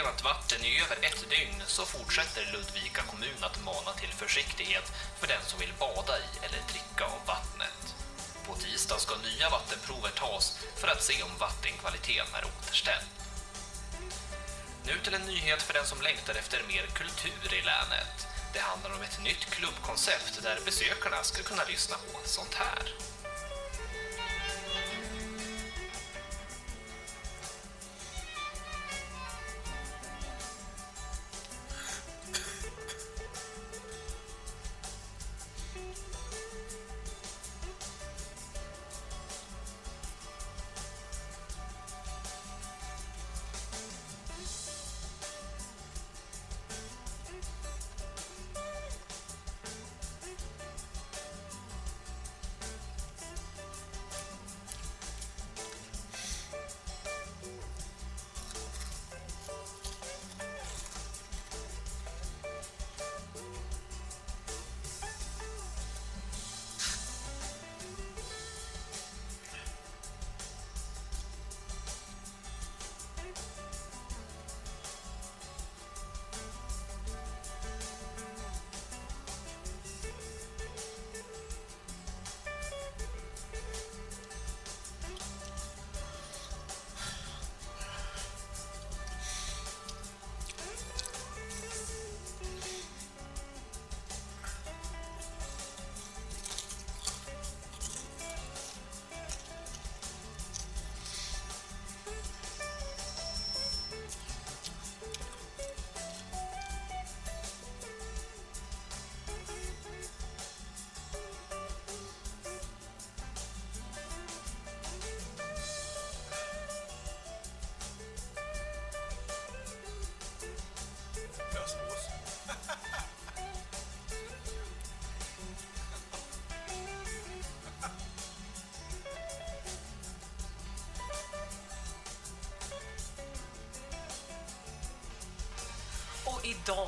förorenat vatten i över ett dygn så fortsätter Ludvika kommun att mana till försiktighet för den som vill bada i eller dricka av vattnet. På tisdag ska nya vattenprover tas för att se om vattenkvaliteten är återställd. Nu till en nyhet för den som längtar efter mer kultur i länet. Det handlar om ett nytt klubbkoncept där besökarna ska kunna lyssna på sånt här.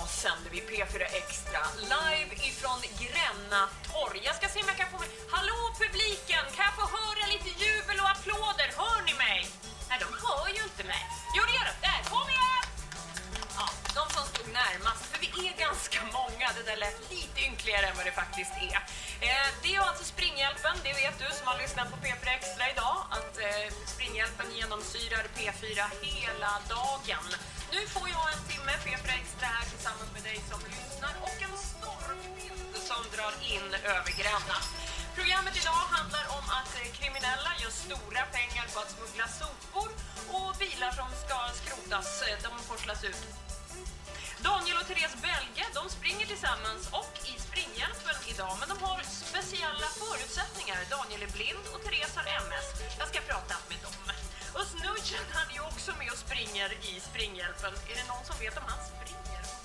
Idag sänder vi P4 Extra live ifrån Gränna torg. Jag ska se om jag kan få med... Hallå publiken, kan jag få höra lite jubel och applåder? Hör ni mig? Nej, de hör ju inte mig. Jo, det gör de. Där, kom igen! Ja, de som stod närmast, för vi är ganska många. Det där lät lite ynkligare än vad det faktiskt är. Eh, det är alltså Springhjälpen, det vet du som har lyssnat på P4 Extra idag, att eh, Springhjälpen genomsyrar P4 hela dagen tillsammans med dig som lyssnar och en stormvind som drar in över Gränna. Programmet idag handlar om att kriminella gör stora pengar på att smuggla sopor och bilar som ska skrotas, de forslas ut. Daniel och Therese Belge, de springer tillsammans och i springhjälpen idag, men de har speciella förutsättningar. Daniel är blind och Therese har MS. Jag ska prata med dem. Och Snudgen, han är ju också med och springer i springhjälpen. Är det någon som vet om han springer?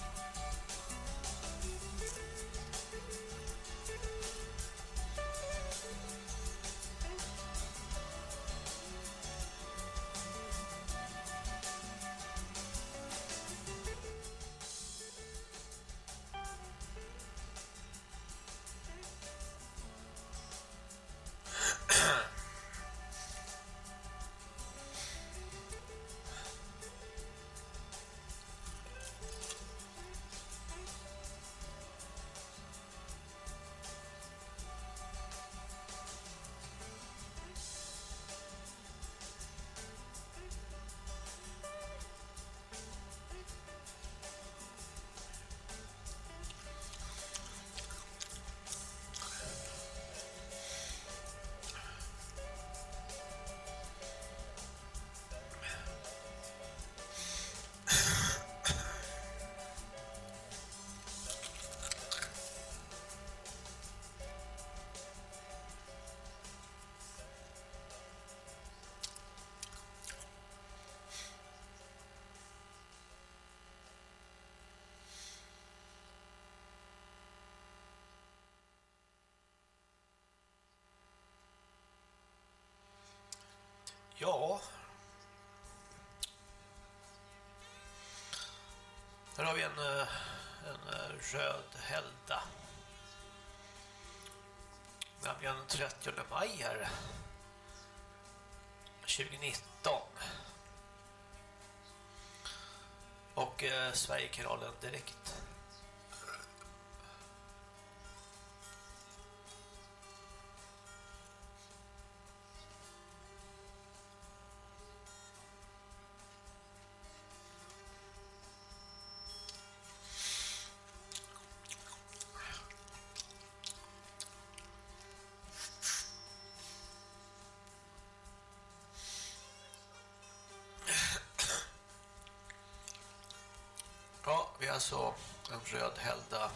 Ja. Här har vi en, eh, en eh, röd Helda. Nämligen 30 maj här. 2019. Och eh, Sverigekanalen direkt. Alltså en röd Helda.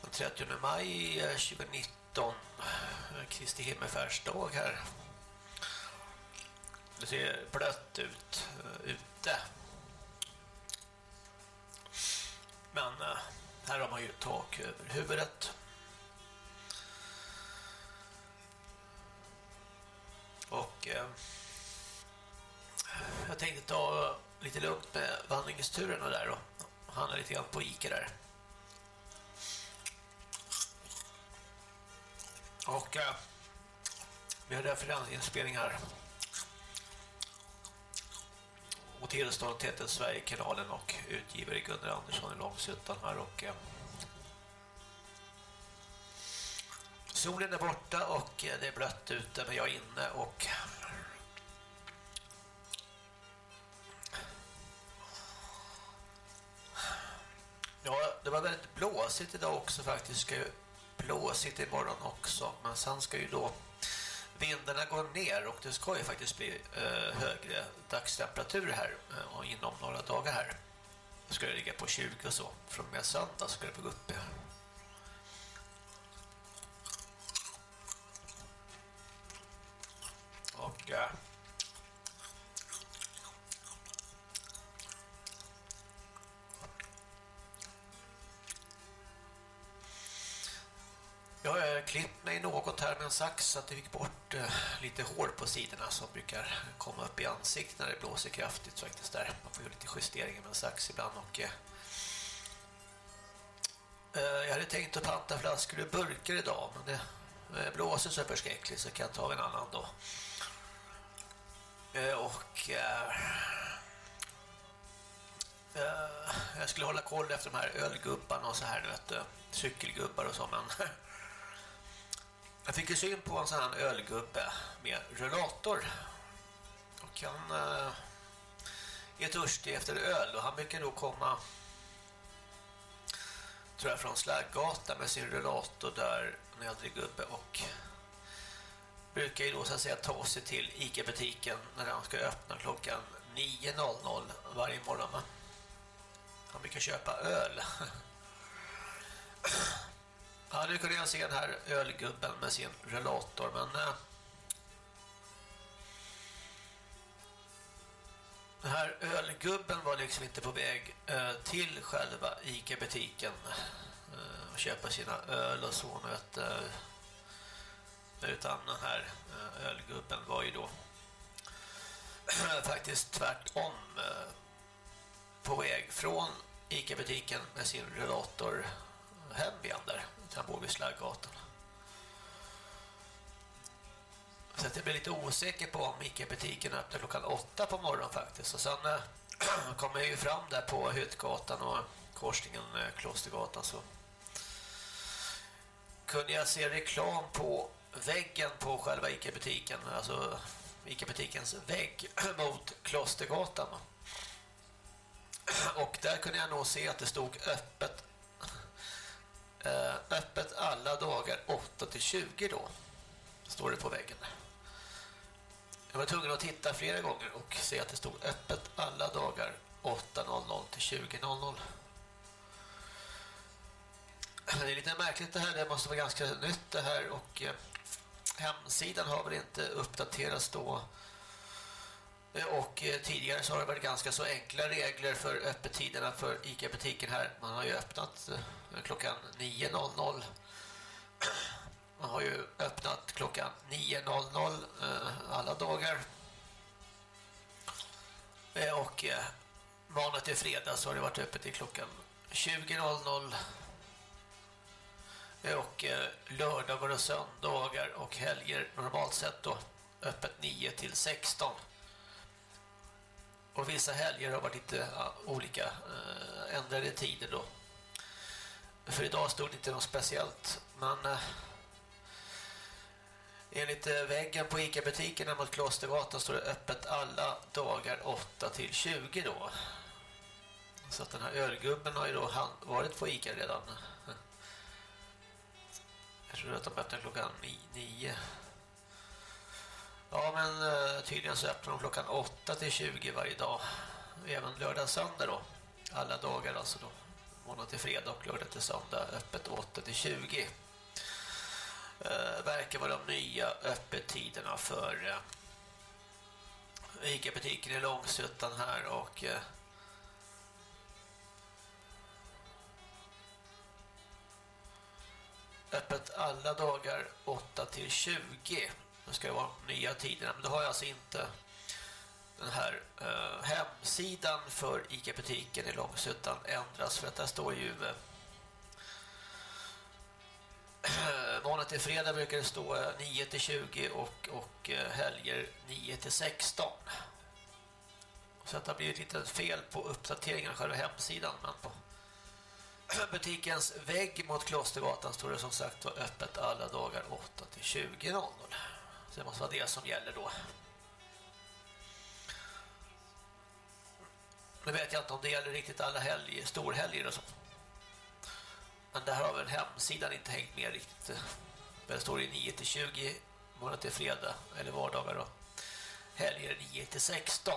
Den 30 maj eh, 2019. Kristi himmelsfärdsdag här. Det ser blött ut eh, ute. Men eh, här har man ju tak över huvudet. Lite lugnt med vandringsturerna där och handla lite grann på Ica där. Och eh, vi har referensinspelningar och tillstånd heter Sverigekanalen och utgivare Gunnar Andersson i Långsuttan här och eh, solen är borta och eh, det är blött ute men jag är inne och blåsigt idag också faktiskt. Det ska ju blåsigt imorgon också. Men sen ska ju då vindarna gå ner och det ska ju faktiskt bli eh, högre dagstemperatur här eh, och inom några dagar här. Det ska det ligga på 20 och så. Från och med söndag ska det gå upp. Sax så att det fick bort eh, lite hår på sidorna som brukar komma upp i ansiktet när det blåser kraftigt faktiskt där. Man får göra lite justeringar med en sax ibland och eh, eh jag hade tänkt att panta flaskor och burkar idag men det eh, blåser så förskräckligt så kan jag ta en annan då. Eh, och eh, eh jag skulle hålla koll efter de här ölgubbarna och så här, du vet, eh, cykelgubbar och så men Jag fick ju syn på en sån här ölgubbe med rullator. Och han eh, är törstig efter öl och han brukar då komma tror jag från Slaggata med sin rullator där en äldre gubbe och brukar ju då så att säga ta sig till Ica-butiken när han ska öppna klockan 9.00 varje morgon. Han brukar köpa öl. Ja, nu kunde jag se den här ölgubben med sin relator, men... Eh, den här ölgubben var liksom inte på väg eh, till själva Ica-butiken eh, och köpa sina öl och så, vet, eh, utan den här eh, ölgubben var ju då faktiskt tvärtom eh, på väg från Ica-butiken med sin relator hem igen där. Han bor vid Slaggatan. Så att jag blir lite osäker på om Ica-butiken öppnar klockan åtta på morgonen faktiskt. Och sen äh, kommer jag ju fram där på Hyttgatan och korsningen äh, eh, Klostergatan så kunde jag se reklam på väggen på själva Ica-butiken. Alltså Ica-butikens vägg mot Klostergatan. Och där kunde jag nog se att det stod öppet Eh, öppet alla dagar 8 till 20 då. Står det på väggen. Jag var tvungen att titta flera gånger och se att det stod öppet alla dagar 8.00 till 20.00. Det är lite märkligt det här, det måste vara ganska nytt det här och eh, hemsidan har väl inte uppdaterats då och eh, tidigare så har det varit ganska så enkla regler för öppettiderna för ICA-butiken här. Man har ju öppnat eh, klockan 9.00. Man har ju öppnat klockan 9.00 eh, alla dagar. Och måndag till fredag så har det varit öppet till klockan 20.00 och lördagar och söndagar och helger normalt sett då öppet 9 till 16. Och vissa helger har varit lite olika eh, ändrade tider då. För idag stod det inte något speciellt men eh, enligt eh, väggen på Ica-butikerna mot Klostergatan står det öppet alla dagar 8 till 20 då. Så att den här ölgubben har ju då varit på Ica redan. Jag tror att de öppnar klockan 9. Ja, men eh, tydligen så öppnar de klockan 8 till 20 varje dag. Även lördag och söndag då. Alla dagar alltså då. Måndag till fredag och lördag till söndag öppet 8 till 20. Eh, verkar vara de nya öppettiderna för eh, Ica-butiken i Långsuttan här och eh, öppet alla dagar 8 till 20. Nu ska det vara nya tiderna, men då har jag alltså inte den här eh, hemsidan för Ica-butiken i Långsuttan ändras för att där står ju eh, månad till fredag brukar det stå eh, 9 till 20 och, och eh, helger 9 till 16. Så att det har blivit lite fel på uppdateringen av själva hemsidan men på butikens vägg mot Klostergatan står det som sagt var öppet alla dagar 8 till 20.00. Så det måste vara det som gäller då. Nu vet jag inte om det gäller riktigt alla helger, storhelger och så. Men där har väl hemsidan inte hängt med riktigt. Det står det 9 till 20 månad till fredag eller vardagar då. Helger 9 till 16.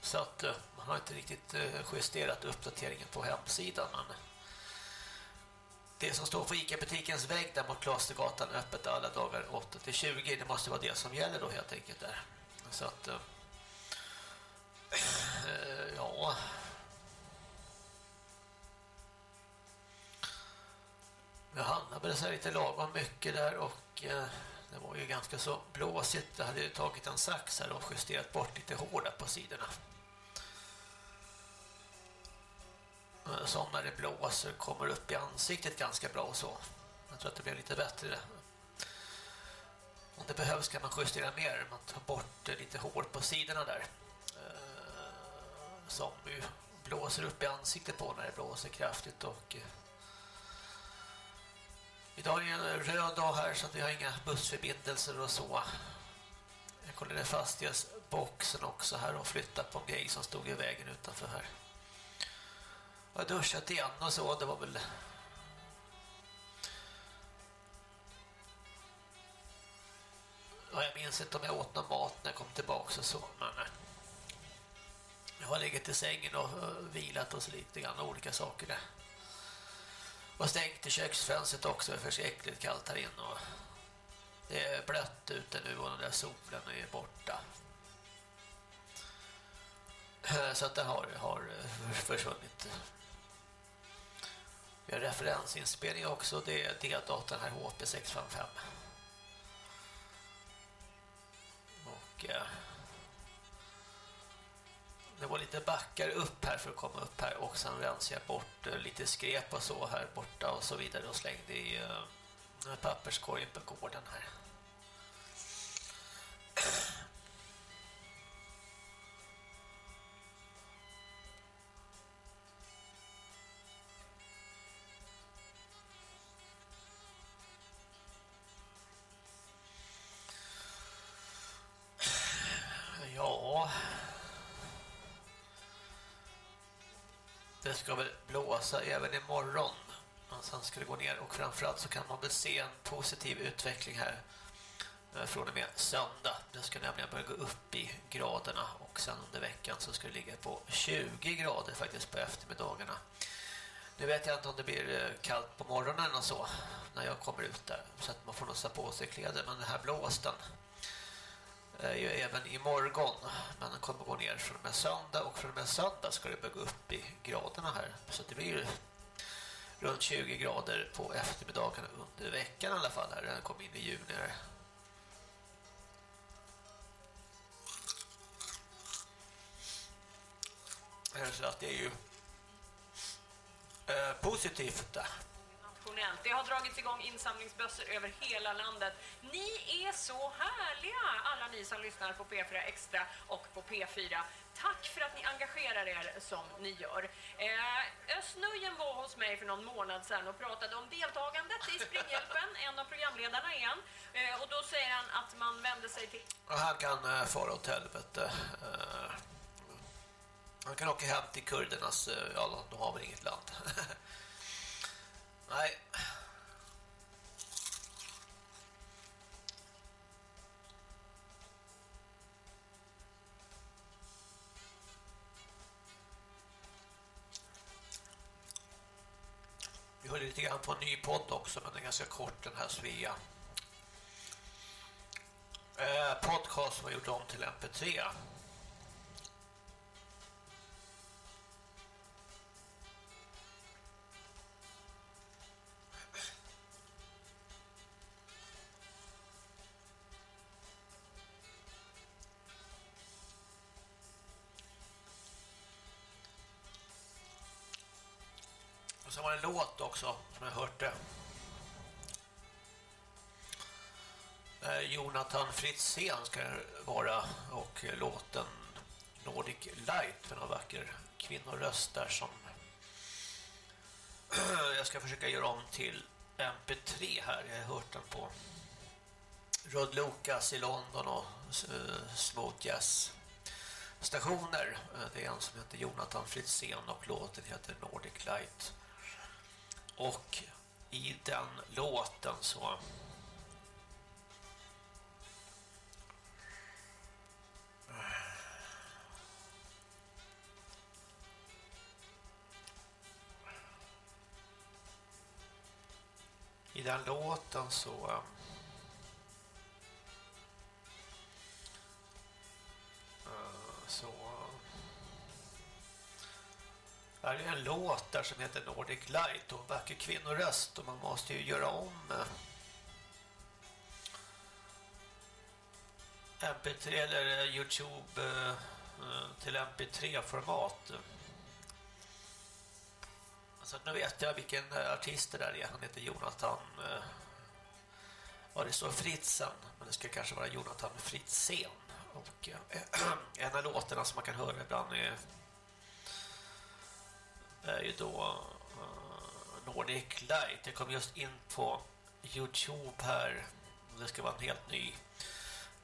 Så att eh, man har inte riktigt eh, justerat uppdateringen på hemsidan. Men det som står på Ica-butikens vägg där mot Klostergatan öppet alla dagar 8-20, Det måste vara det som gäller då helt enkelt där. Så att Äh, ja Jag hamnade så lite lagom mycket där och eh, det var ju ganska så blåsigt. Jag hade ju tagit en sax här och justerat bort lite hår på sidorna. Som när det blåser kommer upp i ansiktet ganska bra och så. Jag tror att det blir lite bättre. Om det behövs kan man justera mer. Man tar bort lite hår på sidorna där. Eh, som ju blåser upp i ansiktet på när det blåser kraftigt och eh, Idag är det en röd dag här så att vi har inga bussförbindelser och så. Jag kollade fastighetsboxen också här och flyttade på en grej som stod i vägen utanför här. Jag har duschat igen och så, det var väl... Ja, jag minns inte om jag åt någon mat när jag kom tillbaka och så, men... Jag har legat i sängen och eh, vilat och så lite grann olika saker där var stängt i köksfönstret också, det är förskräckligt kallt här inne och det är blött ute nu och den där solen är borta. Eh, så att den har, har eh, försvunnit. Vi har referensinspelning också, det är D-datorn här HP655. Och eh, det var lite backar upp här för att komma upp här och sen rensade jag bort eh, lite skrep och så här borta och så vidare och slängde i eh, papperskorgen på gården här. Ska väl blåsa även imorgon. Men sen ska det gå ner och framförallt så kan man väl se en positiv utveckling här eh, från och med söndag. Det ska nämligen börja gå upp i graderna och sen under veckan så ska det ligga på 20 grader faktiskt på eftermiddagarna. Nu vet jag inte om det blir eh, kallt på morgonen och så när jag kommer ut där så att man får nog på sig kläder men den här blåsten ju även imorgon men den kommer gå ner från och med söndag och från och med söndag ska det börja gå upp i graderna här. Så det blir runt 20 grader på eftermiddagen under veckan i alla fall här. Den kommer in i juni här. Så att det är ju eh, positivt där nationellt. Det har dragits igång insamlingsbössor över hela landet. Ni är så härliga, alla ni som lyssnar på P4 Extra och på P4. Tack för att ni engagerar er som ni gör. Eh, Östnöjen var hos mig för någon månad sedan och pratade om deltagandet i Springhjälpen. En av programledarna är han. Eh, och då säger han att man vänder sig till... Han kan eh, fara åt helvete. Eh, han kan åka hem till kurdernas... Eh, ja, de har väl inget land. Nej. Vi håller lite grann på en ny podd också, men den är ganska kort den här Svea. Eh, podcast som har gjort om till MP3. Eh, Jonathan Fritzén ska vara och låten Nordic Light för några vacker kvinnoröst där som jag ska försöka göra om till MP3 här. Jag har hört den på Rod Lucas i London och eh, Smooth Jazz stationer. Eh, det är en som heter Jonathan Fritzén och låten heter Nordic Light. Och i den låten så i den låten så eh, eh, så eh, det är en låt där som heter Nordic Light och vacker kvinnoröst och man måste ju göra om MP3 eller Youtube till MP3-format. Så nu vet jag vilken eh, artist det där är. Han heter Jonathan... Eh, ja, det står Fritzen, men det ska kanske vara Jonathan Fritzén. Och eh, en av låtarna som man kan höra ibland är är ju då uh, Nordic Light. Jag kom just in på Youtube här. Det ska vara en helt ny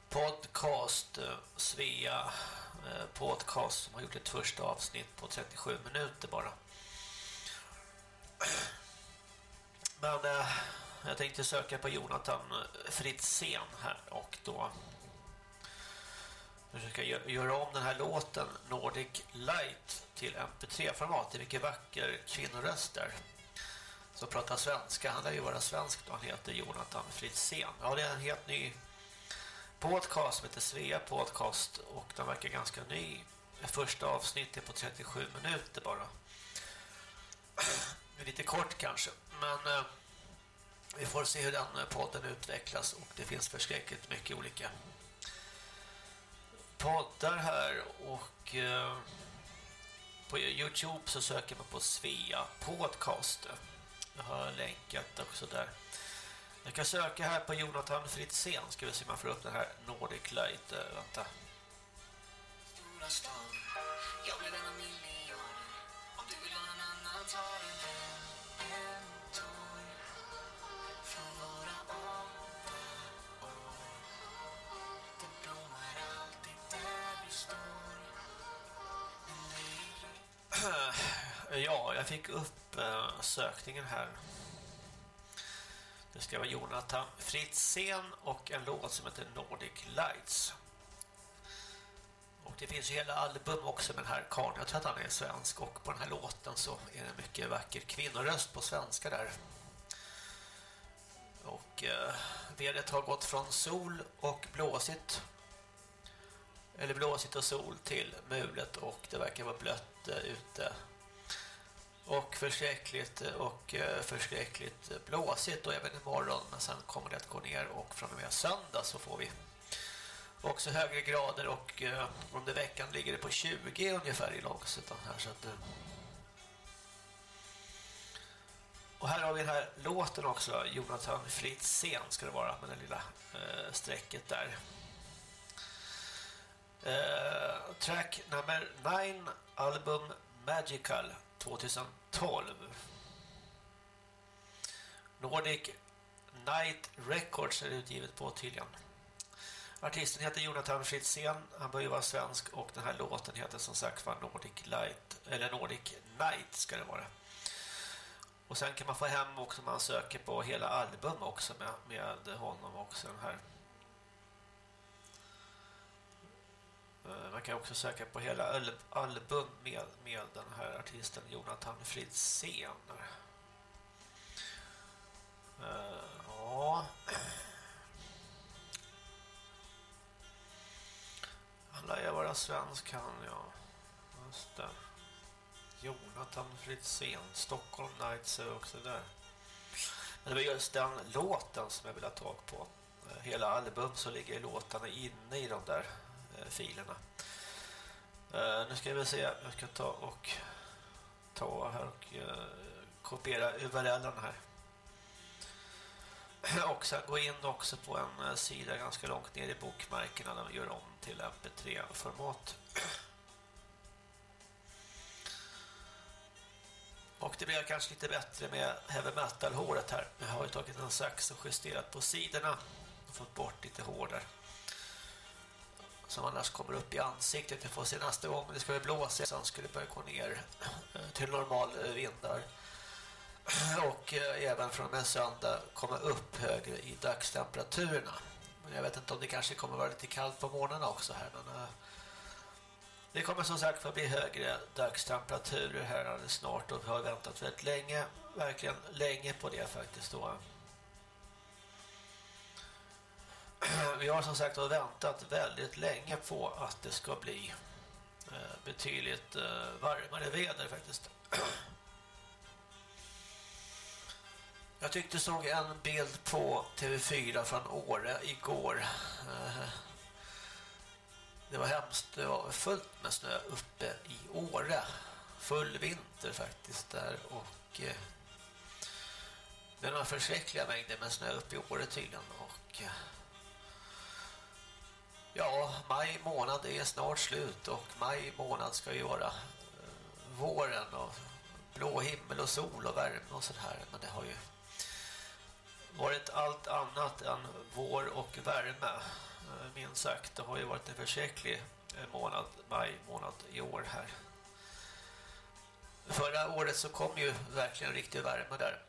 podcast. Svea podcast som har gjort ett första avsnitt på 37 minuter bara. Men eh, jag tänkte söka på Jonathan Fritzén här och då försöka göra om den här låten Nordic Light till MP3-format. Det är mycket vacker kvinnoröst där. Som pratar svenska. Han lär ju vara svensk då. Han heter Jonathan Fritzén. Ja, det är en helt ny podcast som heter Svea Podcast. Och den verkar ganska ny. Det första avsnittet på 37 minuter bara. Lite kort kanske. Men eh, vi får se hur den eh, podden utvecklas. Och det finns förskräckligt mycket olika poddar här och eh, på Youtube så söker man på Svea podcast. Jag har länkat också där. Jag kan söka här på Jonathan Fritzén. Ska vi se om man får upp den här Nordic Light. Eh, vänta. Stora stan, jag blir en av miljarder. Om du vill ha någon annan tar Ja, jag fick upp eh, sökningen här. Det ska vara Jonathan Fritzén och en låt som heter Nordic Lights. Och det finns ju hela album också med den här karln. Jag tror att han är svensk och på den här låten så är det mycket vacker kvinnoröst på svenska där. Och eh, vädret har gått från sol och blåsigt eller blåsigt och sol till mulet och det verkar vara blött eh, ute. Och förskräckligt eh, och eh, förskräckligt blåsigt. Och även imorgon men sen kommer det att gå ner och från och med söndag så får vi också högre grader. Och under veckan ligger det på 20 ungefär i långsidan här så att och här har vi den här låten också. Jonathan Fritzén ska det vara med det lilla eh, strecket där eh, track nummer 9 album Magical 2012 Nordic Night Records är utgivet på tydligen Artisten heter Jonathan Fritzén, han bör ju vara svensk och den här låten heter som sagt var Nordic Light eller Nordic Night ska det vara. Och sen kan man få hem också om man söker på hela album också med, med honom också den här. Eh, man kan också söka på hela album med, med den här artisten Jonathan Fritzén. Uh, ja. Han lär ju vara svensk han, ja. Just det. Jonathan Fritzén, Stockholm Nights är också där. Men det var just den låten som jag ville ha tag på. Eh, hela album så ligger låtarna inne i de där Eh, filerna. Eh, nu ska vi se, jag ska ta och ta här och eh, kopiera URLen här. och sen gå in också på en sida ganska långt ner i bokmärkena där man gör om till mp3-format. Och det blev kanske lite bättre med heavy metal-håret här. Jag har ju tagit en sax och justerat på sidorna och fått bort lite hår där. Som annars kommer upp i ansiktet. Vi får se nästa gång. men Det ska väl blåsa. Sen skulle det börja gå ner eh, till normal eh, vindar. Och eh, även från en söndag komma upp högre i dagstemperaturerna. Jag vet inte om det kanske kommer vara lite kallt på morgnarna också här. Men det kommer som sagt att bli högre dagstemperaturer här alldeles snart. Och vi har väntat väldigt länge. Verkligen länge på det faktiskt då. Eh, vi har som sagt väntat väldigt länge på att det ska bli eh, betydligt eh, varmare väder faktiskt. Jag tyckte såg en bild på TV4 från Åre igår. Det var hemskt, det var fullt med snö uppe i Åre. Full vinter faktiskt där och det var förskräckliga mängder med snö uppe i Åre tydligen och Ja, maj månad är snart slut och maj månad ska ju vara eh, våren och blå himmel och sol och värme och sånt här. Men det har ju varit allt annat än vår och värme. Eh, minst sagt, det har ju varit en försäklig eh, månad, maj månad i år här. Förra året så kom ju verkligen riktig värme där.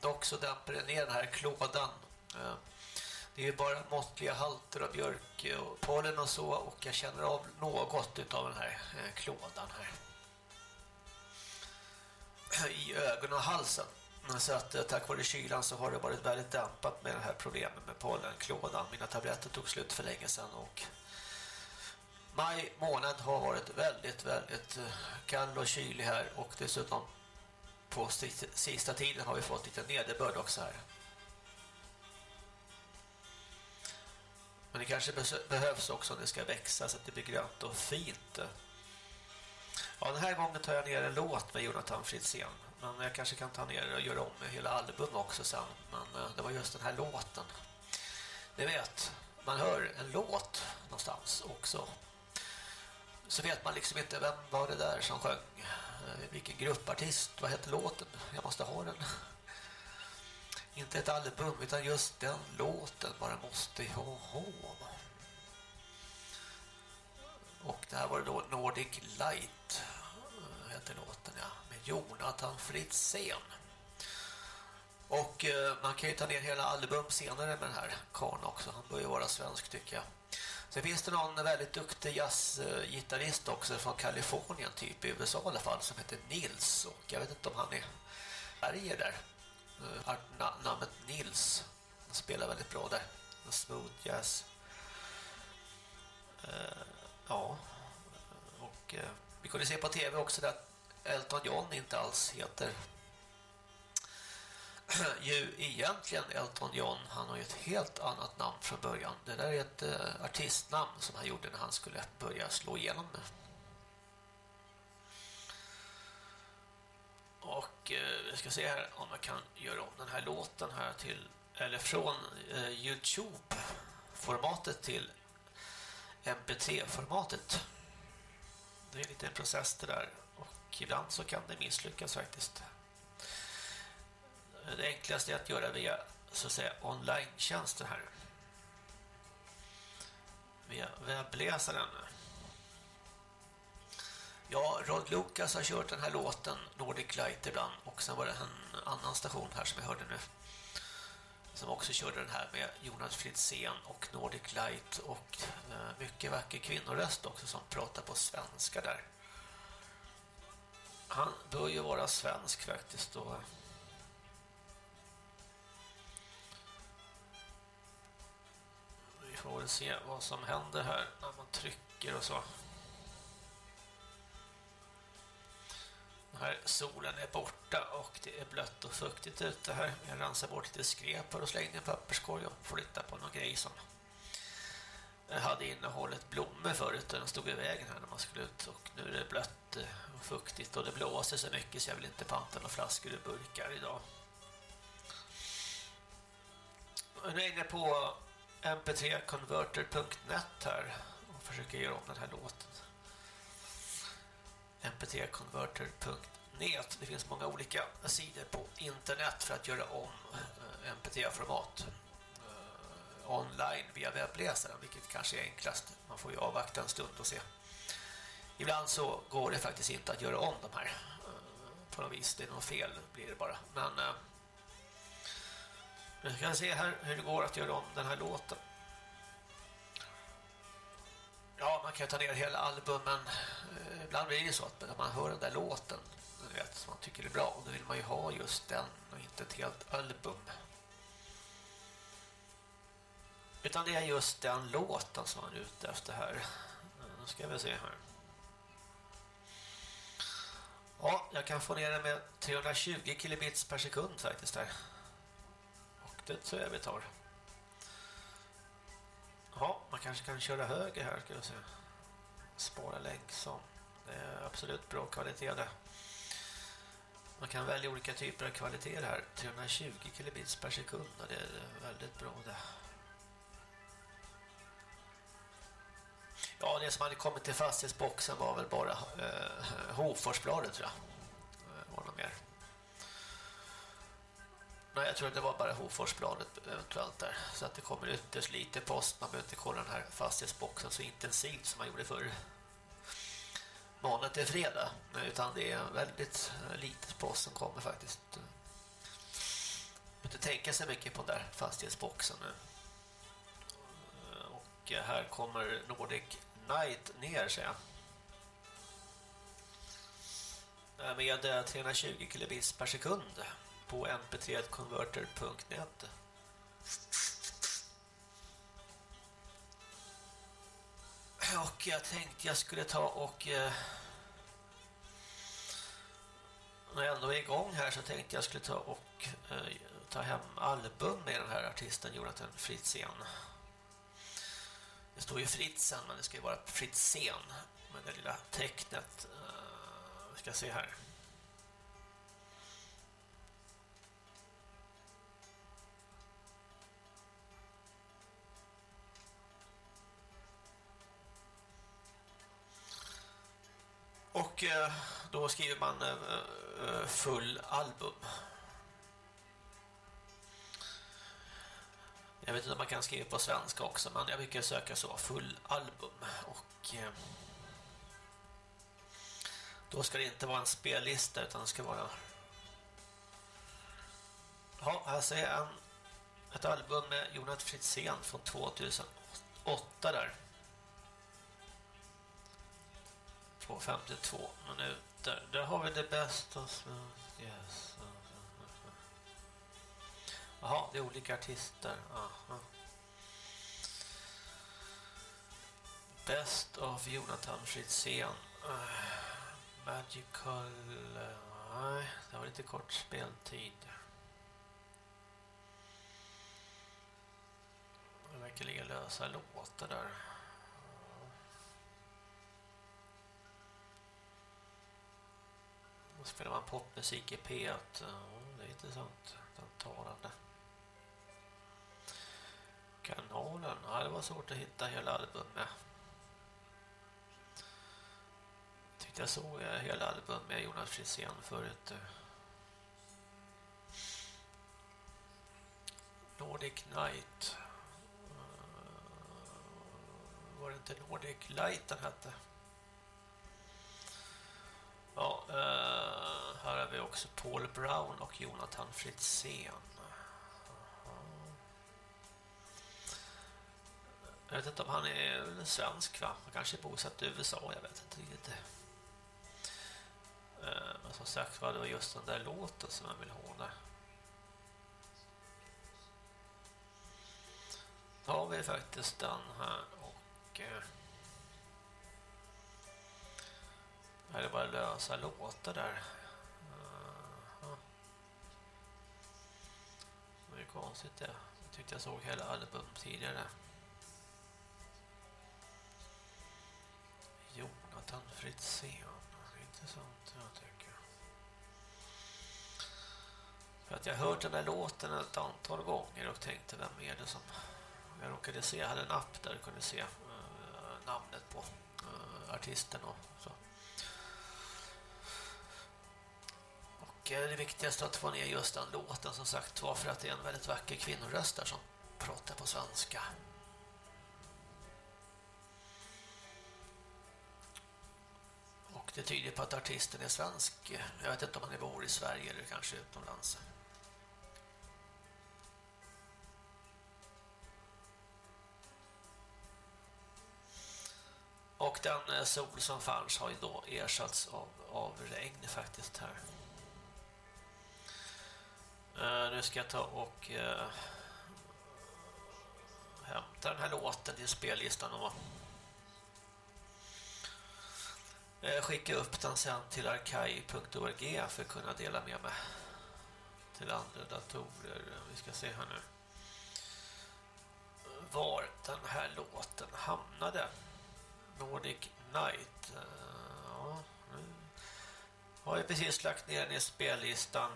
dock så dämpade det ner den här klådan det är bara måttliga halter av björk eh, och pollen och så och jag känner av något av den här eh, klådan här. I ögonen och halsen. Så att eh, tack vare kylan så har det varit väldigt dämpat med det här problemet med pollenklådan. Mina tabletter tog slut för länge sedan och maj månad har varit väldigt, väldigt kall och kylig här och dessutom på sista tiden har vi fått lite nederbörd också här. Men det kanske behövs också om det ska växa så att det blir grönt och fint. Ja, den här gången tar jag ner en låt med Jonathan Fritzén. Men jag kanske kan ta ner och göra om hela album också sen. Men eh, det var just den här låten. Ni vet, man hör en låt någonstans också. Så vet man liksom inte vem var det där som sjöng. Eh, vilken gruppartist, vad heter låten? Jag måste ha den. Inte ett album utan just den låten bara måste jag ha. Och det här var då Nordic Light eh, heter låten ja, med Jonathan Fritzén. Och eh, man kan ju ta ner hela album senare med den här karn också. Han bör ju vara svensk tycker jag. Sen finns det någon väldigt duktig jazzgitarrist också från Kalifornien typ i USA i alla fall som heter Nils och jag vet inte om han är Sverige där. Eh, namnet Nils. Han spelar väldigt bra där. Smooth jazz. Eh, ja. Och eh, vi kunde se på tv också att Elton John inte alls heter ju egentligen Elton John. Han har ju ett helt annat namn från början. Det där är ett artistnamn som han gjorde när han skulle börja slå igenom. Och eh, vi ska se här om jag kan göra om den här låten här till eller från eh, Youtube-formatet till MP3-formatet. Det är lite en process det där och ibland så kan det misslyckas faktiskt. Det enklaste är att göra via så att säga online-tjänsten här. Via webbläsaren. Ja, Rod Lucas har kört den här låten Nordic Light ibland och sen var det en annan station här som jag hörde nu som också körde den här med Jonas Fritzén och Nordic Light och eh, mycket vacker kvinnoröst också som pratar på svenska där. Han bör ju vara svensk faktiskt då. vi får väl se vad som händer här när man trycker och så. Här solen är borta och det är blött och fuktigt ute här. Jag rensar bort lite skräp och slängde en papperskorg och flyttade på någon grej som hade innehållit blommor förut den stod i vägen här när man skulle ut och nu är det blött och fuktigt och det blåser så mycket så jag vill inte panta några flaskor och burkar idag. Nu är jag inne på mp3converter.net här och försöker göra om den här låten mp3converter.net. Det finns många olika sidor på internet för att göra om eh, mp3-format eh, online via webbläsaren, vilket kanske är enklast. Man får ju avvakta en stund och se. Ibland så går det faktiskt inte att göra om de här eh, på något vis. Det är något fel blir det bara. Men nu kan se här hur det går att göra om den här låten. Ja, man kan ju ta ner hela albumen. Eh, ibland blir det så att när man hör den där låten du vet, som man tycker är bra, då vill man ju ha just den och inte ett helt album. Utan det är just den låten som man är ute efter här. Eh, nu ska vi se här. Ja, jag kan få ner den med 320 kilobits per sekund faktiskt där. Och det tror jag vi tar. Ja, man kanske kan köra höger här ska jag se. Spara länk som. Det är absolut bra kvalitet det. Man kan välja olika typer av kvaliteter här. 320 kilobits per sekund. Det är väldigt bra det. Ja, det som hade kommit till fastighetsboxen var väl bara eh, Hoforsbladet tror jag. Nej, jag tror det var bara Hoforsbladet eventuellt där. Så att det kommer ytterst lite post. Man behöver inte kolla den här fastighetsboxen så intensivt som man gjorde förr. Måndag till fredag. Eh, utan det är väldigt eh, lite post som kommer faktiskt. Eh, man inte tänka sig mycket på den där fastighetsboxen nu. Och här kommer Nordic Night ner, säger jag. Med 320 kilobits per sekund på mp3converter.net. Och jag tänkte jag skulle ta och eh, när jag ändå är igång här så tänkte jag skulle ta och eh, ta hem album med den här artisten Jonathan Fritzén. Det står ju Fritzen men det ska ju vara Fritzén med det lilla tecknet. Eh, vi ska se här. Och eh, då skriver man eh, eh, full album. Jag vet inte om man kan skriva på svenska också men jag brukar söka så, full album. Och då ska det inte vara en spellista utan det ska vara... Ja, här ser jag en, ett album med Jonathan Fritzén från 2008 där. på 52 minuter. Där har vi det bästa svenska. Yes. Jaha, det är olika artister. Aha. Best of Jonathan Fritzén. Eh, Magical... Nej, det var lite kort speltid. Det verkar ligga lösa låtar där. Och spelar man popmusik i P1. Eh, ja, det är intressant. Den talande. Kanalen. Ja, det var svårt att hitta hela albumet. Jag tyckte jag såg eh, hela albumet med Jonas Frisén förut. Nordic Night. Eh, var det inte Nordic Light den hette? Ja, eh, här har vi också Paul Brown och Jonathan Fritzén. Jag vet inte om han är svensk va? Han kanske är bosatt i USA, jag vet inte riktigt. Eh, men som sagt var det var just den där låten som jag vill ha där. Då har vi faktiskt den här och eh, uh, här är det bara lösa låtar där. Eh, det är konstigt det. Jag tyckte jag såg hela album tidigare. Jonathan Fritzén. Intressant, jag tycker. För att jag har hört den där låten ett antal gånger och tänkte, vem är det som... Jag råkade se, jag hade en app där jag kunde se eh, namnet på eh, artisten och så. Och är det viktigaste att få ner just den låten som sagt var för att det är en väldigt vacker kvinnoröst där som pratar på svenska. Och det tyder på att artisten är svensk. Jag vet inte om han bor i Sverige eller kanske utomlands. Och den eh, sol som fanns har ju då ersatts av, av regn faktiskt här. Eh, nu ska jag ta och eh, hämta den här låten till spellistan och eh, skicka upp den sen till arkai.org för att kunna dela med mig till andra datorer. Vi ska se här nu var den här låten hamnade. Nordic Night. Ja, nu har jag precis lagt ner den i spellistan.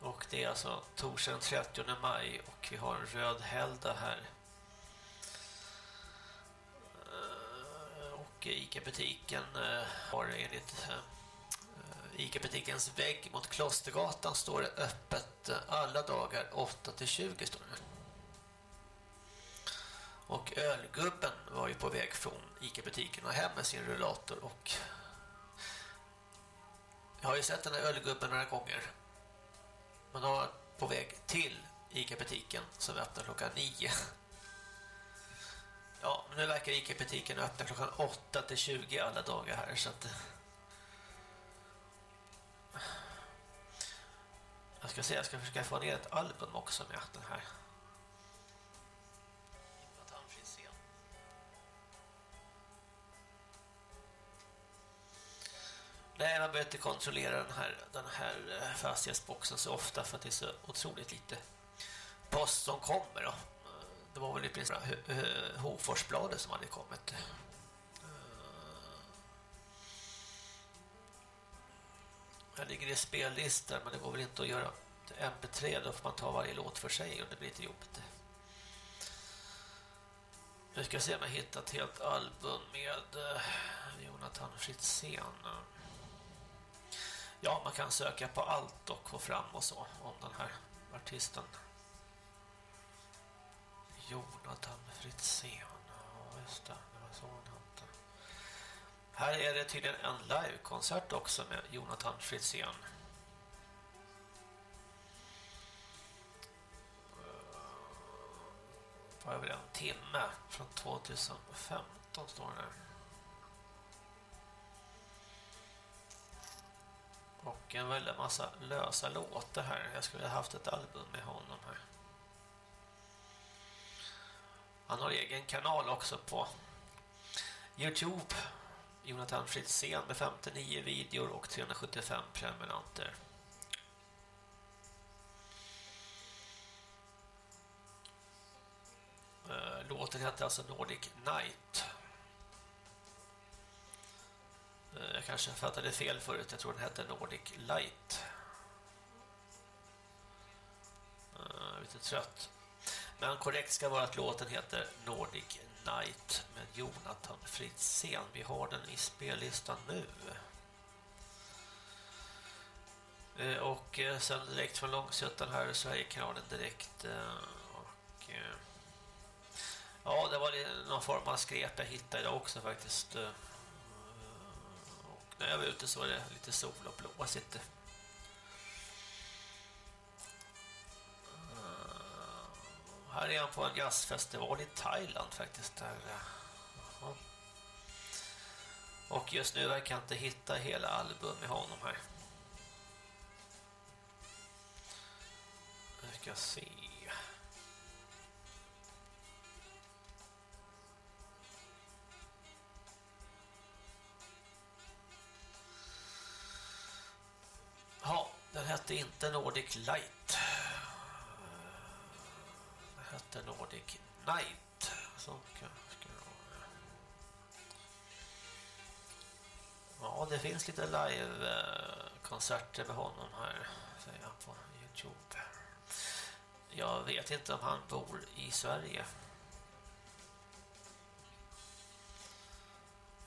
Och det är alltså torsdagen den 30 maj och vi har en röd helgdag här. Eh, och Ica-butiken eh, har enligt eh, Ica-butikens vägg mot Klostergatan står det öppet alla dagar 8 till 20 står det. Och ölgubben var ju på väg från Ica-butiken och hem med sin rullator och jag har ju sett den här ölgubben några gånger. Men då var på väg till Ica-butiken som öppnar klockan nio. Ja, men nu verkar Ica-butiken öppna klockan 8 till 20 alla dagar här så att eh, Jag ska se, jag ska försöka få ner ett album också med den här. Nej, man behöver inte kontrollera den här, den här eh, fastighetsboxen så ofta för att det är så otroligt lite post som kommer. Då. Eh, det var väl i princip Hoforsbladet som hade kommit. Eh, här ligger det spellistor men det går väl inte att göra MP3 då får man ta varje låt för sig och det blir lite jobbigt. Nu ska se om jag hittar ett helt album med Jonathan Fritzén. Ja, man kan söka på allt och få fram och så om den här artisten. Jonathan Fritzén. Ja, just det. Det var så han hette. Här är det tydligen en livekonsert också med Jonathan Fritzén. Eh, på över en timme från 2015 står det där. Och en väldigt massa lösa låtar här. Jag skulle ha haft ett album med honom här. Han har egen kanal också på Youtube. Jonathan Fritzén med 59 videor och 375 prenumeranter. Eh, låten heter alltså Nordic Night. Eh, jag kanske fattade fel förut. Jag tror den hette Nordic Light. Uh, lite trött. Men korrekt ska vara att låten heter Nordic Night med Jonathan Fritzén. Vi har den i spellistan nu. Eh, och sen direkt från Långsötan här i Sverigekanalen direkt. och, ja, det var någon form av skrep jag hittade idag också faktiskt när jag var ute så var det lite sol och blåsigt. Eh, här är han på en jazzfestival i Thailand faktiskt. Där. Och just nu verkar jag inte hitta hela album med honom här. Vi ska se. Hette inte Nordic Light hette Nordic Night. Så kanske Ja, det finns lite live-konserter med honom här, säger han på Youtube. Jag vet inte om han bor i Sverige.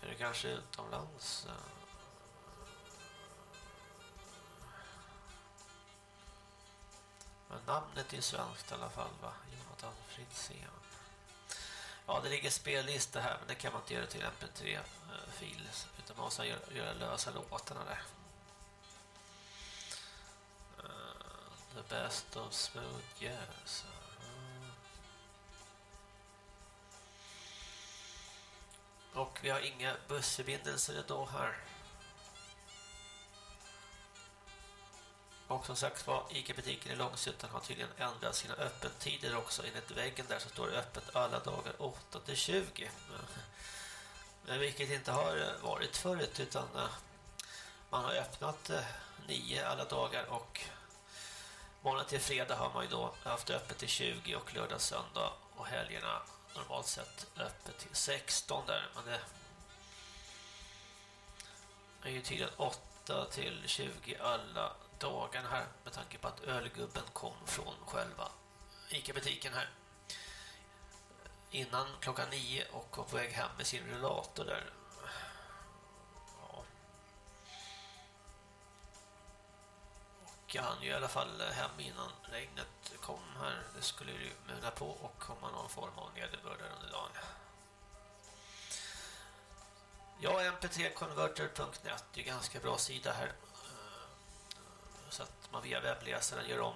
Är det kanske utomlands? Men namnet är svenskt i alla fall va? Jonathan Fritzén. Ja, det ligger spellista här men det kan man inte göra till mp3-fil eh, utan man måste göra, göra lösa låtarna där. Uh, the best of smooth jazz. Uh. Och vi har inga bussförbindelser idag här. Och som sagt var, ICA-butiken i Långsuttan har tydligen ändrat sina öppettider också. Enligt väggen där så står det öppet alla dagar 8-20. Vilket inte har eh, varit förut utan eh, man har öppnat eh, 9 alla dagar och måndag till fredag har man ju då haft öppet till 20 och lördag, söndag och helgerna normalt sett öppet till 16 där. Men det är ju tydligen 8 till 20 alla dagarna här med tanke på att ölgubben kom från själva Ica-butiken här innan klockan nio och var på väg hem med sin rullator där. Ja. Och han ju i alla fall hem innan regnet kom här. Det skulle ju muna på och komma någon form av nederbörd under dagen. Ja, mp3converter.net är ganska bra sida här så att man via webbläsaren gör om.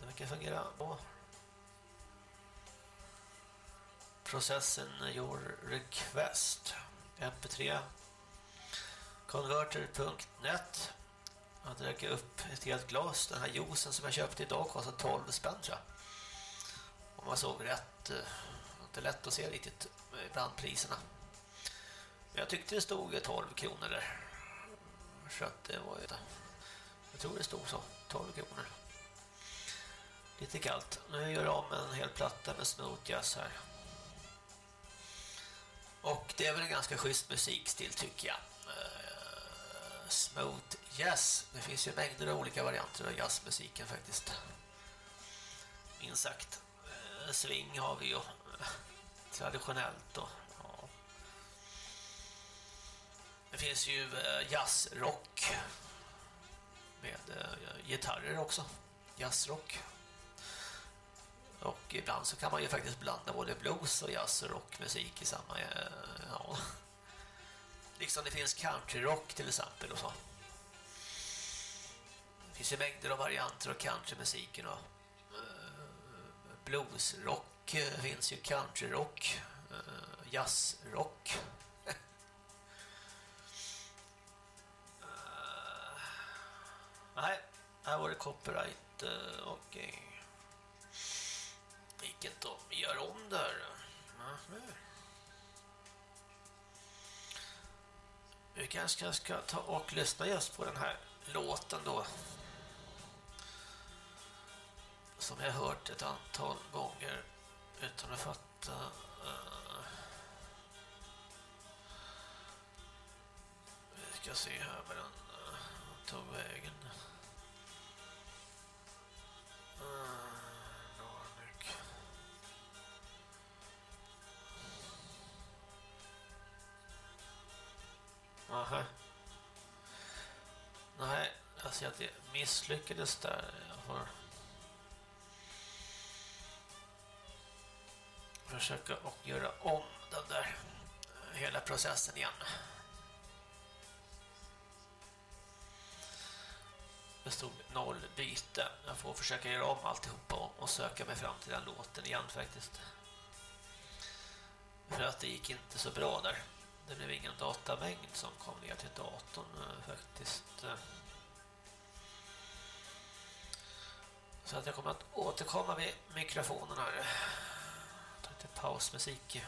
Det verkar fungera bra. Processen your request mp3 converter.net Jag drack upp ett helt glas. Den här juicen som jag köpte idag kostar 12 spänn tror jag. Om man såg rätt. Det är inte lätt att se riktigt bland priserna. Men jag tyckte det stod 12 kronor där. Så att det var ju det. Jag tror det stod så. 12 kronor. Lite kallt. Nu gör jag om en hel platta med smooth jazz här. Och det är väl en ganska schysst musikstil tycker jag. Uh, smooth jazz. Det finns ju mängder av olika varianter av jazzmusiken faktiskt. Minst sagt. Uh, swing har vi ju. Uh, traditionellt då. Det finns ju jazzrock med uh, gitarrer också. Jazzrock. Och ibland så kan man ju faktiskt blanda både blues och jazz och rockmusik i samma... Uh, ja. Liksom det finns countryrock till exempel och så. Det finns ju mängder av varianter av countrymusiken och uh, bluesrock finns ju countryrock, jazzrock Nej, här var det copyright. Eh, och. Okay. gick inte att göra om där. Vi kanske ska ta och lyssna just på den här låten då. Som jag hört ett antal gånger utan att fatta. Uh, vi ska se här vad den eh, uh, tog vägen. Aha. Nej, alltså jag ser att det misslyckades där. Jag får försöka och göra om den där hela processen igen. Det stod noll byte. Jag får försöka göra om alltihopa och söka mig fram till den låten igen faktiskt. För att det gick inte så bra där. Det blev ingen datamängd som kom ner till datorn eh, faktiskt. Så att jag kommer att återkomma med mikrofonen här. Ta lite pausmusik.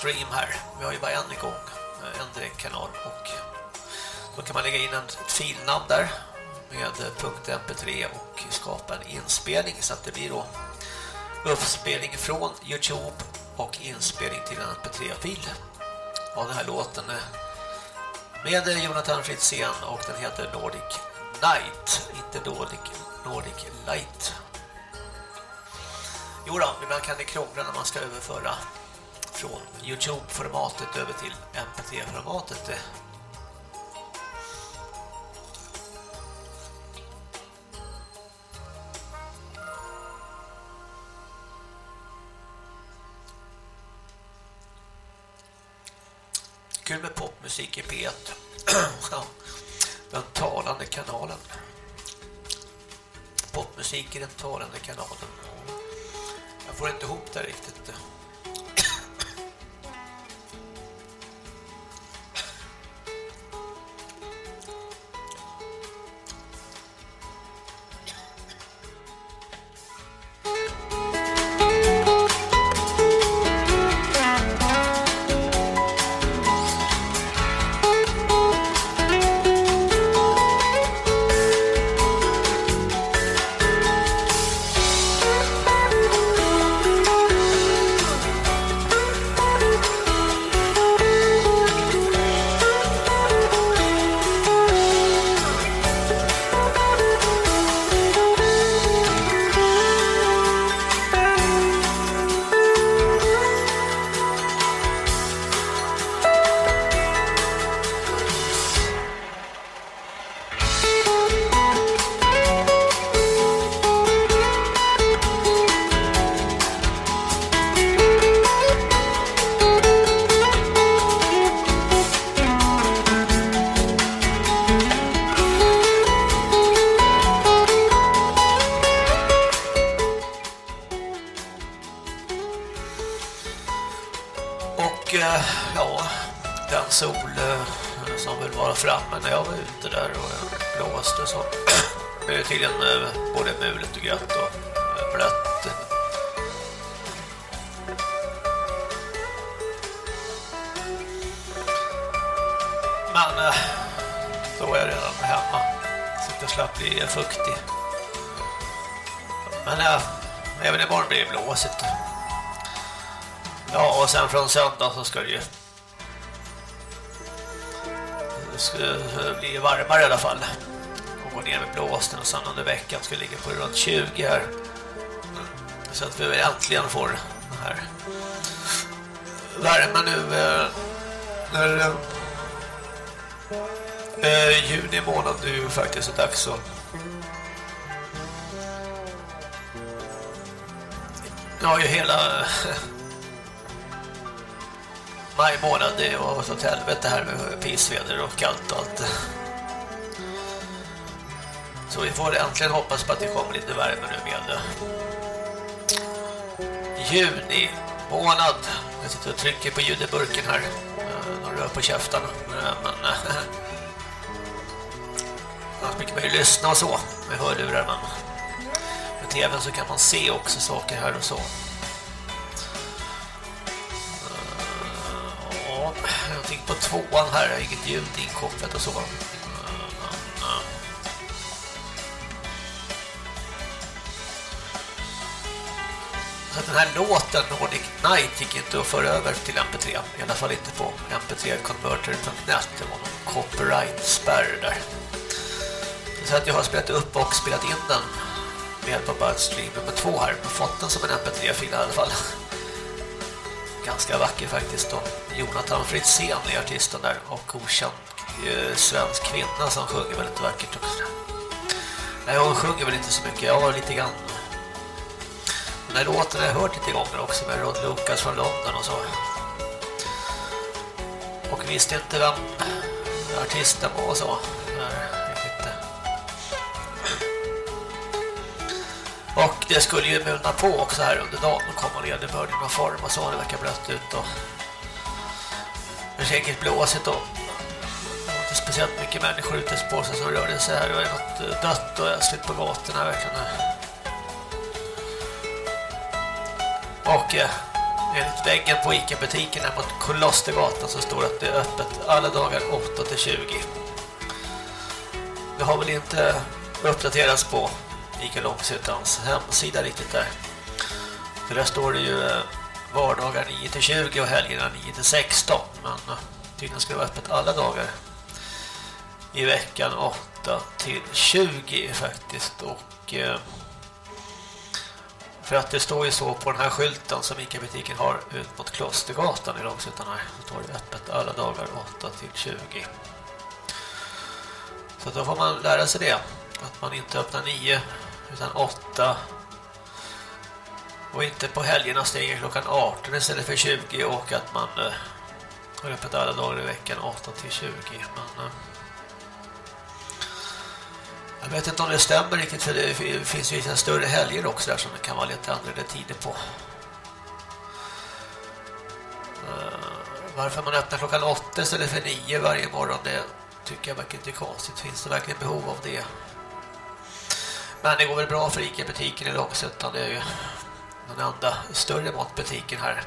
Stream här. Vi har ju bara en igång, eh, en direktkanal. Och då kan man lägga in ett filnamn där med .mp3 och skapa en inspelning så att det blir då uppspelning från Youtube och inspelning till en mp3-fil av den här låten eh, med Jonathan Fritzén och den heter Nordic Night, inte Nordic, Nordic Light. Jo då, ibland kan det krångla när man ska överföra Youtube-formatet över till mp3-formatet. kul med popmusik i P1. den talande kanalen. Popmusik i den talande kanalen. Jag får inte ihop det riktigt. 20 här. Så att vi äntligen får den här värmen nu eh, när eh, eh, juni månad nu faktiskt är dags så Ja, ju hela eh, maj månad det var åt helvete här med pissveder och kallt och allt. Så vi får äntligen hoppas på att det kommer lite värme nu med juni månad. Jag sitter och trycker på ljudeburken här. Eh, De rör på käftarna. Eh, men eh, annars mycket man ju lyssna och så med hörlurar. Men med tvn så kan man se också saker här och så. någonting på tvåan här, inget ljud inkopplat och så. Så den här låten Nordic Night gick inte att föra över till MP3. I alla fall inte på mp3converter.net. Det var någon copyright-spärr där. Så att jag har spelat upp och spelat in den med hjälp av Birdstream nummer två här. Jag har fått den som en mp3-fil i alla fall ganska vacker faktiskt då. Jonathan Fritzén är artisten där och okänd eh, svensk kvinna som sjunger väldigt vackert också. Nej, hon sjunger väl inte så mycket, jag har lite grann. Den här låten har jag hört lite gånger också med Rod Lucas från London och så. Och visste inte vem artisten var och så. Och det skulle ju mulna på också här under dagen och komma nederbörd i någon form och så. Det verkar blött ut och det är säkert blåsigt och det var inte speciellt mycket människor ute på sig som rörde sig här. Det var något dött och ösligt på gatorna verkligen. Och eh, enligt väggen på Ica-butiken här mot Klostergatan så står det att det är öppet alla dagar 8-20. Det har väl inte uppdaterats på Ica Långsutans hemsida riktigt där. För där står det ju eh, vardagar 9-20 och helgerna 9-16. Men eh, tydligen ska det vara öppet alla dagar i veckan 8 till 20 faktiskt. Och eh, för att det står ju så på den här skylten som Ica-butiken har ut mot Klostergatan i Långsuttan här. Så står det öppet alla dagar 8 till 20. Så då får man lära sig det. Att man inte öppnar 9 utan 8. Och inte på helgerna stänger klockan 18 istället för 20. Och att man eh, har öppet alla dagar i veckan 8 till 20. Men... Eh, jag vet inte om det stämmer riktigt för det finns ju vissa större helger också där som det kan vara lite andra tider på. Eh, varför man öppnar klockan åtta istället för 9 varje morgon det tycker jag verkar inte konstigt. Finns det verkligen behov av det? Men det går väl bra för Ica-butiken i Långsuttan. Det är ju den enda större matbutiken här.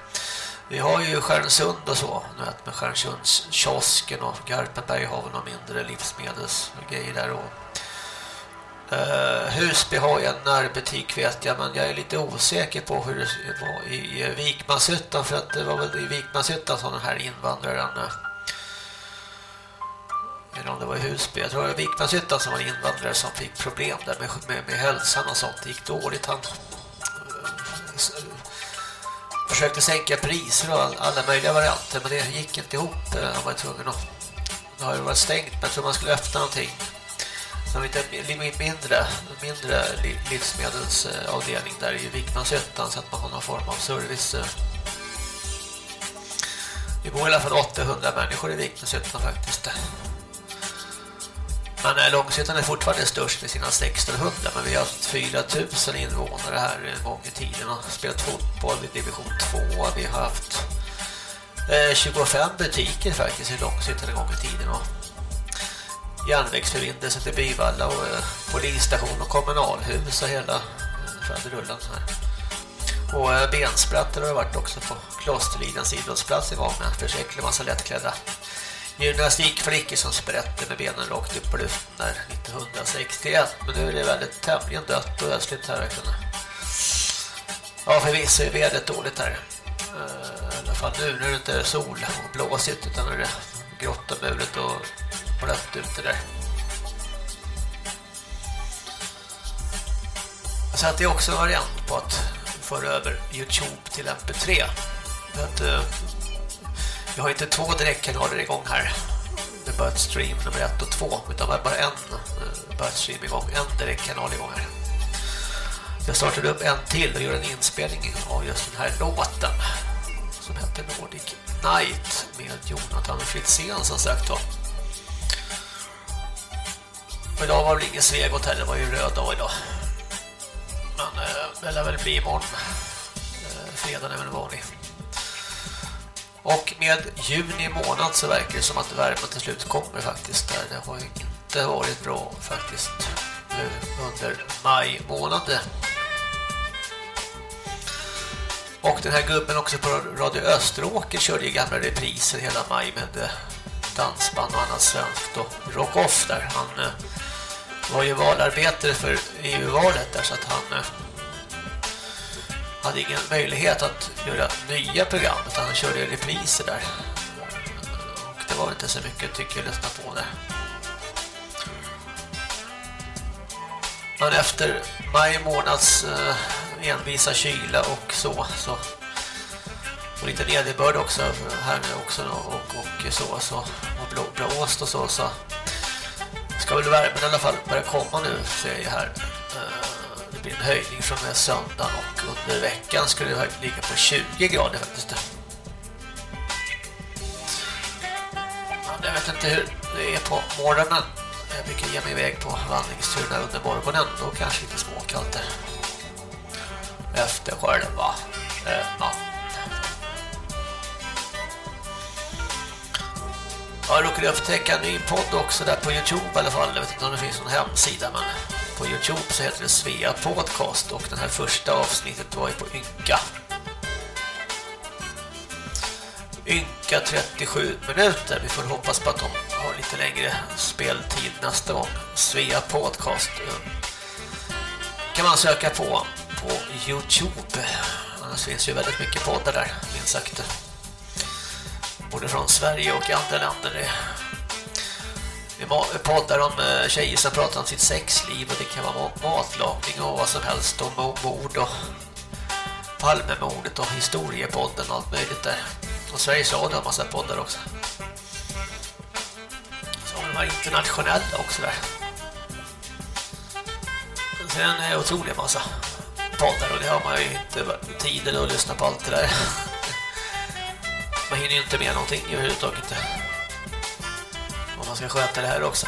Vi har ju Stjärnsund och så, nu vet med Stjärnsunds kiosken och Garpenberg har väl några mindre livsmedelsgrejer där och Uh, Husby har en närbutik vet jag men jag är lite osäker på hur det var i, Vikmanshyttan för att det var väl i Vikmanshyttan som den här invandraren eh, eller om det var i Husby. Jag tror det var Vikmanshyttan som var invandrare som fick problem där med, med, med hälsan och sånt. Det gick dåligt. Han uh, försökte sänka priser och alla möjliga varianter men det gick inte ihop. Han var tvungen att... Det har ju varit stängt men jag tror man skulle öppna någonting som lite mindre, mindre livsmedelsavdelning eh, där i Vikmanshyttan så att man har någon form av service. Eh. Vi bor i alla fall 800 människor i Vikmanshyttan faktiskt. Men eh, Långshyttan är fortfarande störst med sina 1600 men vi har haft 4000 invånare här en gång i tiden och spelat fotboll i division 2. Vi har haft eh, 25 butiker faktiskt i Långshyttan en gång i tiden och järnvägsförbindelse till Byvalla och eh, polisstation och kommunalhus och hela faderullan här. Och eh, bensprätter har det varit också på Klosterlidens idrottsplats i gång med en försäklig massa lättklädda gymnastikflickor som sprätter med benen rakt upp på luften där 1961. Men nu är det väldigt tämligen dött och ödsligt här verkligen. Ja, förvisso är vädret dåligt här. Eh, I alla fall nu när det inte är sol och blåsigt utan när det är grått och mulet och blött ute där. Så att det är också en variant på att föra över Youtube till MP3. För att, uh, jag har inte två direktkanaler igång här. Det är bara ett stream nummer ett och två. Utan bara en uh, bara ett stream igång. En direktkanal igång här. Jag startade upp en till och gjorde en inspelning av just den här låten. Som heter Nordic Night med Jonathan Fritzén som sagt var. Och idag var det ingen Svegot heller, det var ju röd dag idag. Men eh, det lär väl bli imorgon. Eh, fredag är väl vanlig. Och med juni månad så verkar det som att värmen till slut kommer faktiskt. Där. Det har inte varit bra faktiskt nu under maj månad. Och den här gubben också på Radio Österåker körde ju gamla repriser hela maj med eh, dansband och annat svenskt och rock-off där. Han eh, var ju valarbetare för EU-valet där så att han eh, hade ingen möjlighet att göra nya program utan han körde repriser där. Och det var inte så mycket tycker jag lyssna på det. Men efter maj månads eh, envisa kyla och så så och lite nederbörd också här nu också och, och så så och blå, blåst och så så ska väl värmen i alla fall börja komma nu ser jag här. Eh, det blir en höjning från den söndagen och under veckan skulle det ligga på 20 grader faktiskt. Men jag vet inte hur det är på morgonen. Jag brukar ge mig iväg på vandringsturerna under morgonen. Då kanske lite småkallt där. Efter själva eh, natten. Jag råkade upptäcka en ny podd också där på Youtube i alla fall. Jag vet inte om det finns någon hemsida men på Youtube så heter det Svea Podcast och den här första avsnittet var ju på Ynka. Ynka 37 minuter. Vi får hoppas på att de har lite längre speltid nästa gång. Svea Podcast eh, kan man söka på på Youtube. Annars finns ju väldigt mycket poddar där, minst sagt. Både från Sverige och andra länder. Det är poddar om eh, tjejer som pratar om sitt sexliv och det kan vara matlagning och vad som helst om mord och Palmemordet och historiepodden och allt möjligt där. Och Sveriges Radio har en massa poddar också. Så har de här internationella också där. Sen eh, är det otroligt massa poddar och det har man ju inte tiden att lyssna på allt det där. Man hinner ju inte med någonting överhuvudtaget. Om man ska sköta det här också.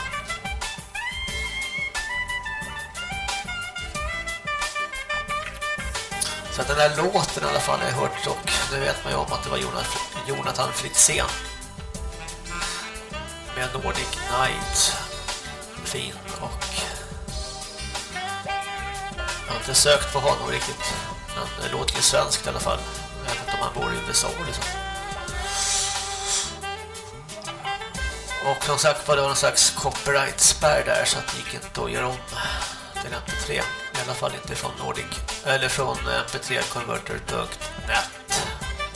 Så att den där låten i alla fall har jag hört och nu vet man ju om att det var Jonathan Fritzén med Nordic Night fin och jag har inte sökt på honom riktigt men det låter ju svenskt i alla fall även om han bor i USA liksom. Och som sagt var det var någon slags copyright-spärr där så att det gick inte att göra om till MP3. I alla fall inte från Nordic. Eller från eh, mp3converter.net.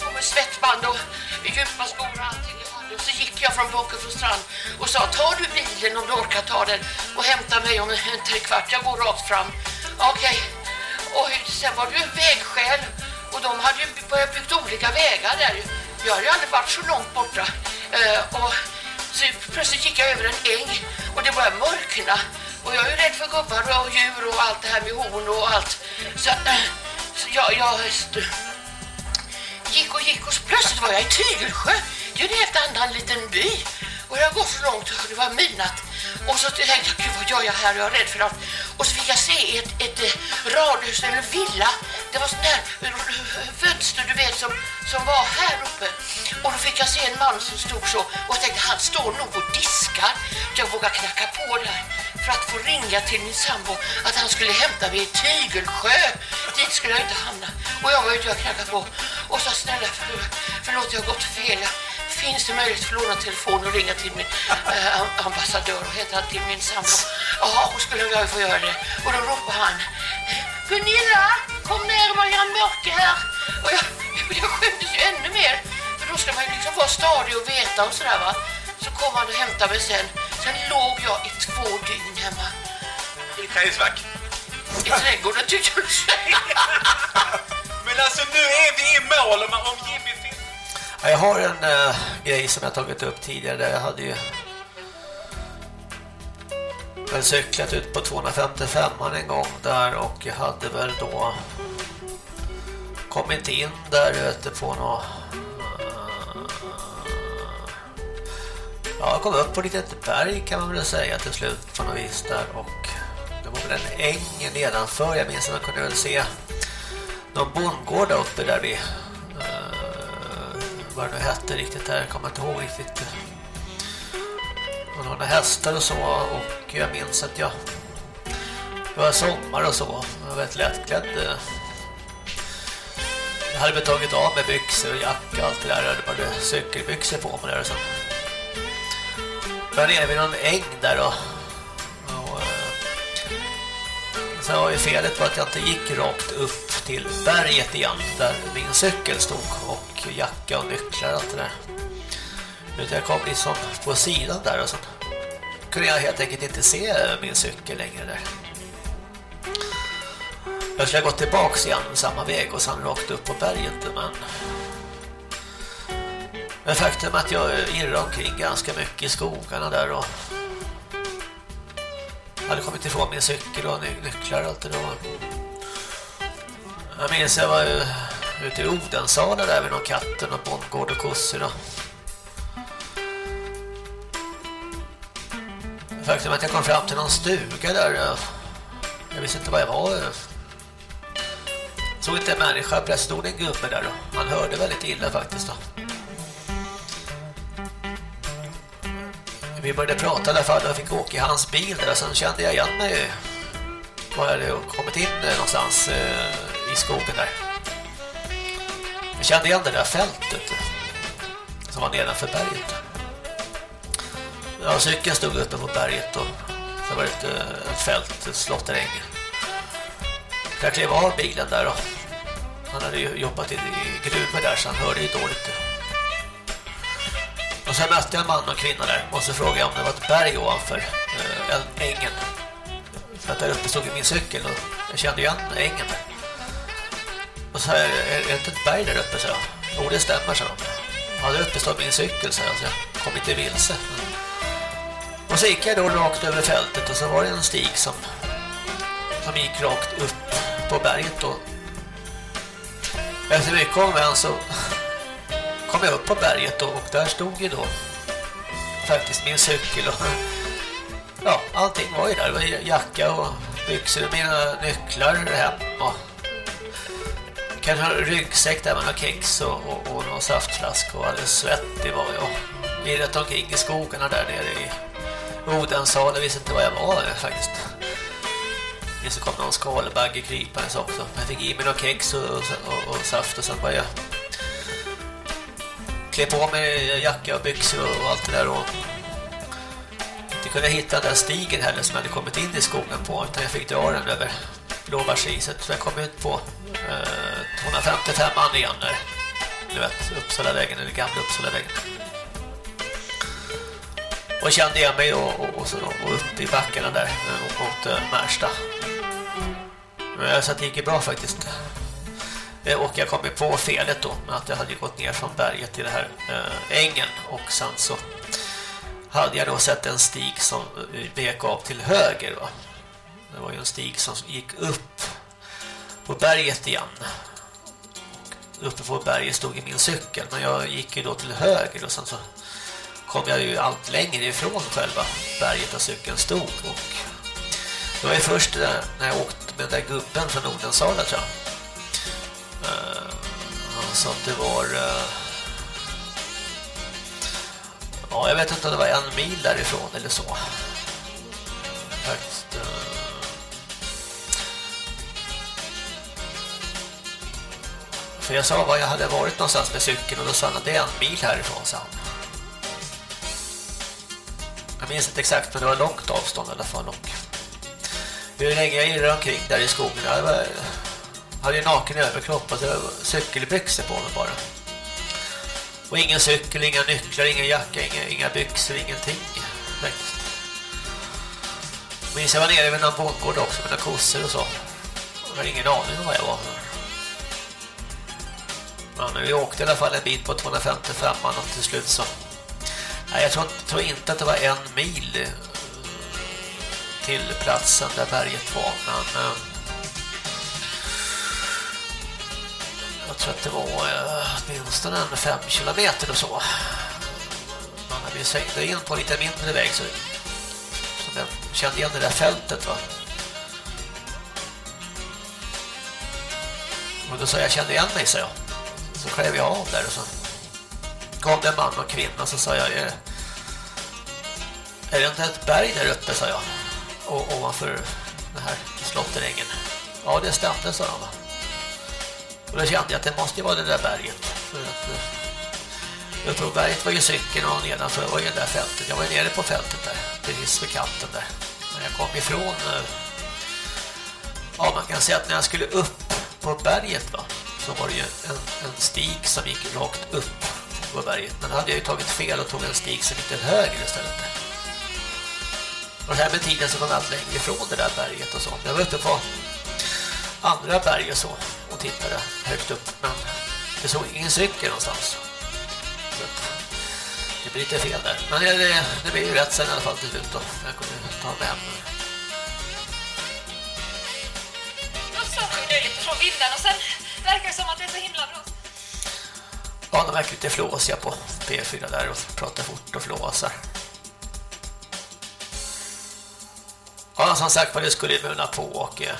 Och med svettband och djupa skor och allting i handen. Så gick jag från Boken från strand och sa tar du bilen om du orkar ta den och hämta mig om en tre kvart. Jag går rakt fram. Okej. Okay. Och sen var det ju vägskäl. Och de hade ju börjat bygga olika vägar där. Jag hade ju aldrig varit så långt borta. Uh, och så plötsligt gick jag över en äng och det började mörkna. Och jag är ju rädd för gubbar och djur och allt det här med horn och allt. Så, äh, så jag, jag gick och gick och plötsligt var jag i Tygelsjö. Det är ju en helt annan liten by. Och jag går så långt och det var midnatt. Och så tänkte jag, gud vad gör jag här? Jag är rädd för något. Och så fick jag se ett, ett, ett radhus eller villa. Det var sån där eh, fönster du vet som, som var här uppe. Och då fick jag se en man som stod så. Och jag tänkte, han står nog och diskar. Jag vågar knacka på där för att få ringa till min sambo att han skulle hämta mig i Tygelsjö. Dit skulle jag inte hamna. Och jag var ute och knackade på. Och sa, snälla, för, förlåt jag har gått fel. Finns det möjlighet att låna telefon och ringa till min eh, ambassadör heter han till min sambo? Ja, och skulle jag få göra det. Och då ropar han Gunilla, kom ner och gör mörker här. Och jag, jag skämdes ju ännu mer. För då ska man ju liksom vara stadig och veta och sådär va. Så kom han och hämtade mig sen. Sen låg jag i två dygn hemma. I trädslag? I trädgården tyckte du Men alltså nu är vi i mål om, om Jimmy finns. Jag har en äh, grej som jag tagit upp tidigare där jag hade ju väl cyklat ut på 255 en gång där och jag hade väl då kommit in där ute på något eh, Ja, jag kom upp på ett litet berg kan man väl säga till slut på något vis där och det var väl en äng nedanför. Jag minns att man kunde väl se någon bondgård där uppe där vi uh, eh, vad det nu hette riktigt där, jag kommer inte ihåg riktigt. Och några hästar och så och jag minns att jag det var sommar och så. Jag var väldigt lättklädd. Jag hade tagit av med byxor och jacka och allt det där. Jag hade bara cykelbyxor på mig där och sen var nere vid någon äng där då. Och, eh, sen var ju felet var att jag inte gick rakt upp till berget igen där min cykel stod och jacka och nycklar och allt det där. Utan jag kom liksom på sidan där och så kunde jag helt enkelt inte se min cykel längre där. Jag skulle ha gått tillbaks igen samma väg och sen rakt upp på berget men men faktum är att jag irrade omkring ganska mycket i skogarna där och hade kommit ifrån min cykel och nycklar och allt det där. Jag minns jag var ute i Odensala där med någon katten och bondgård och kossor och Faktum är att jag kom fram till någon stuga där. Eh. Jag visste inte vad jag var. Jag såg inte en människa, det stod en gubbe där då. Man hörde väldigt illa faktiskt då. Vi började prata i alla fall och jag fick åka i hans bil där sen kände jag igen mig var jag hade kommit in någonstans i skogen där. Jag kände igen det där fältet som var nedanför berget. Ja, cykeln stod uppe på berget och så var det ett, eh, ett fält, ett slotteräng. Jag klev av bilen där och han hade ju jobbat i, i gruvor där så han hörde ju dåligt. Och så mötte jag en man och en kvinna där och så frågade jag om det var ett berg ovanför äh, ängen. För att där uppe stod min cykel och jag kände igen ängen. Och så här, är det inte ett berg där uppe, så. Jo, det stämmer, så Ja, där uppe står min cykel, så jag. Så jag kom inte vilse. Och så gick jag då rakt över fältet och så var det en stig som, som gick rakt upp på berget då. Efter mycket omvänd så kom jag upp på berget då, och där stod ju då faktiskt min cykel och ja, allting var ju där. Det var jacka och byxor och mina nycklar hemma. Kanske en ryggsäck där med några kex och, och, och någon saftflask och alldeles svettig var jag. Virrat omkring i skogarna där nere i Odensal. Jag visste inte vad jag var faktiskt. Men så kom någon skalbagge krypandes också. Jag fick i mig några kex och, och, och, och saft och sen började jag klä på mig jacka och byxor och allt det där och inte kunde hitta den stigen heller som jag hade kommit in i skogen på utan jag fick dra den över blåbärsiset så jag kom ut på eh, 255 an igen där du vet, Uppsalavägen eller gamla Uppsalavägen och kände jag mig och, och, och, så, och upp i backarna där eh, mot eh, Märsta eh, så det gick bra faktiskt och jag kom på felet då att jag hade gått ner från berget till det här ängen och sen så hade jag då sett en stig som vek av till höger va? Det var ju en stig som gick upp på berget igen. Uppe på berget stod min cykel men jag gick ju då till höger och sen så kom jag ju allt längre ifrån själva berget där cykeln stod och det var ju först när jag åkte med den där gubben från Nordensala tror jag. Eh, han sa att det var eh, ja, jag vet inte om det var en mil därifrån eller så. Faktiskt eh, För jag sa var jag hade varit någonstans med cykeln och då sa han att det är en mil härifrån, sa han. Jag minns inte exakt men det var långt avstånd i alla fall. Och hur länge jag irrade omkring där i skogen. Jag var, hade ju naken överkropp och så cykelbyxor på mig bara. Och ingen cykel, inga nycklar, ingen jacka, inga, inga byxor, ingenting. Faktiskt. Minns jag var nere vid någon bondgård också med några kossor och så. Jag hade ingen aning om vad jag var. Men vi åkte i alla fall en bit på 255 och till slut så Nej, jag tror, tror, inte att det var en mil eh, till platsen där berget var, men eh, jag tror att det var eh, åtminstone en fem kilometer och så. Man hade vi svängde in på lite mindre väg så så jag kände igen det där fältet va. Och då sa jag, jag kände igen mig, så jag. Så klev jag av där och så kom det en man och kvinna så sa jag är, är det inte ett berg där uppe? sa jag. Och ovanför den här slotterängen. Ja det stämde sa de och då kände jag att det måste vara det där berget för att eh, jag tror berget var ju cykeln och nedanför var ju det där fältet. Jag var ju nere på fältet där precis vid kanten där. När jag kom ifrån eh, ja man kan säga att när jag skulle upp på berget va så var det ju en, en stig som gick rakt upp på berget. Men hade jag ju tagit fel och tog en stig som gick högre istället. Och här med tiden så kom jag allt längre ifrån det där berget och så. Jag var ute på andra berg och så och tittade högt upp. Men det såg ingen cykel någonstans. Så det blir lite fel där. Men det, det, det blir ju rätt sen i alla fall till slut då. Jag kommer ta med hem. Jag såg det lite från vinden och sen verkar det som att det är så himla bra. Ja, de verkar lite flåsiga på P4 där och pratar fort och flåsar. Ja, som sagt vad det skulle muna på och eh,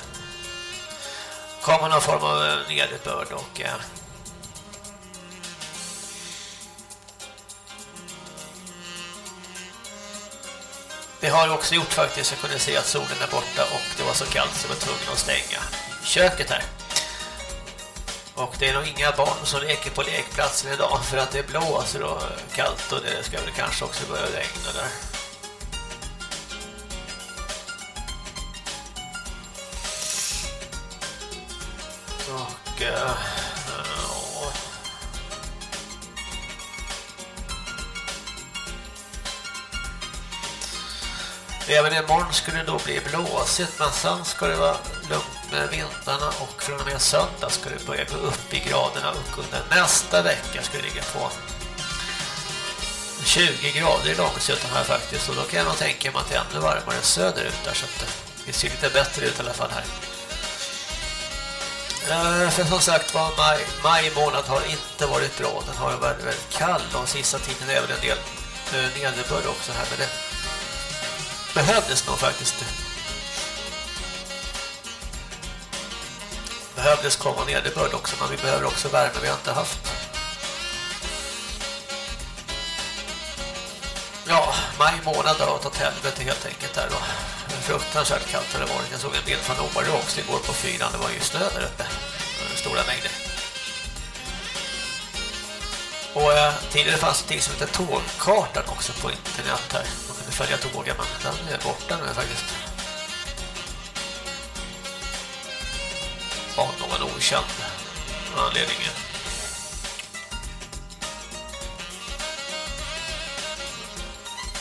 komma någon form av eh, nederbörd och eh, Det har jag också gjort faktiskt. Jag kunde se att solen är borta och det var så kallt så jag var tvungen att stänga köket här. Och det är nog inga barn som leker på lekplatsen idag för att det blåser och kallt och det ska väl kanske också börja regna där. Och... Uh, Även imorgon skulle det då bli blåsigt men sen ska det vara lugnt med vindarna och från och med söndag ska det börja gå upp i graderna och under nästa vecka ska det ligga på 20 grader i långsötan här faktiskt och då kan jag nog tänka mig att det är ännu varmare söderut där så att det ser lite bättre ut i alla fall här. Eh, för som sagt var maj, maj månad har inte varit bra. Den har varit väldigt kall och sista tiden är väl en del eh, nederbörd också här. med det behövdes nog faktiskt. Behövdes komma nederbörd också men vi behöver också värme vi har inte haft. Ja, maj månad har åt helvete helt enkelt där då. Fruktansvärt kallt har det varit. Jag såg en bild från Åre också igår på fyran. Det var ju snö där uppe. Stora mängder. Och eh, tidigare fanns det som heter tågkartan också på internet här. Man kunde följa tågen men den är borta nu faktiskt. Av någon okänd anledning.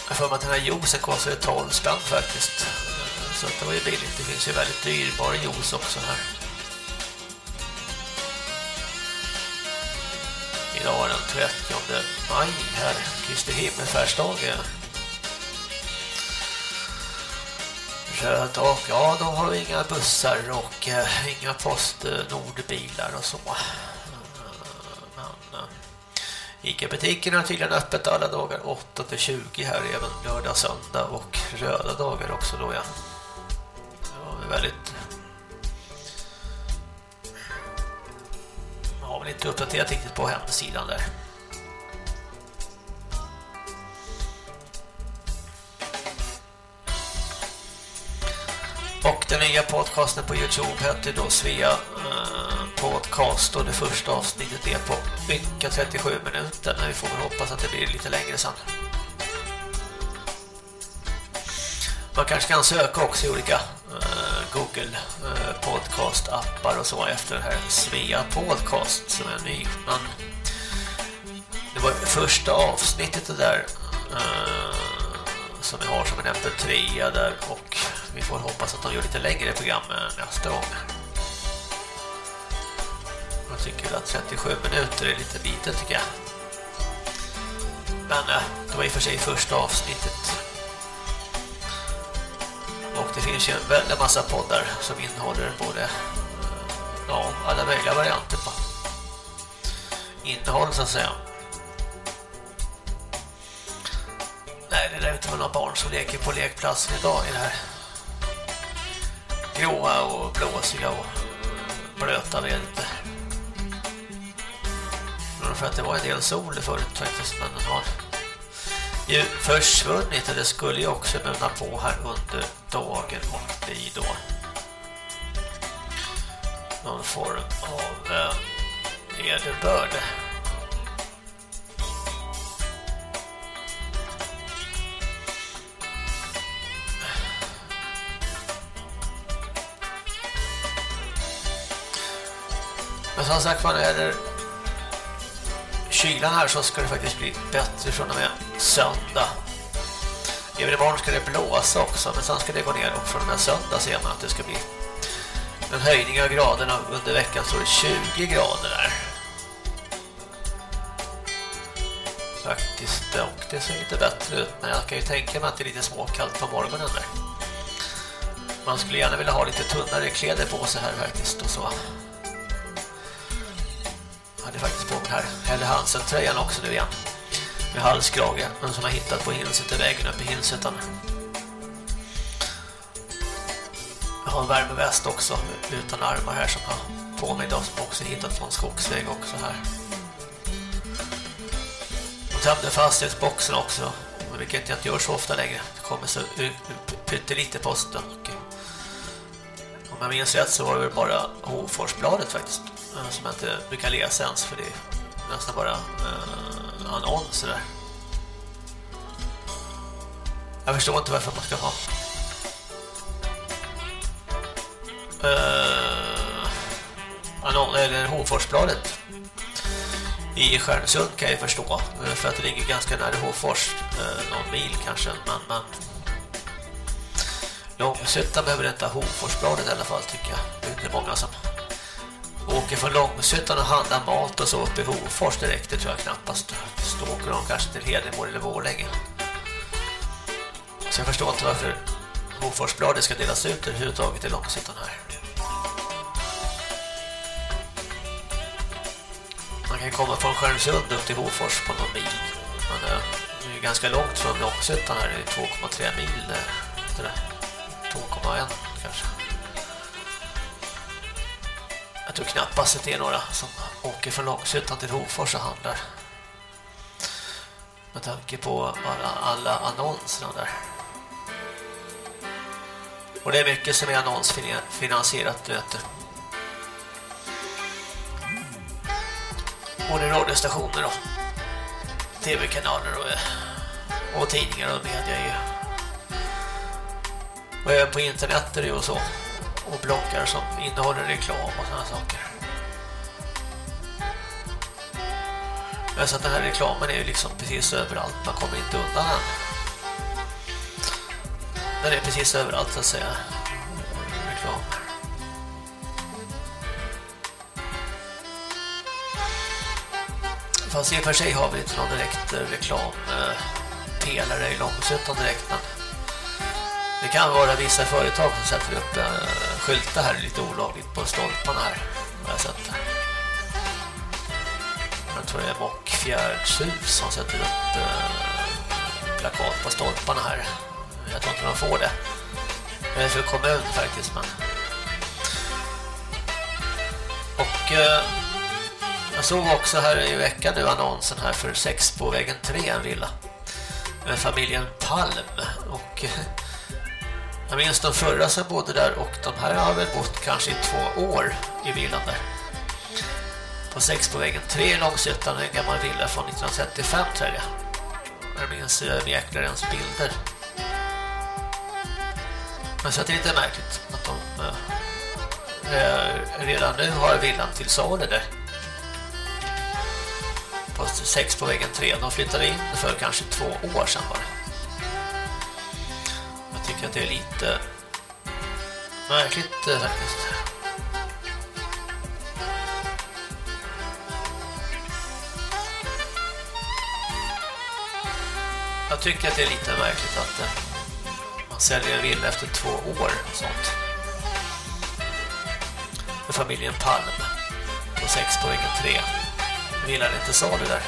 Jag får mig att den här juicen kostade 12 spänn faktiskt. Så det var ju billigt. Det finns ju väldigt dyrbar juice också här. Idag är den 30 maj här. Kristi himmelfärdsdag. Röd dag. Ja, då har vi inga bussar och eh, inga postnordbilar eh, och så. Men eh, Ica-butikerna har tydligen öppet alla dagar 8-20 här, även lördag, söndag och röda dagar också då ja. Det var väldigt... Jag har väl inte uppdaterat riktigt på hemsidan där. Och den nya podcasten på Youtube heter då Svea eh, podcast och det första avsnittet är på ynka 37 minuter men vi får väl hoppas att det blir lite längre sen. Man kanske kan söka också i olika eh, Google eh, podcast-appar och så efter den här Svea podcast som är ny. Men det var första avsnittet det där eh, som vi har som en efter trea där och vi får hoppas att de gör lite längre program eh, nästa gång. Jag tycker att 37 minuter är lite lite tycker jag. Men eh, det var i och för sig första avsnittet. Och det finns ju en väldig massa poddar som innehåller både eh, ja, alla möjliga varianter på innehåll så att säga. Nej, det är inte några barn som leker på lekplatsen idag i det här gråa och blåsiga och blöta vädret. För att det var en del sol förut faktiskt, men den har ju försvunnit och det skulle ju också munna på här under dagen och bli då någon form av eh, nederbörd. Men som sagt var, är det kylan här så ska det faktiskt bli bättre från och med söndag. Även imorgon ska det blåsa också, men sen ska det gå ner och från och med söndag ser man att det ska bli en höjning av graderna under veckan så är det 20 grader där. Faktiskt, och det ser lite bättre ut, men jag kan ju tänka mig att det är lite småkallt på morgonen där. Man skulle gärna vilja ha lite tunnare kläder på sig här faktiskt och så hade faktiskt på den här Helle Hansen-tröjan också nu igen. Med halskrage, men som jag hittat på Hinset i vägen uppe i Hinsetan. Jag har en värmeväst också utan armar här som har på mig idag. som också hittat från skogsväg också här. Och tömde fastighetsboxen också vilket jag inte gör så ofta längre. Det kommer så pyttelite post och om jag minns rätt så var det bara Hoforsbladet faktiskt Eh, som jag inte brukar läsa ens för det är nästan bara eh, annonser där. Jag förstår inte varför man ska ha. Eh, annons, eller Hoforsbladet i Stjärnsund kan jag förstå eh, för att det ligger ganska nära Hofors eh, någon mil kanske men, men Långsuttan behöver inte ha Hoforsbladet i alla fall tycker jag. Det är inte många som åker från Långsötan och handlar mat och så upp i Hofors direkt det tror jag knappast så åker de kanske till Hedemora eller Vårlänge så jag förstår inte varför Hoforsbladet ska delas ut överhuvudtaget i Långsötan här Man kan komma från Stjärnsund upp till Hofors på någon mil. Men eh, det är ganska långt från Långsötan här. Det är 2,3 mil. Eh, 2,1 kanske. Jag tror knappast att det är några som åker från Långsötan till Hofors och handlar. Med tanke på alla, alla annonserna där. Och det är mycket som är annonsfinansierat, vet du. både radiostationer och tv-kanaler och, och tidningar och media och även på internet är det och så och bloggar som innehåller reklam och sådana saker. Men så att den här reklamen är ju liksom precis överallt. Man kommer inte undan den. Den är precis överallt så att säga. Reklam. Fast i och för sig har vi inte någon direkt eh, reklampelare eh, i Långsötan direkt men det kan vara vissa företag som sätter upp äh, skyltar här lite olagligt på stolparna här. Jag, sett. jag tror det är Mockfjärdshus som sätter upp äh, plakat på stolparna här. Jag tror inte de får det. Det är för kommun faktiskt men och äh, jag såg också här i veckan nu annonsen här för sex på vägen 3 en villa med familjen Palm och jag minns de förra som bodde där och de här har väl bott kanske i två år i villan där. På sex på vägen 3 i Långsötan en gammal villa från 1935 tror jag. Jag minns eh, mäklarens bilder. Men så att det är lite märkligt att de eh, eh redan nu har villan till salu där på sex på vägen 3. De flyttade in för kanske två år sedan bara. Jag tycker att det är lite märkligt eh, faktiskt. Jag tycker att det är lite märkligt att eh, man säljer en villa efter två år och sånt. Med familjen Palm på sex på vägen 3 villan inte sa det där.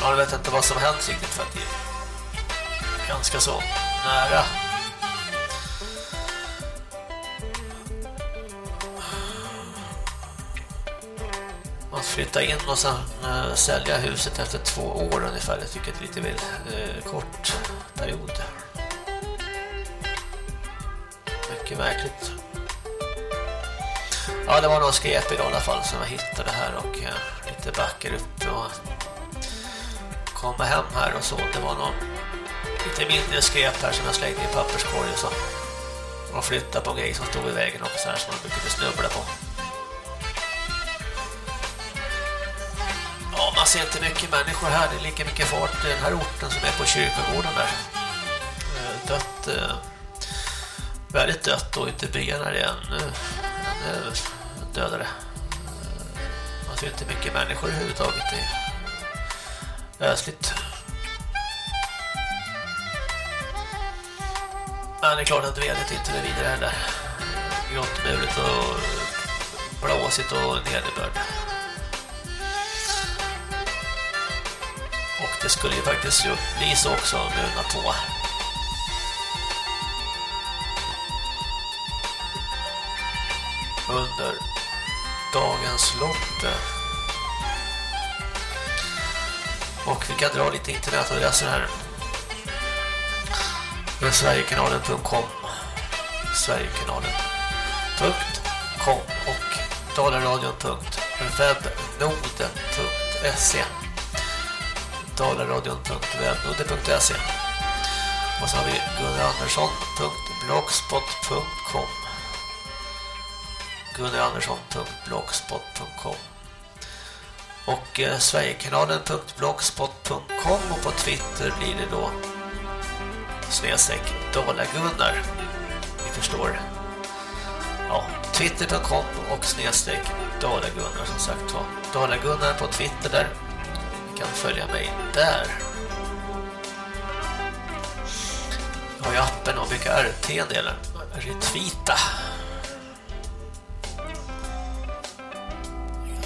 Jag vet inte vad som hänt riktigt för att det ganska så nära. Man flytta in och sen äh, sälja huset efter två år ungefär. Jag tycker det är lite väl äh, kort period. Mycket märkligt. Ja, det var någon skräp i alla fall som jag hittade här och eh, lite backar upp och komma hem här och så. Det var någon lite mindre skräp här som jag slängde i papperskorg och så. Och flyttade på grejer som stod i vägen också här som man brukade snubbla på. Ja, man ser inte mycket människor här. Det är lika mycket fart i den här orten som är på kyrkogården där. Eh, dött. Eh, väldigt dött och inte benare det eh, ännu dödade. Man ser inte mycket människor överhuvudtaget. Det är ösligt. Men det är klart att vädret inte är vidare heller. Grottmulet och blåsigt och nederbörd. Och det skulle ju faktiskt bli så också om Muna 2. Under dagens lopp. Och vi kan dra lite internetadresser här. Sverigekanalen.com Sverigekanalen.com och dalaradion.webnode.se dalaradion.webnode.se och så har vi gunnarandersson.blogspot.com gunnarandersson.blogspot.com och eh, sverigekanalen.blogspot.com och på Twitter blir det då snedstreck Dalagunnar ni förstår. Ja, twitter.com och snedstreck Dalagunnar som sagt var. Dalagunnar på Twitter där. Ni kan följa mig där. Jag har ju appen och brukar RT en del. Retweeta.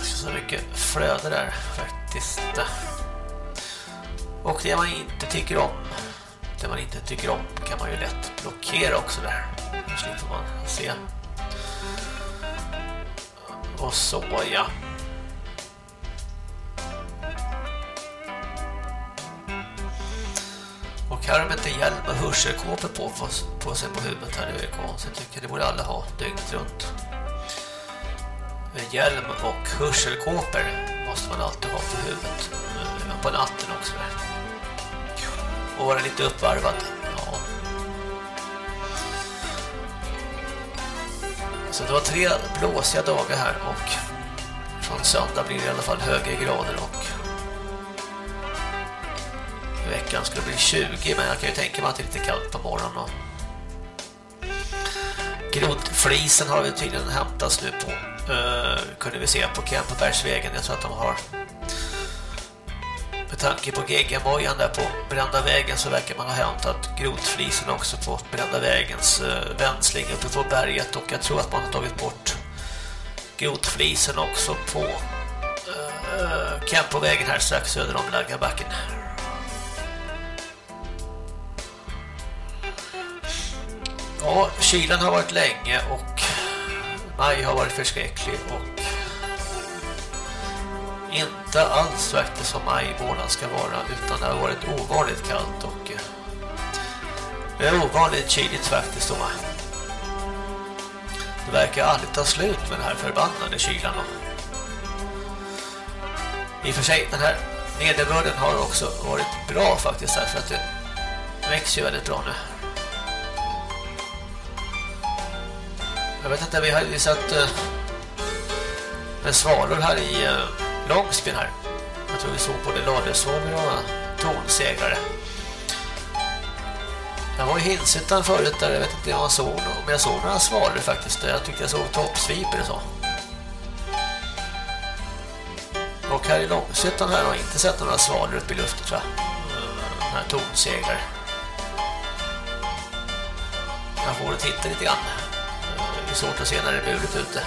Så mycket flöde där faktiskt. Och det man inte tycker om, det man inte tycker om kan man ju lätt blockera också där. Då slipper man se. Och så ja. Och här har de inte hjälm och hörselkåpor på, på sig på huvudet här i VK. Så jag tycker det borde alla ha dygnet runt hjälm och hörselkåpor måste man alltid ha på huvudet på natten också och vara lite uppvarvad ja. så det var tre blåsiga dagar här och från söndag blir det i alla fall högre grader och i veckan skulle det bli 20 men jag kan ju tänka mig att det är lite kallt på morgonen och Grodflisen har vi tydligen hämtats nu på uh, kunde vi se på Kempebergsvägen. Jag tror att de har med tanke på geggamojan där på Brända vägen så verkar man ha hämtat grotflisen också på Brända vägens eh, vänsling uppe på berget och jag tror att man har tagit bort grotflisen också på eh, Kempovägen här strax söder om Laggabacken. Ja, kylan har varit länge och maj har varit förskräcklig och inte alls faktiskt som maj ska vara utan det har varit ovanligt kallt och eh, det är ovanligt kyligt faktiskt. Då. Det verkar aldrig ta slut med den här förbannade kylan. I och för sig, den här nederbörden har också varit bra faktiskt därför att det växer ju väldigt bra nu. Jag vet inte, vi har ju sett uh, eh, med svalor här i uh, Långsbyn här. Jag tror vi såg både ladesvalor och Tornsegrare. Jag var i Hinshyttan förut där, jag vet inte om jag såg, om jag såg några svalor faktiskt. Jag tyckte jag såg toppsviper och så. Och här i Långshyttan här har jag inte sett några svalor uppe i luften tror jag. Den här tonsegrare. Jag får titta lite grann det är svårt att se när det är mulet ute.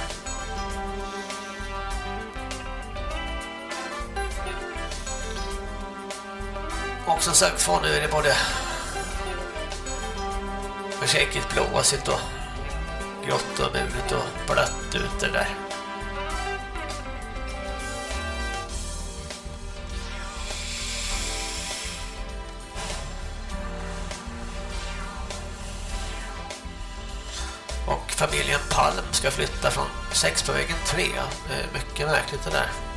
Och som sagt, för nu är det både försäkert blåsigt och grått och mulet och blött ute där. Och familjen Palm ska flytta från 6 på vägen 3. Eh, mycket märkligt det där.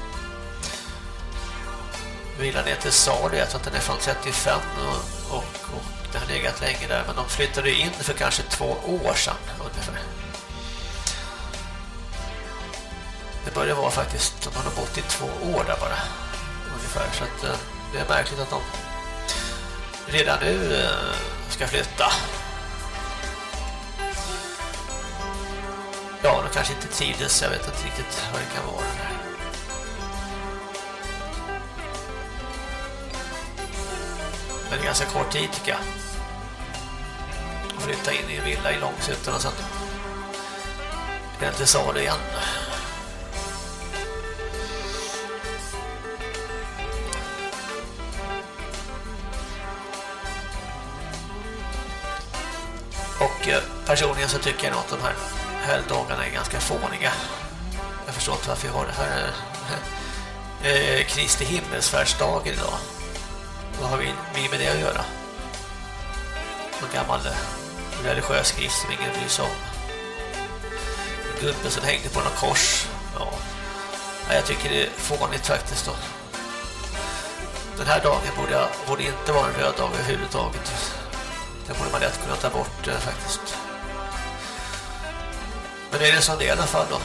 Villan är till salu, jag tror att den är från 35 och, och, och den har legat länge där. Men de flyttade in för kanske två år sedan ungefär. Det börjar vara faktiskt, de har bott i två år där bara. Ungefär, så att eh, det är märkligt att de redan nu eh, ska flytta. Ja, de kanske inte trivdes, jag vet inte riktigt vad det kan vara. Men ganska kort tid tycker jag. Flytta in i en villa i Långshyttan och sen är det inte salu igen. Och eh, personligen så tycker jag nog att de här helgdagarna är ganska fåniga. Jag förstår inte varför vi har det här eh, eh Kristi himmelsfärdsdag idag. Vad har vi, vi med det att göra? Någon gammal eh, religiös skrift som ingen bryr sig om. Gubben som hängde på någon kors. Ja. jag tycker det är fånigt faktiskt då. Den här dagen borde, borde inte vara en röd dag överhuvudtaget. Det borde man lätt kunna ta bort eh, faktiskt. Men det är det som det är i alla fall då.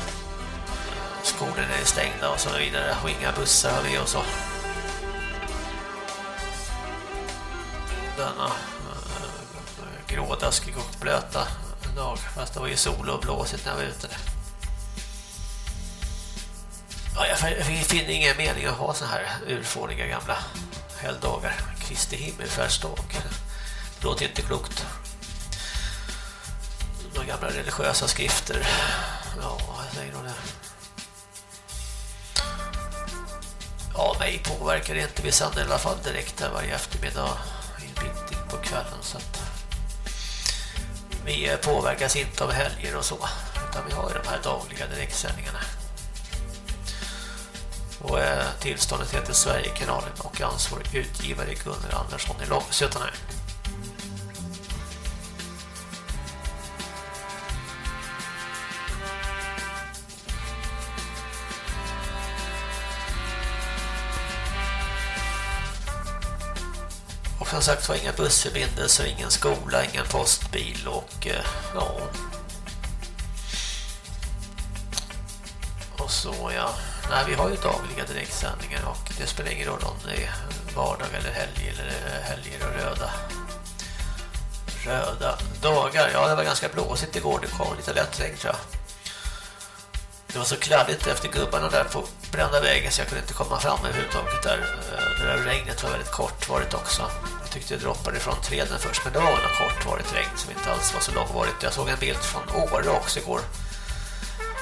Skolorna är stängda och så vidare. Och inga bussar har vi och så. Denna eh, äh, grådaskig och blöta dag. Fast det var ju sol och blåsigt när jag var ute. Ja, jag finner ingen mening att ha så här urfåniga gamla helgdagar. Kristi himmelfärdsdag. Det låter inte klokt. Några gamla religiösa skrifter. Ja, vad säger de där? Ja, mig påverkar det inte. Vi sänder i alla fall direkt här varje eftermiddag inbildning på kvällen. Så att eh, vi eh, påverkas inte av helger och så. Utan vi har ju de här dagliga direktsändningarna. Och eh, tillståndet heter Sverigekanalen och ansvarig utgivare Gunnar Andersson i Långsötan här. Och som sagt var inga bussförbindelser, ingen skola, ingen postbil och eh, ja. Och så ja. Nej, vi har ju dagliga direktsändningar och det spelar ingen roll om det är vardag eller helg eller eh, helger och röda röda dagar. Ja, det var ganska blåsigt igår. Det kom lite lätt regn tror jag. Det var så kladdigt efter gubbarna där på brända vägen så jag kunde inte komma fram överhuvudtaget där. Eh, det där regnet var väldigt kortvarigt också. Jag tyckte det droppade från träden först men det var något kortvarigt regn som inte alls var så långvarigt. Jag såg en bild från Åre också igår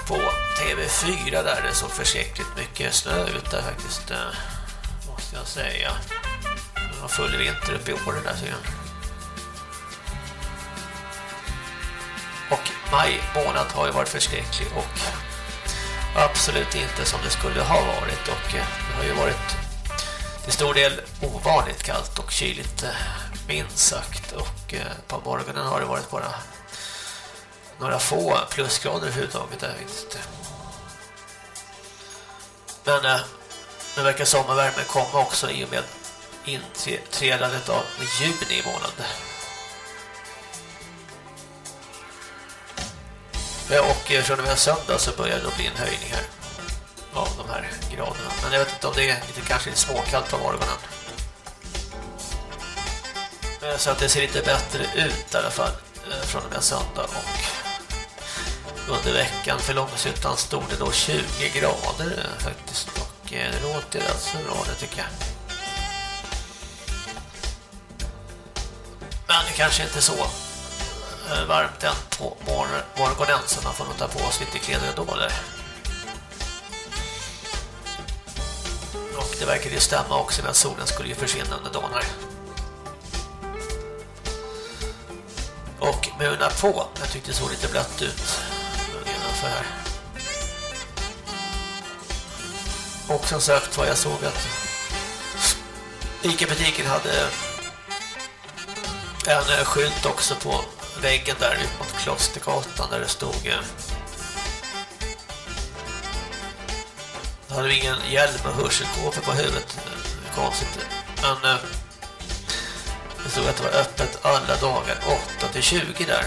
på TV4 där det såg försäkligt mycket snö ut där faktiskt eh, måste jag säga. Det var full vinter uppe i Åre där så Och maj månad har ju varit förskräcklig och absolut inte som det skulle ha varit och eh, det har ju varit till stor del ovanligt kallt och kyligt eh, minst sagt och eh, på morgonen har det varit bara några få plusgrader överhuvudtaget där inte. Men eh, nu verkar sommarvärmen komma också i och med inträdandet av juni månad. Och från och med söndag så börjar det bli en höjning här av de här graderna. Men jag vet inte om det är lite kanske lite småkallt på morgonen. Eh, så att det ser lite bättre ut i alla fall eh, från och med söndag och under veckan för Långshyttan stod det då 20 grader eh, faktiskt och det låter rätt så alltså bra det tycker jag. Men det kanske inte är så varmt än på morgonen så man får nog ta på sig lite kläder då eller? Och det verkar ju stämma också med att solen skulle ju försvinna under dagen här. Och muna på, jag tyckte det såg lite blött ut så här. Och som sagt var jag såg att Ica-butiken hade en skylt också på väggen där ut mot Klostergatan där det stod eh, eh, hade vi ingen hjälm och hörselkåpor på huvudet. Konstigt. Men eh, det stod att det var öppet alla dagar 8 till 20 där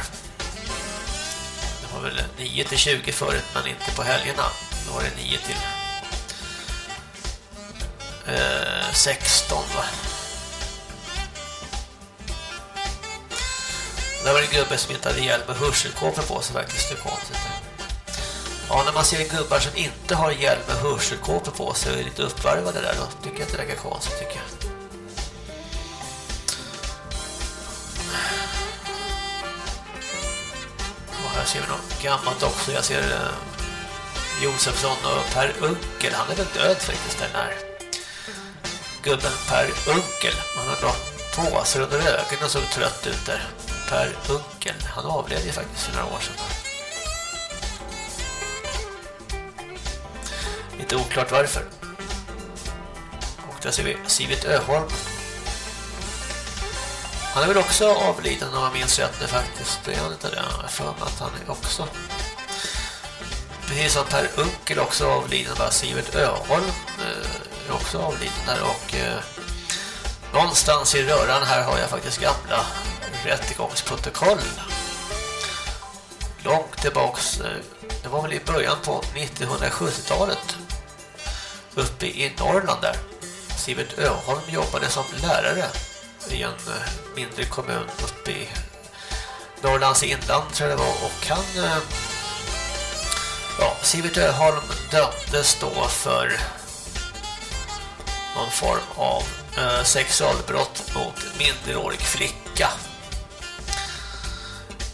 var väl 9 till 20 förut men inte på helgerna. Då var det 9 till eh, 16 va. Det var en gubbe som inte hade hjälm med hörselkåpor på sig faktiskt. Det är konstigt. Ja, när man ser gubbar som inte har hjälm med hörselkåpor på sig och är lite uppvarvade där då tycker jag inte det är konstigt tycker jag. ser vi något gammalt också. Jag ser eh, Josefsson och Per Unkel. Han är väl död faktiskt den här gubben Per Unkel. Han har dragit påsar under ögonen och såg trött ut där. Per Unkel. Han avled ju faktiskt för några år sedan. Lite oklart varför. Och där ser vi Sivit Öholm. Han är väl också avliden om jag minns rätt nu faktiskt. Det är han inte det. Jag för mig att han är också. Precis som Per Unkel också avliden. Bara Sivert Öholm eh, är också avliden där. Och eh, någonstans i röran här har jag faktiskt gamla rättegångsprotokoll. Långt tillbaks. Eh, det var väl i början på 1970-talet. Uppe i Norrland där. Sivert Öholm jobbade som lärare i en eh, mindre kommun uppe i Norrlands inland tror jag det var och han eh, ja, Sivert Öholm dömdes då för någon form av eh, sexualbrott mot minderårig flicka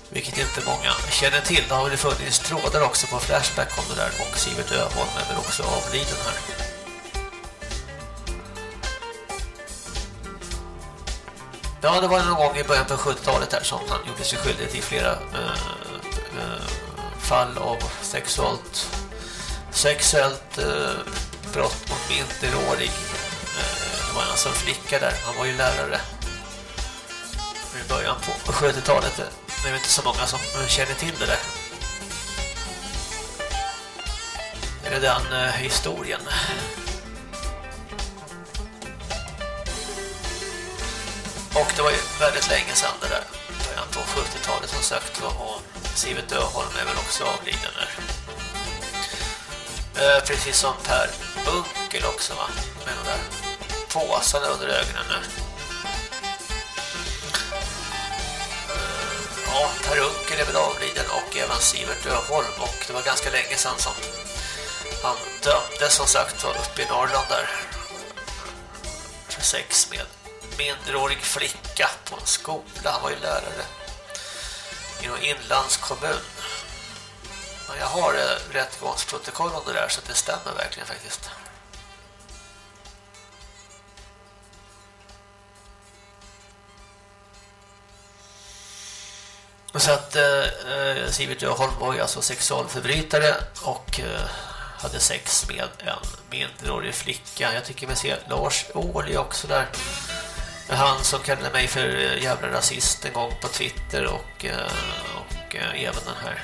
vilket inte många känner till. Det har väl funnits trådar också på Flashback om det där och Sivert Öholm är väl också avliden här. Ja, det var någon gång i början på 70-talet här som han gjorde sig skyldig till flera eh, eh, fall av sexuellt sexuellt eh, brott mot minderårig. Eh, det var alltså en flicka där. Han var ju lärare i början på 70-talet. Det är inte så många som känner till det där. Är det den eh, historien? Och det var ju väldigt länge sedan det där. Början på 70-talet som sagt var. Och Sivet Öholm är väl också avliden där. Eh, precis som Per Bunkel också va. Med de där påsarna under ögonen nu. Eh, ja, Per Unkel är väl avliden och även Sivert Öholm. Och det var ganska länge sedan som han dömdes som sagt var uppe i Norrland där. För sex med mindreårig flicka på en skola. Han var ju lärare i någon inlandskommun. Men jag har eh, rättegångsprotokoll om det där så det stämmer verkligen faktiskt. Så att eh, eh, Sivert Öholm var ju alltså sexualförbrytare och eh, hade sex med en mindreårig flicka. Jag tycker mig se Lars Ohly också där. Han som kallade mig för eh, jävla rasist en gång på Twitter och, eh, och eh, även den här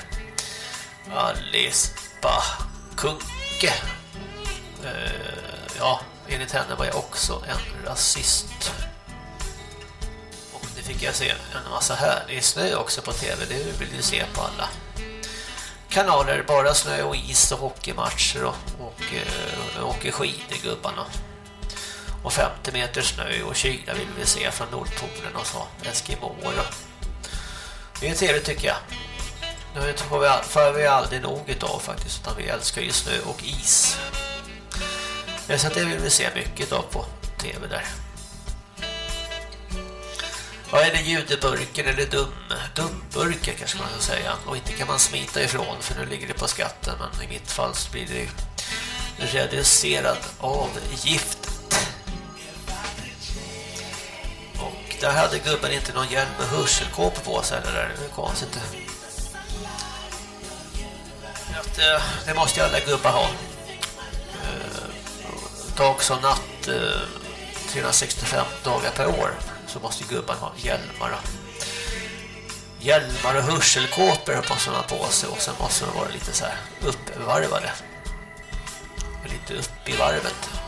Alice Bakunke. Ja, enligt henne var jag också en rasist. Och det fick jag se en massa härlig snö också på tv. Det vill ju se på alla kanaler. Bara snö och is och hockeymatcher och, och, och åker skidor gubbarna och 50 meter snö och kyla vill vi se från Nordpolen och så Eskimoer. Det är trevligt tycker jag. Nu får vi, får vi aldrig nog idag faktiskt utan vi älskar ju snö och is. Så det vill vi se mycket av på tv där. Vad är det judeburken eller dum, dumburken kanske man ska säga. Och inte kan man smita ifrån för nu ligger det på skatten men i mitt fall så blir det reducerad avgift Där hade gubben inte någon hjälm med hörselkåpor på sig eller där. Det är konstigt. Att, eh, det måste ju alla gubbar ha. Eh, dag som natt eh, 365 dagar per år så måste gubben ha hjälmar. Hjälmar och hörselkåpor måste man på sig och sen måste de vara lite så här uppvarvade. Lite upp i varvet.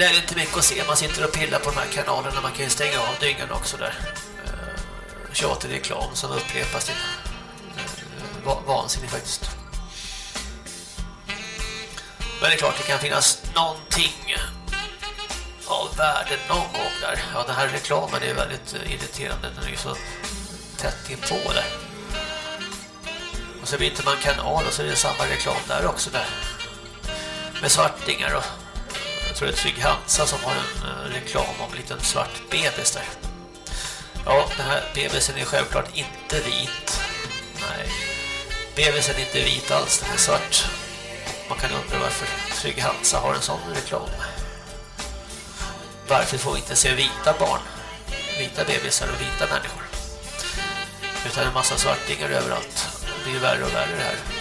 Det är inte mycket att se. Man sitter och pillar på de här kanalerna. Man kan ju stänga av dyngan också där. Eh, uh, tjater reklam som upprepas till eh, vansinnigt faktiskt. Men det är klart det kan finnas någonting av värde någon gång där. Ja, den här reklamen är väldigt eh, irriterande. Den är ju så tätt inpå där. Och så byter man kanal och så är det samma reklam där också där. Med svartingar och jag tror det är Trygg Hansa som har en eh, reklam om en liten svart bebis där. Ja, den här bebisen är självklart inte vit. Nej, bebisen är inte vit alls, den är svart. Man kan undra varför Trygg Hansa har en sån reklam. Varför får vi inte se vita barn, vita bebisar och vita människor? Utan en massa svartingar överallt. Det blir värre och värre det här.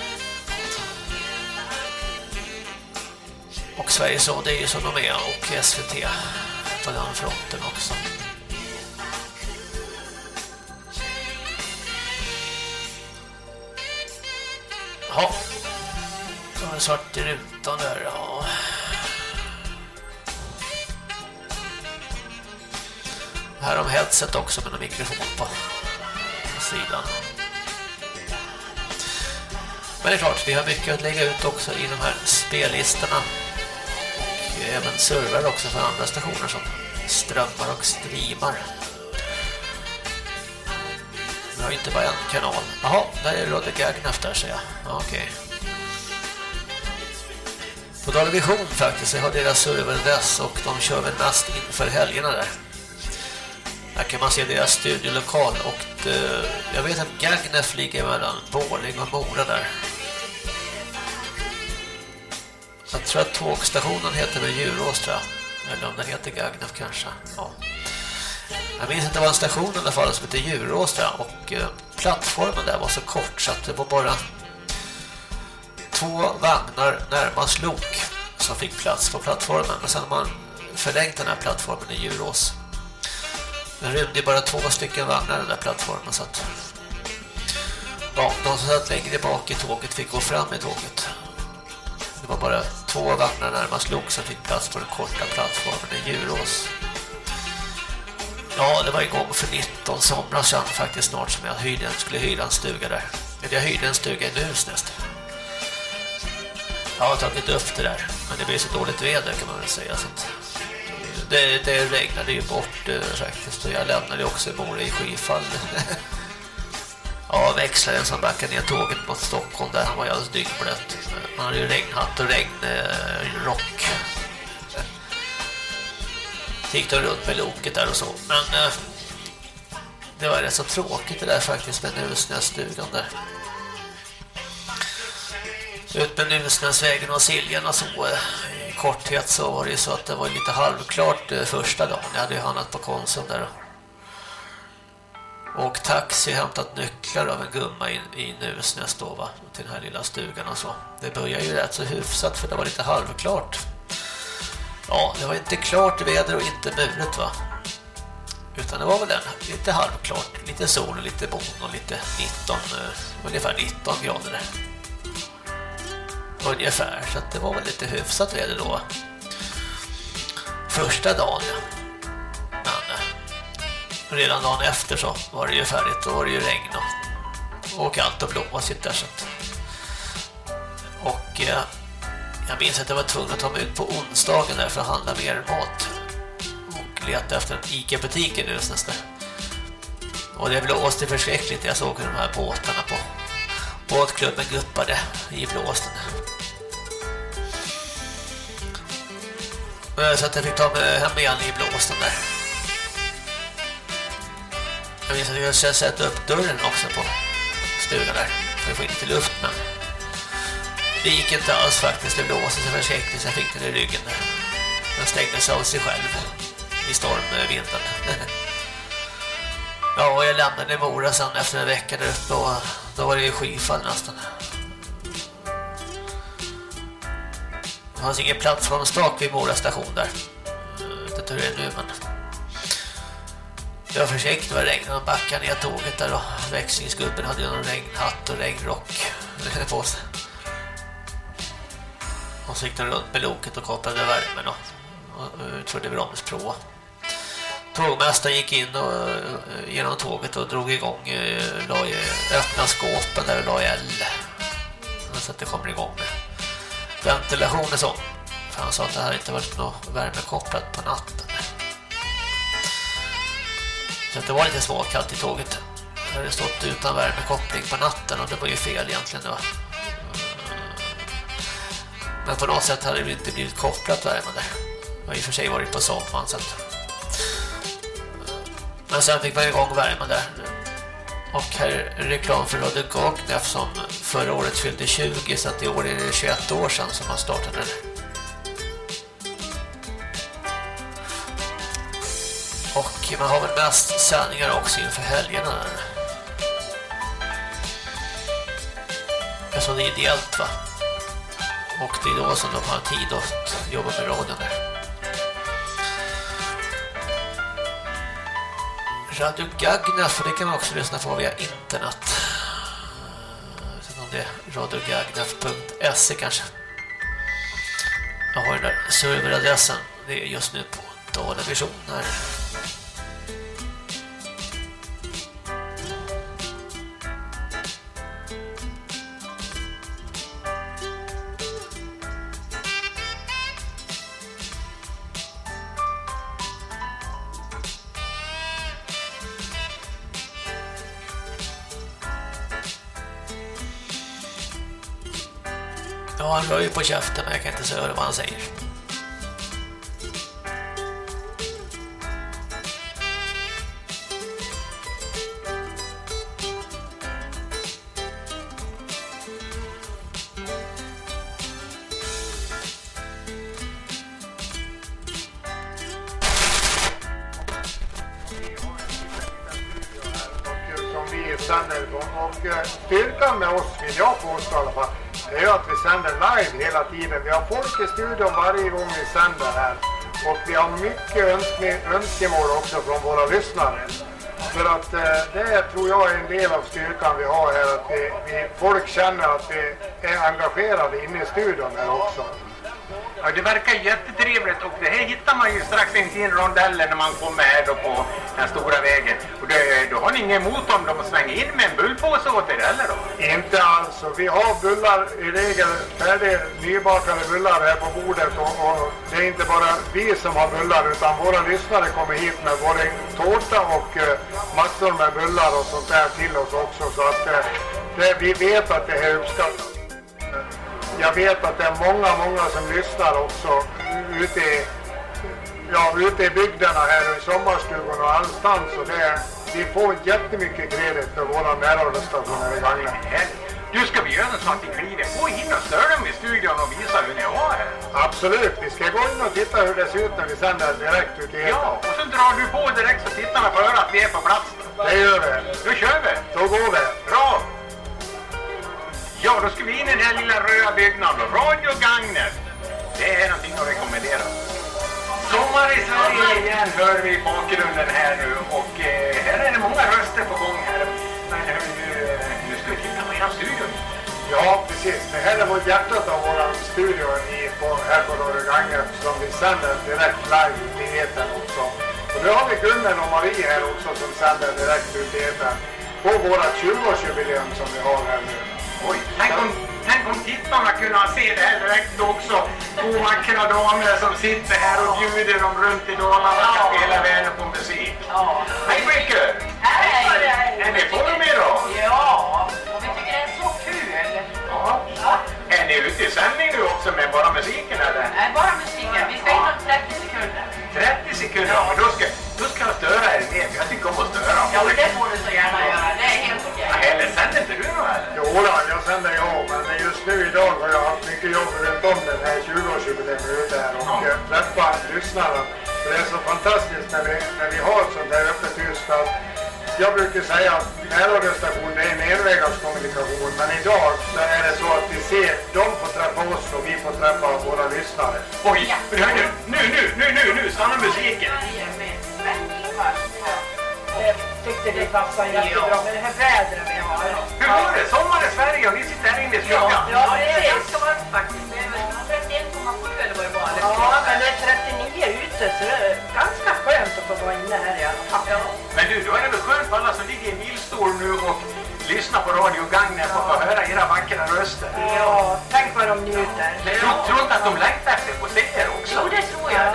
Och Sveriges Radio är ju som de är och SVT på den fronten också. Ja. Så har det svart i rutan där, ja. Här har de headset också med en mikrofon på sidan. Men det är klart, vi har mycket att lägga ut också i de här spellistorna. Och även servrar också för andra stationer som strömmar och streamar. Vi har inte bara en kanal. Jaha, där är Radio Gagnef där säger jag. Ja, Okej. På Dalavision faktiskt, jag har deras serveradress och de kör väl mest inför helgerna där. Här kan man se deras studiolokal och det, jag vet att Gagnef ligger mellan Borling och Mora där. Jag tror att tågstationen heter väl Djurås tror jag. Eller om den heter Gagnef kanske. Ja. Jag minns att det var en station i alla fall som heter Djurås tror jag. Och eh, plattformen där var så kort så att det var bara två vagnar närmast lok som fick plats på plattformen. Men sen har man förlängt den här plattformen i Djurås. Den rymde bara två stycken vagnar den där plattformen så att ja, de som satt längre bak i tåget fick gå fram i tåget. Det var bara två vagnar närmast lok som fick plats på den korta plattformen i Djurås. Ja, det var igång för 19 somrar sedan faktiskt snart som jag hyrde, skulle hyra en stuga där. Men jag hyrde en stuga i Nusnäst. Jag har tagit upp det där, men det blir så dåligt väder kan man väl säga. Så att det, det regnade ju bort eh, faktiskt och jag lämnade också i Mora i skyfall. ja, som backade ner tåget mot Stockholm där han var ju alldeles dyngblöt. Han hade ju regnhatt och regnrock. Eh, så gick de runt med loket där och så. Men eh, det var rätt så tråkigt det där faktiskt med Nusnässtugan där. Ut med Nusnäsvägen och Siljan och så eh, i korthet så var det ju så att det var lite halvklart eh, första dagen. Jag hade ju handlat på Konsum där. Och och taxi hämtat nycklar av en gumma i, i Nusnäs då va, till den här lilla stugan och så. Det började ju rätt så hyfsat för det var lite halvklart. Ja, det var inte klart väder och inte mulet va. Utan det var väl en, lite halvklart, lite sol och lite bon och lite 19, eh, ungefär 19 grader där. Ungefär, så att det var väl lite hyfsat väder då. Första dagen, ja. Redan dagen efter så var det ju färdigt. Då var det ju regn och, och kallt och blåsigt där. Så att, och eh, jag minns att jag var tvungen att ta mig ut på onsdagen där för att handla mer mat. Och leta efter en Ica-butik i Nusnäs där. Och det blåste förskräckligt. Jag såg hur de här båtarna på båtklubben guppade i blåsten. Så att jag fick ta mig hem igen i blåsten där. Jag minns att jag ska sätta upp dörren också på stugan där. För att få in lite luft men det gick inte alls faktiskt. Det blåste så förskräckligt så jag fick den i ryggen där. Den stängdes av sig själv i stormvinden. ja, och jag lämnade Mora sen efter en vecka där uppe och då var det ju skyfall nästan. Det fanns ingen plattformstak vid Mora station där. Jag vet inte hur det är nu men... Det var försiktigt med regn och backa ner tåget där och växlingsgubben hade ju någon regnhatt och regnrock på sig. Och så gick de runt med loket och kopplade värmen och, och utförde bromsprova. Tågmästaren gick in och, eh, genom tåget och drog igång, eh, la öppna skåpen där och la i eld. Så att det kommer igång med ventilation och så. För han sa att det här inte varit något värmekopplat på natten. Så att det var lite småkallt i tåget. Det hade stått utan värmekoppling på natten och det var ju fel egentligen då. Mm. Men på något sätt hade det inte blivit kopplat värmen där. Det har i och för sig varit på sommaren så att... Men sen fick man igång värmen där. Och här är reklam för Radio Gagnef som förra året fyllde 20 så att i år är det 21 år sedan som man startade den. Och man har väl mest sändningar också inför helgerna. Eftersom det är ideellt va? Och det är då som de har tid att jobba med radion där. Radio Gagnef, och det kan man också lyssna på via internet. Vet inte om det är radiogagnef.se kanske. Jag har den där serveradressen. Det är just nu på Dalavision här. Ja, han rör ju på käften men jag kan inte säga vad han säger vi sänder sänder live hela tiden. Vi har folk i studion varje gång vi sänder här. Och vi har mycket önske, önskemål också från våra lyssnare. För att eh, det tror jag är en del av styrkan vi har här, att vi, vi, folk känner att vi är engagerade inne i studion här också. Ja, det verkar jättetrevligt och det här hittar man ju strax intill rondellen när man kommer här då på den stora vägen. Och det, då har ni inget emot om de svänger in med en bullpåse åt er heller då? Inte alls. Vi har bullar i regel, färdiga nybakade bullar här på bordet och, och det är inte bara vi som har bullar utan våra lyssnare kommer hit med både tårta och eh, massor med bullar och sånt där till oss också. Så att eh, det, vi vet att det här uppskattas. Jag vet att det är många, många som lyssnar också ute i, ja, ute i bygderna här i sommarstugorna och allstans. Och det, vi får jättemycket kredit för våra närradiostation här i Gagnef. Du, ska vi göra så att vi kliver gå in och stör dem i studion och visa hur ni har här? Absolut, vi ska gå in och titta hur det ser ut när vi sänder direkt ut i. Ja, och så drar du på direkt så tittarna får höra att vi är på plats. Det gör vi. Då kör vi! Då går vi. Bra! Ja, då ska vi in i den här lilla röda byggnaden. Radio Gagnef. Det är någonting att rekommendera. Sommar i Sverige igen hör vi i bakgrunden här nu och eh, här är det många röster på gång här. Nu, eh, nu ska vi titta på er studio. Ja, precis. Det här är vårt hjärtat av vår studio i, på, här på Radio Gagnef som vi sänder direkt live i etern också. Och nu har vi Gunnel och Marie här också som sänder direkt ut i etern på våra 20-årsjubileum som vi har här nu. Oj, tänk om, tänk om tittarna kunde se det här direkt också. Två vackra damer som sitter här och bjuder dem runt i Dalarna och kanske hela världen på musik. Ja. Hej Bricker! Hej! Är ni i form idag? Ja, och vi tycker det är så kul. Ja. Är ni ute i sändning nu också med bara musiken eller? Nej, bara musiken. Vi ska in om 30 sekunder. 30 sekunder? Ja. Då, ska, då ska jag störa er mer, jag tycker om att störa. Ja, det får du så gärna göra. Det är helt okej. Ja, Eller sänder inte du då eller? Jo då, jag sänder jag men just nu idag har jag haft mycket jobb runt om den här 20-årsjubileet ute här och Ja. träffa lyssnarna. För det är så fantastiskt när vi, när vi har ett sånt här öppet hus. Jag brukar säga att närradiostation är en envägskommunikation men idag så är det så att vi ser, de får träffa oss och vi får träffa våra lyssnare. Oj, hörru, nu, nu, nu, nu, nu, stanna musiken. Jag tyckte det passade jättebra med det här vädret vi har. Hur var det? Sommar i Sverige och ni sitter här inne i skuggan. Ja, det är ganska varmt faktiskt. Det är väl 31,7 eller vad det var. Ja, men det är 39 ute så det är ganska skönt att få vara inne här i alla fall. Ja. Men du, då är det väl skönt för alla som ligger i bilstol nu och lyssnar på Radio Gagnef och får höra era vackra röster. Ja, tänk vad de njuter. Tror, tror inte att de längtar efter att få se er också? Jo, det tror jag.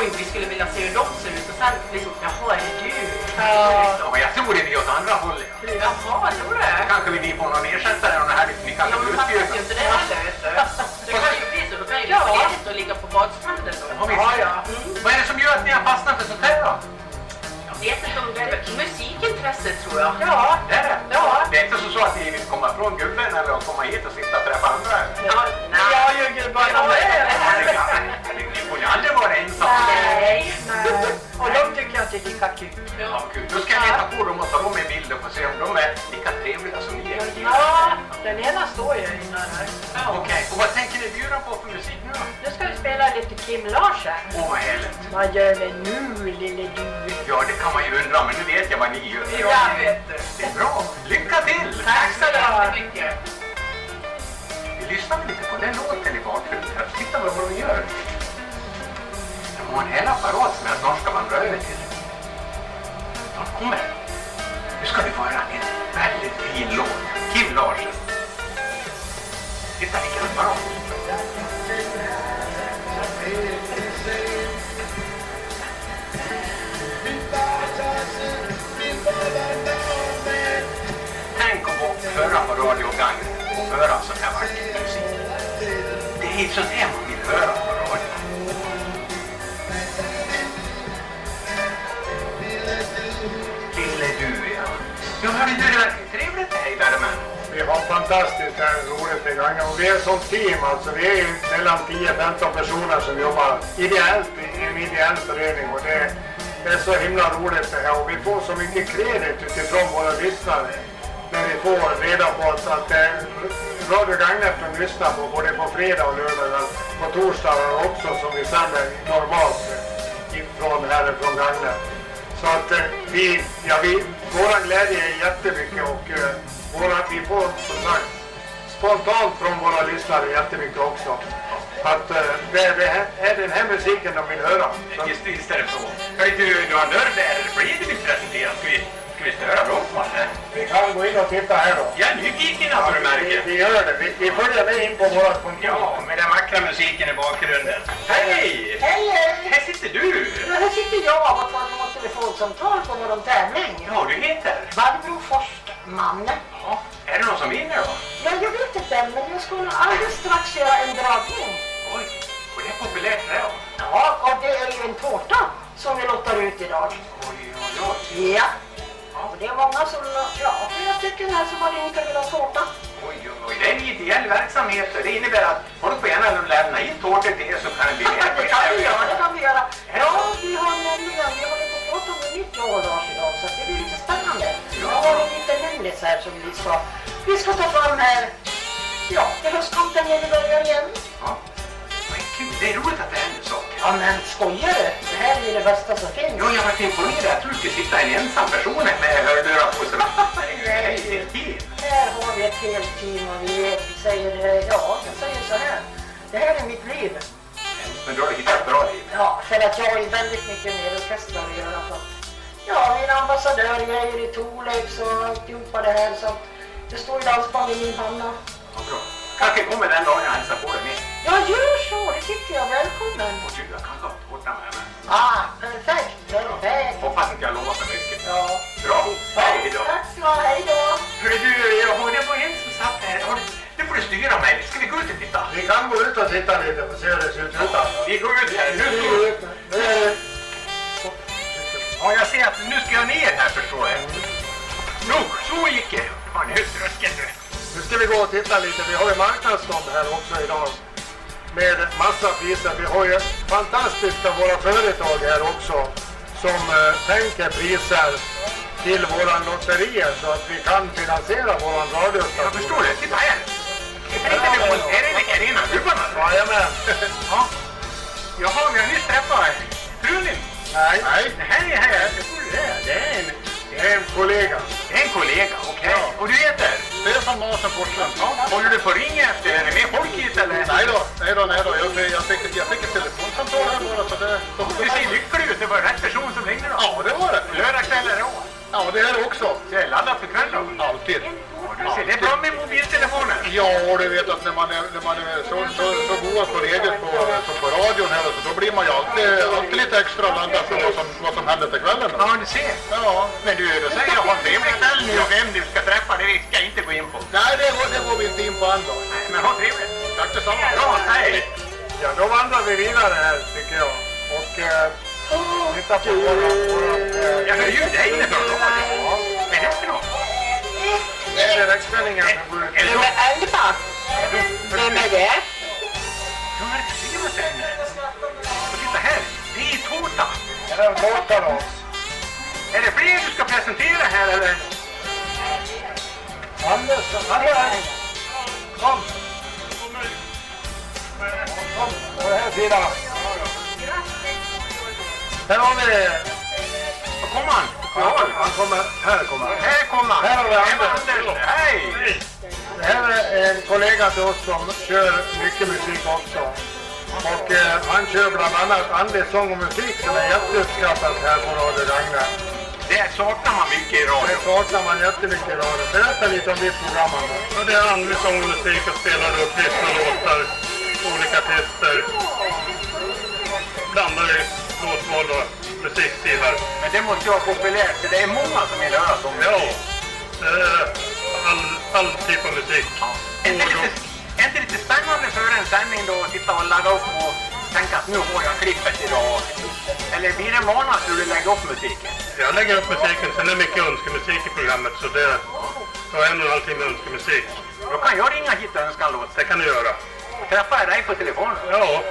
Oj, vi skulle vilja se hur de ser ut. Och sen liksom, jaha, är det du? Ja. Ja, jag tror det blir åt andra hållet. Jaha, tror du? Kanske vi ni får någon ersättare och här, ni kan Ja, men fattas ju inte det heller, vet du. Det kan ju bli så. Då kan ju Ja. ledigt och ligga på badstranden då. Ja, visst. Ja, ja. Vad är det som gör att ni har fastnat för sånt här då? Jag vet inte om det är musikintresset, tror jag. Ja. Det är det? Ja. Det är inte så, så att ni vill komma från gubben eller komma hit och sitta och träffa andra? Ja, nej. Ja, ju gubbarna med. Aldrig vara ensamma. Nej, nej. Och de tycker jag inte är lika kul. Ja, kul. Då ska jag leta på dem och ta dem i bild och få se om de är lika trevliga som ni är. Ja, det Den ena står ju innan här. Okej, och vad tänker ni bjuda på för musik nu då? Nu ska vi spela lite Kim Larsen. Åh, vad härligt. Vad gör vi nu lille du? Ja, det kan man ju undra, men nu vet jag vad ni gör. Ja, vet du. Det är bra. Lycka till! Tack så mycket. jättemycket. Vi lyssnar lite på den låten i bakgrunden. Titta vad de gör. De har en hel apparat som jag snart ska vandra över till. De kommer. Nu ska du få höra en väldigt fin låt. Kim Larsen. Titta vilken apparat. Tänk att få höra på Radio Gagn och höra sån här vacker musik. Det är sånt här man vill höra har hörru det trevligt här i värmen. Vi har fantastiskt här roligt i gången och vi är som team alltså. Vi är ju mellan 10-15 personer som jobbar ideellt i en ideell förening och det, det är så himla roligt det här och vi får så mycket kredit utifrån våra lyssnare när vi får reda på att, att Radio Gagnef de lyssnar på både på fredag och lördag på torsdagar också som vi sänder normalt eh, ifrån härifrån Gagnef. Så att eh, vi, ja vi, våran glädje är jättemycket och eh, våra, vi får som sagt spontant från våra lyssnare jättemycket också. Att eh, det, det är den här musiken de vill höra. Så, Visst, visst är det så. inte du, du har nörd där. Blir det blir presenterat. Ska vi, ska vi störa Brottman? vi kan gå in och titta här då. Jag är nyfiken alltså, du vi, märker. vi gör det. Vi, vi följer med in på vårat kontor. Ja, med den vackra musiken i bakgrunden. Hej! Hej, hej! Här sitter du! Ja, här sitter jag och tar emot telefonsamtal på vår tävling. Ja, du heter? Barbro Forstman. Ja. Är det någon som vinner då? Ja, jag vet inte, men jag ska nog alldeles strax göra en dragning. Oj, och det är populärt det då. Ja, och det är ju en tårta som vi lottar ut idag. Oj, oj, oj. Ja. Och det är många som, ja, flera stycken här som har ringt och vill ha tårta. Oj, oj, oj. Det är en ideell verksamhet det innebär att folk får gärna lämna in tårtor till er så kan det bli mer. Det kan vi göra, det kan vi göra. Ja, vi har nämligen, vi håller på att prata om ett nytt rollage idag så det blir lite spännande. Vi har en liten hemlis här som vi ska, vi ska ta fram här. Ja, till höstkanten när vi börjar igen. Ja. Det är roligt att det händer saker. Ja, men skojar du? Det här är det bästa som finns. Ja, jag var imponerad. Jag tror det skulle sitta en ensam person här med hörlurar på sig. Det är ju helt team. Här har vi ett helt team och vi, säger, eh, ja, jag säger så här. Det här är mitt liv. Men du har hittat ett bra liv. Ja, för att jag har ju väldigt mycket med orkestrar att göra. Så. Ja, min ambassadörgrejer i Thorleifs och alltihopa det här. Så det står ju dansband i min panna. Vad bra. Kanske kommer den dagen jag hälsar på dig med. Ja, gör så. Det tycker jag. Välkommen. Och du, jag kan ha tårta med mig. Ah, perfekt. Perfekt. Hoppas inte jag lovar för mycket. Ja. Bra. Hej då. Tack ska du ha. Hej då. Hörru du, jag har det var en som satt här. Har du- Nu får du styra mig. Ska vi gå ut och titta? Vi kan gå ut och titta lite och se hur det ser ut utanför. Vi går ut här. Nu Vi ska ut. Nu är det Ja, jag ser att nu ska jag ner här förstår jag. Nog, så gick det. Fan, nu är tröskeln du. Nu ska vi gå och titta lite. Vi har ju marknadsstånd här också idag. Med massa priser. Vi har ju fantastiska våra företag här också. Som eh, tänker priser till våran lotterier så att vi kan finansiera våran radiostation. Jag förstår det. Titta här. Är det inte det på- är det Carina Gubbarna? Jajamän. Ja. Jaha, vi har nyss träffat frun din. Nej. Nej. Det här är här. Det är. Det är en, en kollega. det är en kollega. Okej. Och du heter? Stefan Larsson Forslund. Ja. Håller du på att ringa efter? Är det mer folk hit eller? Nej då, nej då, nej då. Jag, jag, fick, jag fick ett telefonsamtal här bara så det... Du ser lycklig ut. Det var rätt person som ringde då. Ja, det var det. Lördagskvällar då. Ja, det är det också. Så är det laddat för kvällen då? Alltid. Ser, det är bra med mobiltelefonen. Ja, du vet att när man är, när man är så, så, så goda kollegor på, så på radion här så då blir man ju alltid, alltid lite extra laddad för vad som, vad som händer till kvällen. Då. Ja, du ser. Ja. Men du, då säger jag ha en trevlig kväll nu och vem du ska träffa, det ska jag inte gå in på. Nej, det går, det går vi inte in på än då. Nej, Men ha trevligt. Tack detsamma. Bra, hej. Ja, då vandrar vi vidare här tycker jag. Och eh, titta på våra... våra eh. Ja. Vad är det för något? det är som går ut. Är det Vem något? Nummer 11. Vem är det? Gunnar Simonsen. Och titta här, det är Tårta. Är det fler du ska presentera här eller? Anders, Kom. Kom, på den här sidan. Här har vi det. Var kommer han? Han, han kommer... Här kommer han. Här kommer han. Här har Anders. Hej! Det här är en kollega till oss som kör mycket musik också. Och eh, han kör bland annat andlig sång och musik som är jätteuppskattat här på Radio Ragnar. Det saknar man mycket i radio. Det saknar man jättemycket i radio. Berätta lite om ditt program Anders. Ja, det är andlig sång och musik och spelar upp kristna låtar, olika artister. Blandar i låtval och musikstilar. Men det måste ju vara populärt, för det är många som vill höra sång. Ja, är all, all typ av musik. Är inte, lite, är inte lite spännande för en sändning då att sitta och ladda upp och tänka att nu har jag klippet idag? Eller blir det vana att du lägger upp musiken? Jag lägger upp musiken, sen är det mycket önskemusik i programmet så det tar en och en halv timme önskemusik. Då kan jag ringa hit och önska en låt. Det kan du göra. Träffar jag dig på telefonen? Ja,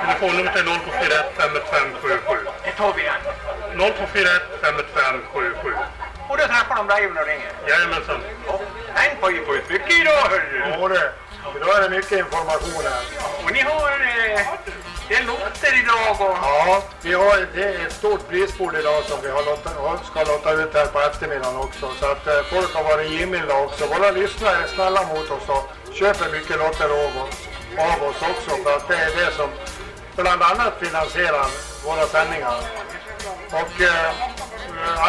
telefonnumret är 0241 51577. Det tar vi igen. 0241 51577. Och då träffar de dig när du ringer? Jajamensan. En på ju på ett mycket idag hörru! Ja du, idag är det mycket information här. Och ni har... Eh, det är lotter idag och... Ja, vi har det är ett stort prisbord idag som vi har lotta, ska lotta ut här på eftermiddagen också. Så att eh, folk har varit givmilda också. Våra lyssnare är snälla mot oss och köper mycket lotter av oss, av oss också. För att det är det som bland annat finansierar våra sändningar. Och eh,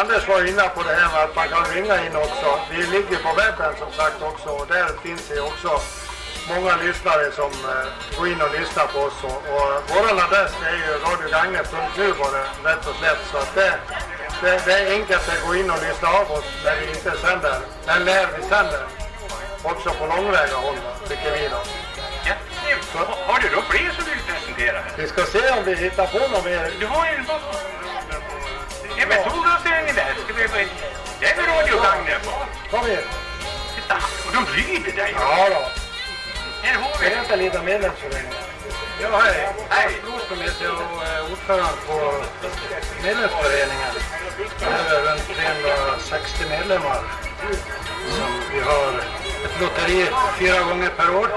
Anders var inne på det här med att man kan ringa in också. Vi ligger på webben som sagt också och där finns det också många lyssnare som eh, går in och lyssnar på oss. Och, och vår adress är ju radiogagne.nu var det rätt och slätt. Så att det, det, det är enkelt att gå in och lyssna av oss när vi inte sänder. Men när vi sänder. Också på långväga håll tycker vi då. Ja, har du då fler som du vill presentera? Vi ska se om vi hittar på något mer. Du har ju en Ja men solglasögon där. Ska vi... Det är väl radiogagner på? Kom igen. Titta, och de lyder dig. Ja då. Här har vi... Berätta lite om medlemsföreningen. Ja, hej. Hej. Broström heter jag och är ordförande på medlemsföreningen. Vi är runt 360 medlemmar. Som vi har ett lotteri fyra gånger per år.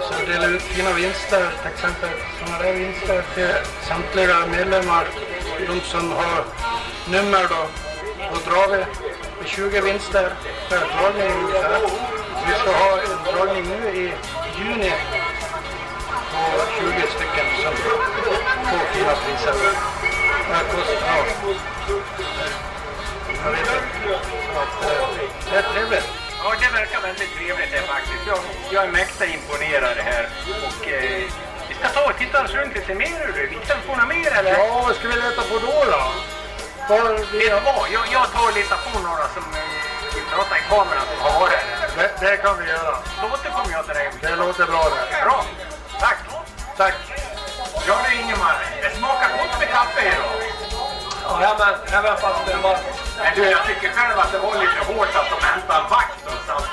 Så vi delar ut fina vinster, till exempel sådana där vinster till samtliga medlemmar. De som har nummer då, då drar vi 20 vinster per dragning ungefär. Vi ska ha en dragning nu i juni 20 stycken som får fina priser. Här kostar, ja. Jag vet inte. Så det är trevligt. Ja, det verkar väldigt trevligt det faktiskt. Jag, jag är mäkta imponerad här. Och eh, vi ska ta och titta oss runt lite mer. hörru. Vi kan få något mer eller? Ja, vad ska vi leta på då då? Var vi... Vet du vad? Jag, jag tar och letar på några som eh, vill prata i kameran som har varit här. Det, det kan vi göra. Då återkommer jag till dig. Det låter bra det. Bra. Tack. Tack. Ja du Ingemar, det smakar gott med kaffe idag. Jajamän, även fast det var... Men du, jag tycker själv att det var lite hårt att de hämtade en vakt någonstans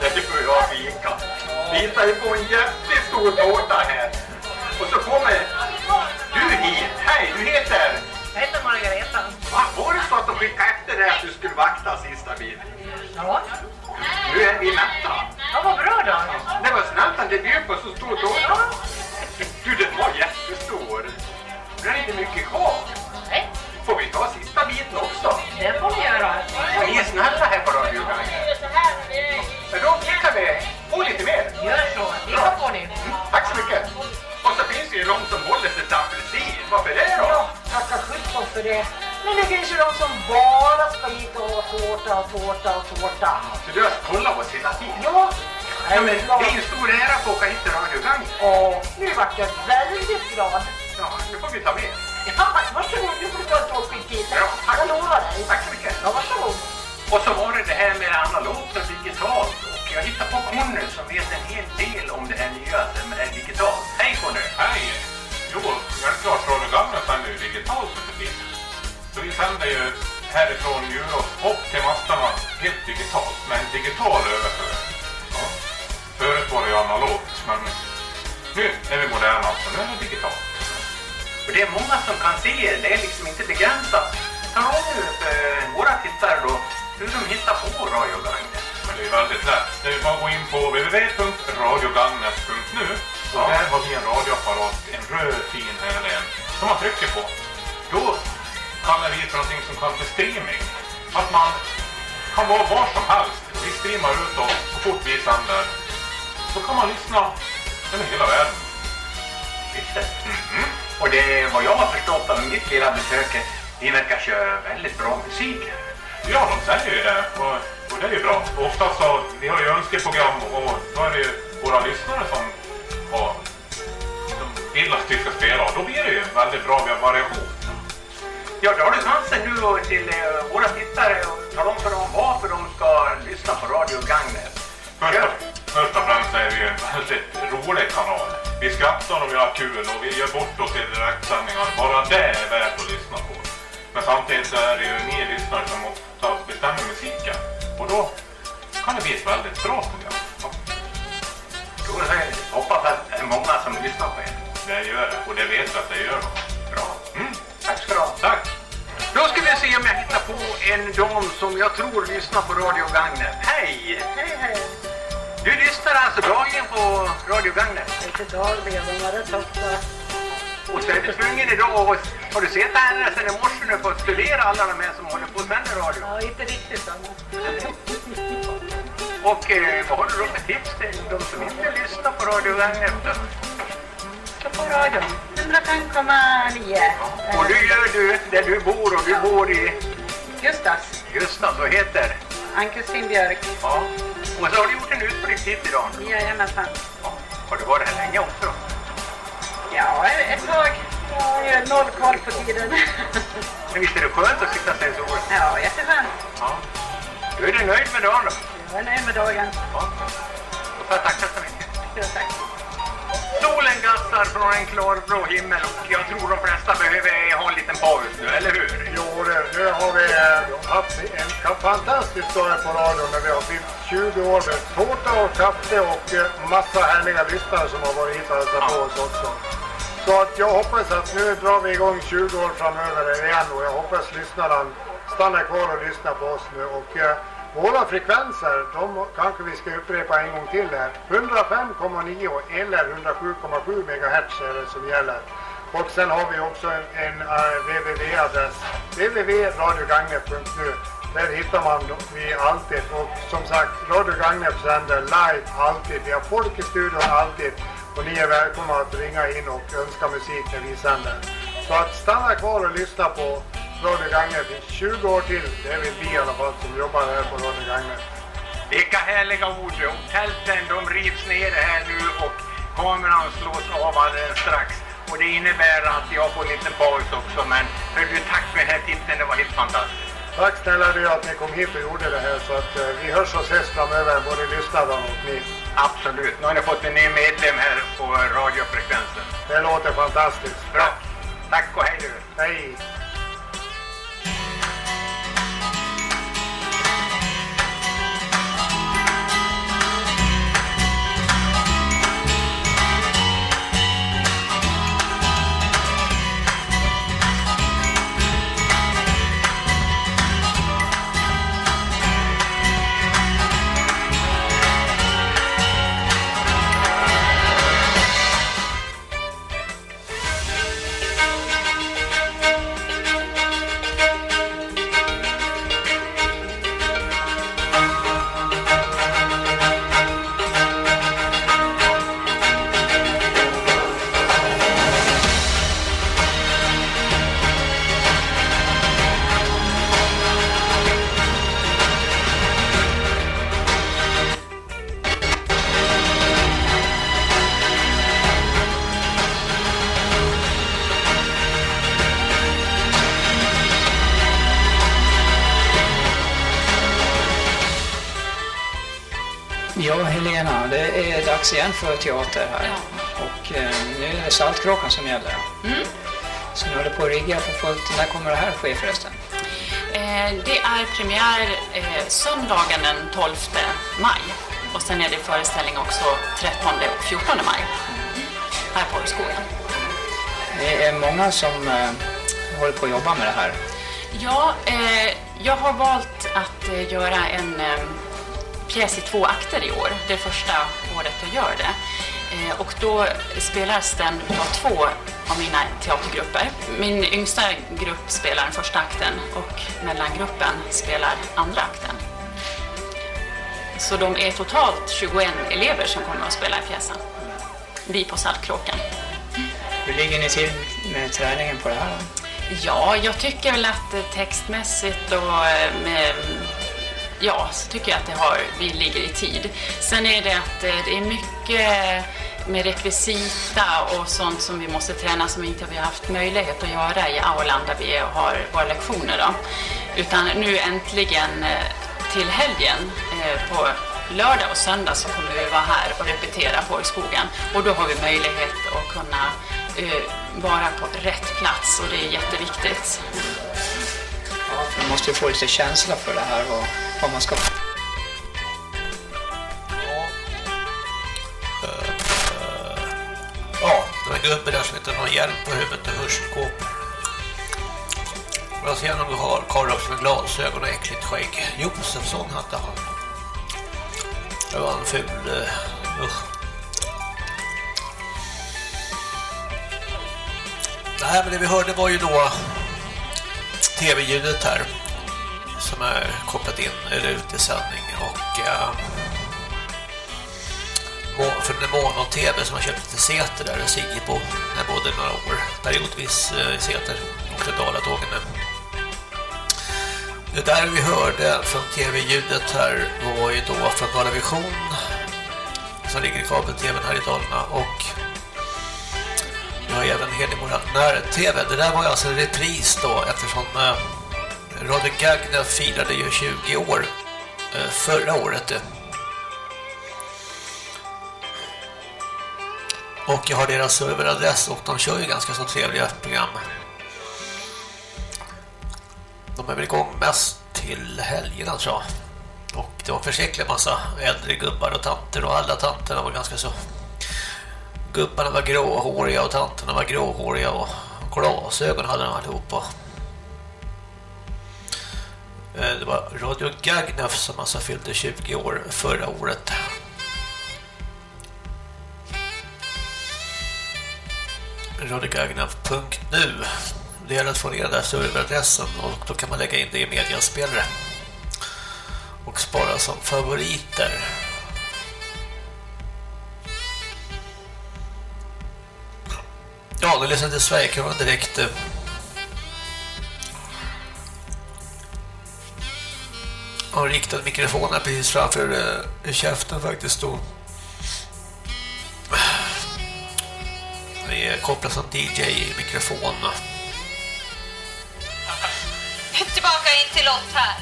där du och jag fika. Vi hittade ju på en jättestor tårta här. Och så kommer du hit. Hej, du heter? Jag heter Margareta. Va, var det så att de skickade efter dig att du skulle vakta sista biten? Ja. Nu är vi mätta. Ja, vad bra då. Det var snällt att det bjöd på så stor tårta. Du, den var jättestor. Det är inte mycket kvar. Nej. Får vi ta sista biten också? Det får vi göra. Ni är snälla här på Radio Men då kan vi få lite mer. Gör så. Det kan få ni. Tack så mycket. Och så finns det ju de som håller sig till apelsin. Varför det då? Ja, tacka sjutton för det. Men det finns ju de som bara ska hit och tårta och tårta och tårta. Så du har kollat oss hela tiden? Ja. Ja, men det är ju en stor ära att åka hit till Radio Gang. Och nu vart jag väldigt glad. Ja, nu får vi ta med. Ja, varsågod. Du får ta en tårtbit till. Ja, tack. Jag lovar dig. Tack så mycket. Ja, varsågod. Och så var det det här med analogt och digitalt. Och jag hittade på Conny som vet en hel del om det här nya med det här digitalt. Hej Conny! Hej! Jo, självklart Radio Gamla sänder ju digitalt nu för tiden. Så vi sänder ju härifrån Djurås upp till mastarna helt digitalt, med en digital överföring. Ja. Förut var det ju analogt, men nu är vi moderna, så nu är det digitalt. Och det är många som kan se det är liksom inte begränsat. Tala om nu för våra tittare då hur de hittar på Radio Gagne. Men det är väldigt lätt. Det är bara att gå in på www.radiogagnet.nu Och där har vi en radioapparat, en röd fin härlig en, som man trycker på. Då kallar vi för någonting som kallas för streaming. Att man kan vara var som helst. Vi streamar ut oss så fort vi sänder. Så kan man lyssna över hela världen. Visst det. Och det är vad jag har förstått av mitt lilla besök, ni verkar köra väldigt bra musik. Ja, de säger ju det. Och, och det är ju bra. Och oftast så, vi har ju önskeprogram och då är det ju våra lyssnare som har, de vill att vi ska spela. Och då blir det ju väldigt bra variation. Ja, då har du chansen nu till eh, våra tittare och tala om för dem varför de ska lyssna på Radio Gagnef. Först och, först och främst är ju en väldigt rolig kanal. Vi skrattar och vi har kul och vi gör bort oss i direktsändningar. Bara det är värt att lyssna på. Men samtidigt så är det ju ni lyssnare som ofta bestämmer musiken. Och då kan det bli ett väldigt bra program. Då säger jag hoppas att det är många som lyssnar på er. Det gör det. Och det vet jag att det gör. Bra. Tack ska du ha. Tack. Då ska vi se om jag hittar på en dam som jag tror lyssnar på Radio Gagnef. Hej! Hej, hej. Du lyssnar alltså dagligen på Radio Gagnef? Inte dagligen, men rätt ofta. Och så är du tvungen idag och har du sett henne sen i morse nu för att studera alla de här som håller på och sänder radio? Ja, inte riktigt än. Och eh, vad har du då för tips till de som inte lyssnar på Radio Gagnef då? På radion. 105,9. Och du gör du där du bor och du bor i Gustas. Gustas och heter? Ann-Kristin Björk. Ja. Och så har du gjort en utflykt hit idag. Jajamensan. Har du varit här länge också? Ja, ett tag. Jag har noll koll på tiden. Men visst är det skönt att sitta sig i solen? Ja, jätteskönt. Ja. Du är du nöjd med dagen då? Jag är nöjd med dagen. Ja. Då får jag tacka så mycket. Ja, tack. Solen gassar från en klarblå himmel och jag tror de flesta behöver ha en liten paus nu, eller hur? Jo, det, nu har vi eh, haft en fantastisk dag på radion när vi har fyllt 20 år med tårta och kaffe och eh, massa härliga lyssnare som har varit hit och hälsat på oss också. Så att jag hoppas att nu drar vi igång 20 år framöver igen och jag hoppas lyssnarna stannar kvar och lyssnar på oss nu. Och eh, våra frekvenser, de kanske vi ska upprepa en gång till här. 105,9 eller 107,7 MHz är det som gäller. Och sen har vi också en, en eh, uh, www-adress. www.radiogagnef.nu Där hittar man vi alltid. Och som sagt, Radio Gagnef sänder live alltid. Vi har folk i studion alltid. Och ni är välkomna att ringa in och önska musik när vi sänder. Så att stanna kvar och lyssna på Radio Gagnef i 20 år till. Det vill vi i alla fall som jobbar här på Radio Gagnef. Vilka härliga ord! Och tälten de rivs ner här nu och kameran slås av alldeles strax. Och det innebär att jag får en liten paus också. Men hör du, tack för den här tipsen, det var helt fantastiskt. Tack snälla du att ni kom hit och gjorde det här så att eh, vi hörs och ses framöver, både lyssnarna och ni. Absolut. Nu har ni fått en ny medlem här på radiofrekvensen. Det låter fantastiskt. Bra. Tack och hej du. Hej. Dags igen för teater här. Och eh, nu är det Saltkråkan som gäller. Mm. Så ni håller på att rigga för fullt. När kommer det här ske förresten? Eh, det är premiär eh, söndagen den 12 maj. Och sen är det föreställning också 13 och 14 maj. Här på skolan. Det är många som eh, håller på att jobba med det här. Ja, eh, jag har valt att eh, göra en eh, pjäs i två akter i år. Det första året jag gör det. Eh, Och då spelas den av två av mina teatergrupper. Min yngsta grupp spelar den första akten och mellangruppen spelar andra akten. Så de är totalt 21 elever som kommer att spela i pjäsen. Vi på Saltkråkan. Hur ligger ni till med träningen på det här? Ja, jag tycker väl att textmässigt och eh, med, ja, så tycker jag att det har, vi ligger i tid. Sen är det att eh, det är mycket med rekvisita och sånt som vi måste träna som inte vi har haft möjlighet att göra i aulan där vi har våra lektioner. Då. Utan nu äntligen eh, till helgen eh, på lördag och söndag så kommer vi vara här och repetera på skogen. Och då har vi möjlighet att kunna vara på rätt plats och det är jätteviktigt. Man måste ju få lite känsla för det här och vad man ska... Ja, det var en gubbe där som inte har någon hjälm på huvudet och hörselkåpor. Jag ser om vi har karl också med glasögon och äckligt skägg. Josefsson hette han. Det var en ful... Uh, usch. Nej, men det vi hörde var ju då tv-ljudet här som är kopplat in eller ut i sändning och äh, för den mån tv som har köpt lite Säter där och på när både några år periodvis eh, i Säter och det Dalatågen nu. Det där vi hörde från tv-ljudet här var ju då från Dala Vision som ligger i kabel-tvn här i Dalarna och vi har även Hedemora när-tv. Det där var alltså en repris då eftersom eh, Radio Gagna firade ju 20 år eh, förra året. eh. Och jag har deras serveradress och de kör ju ganska så trevliga program. De är väl igång mest till helgerna tror jag. Och det var en försäklig massa äldre gubbar och tanter och alla tanterna var ganska så... Gubbarna var gråhåriga och tanterna var gråhåriga och glasögon hade de allihopa. Eh, det var Radio Gagnef som alltså fyllde 20 år förra året. radiogagnaf.nu Det gäller att få ner den där serveradressen och då kan man lägga in det i mediaspelare och spara som favoriter. Ja, nu lyssnar till Sverigekraven direkt. eh. Och riktad mikrofon här precis framför eh, käften faktiskt då. Vi är kopplade som DJ-mikrofon. Tillbaka in till Lott här.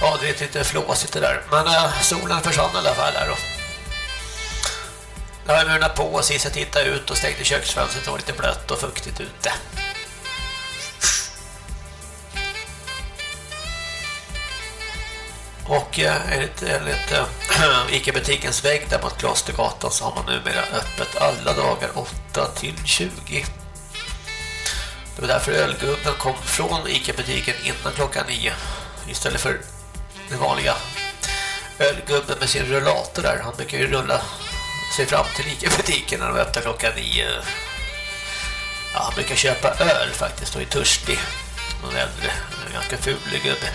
Ja, det är lite flåsigt det där. Men äh, solen försvann i alla fall där då. Jag har murnat på och sist jag tittade ut och stängde köksfönstret. Det var lite blött och fuktigt ute. Och eh, enligt, enligt äh, Ica-butikens vägg där mot Klostergatan så har man numera öppet alla dagar 8 till 20. Det var därför ölgubben kom från Ica-butiken innan klockan 9 istället för den vanliga ölgubben med sin rullator där. Han brukar ju rulla sig fram till Ica-butiken när de öppnar klockan nio. Ja, han brukar köpa öl faktiskt och är törstig. Någon äldre, en ganska ful gubbe.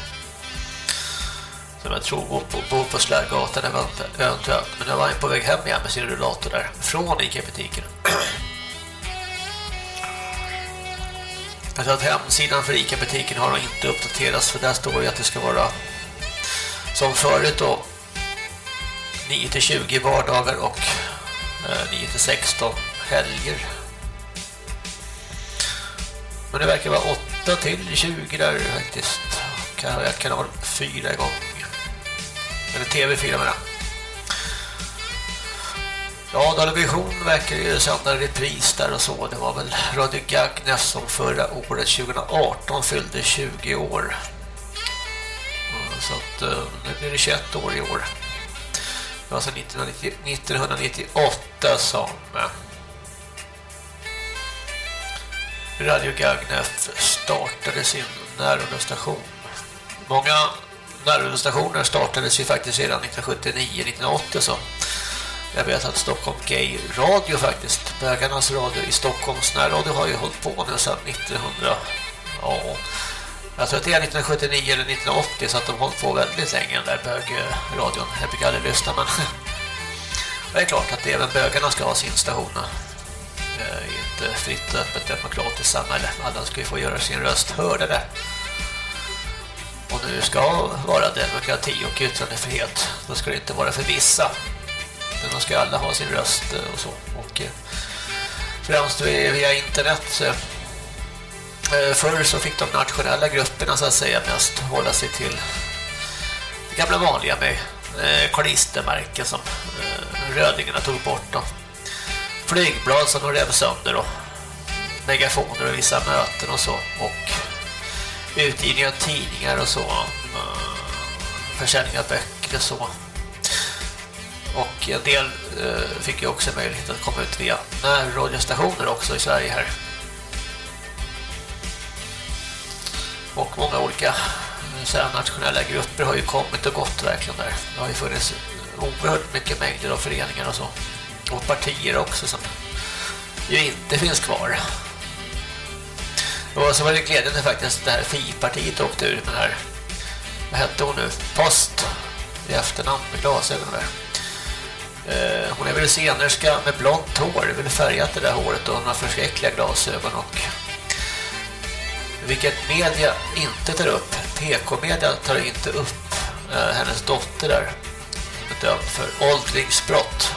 Som jag tror går på, bor på Slärgatan event- eventuellt. Men jag var på väg hem igen med sin rullator där. Från Ica-butiken. Jag tror att hemsidan för Ica-butiken har nog inte uppdaterats för där står det att det ska vara som förut då 9 till 20 vardagar och eh, 9 till 16 helger. Men det verkar vara 8 till 20 där faktiskt. Kan jag kanal 4 igång. Eller TV4 med det. Ja, Dalavision verkar ju sända repris där och så. Det var väl Radio Gagnef som förra året, 2018, fyllde 20 år. Så att eh, nu blir det 21 år i år. Det var alltså 1990, 1998 som eh, Radio Gagnef startade sin närradiostation. Många närradiostationer startades ju faktiskt redan 1979-1980 så Jag vet att Stockholm Gay Radio faktiskt, bögarnas radio i Stockholms närradio har ju hållit på nu sedan 1900. Ja, jag tror att det är 1979 eller 1980 så att de har hållit på väldigt länge den där bögradion. Jag brukar aldrig lyssna men det är klart att även bögarna ska ha sin station. Det I ett fritt, öppet, demokratiskt samhälle. Alla ska ju få göra sin röst hörd, där. Och nu ska vara demokrati och yttrandefrihet. Då ska det inte vara för vissa. Men då ska alla ha sin röst eh, och så. Och eh, främst via internet Eh, förr så fick de nationella grupperna så att säga mest hålla sig till det gamla vanliga med eh, klistermärken som eh, rödingarna tog bort då. Flygblad som de rev sönder och megafoner och vissa möten och så och utgivning av tidningar och så försäljning av böcker och så och en del fick ju också möjlighet att komma ut via närradiostationer också i Sverige här och många olika mm, så nationella grupper har ju kommit och gått verkligen där. Det har ju funnits oerhört mycket mängder av föreningar och så. Och partier också som ju inte finns kvar. Och så var det glädjande faktiskt det här FI-partiet åkte ur med här vad hette hon nu? Post i efternamn med glasögon där. Eh, hon är väl scenerska med blont hår, väl färgat det där håret och hon har förskräckliga glasögon och vilket media inte tar upp. PK-media tar inte upp eh, hennes dotter där är dömd för åldringsbrott.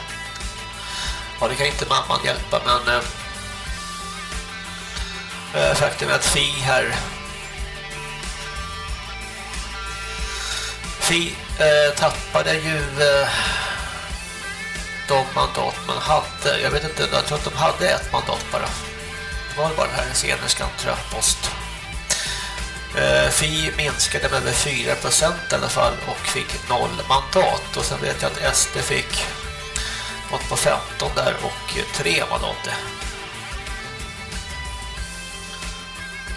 Ja, det kan inte mamman hjälpa, men eh, eh, faktum är att Fi här Fi eh, tappade ju eh, de mandat man hade. Jag vet inte, jag tror att de hade ett mandat bara. Det var bara den här scenerskan tror jag, post. Eh, Fi minskade med över 4% i alla fall och fick noll mandat. Och sen vet jag att SD fick något på 15 där och 3 mandat.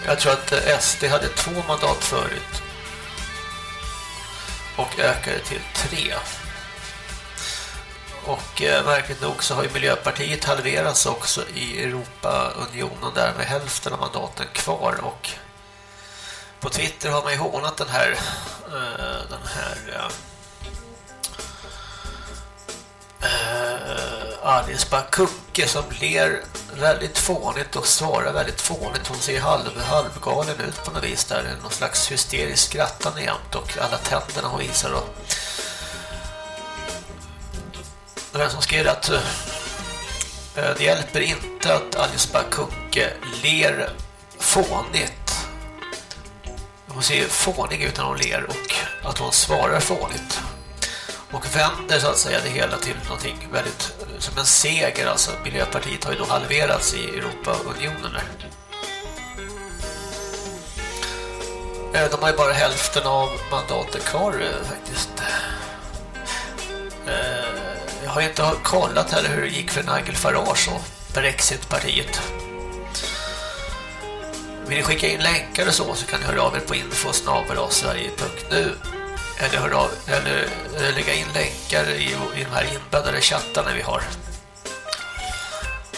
Jag tror att eh, SD hade två mandat förut. Och ökade till tre. Och eh, märkligt nog så har ju Miljöpartiet halverats också i Europaunionen där med hälften av mandaten kvar och på Twitter har man ju hånat den här uh, den här uh, Alice Bakukke som ler väldigt fånigt och svarar väldigt fånigt. Hon ser halv, halvgalen ut på något vis där. Någon slags hysterisk skrattande jämt och alla tänderna hon visar. då. den som skrev att det hjälper inte att Alice Bakukke ler fånigt hon ser ju fånig ut när hon ler och att hon svarar fånigt. Och vänder så att säga det hela till någonting väldigt som en seger. Alltså Miljöpartiet har ju då halverats i Europaunionen där. Eh, de har ju bara hälften av mandatet kvar eh, faktiskt. Eh, jag har inte kollat heller hur det gick för Nigel Farage och Brexitpartiet. partiet vill ni skicka in länkar och så så kan ni höra av er på info.sverige.nu eller, höra av, eller, eller lägga in länkar i, i de här inbäddade chattarna vi har.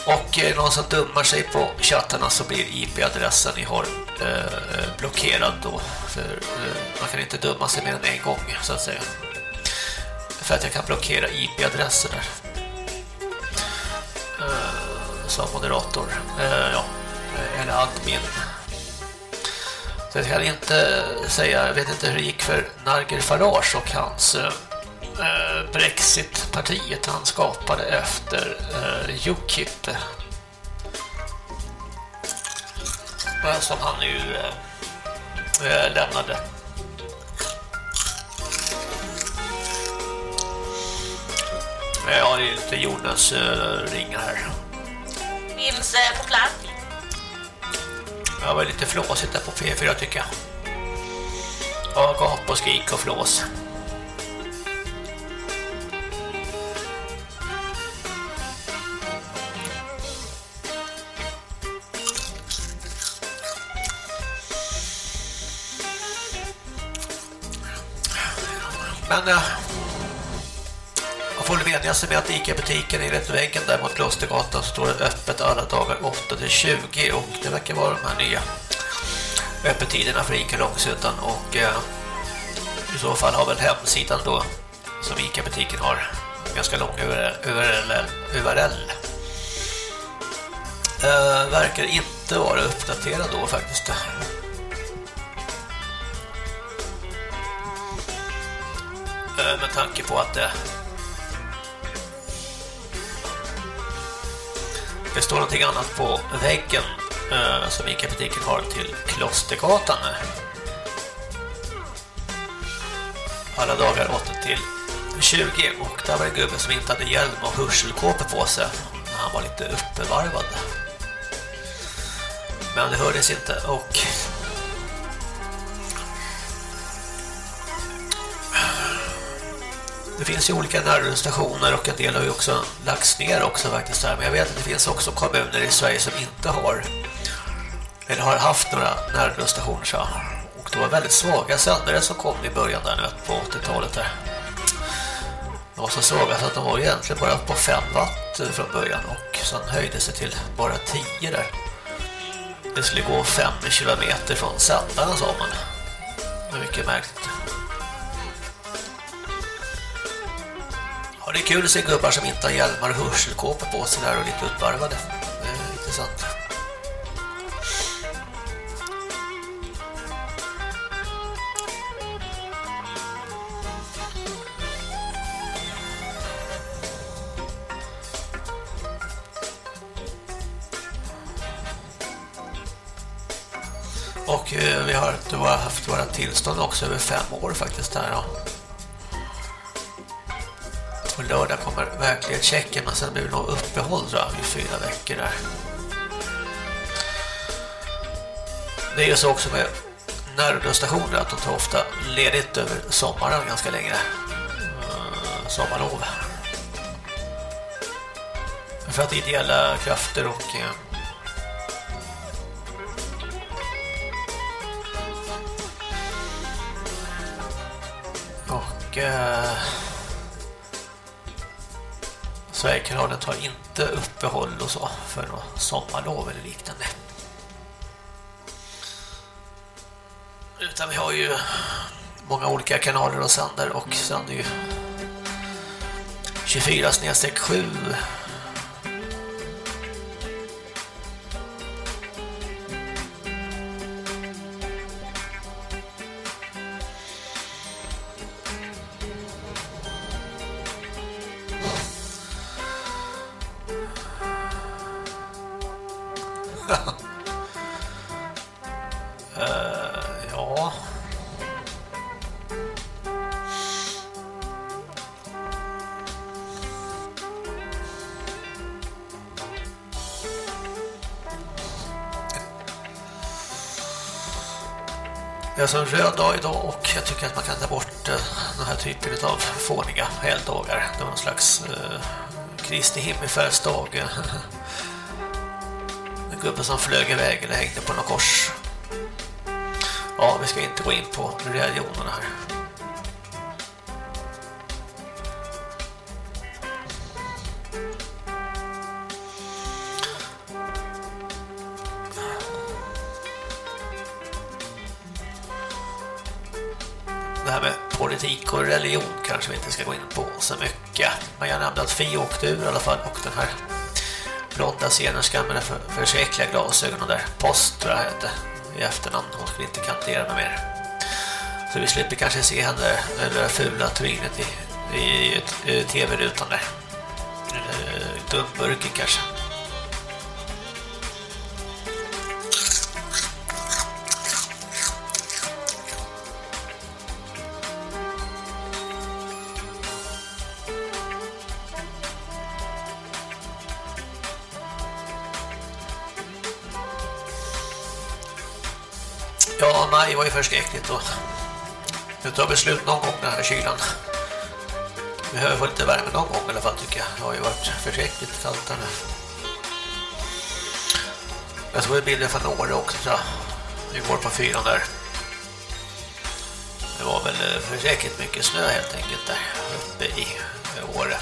Och eh, någon som dummar sig på chattarna så blir IP-adressen ni har eh, blockerad då. För eh, man kan inte dumma sig mer än en gång så att säga. För att jag kan blockera IP-adresser där. Eh, som moderator. Eh, ja. Eh, eller admin. Så jag kan inte säga, jag vet inte hur det gick för Narger Farage och hans eh, eh Brexit-partiet han skapade efter eh, UKIP. Som han nu eh, eh, lämnade. Jag har ju lite jordens ringar här. Finns på plats. Det var lite flåsigt där på P4 tycker jag. Ja, gap och skrik och flås. Men ja, full får sig med att ICA-butiken enligt väggen där mot Klostergatan står det öppet alla dagar 8-20 och det verkar vara de här nya öppettiderna för ICA Långsuttan och eh, i så fall har väl hemsidan då som ICA-butiken har ganska lång URL, URL. Eh, verkar inte vara uppdaterad då faktiskt. Eh, med tanke på att det det står någonting annat på väggen eh, som ICA-butiken har till Klostergatan. Alla dagar 8 till 20 och där var en gubbe som inte hade hjälm och hörselkåpor på sig han var lite uppvarvad. Men det hördes inte och det finns ju olika närradiostationer och en del har ju också lagts ner också faktiskt här. Men jag vet att det finns också kommuner i Sverige som inte har eller har haft några närradiostationer så. Och det var väldigt svaga sändare som kom i början där nu på 80-talet där. De var så svaga så att de var egentligen bara på 5 watt från början och sen höjde sig till bara 10 där. Det skulle gå 5 kilometer från sändaren sa man. Det är mycket märkligt. Ja, det är kul att se gubbar som inte har hjälmar och hörselkåpor på sig där och lite uppvarvade. Det är intressant. Och eh, vi har haft våra tillstånd också över fem år faktiskt här. Ja. På lördag kommer verklighetschecken, men sen blir det nog uppehåll tror jag, i fyra veckor där. Det är ju så också med närradiostationer att de tar ofta ledigt över sommaren ganska länge. Eh, sommarlov. För att ideella krafter och eh, och eh, Sverigekanalen tar inte uppehåll och så för något sommarlov eller liknande. Utan vi har ju många olika kanaler och sänder och sänder ju 24-7 Det är en röd dag idag och jag tycker att man kan ta bort eh, den här typen av fåniga helgdagar. Det var någon slags eh, Kristi himmelfärdsdag. En gubbe som flög iväg eller hängde på något kors. Ja, vi ska inte gå in på religionerna här. Det här med politik och religion kanske vi inte ska gå in på så mycket. Men jag nämnde att Fi åkte ur i alla fall och den här blonda scenerskan med för, förskräckliga glasögonen där. Post tror jag hette i efternamn. Hon skulle inte kandidera något mer. Så vi slipper kanske se henne det där fula trynet i, i, i tv-rutan där. Eh, dumburken kanske. det var ju förskräckligt och nu tar vi slut någon gång den här kylan. Vi behöver få lite värme någon gång i alla fall tycker jag. Det har ju varit förskräckligt kallt här nu. Jag såg bilder från Åre också tror jag. Igår på fyran där. Det var väl eh, förskräckligt mycket snö helt enkelt där uppe i eh, Åre.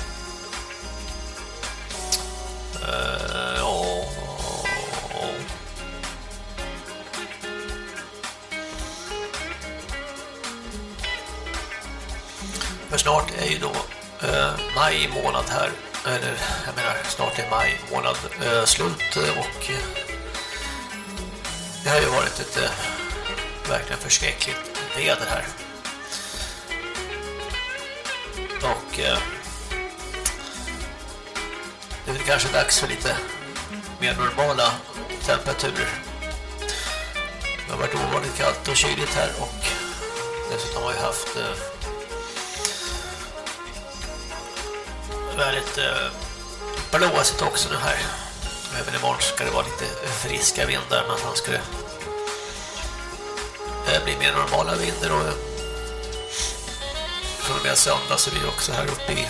Uh, ja, För snart är ju då eh, maj månad här. Eller jag menar snart är maj månad eh, slut eh, och eh, det har ju varit ett eh, verkligen förskräckligt väder här. Och eh, det är kanske dags för lite mer normala temperaturer. Det har varit ovanligt kallt och kyligt här och dessutom har vi haft eh, väldigt eh, blåsigt också nu här. Även imorgon ska det vara lite friska vindar men sen ska det eh, bli mer normala vindar och eh, från och med söndag så blir det också här uppe i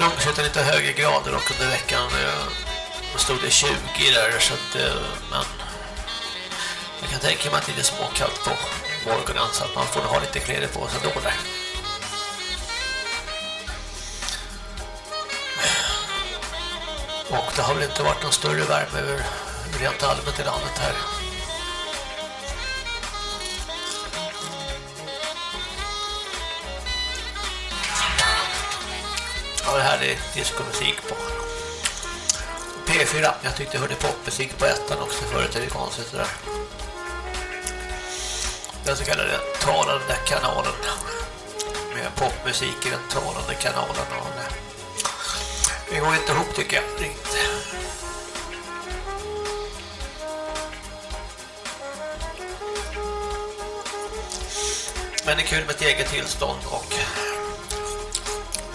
Långsötan lite högre grader och under veckan eh, stod det 20 där så att eh, men jag kan tänka mig att det är småkallt på morgonen så att man får ha lite kläder på sig då där. Och det har väl inte varit någon större värme över rent allmänt i landet här. Ja, det här är diskomusik på P4. Jag tyckte jag hörde popmusik på ettan också förut. Det är konstigt sådär. Den så kallade talande kanalen. Med popmusik i den talande kanalen. Och det går inte ihop tycker jag. Riktigt. Men det är kul med ett eget tillstånd och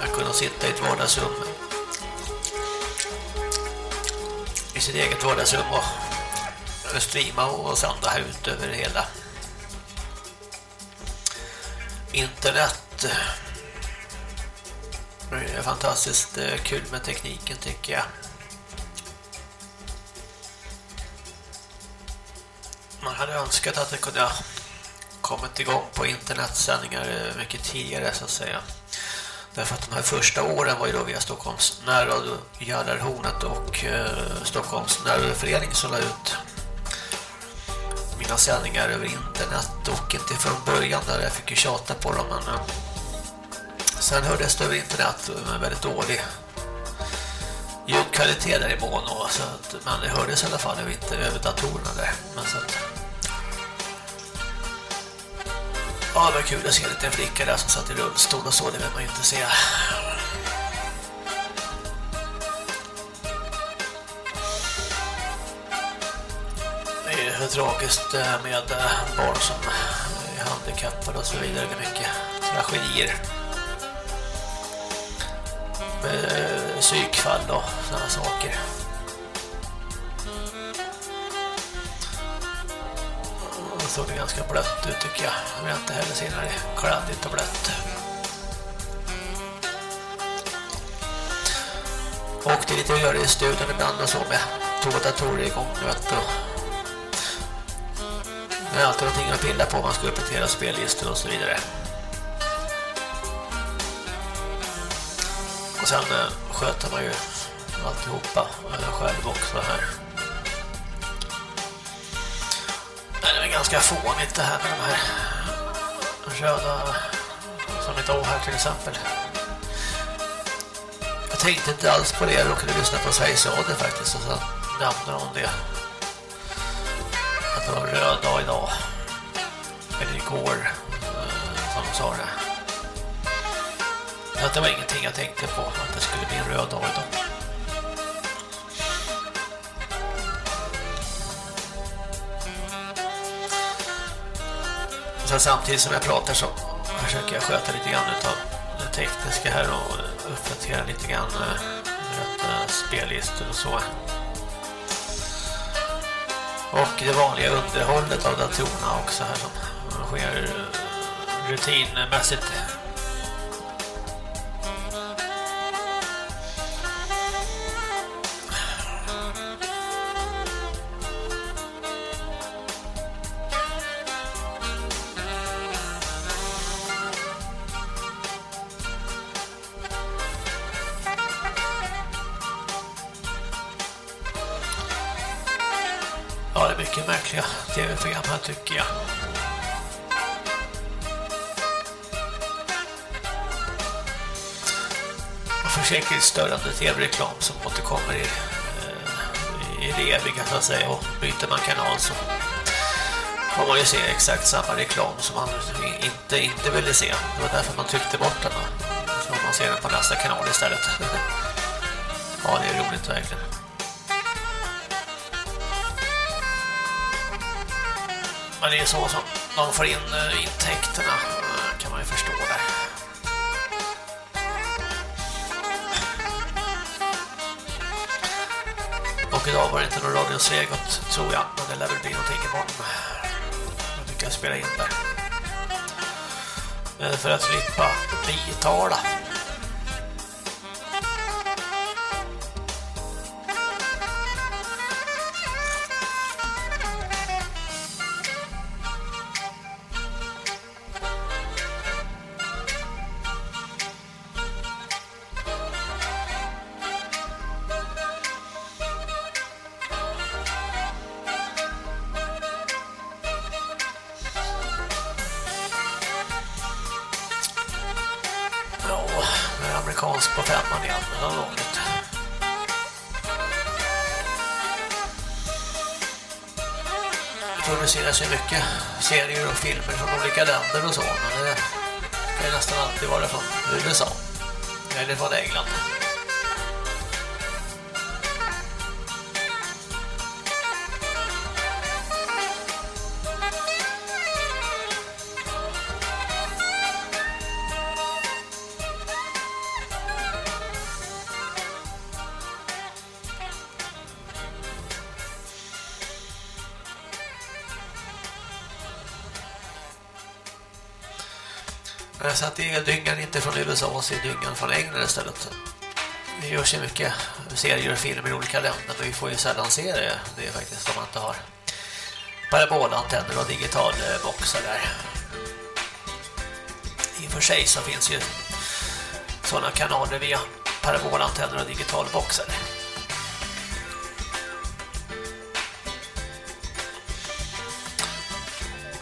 att kunna sitta i ett vardagsrum i sitt eget vardagsrum och streama och sända ut över hela internet. Det är fantastiskt eh, kul med tekniken tycker jag. Man hade önskat att det kunde ha kommit igång på internetsändningar eh, mycket tidigare så att säga. Därför att de här första åren var ju då via Stockholms närradio Gärdarhornet och eh, Stockholms närradioförening som la ut mina sändningar över internet och inte från början där jag fick ju tjata på dem men eh, sen hördes det över internet med väldigt dålig ljudkvalitet där i Mono. så att, men det hördes i alla fall över, inte över datorerna där men så att Ja, det var kul att se en liten flicka där som satt i rullstol och så, det vill man ju inte se. Det är tragiskt med barn som är handikappade och så vidare. Det är mycket tragedier. Med eh, psykfall och sådana saker. Det såg det ganska blött ut tycker jag. Jag vill inte heller se när det är kladdigt och blött. Och det är lite att göra i studion ibland och så med två datorer igång. Vet du. Det är alltid någonting att pilla på man ska uppdatera spellistor och så vidare. Och sen eh, sköter man ju alltihopa själv också här. Det är ganska fånigt det här med de här röda som vi tog här till exempel. Jag tänkte inte alls på det, jag råkade lyssna på Sveriges Radio faktiskt och så nämnde de det. Att det var en röd dag idag. Eller igår, eh, som de sa det. Så att det var ingenting jag tänkte på, att det skulle bli en röd dag idag. Sen samtidigt som jag pratar så försöker jag sköta lite grann av det tekniska här och uppdatera lite grann eh, rätt spellistor och så. Och det vanliga underhållet av datorerna också här som sker eh, rutinmässigt. tycker jag. Försäkert störande tv-reklam som återkommer i, eh, i det eviga så att säga och byter man kanal så får man ju se exakt samma reklam som man inte, inte ville se. Det var därför man tryckte bort den. Så får man se den på nästa kanal istället. Ja, det är roligt verkligen. Men det är så som de får in eh, intäkterna eh, kan man ju förstå där. Och idag var det inte någon Radio Svegot tror jag, men det lär väl bli någonting imorgon. Jag tycker jag spela in där. Eh, för att slippa bitala. Från olika Så att det är dyngan inte från USA så är dyngan från England istället. Det görs ju mycket serier och filmer i olika länder men vi får ju sällan se det. Det är faktiskt om man inte har parabolantenner och digital eh, boxar där. I och för sig så finns ju sådana kanaler via parabolantenner och digital boxar.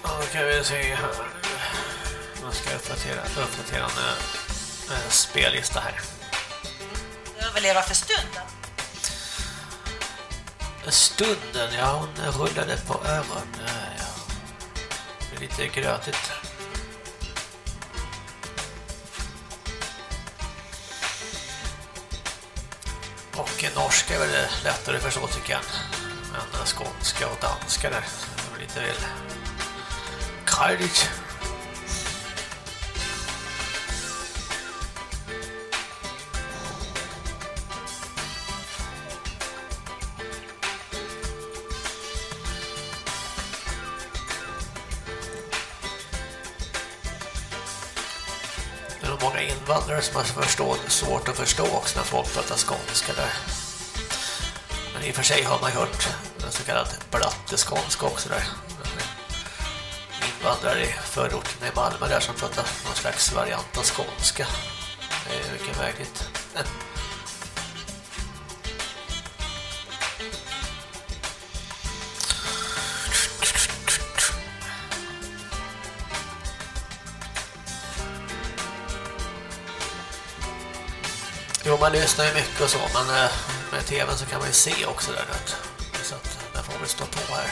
Då kan vi se här. Uppdatera, uppdatera en, eh, en spellista här. Överleva för stunden. Stunden, ja hon rullade på öron. Ja. Det är lite grötigt. Och norska är väl lättare att förstå tycker jag. Men skånska och danska där. Lite väl krajligt. Invandrare som har förstå, svårt att förstå också när folk pratar skånska där. Men i och för sig har man hört den så kallad blatteskånska också där. Invandrare i förorten i Malmö där som pratar någon slags variant av skånska. Det är mycket märkligt. Man lyssnar ju mycket och så, men eh, med tvn så kan man ju se också där nu. Så att den får väl stå på här.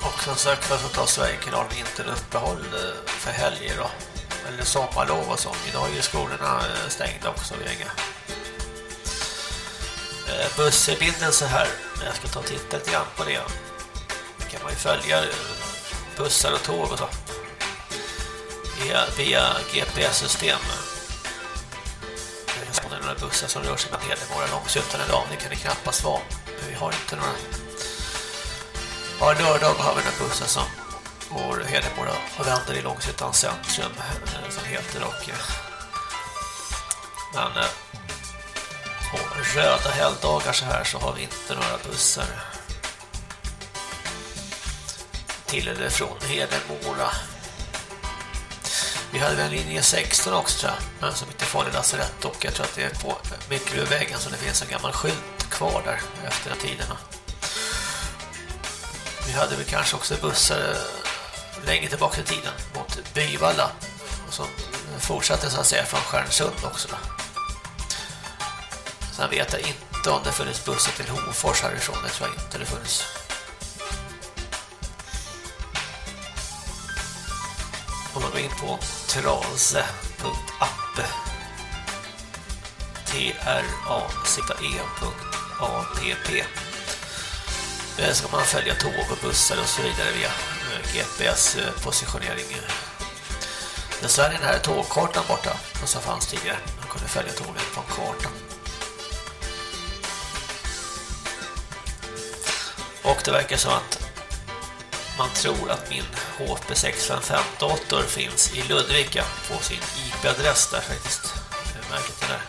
Och som sagt för att ta Sverigekanalen inte uppehåll eh, för helger då. Eller sommarlov och så. Idag är ju skolorna eh, stängda också. Vi har inga här. Jag ska ta och titta lite grann på det. Då kan man ju följa bussar och tåg och så via, via GPS-system. Det är några bussar som rör sig med Hedemora långsuttan idag. Det kan det knappast vara. Men vi har inte några... Var lördag har vi några bussar som går Hedemora och vänder i Långsuttan centrum eh, som heter och eh, men eh, på röda helgdagar så här så har vi inte några bussar till eller från Hedemora vi hade väl linje 16 också tror jag, som inte får lasarett och jag tror att det är på mikrovägen så det finns en gammal skylt kvar där efter den tiden. Vi hade väl kanske också bussar eh, längre tillbaka i tiden mot Byvalla som fortsatte så att säga från Stjärnsund också då. Sen vet jag inte om det funnits bussar till Hofors härifrån, det tror jag inte det funnits. Får man gå in på trase.app T-R-A-C-E.app Där eh, ska man följa tåg och bussar och så vidare via eh, GPS-positionering. Eh, Dessvärre är den här tågkartan borta som fanns tidigare. Man kunde följa tågen på en karta. Och det verkar som att man tror att min HP 6558 finns i Ludvika på sin IP-adress där faktiskt. Det är det där.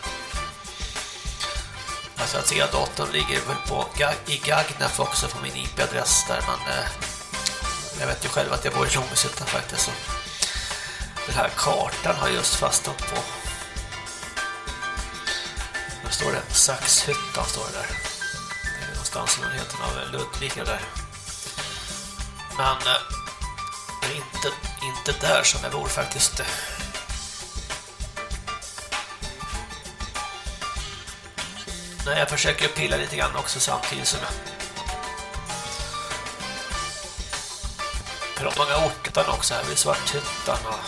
Alltså att C-datorn ligger väl på, i Gagnef också på min IP-adress där man eh, jag vet ju själv att jag bor i Långsuttan faktiskt så den här kartan har just fastnat på där står det Saxhyttan står det där det är någonstans i närheten av Ludvika där men eh, det är inte, inte där som jag bor faktiskt Nej, jag försöker pilla lite grann också samtidigt som jag pratar många orter också här vid Svarthyttan och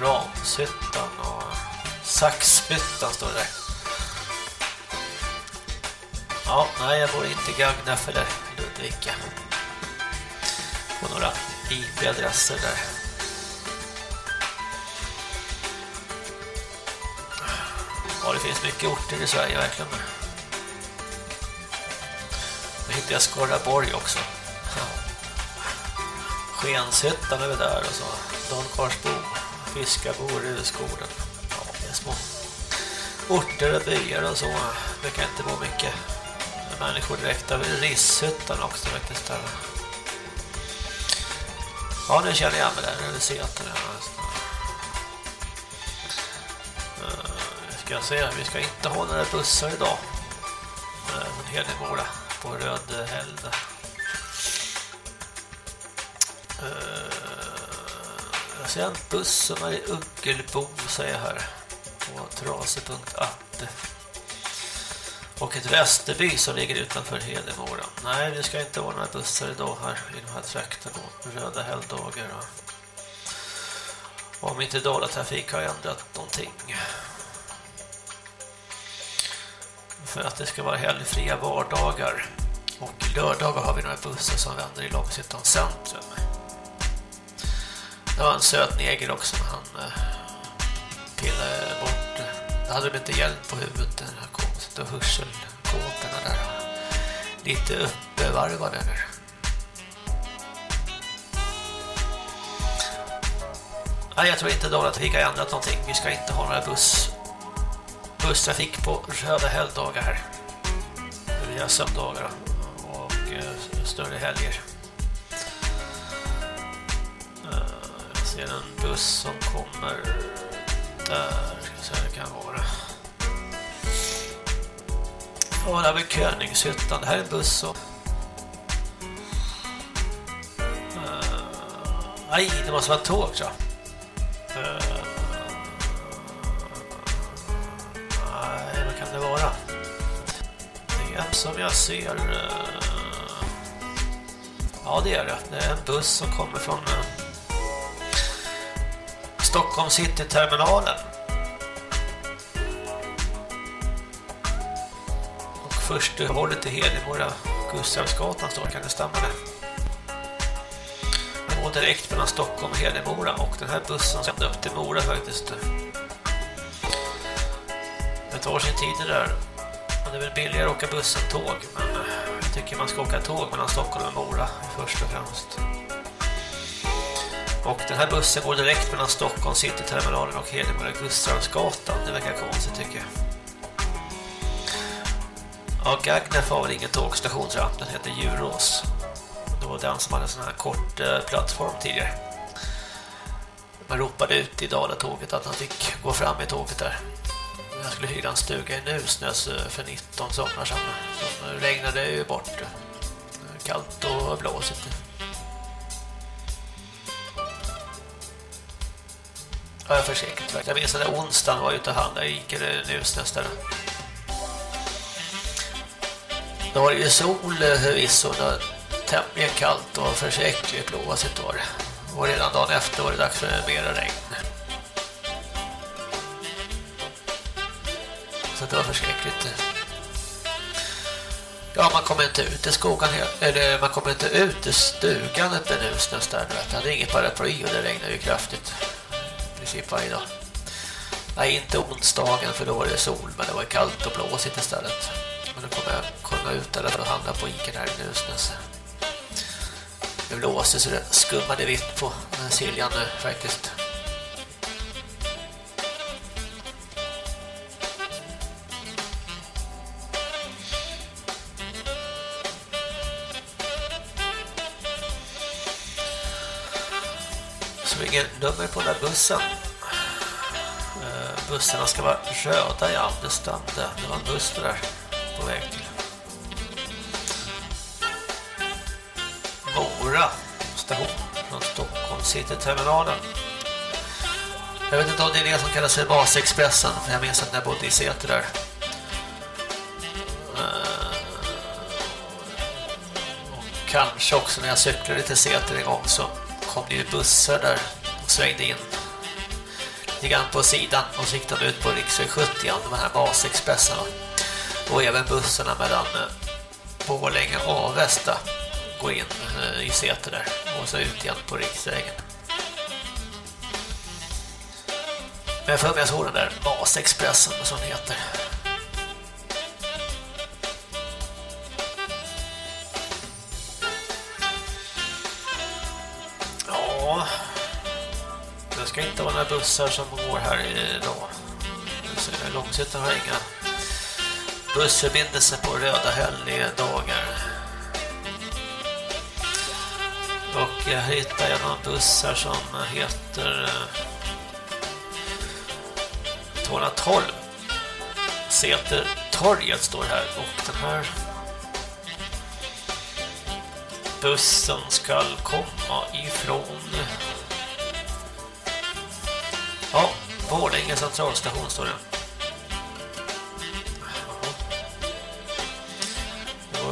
Ramshyttan och Saxhyttan står det där. Ja, nej jag bor inte i Gagnef eller Ludvika. På några IP-adresser där. Ja, det finns mycket orter i Sverige verkligen. Nu hittade jag Skaraborg också. Skenshyttan är där och så Donkarsbo, Fiskabo, Ruskoden. Ja, det är små orter och byar och så. Det kan inte bo mycket människor direkt över Risshyttan också faktiskt där. Ja, nu känner jag mig där. Nu ser att det är eh, ska se, vi ska inte ha några bussar idag. Eh, Från Hedemora på Röd Hälde. Eh, jag ser en buss som är i Uggelbo, säger jag här. På trase.app. Och ett Västerby som ligger utanför Hedemora. Nej, vi ska inte ordna några bussar idag här i de här trakterna. Röda helgdagar. Om inte Dalatrafik har ändrat någonting för att det ska vara helgfria vardagar. Och lördagar har vi några bussar som vänder i Långshyttan centrum. Det var en söt neger också när han eh, pillade bort. Det hade de inte hjälm på huvudet den här konstigt och hörselkåporna där. Lite uppvarvade nu. Nej, jag tror inte Dalatrafik har ändrat någonting. Vi ska inte ha några buss busstrafik på röda helgdagar här. Via söndagar och eh, större helger. Eh, jag ser en buss som kommer där. Så det kan vara. Och det här är Königshyttan. Det här är en buss som... Uh, eh, nej, det måste vara ett tåg tror jag. Uh, det vara? Det är som jag ser... Eh, ja, det är det. Det är en buss som kommer från Stockholm City-terminalen. Första eh, hållet till Hedemora Gustavsgatan så kan det stämma det? Den går direkt mellan Stockholm och Hedemora och den här bussen sände upp till Mora faktiskt. Det tar sin tid det där. Det är väl billigare att åka buss än tåg. Men eh, jag tycker man ska åka tåg mellan Stockholm och Mora först och främst. Och den här bussen går direkt mellan Stockholm Cityterminalen och Hedemora Gustavsgatan. Det verkar konstigt tycker jag. Ja, Gagnef har väl ingen tågstation tror jag. Den heter Djurås. Det var den som hade en sån här kort eh, plattform tidigare. Man ropade ut i Dalatåget att han fick gå fram i tåget där. Jag skulle hyra en stuga i Nusnäs eh, för 19 somrar sedan. Som regnade ju bort. Kallt och blåsigt. Ja, jag försiktigt. Jag minns att onsdagen var ute och handlade i Nusnäs där. Då var det ju sol eh, förvisso, tämligen kallt och försäkligt blåsigt var det. Och redan dagen efter var det dags för mera regn. Så det var förskräckligt. Ja, man kommer inte ut i skogen eller man kommer inte ut i stugan uppe nu nästan. Det hade inget paraply och det regnade ju kraftigt. I princip varje dag. Nej, inte onsdagen för då var det sol men det var kallt och blåsigt istället. Nu kommer jag kunna ut där och handla på Ica här i Nusnäs. Det blåser så det skummade vitt på Siljan nu faktiskt. Så ingen nummer på den där bussen. Eh, bussarna ska vara röda i Amnestam. Det var en buss där på väg till Mora station från Stockholm City-terminalen. Jag vet inte om det är det som kallas för Basexpressen, för jag minns att när jag bodde i Säter där. Eh, och kanske också när jag cyklade till Säter en gång så kom det ju bussar där och svängde in lite grann på sidan och så gick de ut på riksväg 70 de här Basexpressen och även bussarna mellan eh, Borlänge och Avesta går in eh, i Säter där och så ut igen på riksvägen. Men jag för mig jag såg den där Basexpressen som den heter. Ja, det ska inte vara några bussar som går här idag. Långsitten har inga Bussförbindelse på röda helgdagar. Och eh, jag hittar jag några bussar som heter 212 Säter torget står här och den här bussen ska komma ifrån ja, Borlänge centralstation står det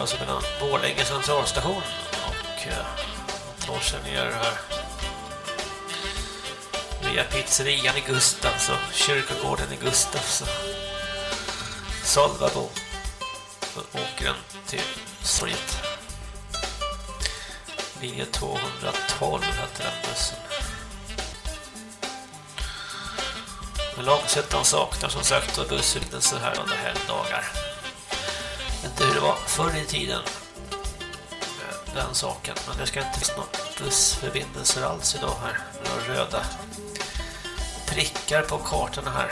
alltså mellan Borlänge centralstation. Och eh, tar sig ner här. Via pizzerian i Gustavs och kyrkogården i Gustavs och Salvabo och åker den till Sovjet linje 212 heter den bussen. Men Långsättan saknar som sagt och så här under helgdagar inte hur det var förr i tiden den saken. Men det ska inte finnas några bussförbindelser alls idag här. Några röda prickar på kartorna här.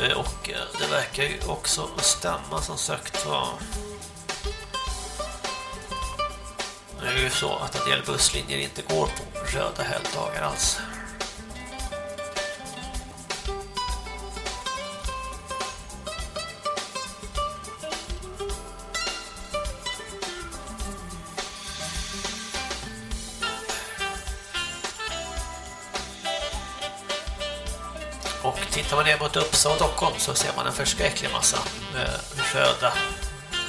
Eh, och eh, det verkar ju också stämma som sagt var. Det är ju så att en del busslinjer inte går på röda helgdagar alls. Tittar man ner mot Uppsala och Stockholm så ser man en förskräcklig massa eh, röda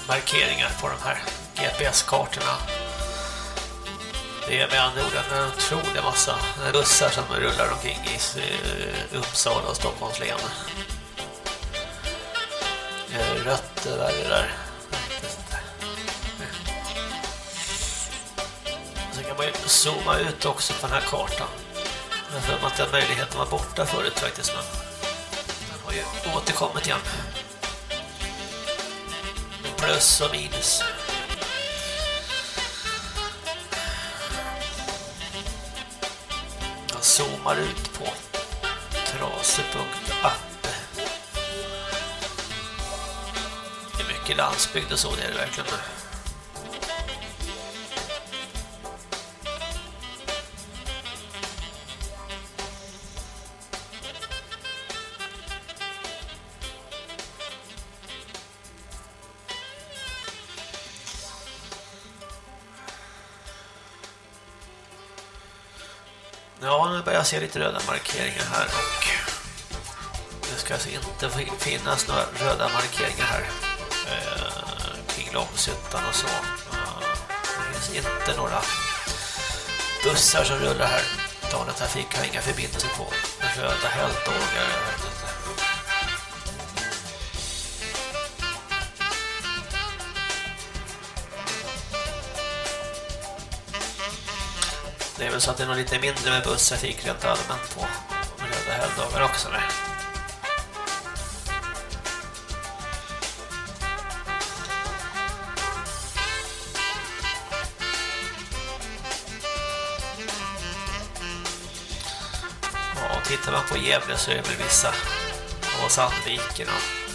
markeringar på de här GPS-kartorna. Det är med andra ord en otrolig massa bussar som rullar omkring i eh, Uppsala och Stockholms län. Eh, Rött värre där. Sen kan man ju zooma ut också på den här kartan. Jag för att den möjligheten var borta förut faktiskt, men har ju återkommit igen. Plus och minus. Jag zoomar ut på trase.app. Det är mycket landsbygd och så, det är det verkligen. Jag ser lite röda markeringar här och det ska alltså inte finnas några röda markeringar här eh, kring Långsuttan och så. Eh, det finns inte några bussar som rullar här. Dalatrafik har inga förbindelser på röda helgdagar. Det är väl så att det är nog lite mindre med busstrafik rent allmänt på röda helgdagar också. Där. Ja, tittar man på Gävle så är det väl vissa av Sandviken och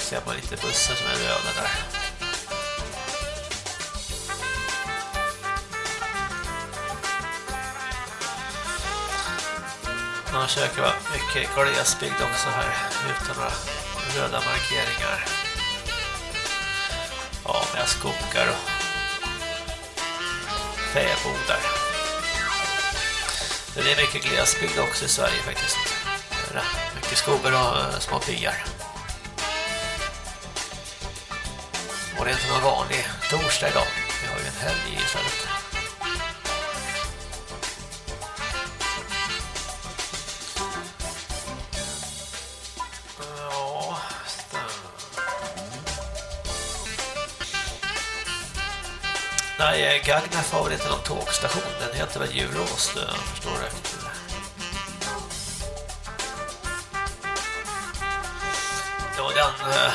ser man lite bussar som är röda där. Man försöker vara mycket glesbygd också här utan några röda markeringar. Ja, med skogar och fäbodar. Det är mycket glesbygd också i Sverige faktiskt. Mycket skogar och eh, små byar. Och det är inte någon vanlig torsdag idag. Vi har ju en helg istället. Nej, Gagnef har väl inte någon tågstation. Den heter väl Djurås, jag förstår det. var den eh,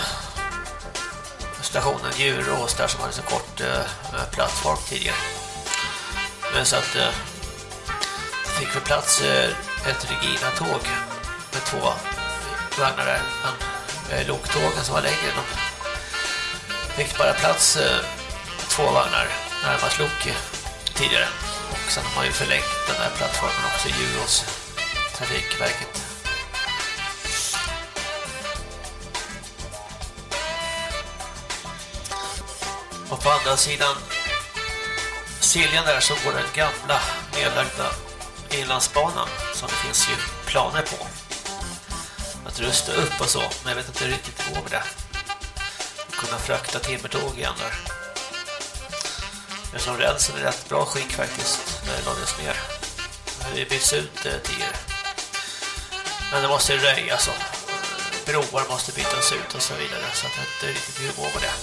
stationen Djurås där som hade så kort eh, plattform tidigare. Men så att eh, fick vi plats eh, ett Regina-tåg med två vagnar där. Men eh, loktågen som var längre, de fick bara plats eh, två vagnar närmast lok tidigare. Och sen har man ju förlängt den här plattformen också Euros Djurås Trafikverket. Och på andra sidan Siljan där så går den gamla nedlagda inlandsbanan som det finns ju planer på att rusta upp och så, men jag vet inte riktigt hur det går med det. Kunna frakta timmertåg igen där. Eftersom rälsen är rätt bra skick faktiskt när det lades ner. Det byts ut eh, tidigare. Men det måste röjas alltså. och eh, broar måste bytas ut och så vidare så att det inte riktigt hur går med det.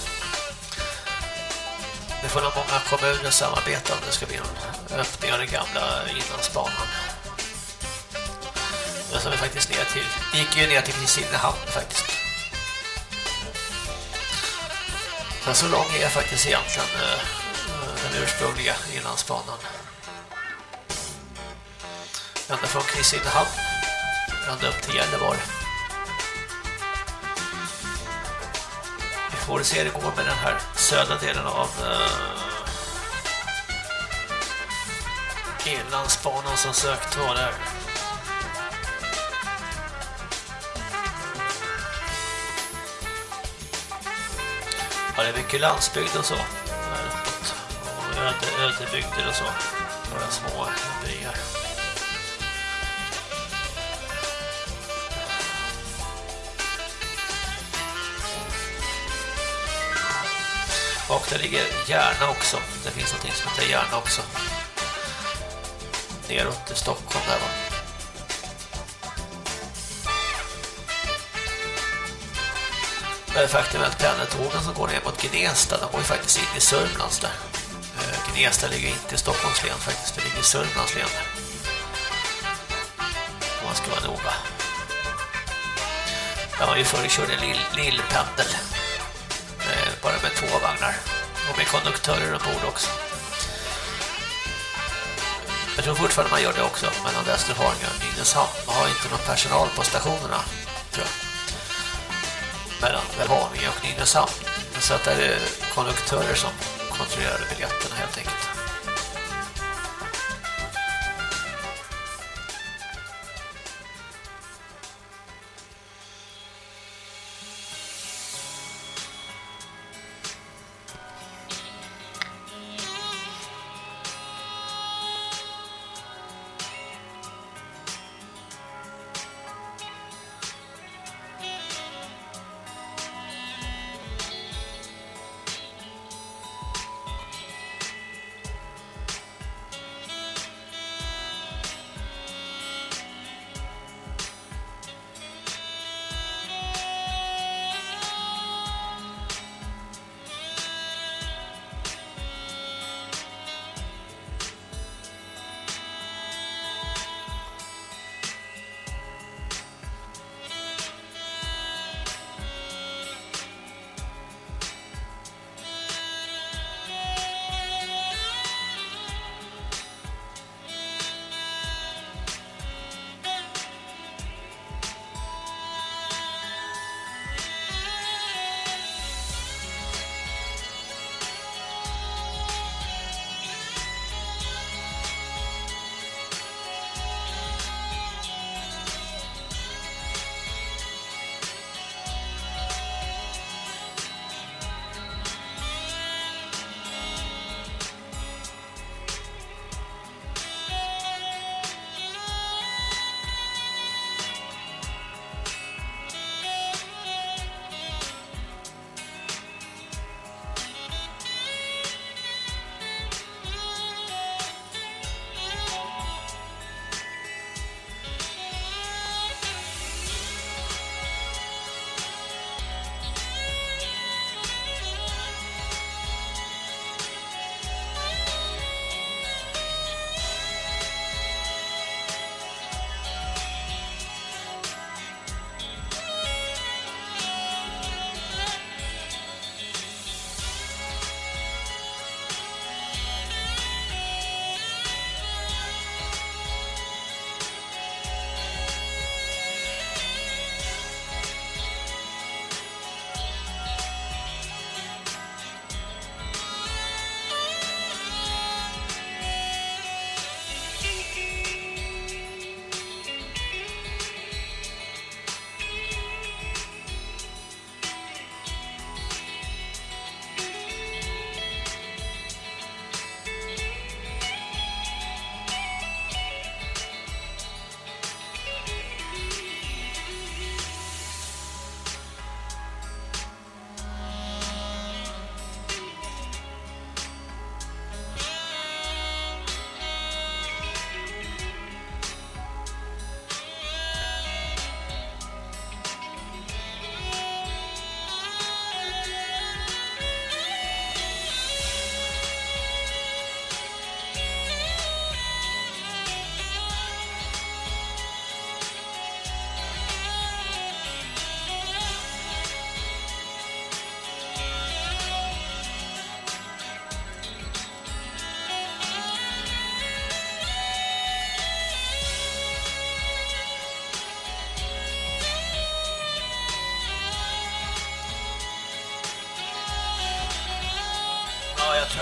Det får nog många kommuner samarbeta om det ska bli någon öppning av den gamla inlandsbanan. Men som är faktiskt ner till, gick ju ner till Kristinehamn faktiskt. Så, så lång är jag faktiskt egentligen eh, den ursprungliga inlandsbanan. Ända från Kristinehamn ända upp till Gällivare. Vi får se hur det går med den här södra delen av uh, inlandsbanan som sökt var där. Ja, det är mycket landsbygd och så. Öde, ödebygder och så. Några små byar. Och där ligger Järna också. Det finns någonting som heter Järna också. Neråt till Stockholm där va. Men faktum är att pendeltågen som går ner mot Gnesta, de går ju faktiskt in i Sörmlands där. Eh, Gnesta ligger inte i Stockholms län faktiskt, det ligger i Sörmlands län. Om man ska vara noga. Där man ju förr körde lill, lillpendel. Eh, bara med två vagnar. Och med konduktörer ombord också. Jag tror fortfarande man gör det också mellan Västerhaninge och Nynäshamn. Man har inte någon personal på stationerna, tror jag mellan Haninge och Nynäshamn. Så att det är konduktörer som Kontrollerade biljetterna helt enkelt.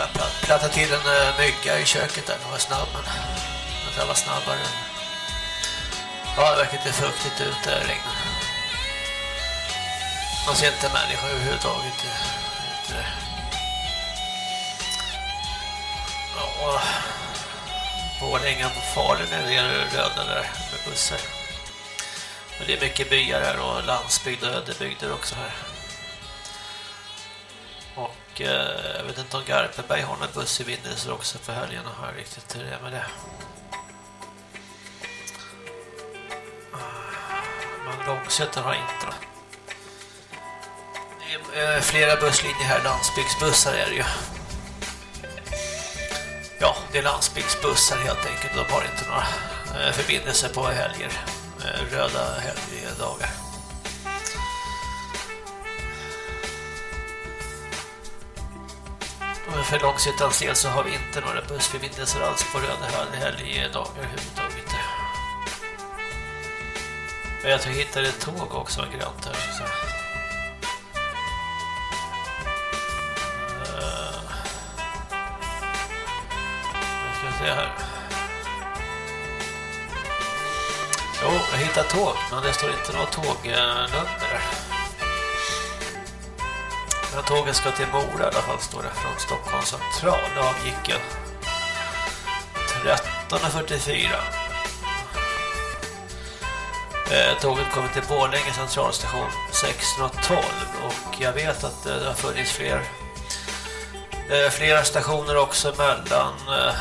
Jag plattade till en uh, mygga i köket där. Den var snabb men den var snabbare. Ja, det verkar lite fuktigt ut eh, där i. Man ser inte människa överhuvudtaget. Inte det. Ja, Borlänge på Falun är det röda där med bussar. Men det är mycket byar här och landsbygd och ödebygder också här. Och eh, jag vet inte om Garpenberg har någon bussförbindelser också för helgen och har riktigt hur det är med det. Ah, Men Långsötan har inte då. Det är eh, flera busslinjer här, landsbygdsbussar är det ju. Ja, det är landsbygdsbussar helt enkelt. De har inte några eh, förbindelser på helger. Eh, röda helgdagar. För Långsittans del så har vi inte några bussförbindelser alls på röda helgdagar överhuvudtaget. Men jag tror jag hittade ett tåg också grönt här. Så. Uh, eh, nu ska vi se här. Jo, jag hittade tåg, men det står inte något tågnummer där. Tåget ska till Mora i alla fall, står det, från Stockholms central. Det avgick 13.44. Eh, Tåget kommer till Borlänge centralstation 16.12 och jag vet att eh, det har funnits fler eh, flera stationer också mellan eh,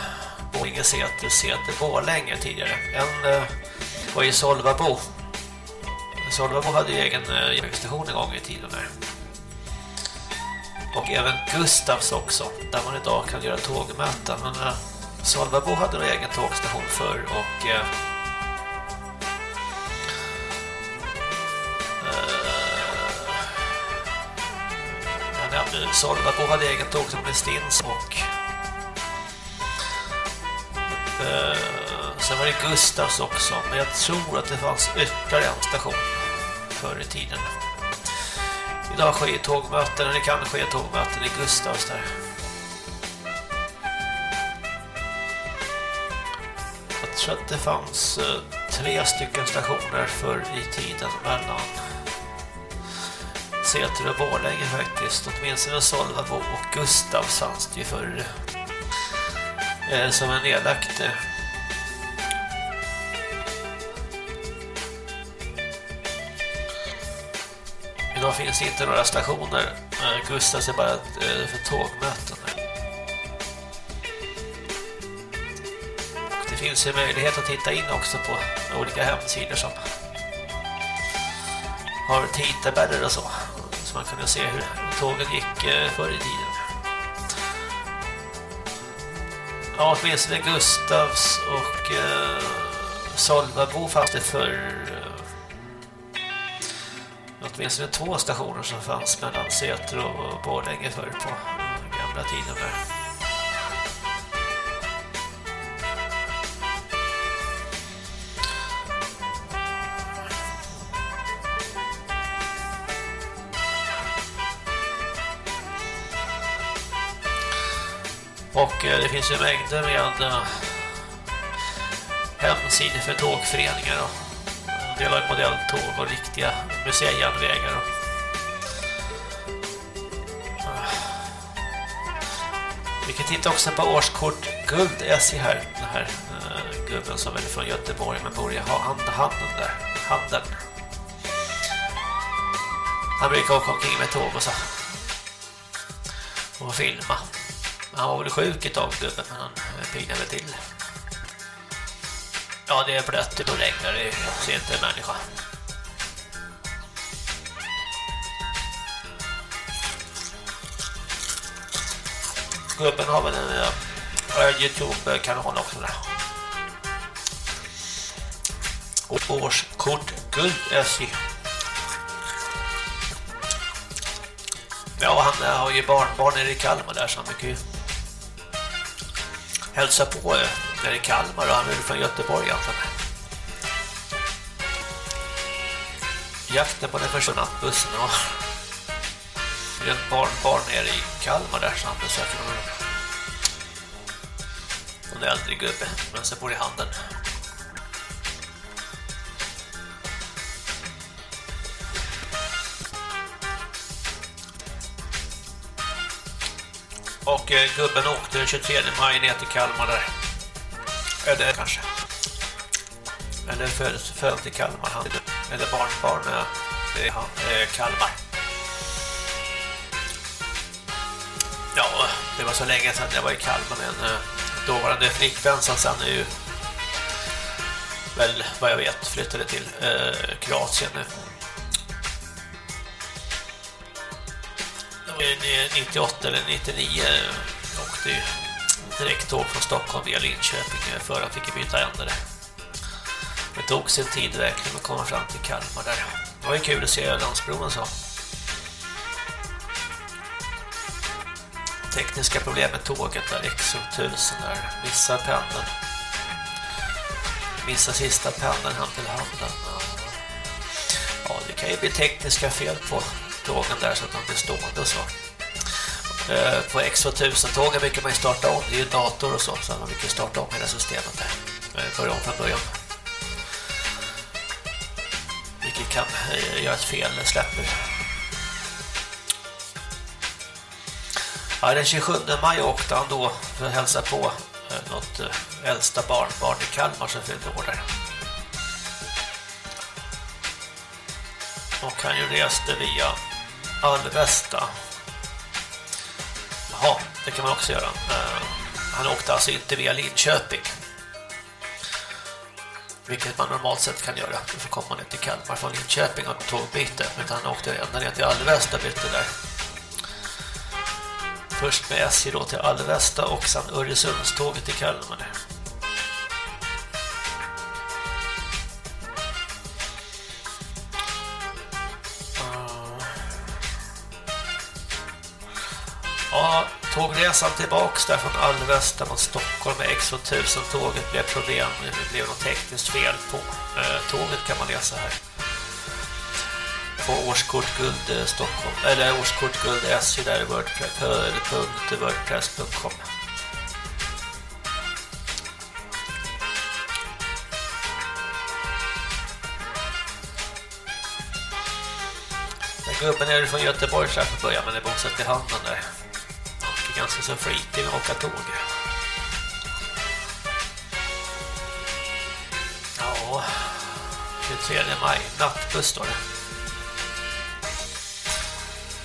Borlänge, Säter, Säter, Borlänge tidigare. En eh, var i Solvabo. Solvabo hade ju egen eh, järnvägsstation en gång i tiden där. Och även Gustavs också, där man idag kan göra tågmöten. Men eh, Solvabo hade en egen tågstation förr och eh, eh Solvabo hade egen tågstation i Stins och eh, sen var det Gustavs också. Men jag tror att det fanns ytterligare en station förr i tiden. Idag sker tågmöten, eller det kan ske tågmöten i Gustavs där. Jag tror att det fanns eh, tre stycken stationer för i tiden mellan Säter och Borlänge faktiskt. Åtminstone Solvabo och Gustavs fanns det ju förr. Eh, som är nedlagt. Eh, Finns inte några stationer. Eh, Gustavs är bara eh, för tågmöten. Och det finns ju möjlighet att titta in också på olika hemsidor som har tidtabeller och så. Så man kunde se hur tågen gick eh, förr i tiden. Ja, åtminstone Gustavs och eh, Solvabo fanns det förr åtminstone två stationer som fanns mellan Säter och Borlänge förr på gamla tiden där. Och eh, det finns ju mängder med hemsidor för tågföreningar och delar modelltåg och riktiga museijärnvägar. Vi kan titta också på årskort Guld SJ här, den här uh, gubben som är från Göteborg men bor i hand, handen där, handen. Han brukar åka omkring med tåg och så och filma. Han var väl sjuk ett tag gubben men han eh, pignade till. Ja, det är blött typ och regnar, det ser inte en människa. Gubben har väl en eh, uh, Youtube-kanal också där. Och årskort guld SJ. Ja, han uh, har ju barnbarn nere i Kalmar där så han mycket hälsa på uh, nere i Kalmar och han är från Göteborg egentligen. Jakten på den försvunna bussen och det är ett barnbarn nere i Kalmar där som han besöker honom. en äldre gubbe men så bor i handen. Och eh, gubben åkte den 23 maj ner till Kalmar där. Eller kanske. Eller född, född i Kalmar. Han, eller barnbarn med, han, eh, Kalmar. Ja, det var så länge sedan jag var i Kalmar med en eh, dåvarande flickvän som sen är ju väl vad jag vet flyttade till eh, Kroatien. Det var ju 98 eller 99 eh, åkte Direkttåg från Stockholm via Linköping förra för att fick byta ände. Det tog sin tid verkligen att komma fram till Kalmar där. Det var ju kul att se Ölandsbron så. Tekniska problem med tåget där, X1000 där, missar pendeln. Missar sista pendeln hem till handen. Ja, det kan ju bli tekniska fel på tågen där så att de blir stående och så. Eh, på X2000-tågen brukar man ju starta om, det är ju dator och så, så man brukar starta om hela systemet där. Eh, börja om från början. Vilket kan eh, göra ett fel, släpper. Ja, den 27 maj åkte han då för att hälsa på något äldsta barnbarn i Kalmar som fyllde år där. Och han ju reste via Alvesta. Jaha, det kan man också göra. Eh, han åkte alltså inte via Linköping. Vilket man normalt sett kan göra. Då kommer man inte till Kalmar från Linköping och tågbyte. Utan han åkte ända ner till Alvesta bytte där. Först med SJ då till Alvesta och sen Öresundståget till Kalmar. Ja, tågresan tillbaks där från Alvesta mot Stockholm med X1000-tåget blev problem. Det blev något tekniskt fel på eh, tåget kan man läsa här. På årskort guld eh, Stockholm eller årskort guld SJ där wordpress.wordpress.com eh, Gubben är från Göteborg så här för början men är bosatt i handen där. Och ganska så flitig med att åka tåg. Ja, 23 maj, nattbuss står det.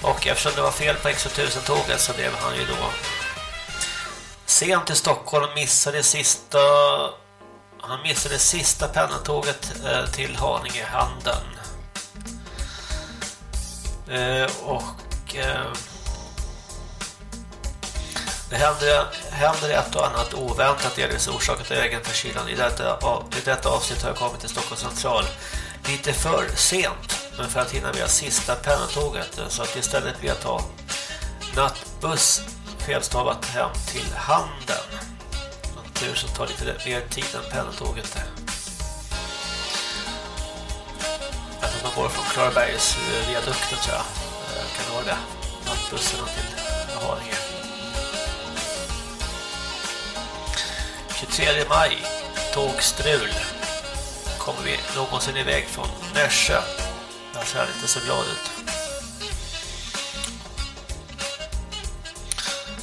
Och eftersom det var fel på X1000-tåget så blev han ju då sent till Stockholm och missade sista han missade sista pendeltåget eh, till Haninge handen. Eh, och eh, det händer, händer ett och annat oväntat delvis orsakat av egen förkylan. I detta, I detta avsnitt har jag kommit till Stockholms central lite för sent men för att hinna med sista pendeltåget så att istället vill jag ta nattbuss felstavat hem till Handen. Tur som tar lite mer tid än pendeltåget. Alltså man går från Klarbergs eh, viadukten tror jag. Eh, kan det vara det? Nattbussen till Haninge. 23 maj, tågstrul. Kommer vi någonsin iväg från Nässjö? Jag ser inte så glad ut.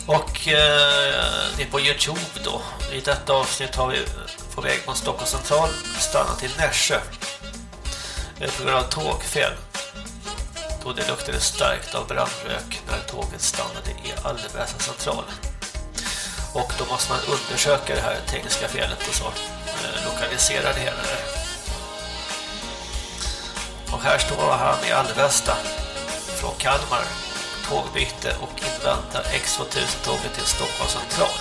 Och eh, det är på Youtube då. I detta avsnitt har vi på väg från Stockholm central stannat till Nässjö. Eh, på grund av tågfel. Då det luktade starkt av brandrök när tåget stannade i Alvesta central. Och då måste man undersöka det här tekniska felet och så eh, lokalisera det hela där. Och här står han i Alvesta från Kalmar tågbyte och inväntar X2000-tåget till Stockholm central.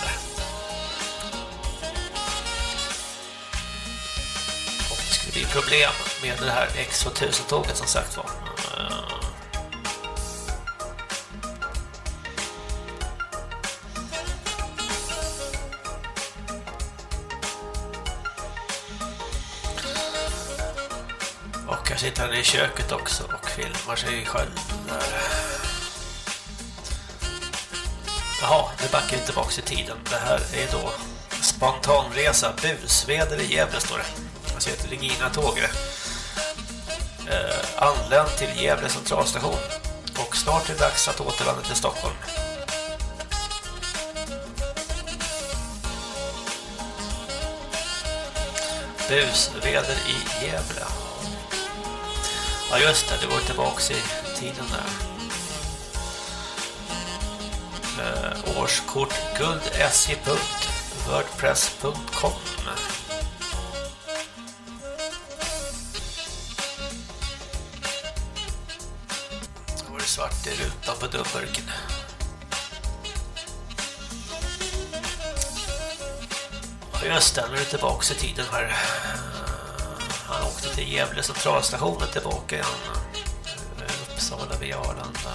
Och det skulle bli problem med det här X2000-tåget som sagt var. Eh, sitter han i köket också och filmar sig själv där. Jaha, nu backar vi tillbaka i tiden. Det här är då Spontanresa, busväder i Gävle står det. Jag heter Regina Tågre. Eh, anländ till Gävle centralstation. Och snart är det dags att återvända till Stockholm. Busväder i Gävle. Ja just det, det går tillbaka i tiden där. Eh, årskort guld.se.wordpress.com Då var det svart i rutan på dubbburken. Ja just det, nu är det tillbaka i tiden här. Till Gävle centralstationen tillbaka igen. Eh, Uppsala via Arlanda.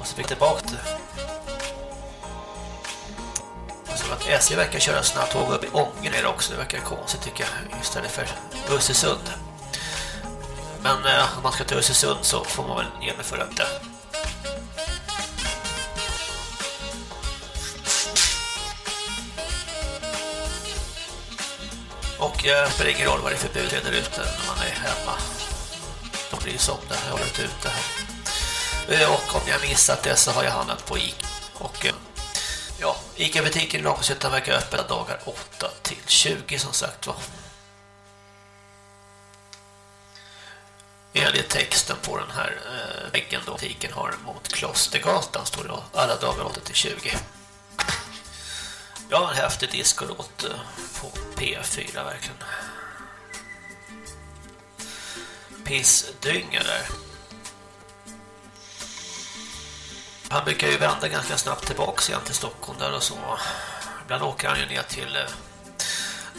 Och så fick tillbaka det. Så att SJ verkar köra snabbtåg upp i Ången ner också. Det verkar konstigt tycker jag. Istället för Östersund. Men eh, om man ska till Östersund så får man väl genomföra det. Det spelar ingen roll vad det är för bud där ute när man är hemma. De bryr sig om det, jag har ute här. Eh, och om jag missat det så har jag handlat på Ica. Och eh, ja, Ica-butiken i Långshyttan verkar öppna dagar 8 till 20 som sagt va. Enligt texten på den här eh, väggen då butiken har mot Klostergatan står det alla dagar 8 till 20. Ja, en häftig discolåt eh, på P4 verkligen. Pissdynga där. Han brukar ju vända ganska snabbt tillbaka igen till Stockholm där och så. Ibland åker han ju ner till eh,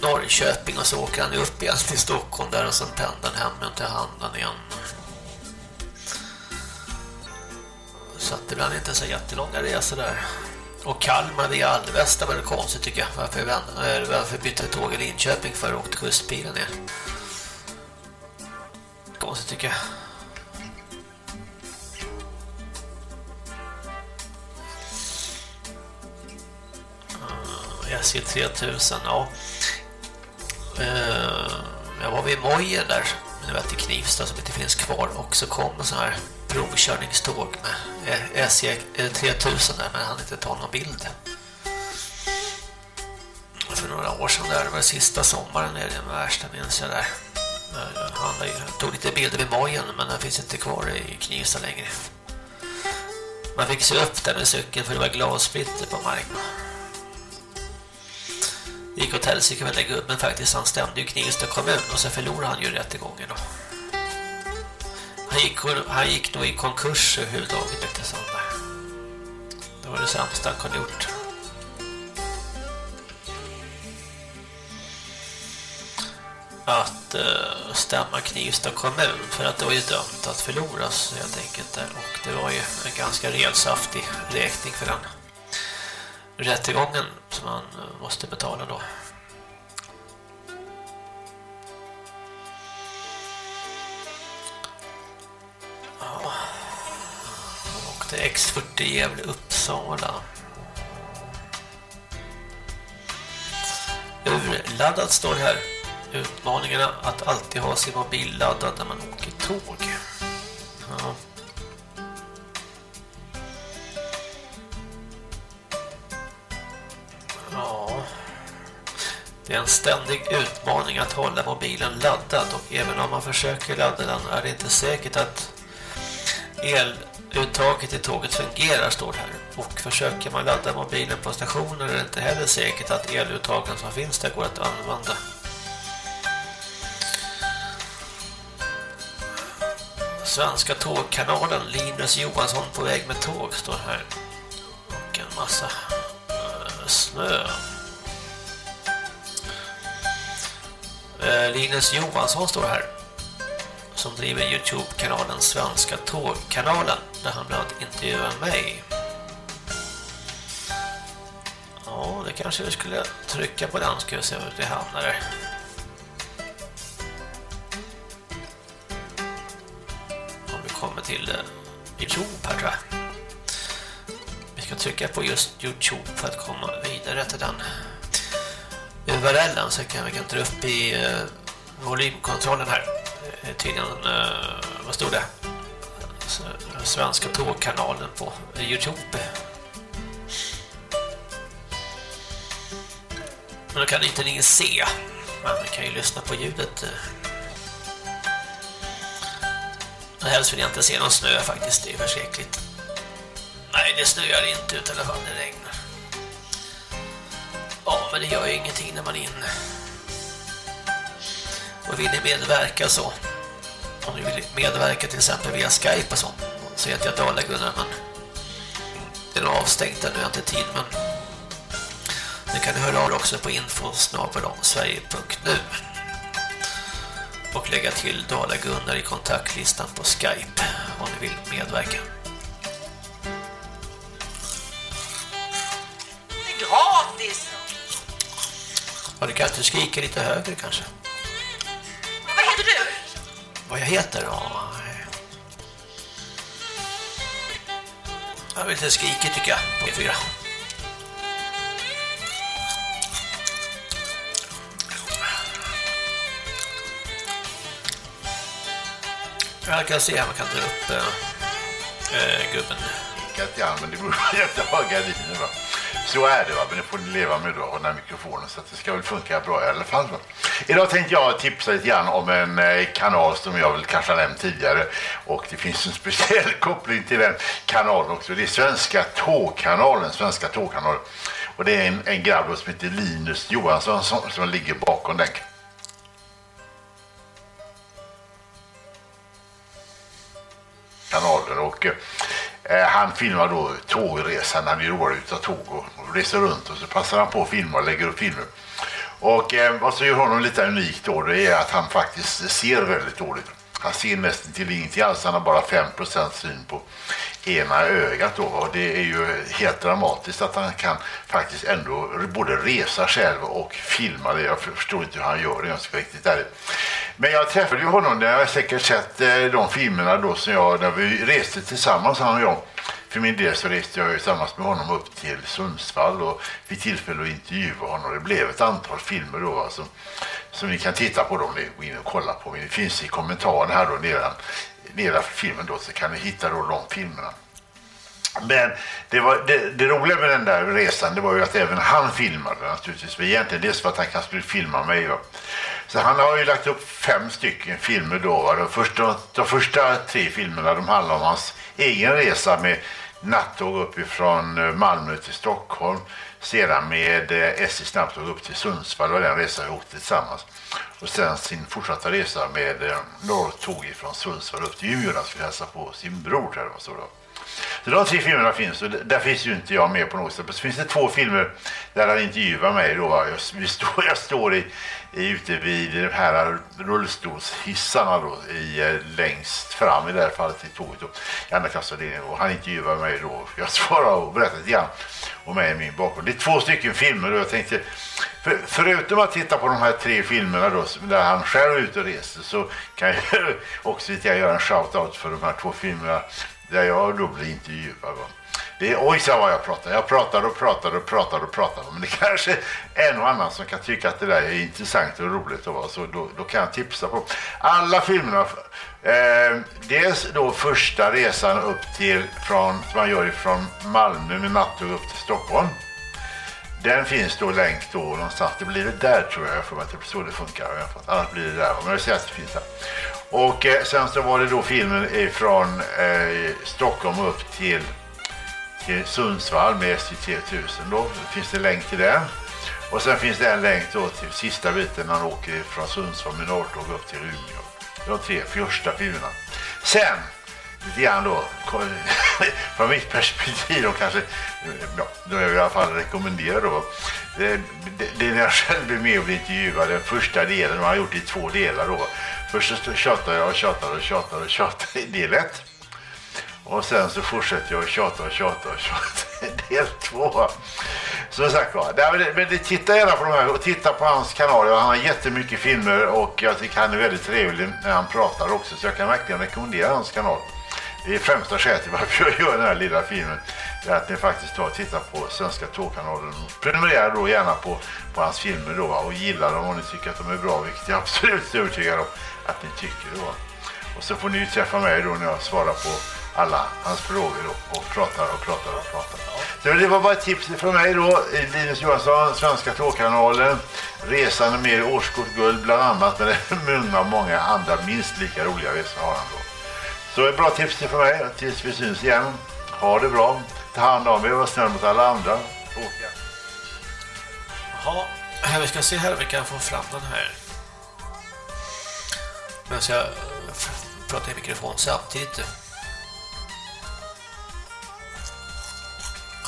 Norrköping och så åker han upp igen till Stockholm där och sen han hem till handen igen. Så att det blir inte så jättelånga resor där. Och Kalmar via Alvesta var det konstigt tycker jag. Varför, vände, eh, varför bytte tåg i Linköping för att åkte kustbilen ner? Konstigt tycker jag. Ah, SJ 3000, ja. Eh, jag var vid Mojen där, nu vet till Knivsta som inte finns kvar och så kom en sån här provkörningståg med eh, SJ 3000 eh, där men han inte ta någon bild. För några år sedan där, det var sista sommaren nere i värsta minns jag där. Han tog lite bilder vid Mojen men den finns inte kvar i Knivsta längre. Man fick se upp där med cykeln för det var glassplitter på marken. Det gick åt helsike med den gubben faktiskt. Han stämde ju Knivsta kommun och så förlorade han ju rättegången då. Han gick, han gick nog i konkurs överhuvudtaget efter Sandberg. Det var det sämsta han kunde gjort. Att uh, stämma Knivsta kommun för att det var ju dömt att förloras helt enkelt där. Och det var ju en ganska relsaftig räkning för den rättegången som man eh, måste betala då. Och det är X40 Gävle Uppsala. Urladdat står det här. Utmaningarna att alltid ha sin mobil laddad när man åker tåg. Ja. Ja. Det är en ständig utmaning att hålla mobilen laddad och även om man försöker ladda den är det inte säkert att eluttaget i tåget fungerar står det här. Och försöker man ladda mobilen på stationer är det inte heller säkert att eluttagen som finns där går att använda. Svenska tågkanalen Linus Johansson på väg med tåg står här. Och en massa uh, snö. Uh, Linus Johansson står här som driver Youtube-kanalen Svenska tågkanalen där han bland annat intervjuar mig. Ja, det kanske vi skulle trycka på den ska vi se hur det hamnar där. Om vi kommer till eh, Youtube här tror jag. Vi ska trycka på just Youtube för att komma vidare till den URLen så kan vi kan dra upp i eh, volymkontrollen här. Eh, tydligen, uh, vad stod det? Svenska tågkanalen på Youtube. Men då kan inte ni se. Men man kan ju lyssna på ljudet. Eh. Och helst vill jag inte se någon snö faktiskt, det är förskräckligt. Nej, det snöar inte ut i alla fall, det regnar. Ja, men det gör ju ingenting när man är inne. Och vill ni medverka så? Om ni vill medverka till exempel via Skype och så. Så heter jag Dala-Gunnar, men det är avstängt där nu, jag har inte tid, men det kan ni höra av också på infosnabelomsverige.nu och lägga till Dala-Gunnar i kontaktlistan på Skype om ni vill medverka. Det är gratis! Ja, du kan inte skrika lite högre kanske. Vad heter du? Vad jag heter då? Jag vill inte skrika tycker jag på P4. Jag kan se om man kan dra upp äh, gubben. Ja, men det beror på att jag har gardiner va. Så är det va, men det får ni leva med då, den här mikrofonen, så att det ska väl funka bra i alla fall. Va? Idag tänkte jag tipsa lite grann om en eh, kanal som jag väl kanske har nämnt tidigare och det finns en speciell koppling till den kanalen också. Det är Svenska tågkanalen, Svenska tågkanalen. Och det är en, en grabb som heter Linus Johansson som, som ligger bakom den kanalen och eh, Eh, han filmar då tågresan när vi roar ut av tåg och, och reser runt och så passar han på att filma och lägger upp filmer. Och eh, vad som gör honom lite unik då det är att han faktiskt ser väldigt dåligt. Han ser nästan till ingenting alls, han har bara 5% syn på ena ögat då och det är ju helt dramatiskt att han kan faktiskt ändå både resa själv och filma det. Jag förstår inte hur han gör det, jag ska riktigt där. Men jag träffade ju honom, jag har säkert sett eh, de filmerna då som jag, när vi reste tillsammans han och jag. För min del så reste jag tillsammans med honom upp till Sundsvall och fick tillfälle att intervjua honom. Det blev ett antal filmer då alltså, som ni kan titta på om ni går in och kollar på. Det finns i kommentaren här då nedan, nedan filmen då så kan ni hitta då de filmerna. Men det, var, det, det, roliga med den där resan det var ju att även han filmade naturligtvis. Men egentligen dels för att han kanske skulle filma mig. Va? Så han har ju lagt upp fem stycken filmer då. Va? De, första, de första tre filmerna de handlar om hans egen resa med nattåg uppifrån eh, Malmö till Stockholm. Sedan med eh, SJ snabbtåg upp till Sundsvall och den resan vi åkte tillsammans. Och sen sin fortsatta resa med eh, norrtåg från Sundsvall upp till Umeå. Han skulle hälsa på sin bror. Där, och så då. Så de tre filmerna finns och där finns ju inte jag med på något sätt. Så finns det två filmer där han intervjuar mig då. Jag, jag står, jag står i, ute vid de här rullstolshissarna då i, eh, längst fram i det här fallet i tåget då, i andra klassavdelningen och han intervjuar mig då. Jag svarar och berättar lite grann om mig i min bakgrund. Det är två stycken filmer och jag tänkte för, förutom att titta på de här tre filmerna då, där han själv är ute och reser så kan jag också göra en shout-out för de här två filmerna där jag då blir intervjuad. Det är, oj så vad jag pratar. Jag pratar och pratar och pratar och pratar. Men det kanske är en och annan som kan tycka att det där är intressant och roligt. Och så då, då kan jag tipsa på alla filmerna. Eh, dels då första resan upp till, från, som man gör från Malmö med nattåg upp till Stockholm. Den finns då länk då någonstans. Det blir det där tror jag. Jag får att det är så det funkar. Annars blir det där. Men jag säger att det finns där. Och eh, sen så var det då filmen från eh, Stockholm upp till Sundsvall med SJ3000 då. Finns det länk till den. Och sen finns det en länk då till sista biten när han åker från Sundsvall med Norrtåg upp till Umeå. De tre första filmerna. Sen lite grann då, från mitt perspektiv då kanske, ja, då är jag i alla fall rekommendera då. Det, det, det är när jag själv blir med och blir intervjuad, den första delen, man har gjort det i två delar då. Först så tjatar jag och tjatar och tjatar och tjatar i del ett. Och sen så fortsätter jag att tjata och tjata och tjata del två. Som sagt var, men titta gärna på de här och titta på hans kanal. Han har jättemycket filmer och jag tycker han är väldigt trevlig när han pratar också. Så jag kan verkligen rekommendera hans kanal. det är främsta skälet till varför jag gör den här lilla filmen. Det är att ni faktiskt tar och tittar på Svenska Tågkanalen. Prenumerera då gärna på, på hans filmer då och gilla dem om ni tycker att de är bra, vilket jag absolut är övertygad om att ni tycker då. Och så får ni ju träffa mig då när jag svarar på alla hans frågor då, och pratar och pratar och pratar. Så det var bara ett tips från mig då, Linus Johansson, Svenska Tågkanalen, Resan med årskort guld bland annat, men är många, andra minst lika roliga resor har han då. Så ett bra tips för mig, tills vi syns igen. Ha det bra, ta hand om er, var snäll mot alla andra. Åka. Jaha, vi ska se här om vi kan få fram den här. Men jag pratar i mikrofon samtidigt.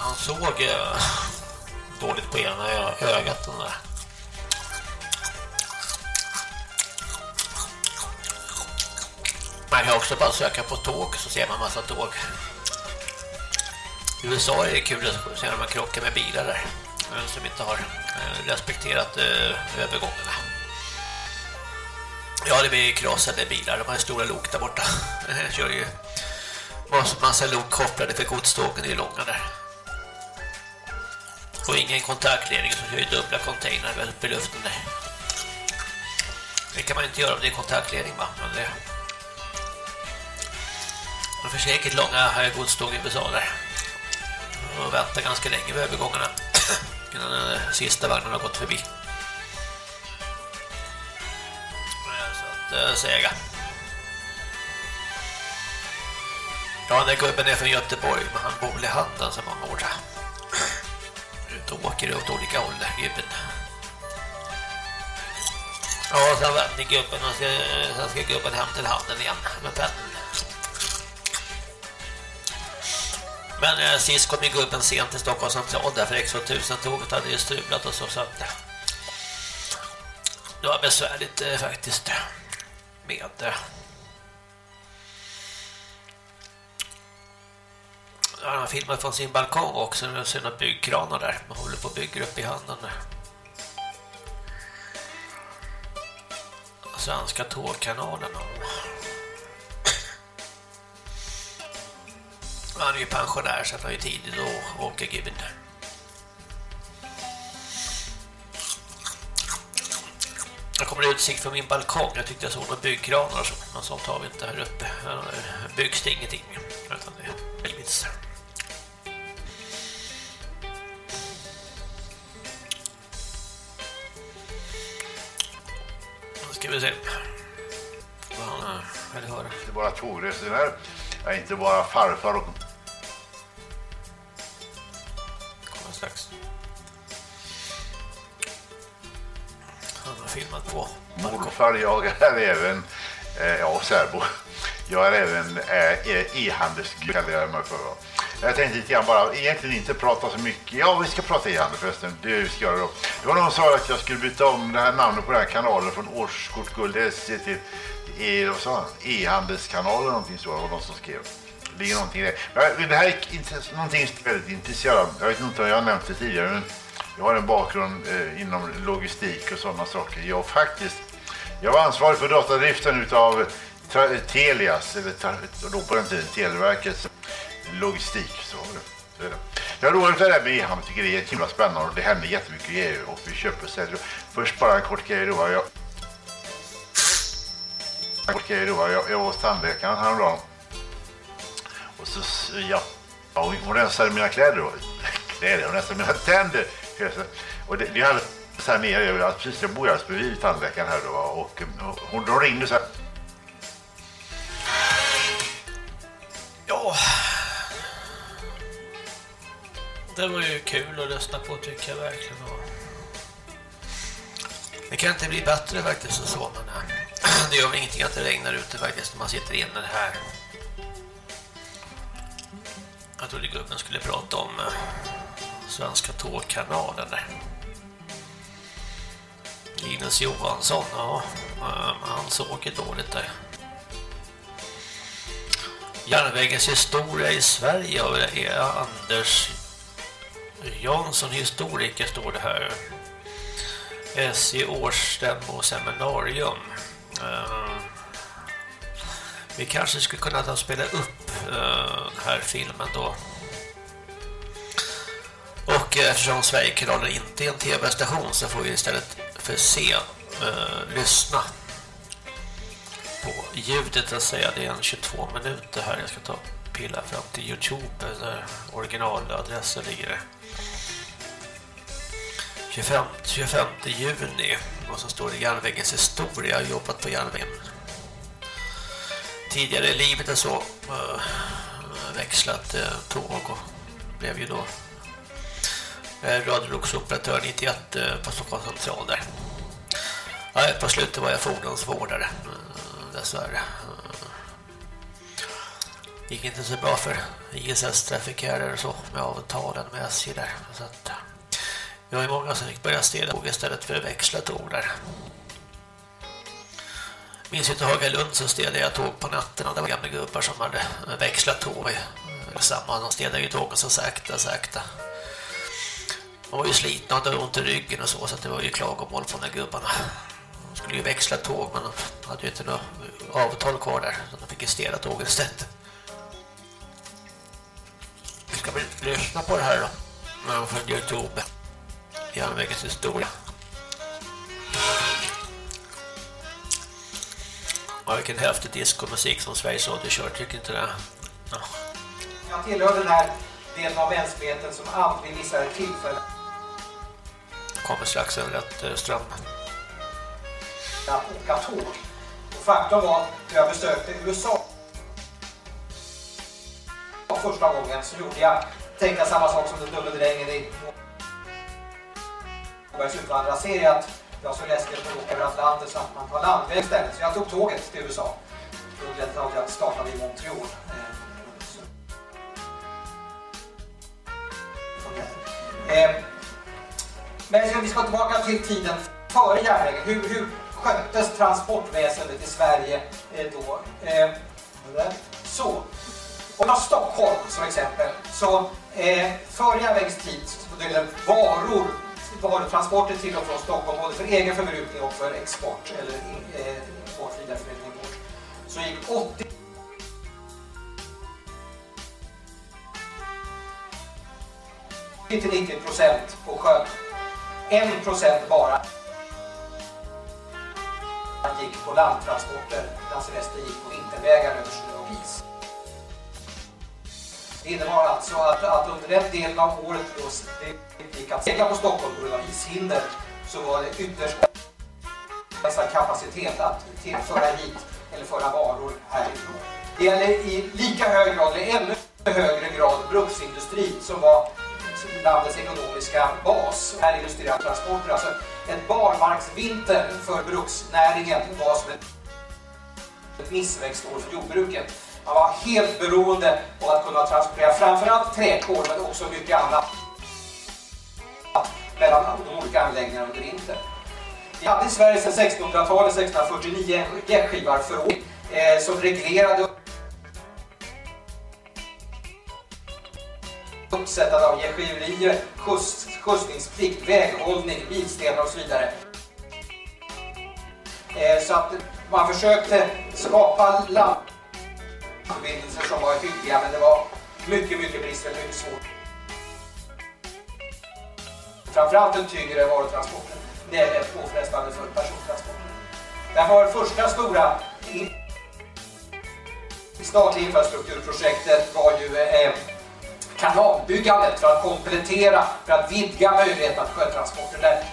Han såg eh, dåligt på ena ögat den där. Man kan också bara söka på tåg så ser man massa tåg. I USA är det kul att se när man krockar med bilar där som inte har eh, respekterat eh, övergångarna. Ja, det blir krossade bilar. De har stora lok där borta. Jag kör ju massa, massa lok kopplade för godstågen är långa där. Och ingen kontaktledning så kör ju dubbla containrar väl upp i luften där. Det kan man inte göra om det är kontaktledning va? Men det... De får säkert långa godståg i USA där. Och väntar ganska länge vid övergångarna. Innan den sista vagnen har gått förbi. Så att eh, säga. Ja, den där gubben är från Göteborg, men han bor i handen så många år sedan. Ut och åker åt olika håll där, gubben. Ja, sen vänder gubben och ska, sen ska gubben hem till handen igen med pendeln. Men eh, sist kom ju gubben sent till Stockholms central därför X2000-tåget hade ju strulat och så så att eh, det var besvärligt eh, faktiskt eh, med eh, Han han filmat från sin balkong också. Det ser några byggkranar där. Man håller på och bygger upp i handen där. Alltså, Svenska tågkanalen. Han är ju pensionär så han har ju tid att åka gubben. Jag kommer utsikt från min balkong. Jag tyckte jag såg några byggkranar och så. Men sånt har vi inte här uppe. Här byggs det ingenting. Utan det är helvits. Ska vi se. Vad vill höra. Inte bara tågresenär, jag är inte bara farfar och Kommer strax. Han har filmat på. morfar. Jag är även, eh, ja, särbo. Jag är även eh, e-handelsgud, kallar jag mig för. Jag tänkte lite grann bara, egentligen inte prata så mycket. Ja, vi ska prata e-handel förresten. Det ska jag då. Det var någon som sa att jag skulle byta om det här namnet på den här kanalen från Årskort Guld SC till e, vad sa han? e-handelskanalen eller någonting så. Det var någon som skrev. Det ligger någonting i det. Men det här är någonting som är väldigt intresserad. Jag vet inte om jag har nämnt det tidigare, men jag har en bakgrund eh, inom logistik och sådana saker. Jag faktiskt, jag var ansvarig för datadriften utav Telias, eller då på den tiden Televerkets logistik. Så var det. Jag har roligt det där med e-handel, tycker det är himla spännande och det händer jättemycket i EU och vi köper och säljer. Först bara en kort grej då. Jag, en kort grej då. Jag, jag var hos tandläkaren häromdagen. Och så, ja, ja, hon- rensade mina kläder då. Kläder, hon rensade mina tänder. Och det, det hade så här nere, jag, alltså, precis, jag bor alldeles bredvid tandläkaren här då. Och, och hon de ringde så här. Ja. Det var ju kul att lyssna på tycker jag verkligen. Det kan inte bli bättre faktiskt än så, men det gör väl ingenting att det regnar ute faktiskt när man sitter inne här. Jag trodde gubben skulle prata om eh, Svenska tågkanalen där. Linus Johansson, ja, eh, han såg ju dåligt där. Järnvägens historia i Sverige av är Anders Jansson, historiker, står det här. SJ årsstämmoseminarium. Eh, vi kanske skulle kunna ta spela upp uh, den här filmen då. Och uh, eftersom Sverigekanalen inte är en tv-station så får vi istället för se uh, lyssna på ljudet att säga. Det är en 22 minuter här. Jag ska ta pilla fram till Youtube där originaladressen ligger det. 25, 25 juni och så står det järnvägens historia. Jag har jobbat på järnvägen tidigare i livet och så äh, växlat äh, tåg och blev ju då eh, äh, radioloksoperatör 91 äh, på Stockholms central där. äh, på slutet var jag fordonsvårdare äh, dessvärre. Uh, gick inte så bra för ISS-trafikärer och så med avtalen med SJ där. Så att, vi var ju många som fick börja städa tåg istället för att växla tåg där. Minns ju till Hagalund så städade jag tåg på nätterna. Det var gamla gubbar som hade växlat tåg. Samma, de städade ju tågen så sakta, sakta. De var ju slitna och hade ont i ryggen och så, så det var ju klagomål från de gubbarna. De skulle ju växla tåg, men de hade ju inte något avtal kvar där. Så de fick ju städa tågen istället. Vi ska väl lyssna på det här då. när de följer Youtube. Järnvägens historia. Ja, vilken häftig diskomusik som Sveriges Radio kör, tycker inte det? Ja. Jag tillhör den här delen av mänskligheten som aldrig missar ett tillfälle. Kommer strax en rätt eh, ström. Att åka tåg. Och faktum var att jag besökte USA första gången så gjorde jag tänkte samma sak som den dubbeldrängen i Mobergs utvandrarserie att jag så läskigt att åka över Atlanten så att man tar landväg istället. Så jag tog tåget till USA. Och jag startade i Montreal. Men vi ska tillbaka till tiden före järnvägen. Hur, hur sköttes transportväsendet i Sverige då? Så, om jag Stockholm som exempel, så före järnvägens tid så det varor varutransporter till och från Stockholm både för egen förbrukning och för export eller eh, import, vidareförädling import så gick 80 till 90 procent på sjön. 1 procent bara gick på landtransporter medan resten gick på vintervägar över snö och is. Det innebar alltså att, att under den delen av året då det gick att segla på Stockholm på grund av ishinder så var det ytterst nästan kapacitet att tillföra hit eller föra varor härifrån. Det gäller i lika hög grad, eller ännu högre grad, bruksindustrin som var landets ekonomiska bas. Här illustrerar transporter. Alltså en barmarksvinter för bruksnäringen var som ett, ett missväxtår för jordbruket. Man var helt beroende av att kunna transportera framförallt träkol men också mycket annat mellan de olika anläggningarna under vintern. Vi hade i Sverige sedan 1600-talet, 1649, gästgivarförordning eh, som reglerade uppsättande av gästgiverier, skjuts, skjutsningsplikt, väghållning, bilstenar och så vidare. Eh, så att man försökte skapa landförbindelser som var hyggliga men det var mycket, mycket bristfälligt, mycket svårt. Framförallt den tyngre varutransporten. Det är påfrestande för persontransporten. Det första stora statliga infrastrukturprojektet var ju eh, kanalbyggandet för att komplettera, för att vidga möjligheten att sjötransporter där.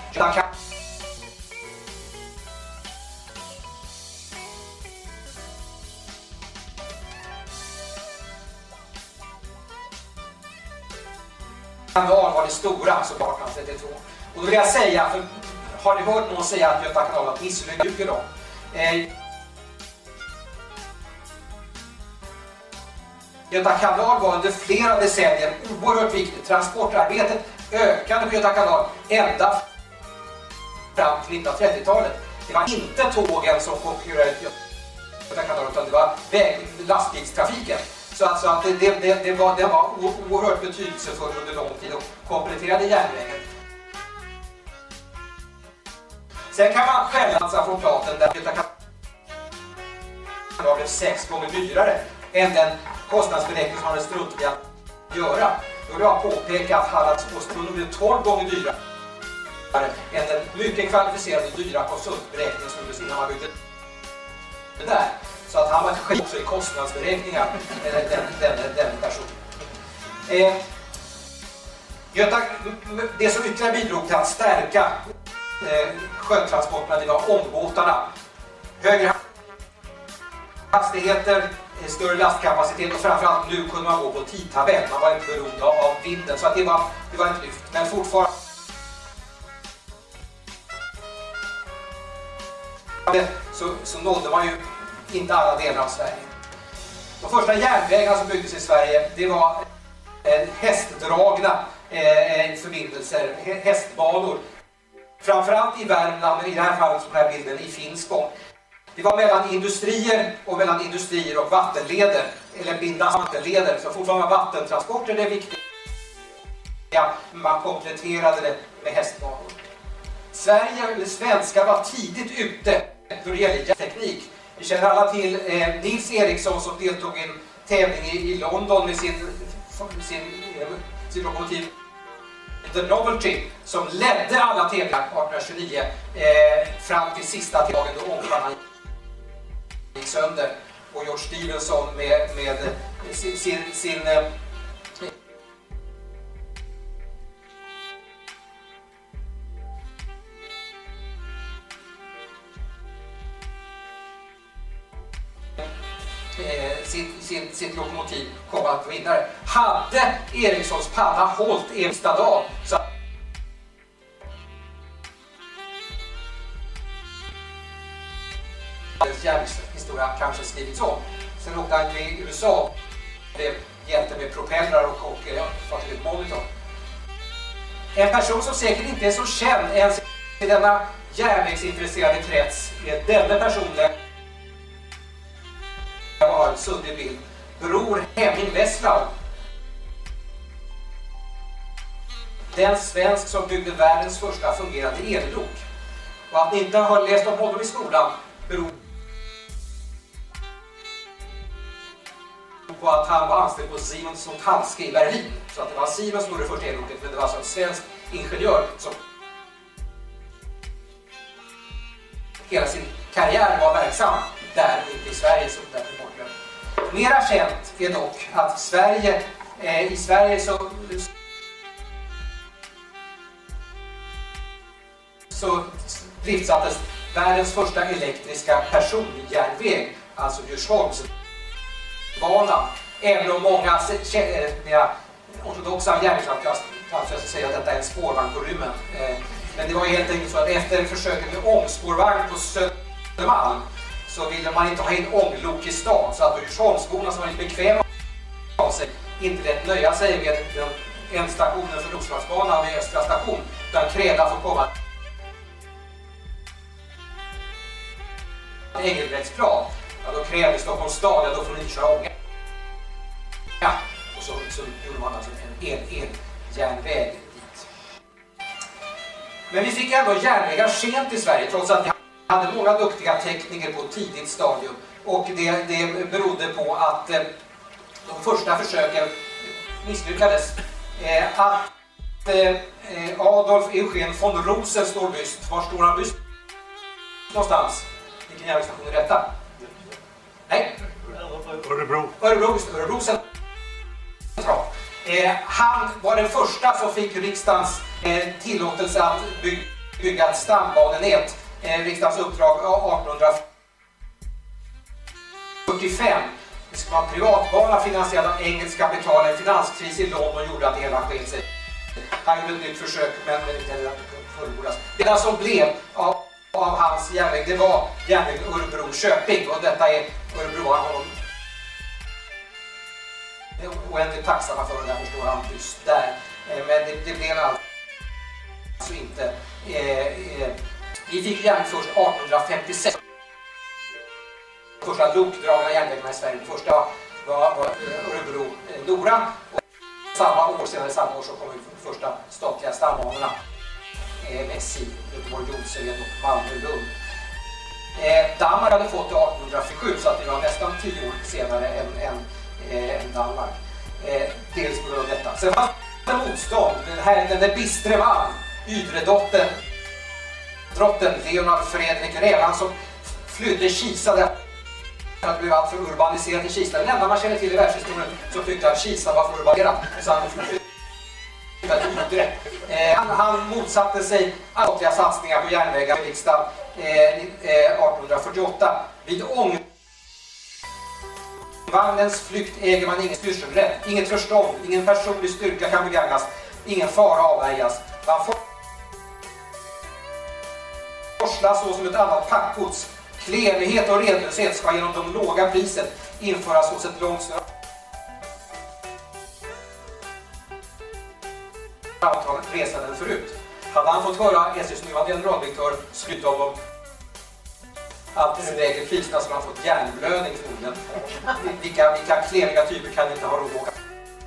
Kanal var det stora alltså som 1832. Och då vill jag säga, för har ni hört någon säga att Göta kanal var ett misslyckande? då? Eh, Göta kanal var under flera decennier oerhört viktigt. Transportarbetet ökade på Göta kanal ända fram till 1930-talet. Det var inte tågen som konkurrerade Göta kanal utan det var väg, lastbilstrafiken. Så så att det, det, det, var, det var oerhört betydelsefullt under lång tid och kompletterade järnvägen. Sen kan man skälla från platen där Göta kanal blev sex gånger dyrare än den kostnadsberäkning som man hade struntat i att göra. Då vill jag påpeka att Hallands blev 12 gånger dyrare än den mycket kvalificerade och dyra konsultberäkningen som gjordes innan man byggde det där. Så att han var ett skit också i kostnadsberäkningar, den, den, den personen. Eh, Göta, det som ytterligare bidrog till att stärka eh, sjötransporterna det var ångbåtarna. Högre hastigheter, eh, större lastkapacitet och framförallt nu kunde man gå på tidtabell. Man var inte beroende av av vinden så att det var, det var ett lyft. Men fortfarande så, så nådde man ju inte alla delar av Sverige. De första järnvägarna som byggdes i Sverige det var eh, hästdragna eh, eh, förbindelser, hästbanor. Framförallt i Värmland, men i det här fallet som den här bilden i Finspång. Det var mellan industrier och mellan industrier och vattenleder, eller binda vattenleder. Så fortfarande var vattentransporter det viktiga. men Man kompletterade det med hästbanor. Sverige, eller svenskar, var tidigt ute då det gäller teknik. Vi känner alla till eh, Nils Eriksson som deltog i en tävling i, i London med sin, sin, eh, sin lokomotiv The Novelty som ledde alla tävlingar 1829 eh, fram till sista dagen då ångpannan gick sönder. Och George Stevenson med, med sin, sin, sin eh, sitt, sitt, sitt lokomotiv komma att gå vidare. Hade Erikssons panna hållit en sista dag så hade järnvägshistoria kanske skrivits om. Sen åkte han ju i USA blev hjälte med propellrar och, och eh, ja, fartyget Monitor. En person som säkert inte är så känd ens i denna järnvägsintresserade krets är denne personen har en suddig bild. Bror Henning Westland. Den svensk som byggde världens första fungerande eldok. Och att ni inte har läst om honom i skolan beror på att han var anställd på Siemens som Tanske i Berlin. Så att det var Siemens som gjorde det första elloket, men det var alltså en svensk ingenjör som hela sin karriär var verksam där ute i Sverige som därför bortglömd. Mera känt är dock att Sverige, eh, i Sverige så, så driftsattes världens första elektriska personjärnväg, alltså Djursholmsbanan. Även om många se- eh, mera ortodoxa järnvägsentusiaster säger att detta är en spårvagn på rymmen. Eh, Men det var helt enkelt så att efter försöket med ångspårvagn på Södermalm så ville man inte ha in ånglok i stan så att Djursholmsborna som var lite bekväma av sig inte lät nöja sig med den en stationen för Roslagsbanan vid Östra station utan krävde att få komma Engelbrektsplan. Ja, då krävde Stockholms stad, ja då får ni inte köra ånga. Ja, och så, så gjorde man alltså en el, eljärnväg dit. Men vi fick ändå järnvägar sent i Sverige trots att vi hade många duktiga tekniker på ett tidigt stadium. Och det, det berodde på att eh, de första försöken misslyckades. Eh, att eh, Adolf Eugen von Rosen står byst. Var står han byst någonstans? Vilken järnvägsstation är detta? Nej? Örebro. Örebro, just Örebro central. Eh, han var den första som fick riksdagens tillåtelse att by bygga ett stambanenät. Eh, riksdagens uppdrag 1845. Det skulle vara en privatbana finansierad av engelskt kapital. En finanskris i London gjorde att det hela sket sig. Han gjorde ett nytt försök men det inte kunde fullbordas. Det där som blev av, av hans järnväg det var järnvägen Örebro-Köping och detta är Örebro har honom är oändligt tacksamma för det, där förstår han just där. Men det, det blev alltså inte. Eh, eh, vi fick järnväg först 1856. Första lokdragna järnvägarna i Sverige. Det första var, var eh, Örebro-Nora. Eh, samma år, senare samma år så kom de första statliga stambanorna. Eh, med SJ, Göteborg, Jonsered och Malmö, Lund. Eh, Danmark hade fått det 1847 så att det var nästan tio år senare än, än, eh, än Danmark. Eh, dels på grund av detta. Sen fanns det motstånd. Den, här, den där bistre man, Ydredottern, drotten Leonard Fredrik Rev, han som flydde Kisa där för att blev alltför urbaniserat i Kista. Den enda man känner till i världshistorien som tyckte att Kista var för urbaniserat. Så han flyttade till Eh, han, han motsatte sig statliga satsningar på järnvägar i riksdagen eh, eh 1848. Vid ångvagnens flykt äger man ingen styrselrätt, inget förstånd, ingen personlig styrka kan begagnas, ingen fara avvärjas. Man får forslas så som ett annat packgods. Klenighet och redlöshet ska genom de låga priset införas hos ett långt antal resande förut. Hade han fått höra SJs nuvarande generaldirektör skryta om de alltid lägre priserna som han fått hjärnblödning förmodligen. Vilka, vilka kleniga typer kan inte ha råd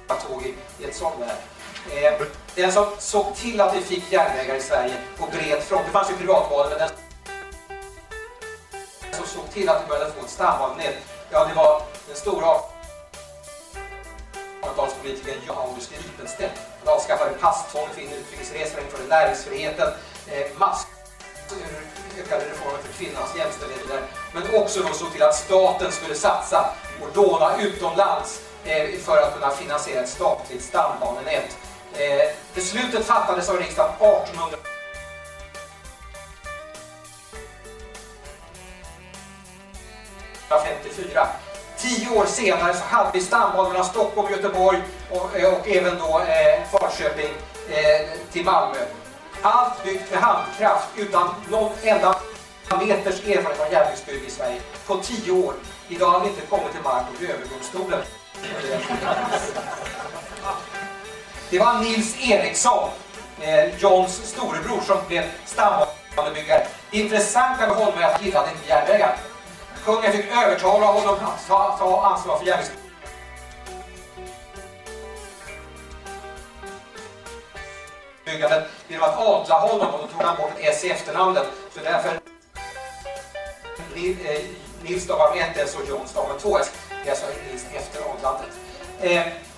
att åka tåg i, i ett sånt läge? Eh, den som såg till att vi fick järnvägar i Sverige på bred front, det fanns ju privatval, men den som såg till att vi började få ett stambanenät, ja det var den stora 1800-talspolitikern Johan August Gripenstedt. Han avskaffade passtvånget för in- utrikesresor, införde näringsfriheten, eh, mass ökade reformer för kvinnans jämställdhet där. Men också då såg till att staten skulle satsa och låna utomlands eh, för att kunna finansiera ett statligt stambanenät. Eh, beslutet fattades av riksdagen 1800 Tio år senare så hade vi stambanor mellan Stockholm, Göteborg och, eh, och även då eh, Falköping eh, till Malmö. Allt byggt med handkraft utan någon enda meters erfarenhet av järnvägsbygge i Sverige på tio år. Idag har vi inte kommit till Mark och överdomstolen. Det var Nils Eriksson, eh, Johns storebror, som blev stambanebyggare. Det intressanta med honom är att han gillade inte järnvägar. Kungen fick övertala honom att ta, ta ansvar för järnvägs byggandet genom att adla honom och då tog han bort ett S i efternamnet. Så därför eh, Nils stavar med ett S och John stavar med två S. Det är alltså Nils efter adlandet. Eh,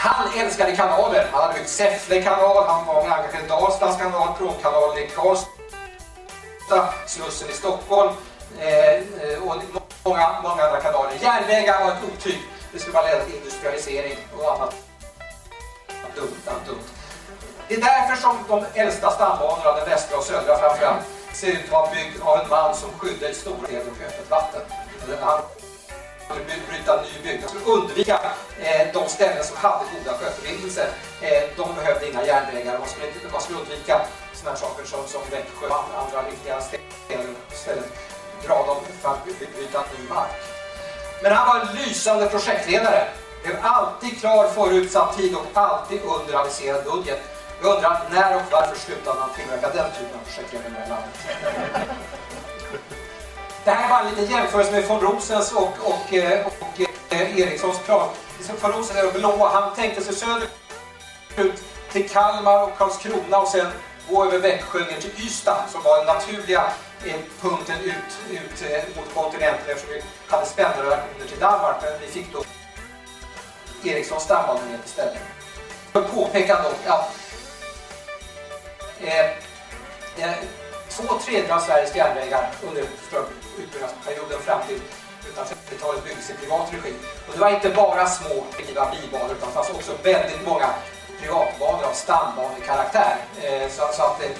han älskade kanaler. Han hade byggt Säffle kanal, han var engagerad i Dalslands kanal, Pråmkanalen i Karlstad, Slussen i Stockholm eh, eh, och många, många andra kanaler. Järnvägar var ett otyg. Det skulle bara leda till industrialisering och annat dumt, annat dumt. Det är därför som de äldsta stambanorna, den västra och södra framförallt, ser ut att vara byggd av en man som skyddade stora delar av öppet vatten. Skulle bryta ny byggnad, skulle undvika eh, de ställen som hade goda sjöförbindelser. Eh, de behövde inga järnvägar, man skulle, inte, man skulle undvika sådana saker som, som Växjö och andra, andra viktiga ställen. Istället dra dem för att bryta ny mark. Men han var en lysande projektledare. Blev alltid klar förutsatt tid och alltid under aviserad budget. Jag undrar när och varför slutade man tillverka den typen av projektledare i det här landet? Det här är bara en liten jämförelse med von Rosens och, och, eh, och, och Erikssons plan. Von Rosen är blå. Han tänkte sig söderut till Kalmar och Karlskrona och sen gå över Växjö ner till Ystad som var den naturliga eh, punkten ut, ut mot kontinenten eftersom vi hade spända relationer till Danmark. Men vi fick då Erikssons stambanenät istället. Jag vill påpeka dock att eh, eh, två tredjedelar av Sveriges järnvägar under utbyggnadsperioden fram till 1930-talet byggdes i privat regi. Och det var inte bara små effektiva bibanor utan det fanns också väldigt många privatbanor av stambanekaraktär. Eh, så, så att eh,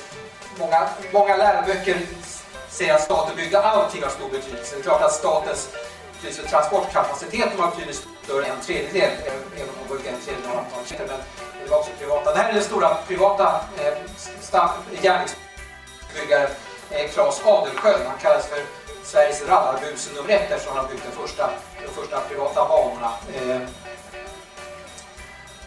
många, många läroböcker säger att staten byggde allting av stor betydelse. Det är klart att statens betydelse för transportkapaciteten var betydligt större än en tredjedel, eh, även om det byggde en tredjedel av antalet men det var också privata. Det här är den stora privata eh, stam- byggaren eh, Claes Adelsköld. Han kallas för Sveriges rallarbuse nummer ett eftersom han har byggt de första, de första privata banorna. Eh,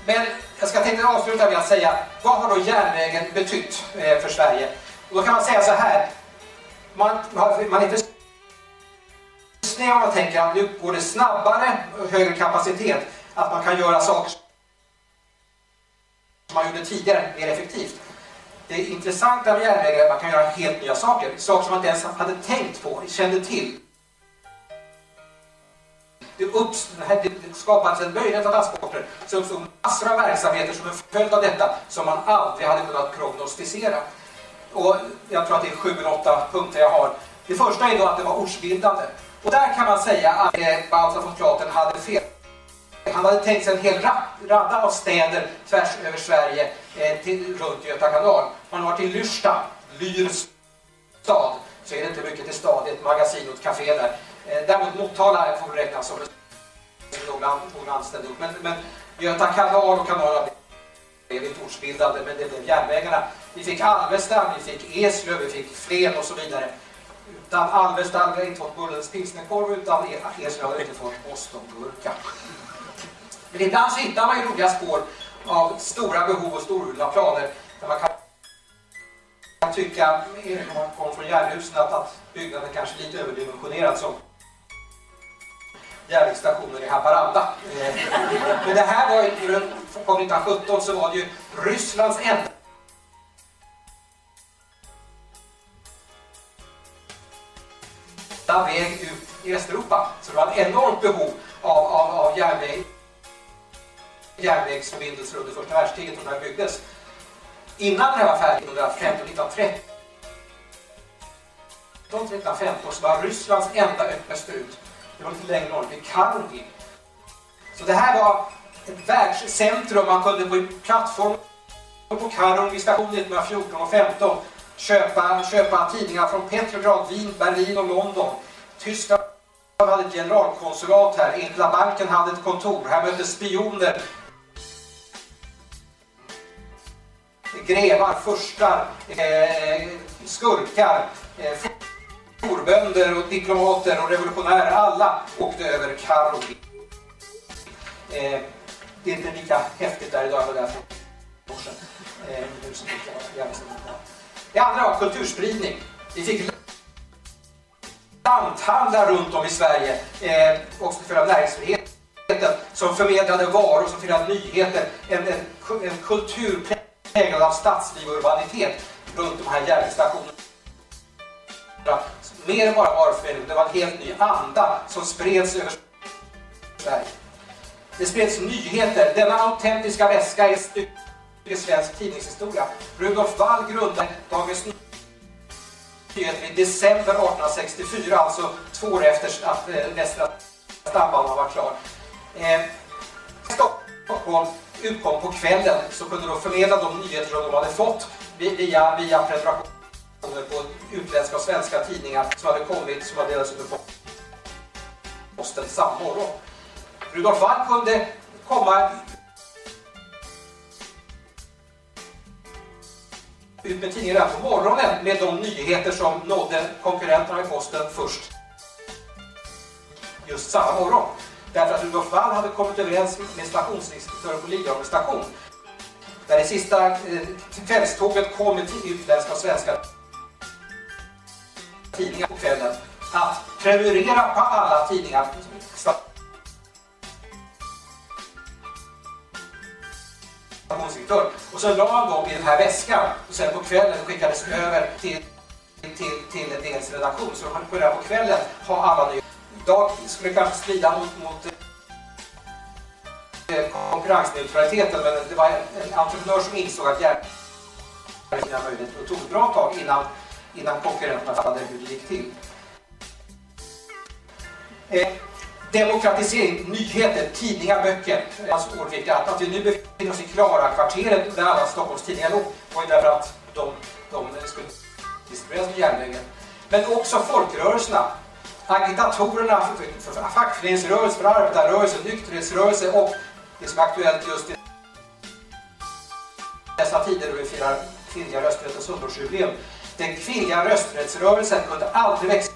men jag ska tänka avsluta med att säga, vad har då järnvägen betytt eh, för Sverige? Och då kan man säga så här, man, man är inte snäv om man tänker att nu går det snabbare och högre kapacitet, att man kan göra saker som man gjorde tidigare mer effektivt det intressanta med järnvägar är att man kan göra helt nya saker. Saker som man inte ens hade tänkt på, kände till. Det, upps, det, här, det skapades en möjlighet av transporter så uppstod massor av verksamheter som en följd av detta som man aldrig hade kunnat prognostisera. Och jag tror att det är sju eller åtta punkter jag har. Det första är då att det var ortsbildande. Och där kan man säga att eh, Baltzar von Platen hade fel. Han hade tänkt sig en hel radda av städer tvärs över Sverige eh, till, runt Göta kanal. Man har till Lyrsta, Lyrs stad, så är det inte mycket till stad, det är ett magasin och ett café där. Eh, däremot Motala får vi räkna som någon, någon anställd upp. Men, men Göta kanal och kanaler blev inte ortsbildande, men det blev järnvägarna. Vi fick Alvesta, vi fick Eslöv, vi fick Flen och så vidare. Utan Alvesta hade vi inte fått Bullens pilsnerkorv, utan e- Eslöv hade inte fått Bostongurka. Men ibland så hittar man ju roliga spår av stora behov och storvulna planer där man kan tycka, eh, om man kommer från järnhusen, att, att byggnaden kanske är lite överdimensionerad som järnvägsstationen i Haparanda. Eh, men det här var ju, från 1917 så var det ju Rysslands enda väg ut i Västeuropa. Så det var ett enormt behov av, av, av järnväg, järnvägsförbindelser under första världskriget när det byggdes. Innan det här var färdigt 1915-1930 1915 så var Rysslands enda österut. Det var lite längre norrut, i Karungi. Så det här var ett världscentrum. Man kunde på en plattform på Karungi station 1914 och 15 köpa, köpa tidningar från Petrograd, Wien, Berlin och London. Tyskland hade ett generalkonsulat här. Enskilda banken hade ett kontor. Här möttes spioner. Grevar, furstar, eh, skurkar, eh, storbönder och diplomater och revolutionärer. Alla åkte över Karungi. Eh, det är inte lika häftigt där idag. Jag var där för år sedan. Eh, det andra var kulturspridning. Vi fick lanthandlar runt om i Sverige, eh, också till följd av näringsfriheten, som förmedlade varor, som förmedlade nyheter. En, en, en kultur präglad av stadsliv och urbanitet runt de här järnvägsstationerna. Mer än bara varuförmedling, det var en helt ny anda som spreds över Sverige. Det spreds nyheter. Denna autentiska väska är ett stycke svensk tidningshistoria. Rudolf Wall grundade Dagens Nyheter i december 1864, alltså två år efter att eh, Västra stambanan var klar. Eh, Stockholm utkom på kvällen så kunde de förmedla de nyheter som de hade fått via, via prenumerationer på utländska och svenska tidningar som hade kommit, som hade delats ut på posten samma morgon. Rudolf Wall kunde komma ut med tidningen redan på morgonen med de nyheter som nådde konkurrenterna i posten först just samma morgon. Därför att Rudolf Wall hade kommit överens med stationsinspektören på Lidingö station där det sista eh, kvällståget kom med utländska och svenska tidningar på kvällen att prenumerera på alla tidningar. Och så la han dem i den här väskan och sen på kvällen skickades över till, till, till dels redaktion. Så de kunde på kvällen ha alla nyheter. Idag skulle det kanske strida mot, mot eh, konkurrensneutraliteten men det var en entreprenör som insåg att järnvägen möjlighet och tog ett bra tag innan, innan konkurrenterna fattade hur det gick till. Eh, demokratisering, nyheter, tidningar, böcker. Alltså oerhört viktigt. Att, att vi nu befinner oss i Klara-kvarteret där alla Stockholms tidningar låg var ju därför att de, de skulle distribueras med järnvägen. Men också folkrörelserna, agitatorerna för, för fackföreningsrörelse, för arbetarrörelse, nykterhetsrörelse och det som är aktuellt just i dessa tider då vi firar kvinnliga rösträttens hundraårsjubileum. Den kvinnliga rösträttsrörelsen kunde aldrig växa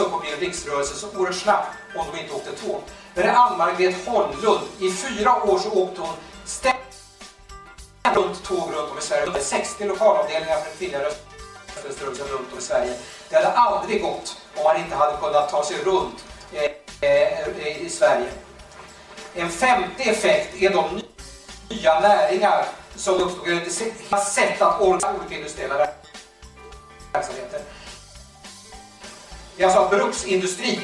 upp och bli en riksrörelse så oerhört snabbt om de inte åkte tåg. Men det är Ann-Margret Holmlund. I fyra år så åkte hon ständigt runt tåg runt om i Sverige. Det 60 lokalavdelningar för den kvinnliga rösträttsrörelsen runt om i Sverige. Det hade aldrig gått om man inte hade kunnat ta sig runt eh, eh, i Sverige. En femte effekt är de nya näringar som uppstod. Eller ett sätt att orka olika industriella verksamheter. Det är alltså att bruksindustrin,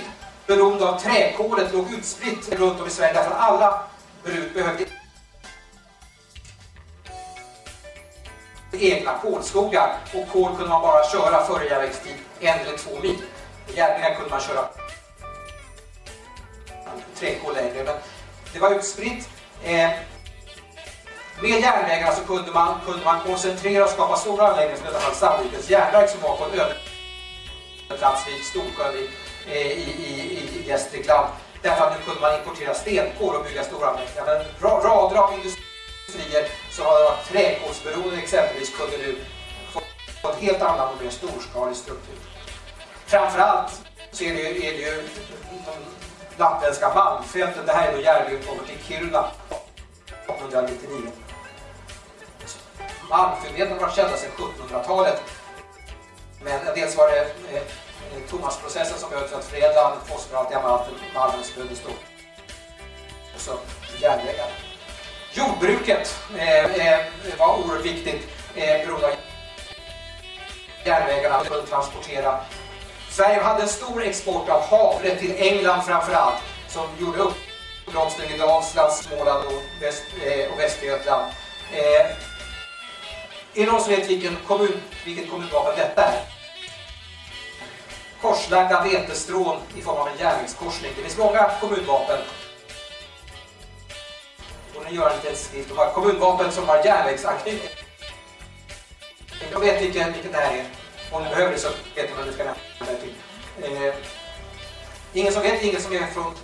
beroende av träkolet, låg utspritt runt om i Sverige därför att alla bruk behövde egna kolskogar och kol kunde man bara köra före järnvägstid en eller två mil. Järnvägar kunde man köra träkol längre men det var utspritt. Eh, med järnvägarna så kunde man, kunde man koncentrera och skapa stora anläggningar som i detta fall Sandvikens järnverk som var på en överplats vid Storsjön i, eh, i, i, i Gästrikland. Därför att nu kunde man importera stenkol och bygga stora anläggningar. Men rader av industrier som har varit träkolsberoende exempelvis kunde nu få ett en helt annan och mer storskalig struktur. Framförallt så är det, ju- är det ju de lappländska malmfälten. Det här är då Järvöutgången till Kiruna 1899. Malmfyndigheterna har varit kända sedan 1700-talet. Men dels var det eh, eh Thomasprocessen som behövdes för att förädla fosforhaltiga malmen som behövdes då. Och så järnvägarna. Jordbruket eh, eh, var oerhört viktigt eh, beroende av järnvägarna för att transportera. Sverige hade en stor export av havre till England framförallt som gjorde upp blomstringen i Dalsland, Småland och, väst, eh, och Västergötland. Eh, är det någon som vet vilken kommun, vilket kommunvapen detta är? Korslagda vetestrån i form av en järnvägskorsning. Det finns många kommunvapen. Och nu gör en liten skrift om kommunvapen som har järnvägsanknytning. Jag vet vilken, vilken det här är. Om ni behöver det så vet ni vad ni ska nämna det till. Eh, ingen som vet, ingen som är från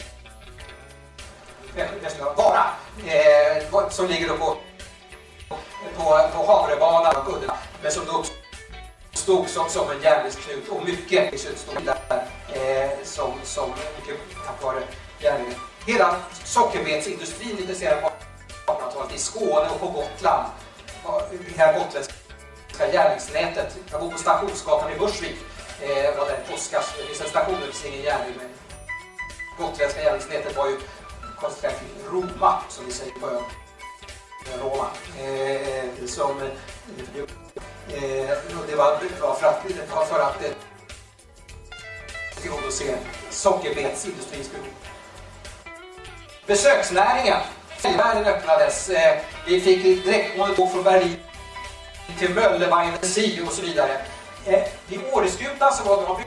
eh, Vara. Eh, som ligger då på, på, på Havrebanan och Uddevalla. Men som då stod som, som en järnvägsknut och mycket stod där eh, som, som mycket tack vare järnvägen. Hela sockerbetsindustrin intresserade på 1800-talet i Skåne och på Gotland. var Det här gotländska järnvägsnätet. Jag bor på Stationsgatan i Bursvik. Eh, var där i påskas. Det finns en station där det finns ingen järnväg men gotländska järnvägsnätet var ju koncentrerat till Roma som vi säger på ön. Roma. Eh, som, eh, det var, det var för att, det var för att eh, tillgodose sockerbetsindustrins behov. Besöksnäringen. Världen öppnades. Eh, vi fick direktgående från Berlin till Mölle, Sea och så vidare. Eh, Vid Åreskutan så var det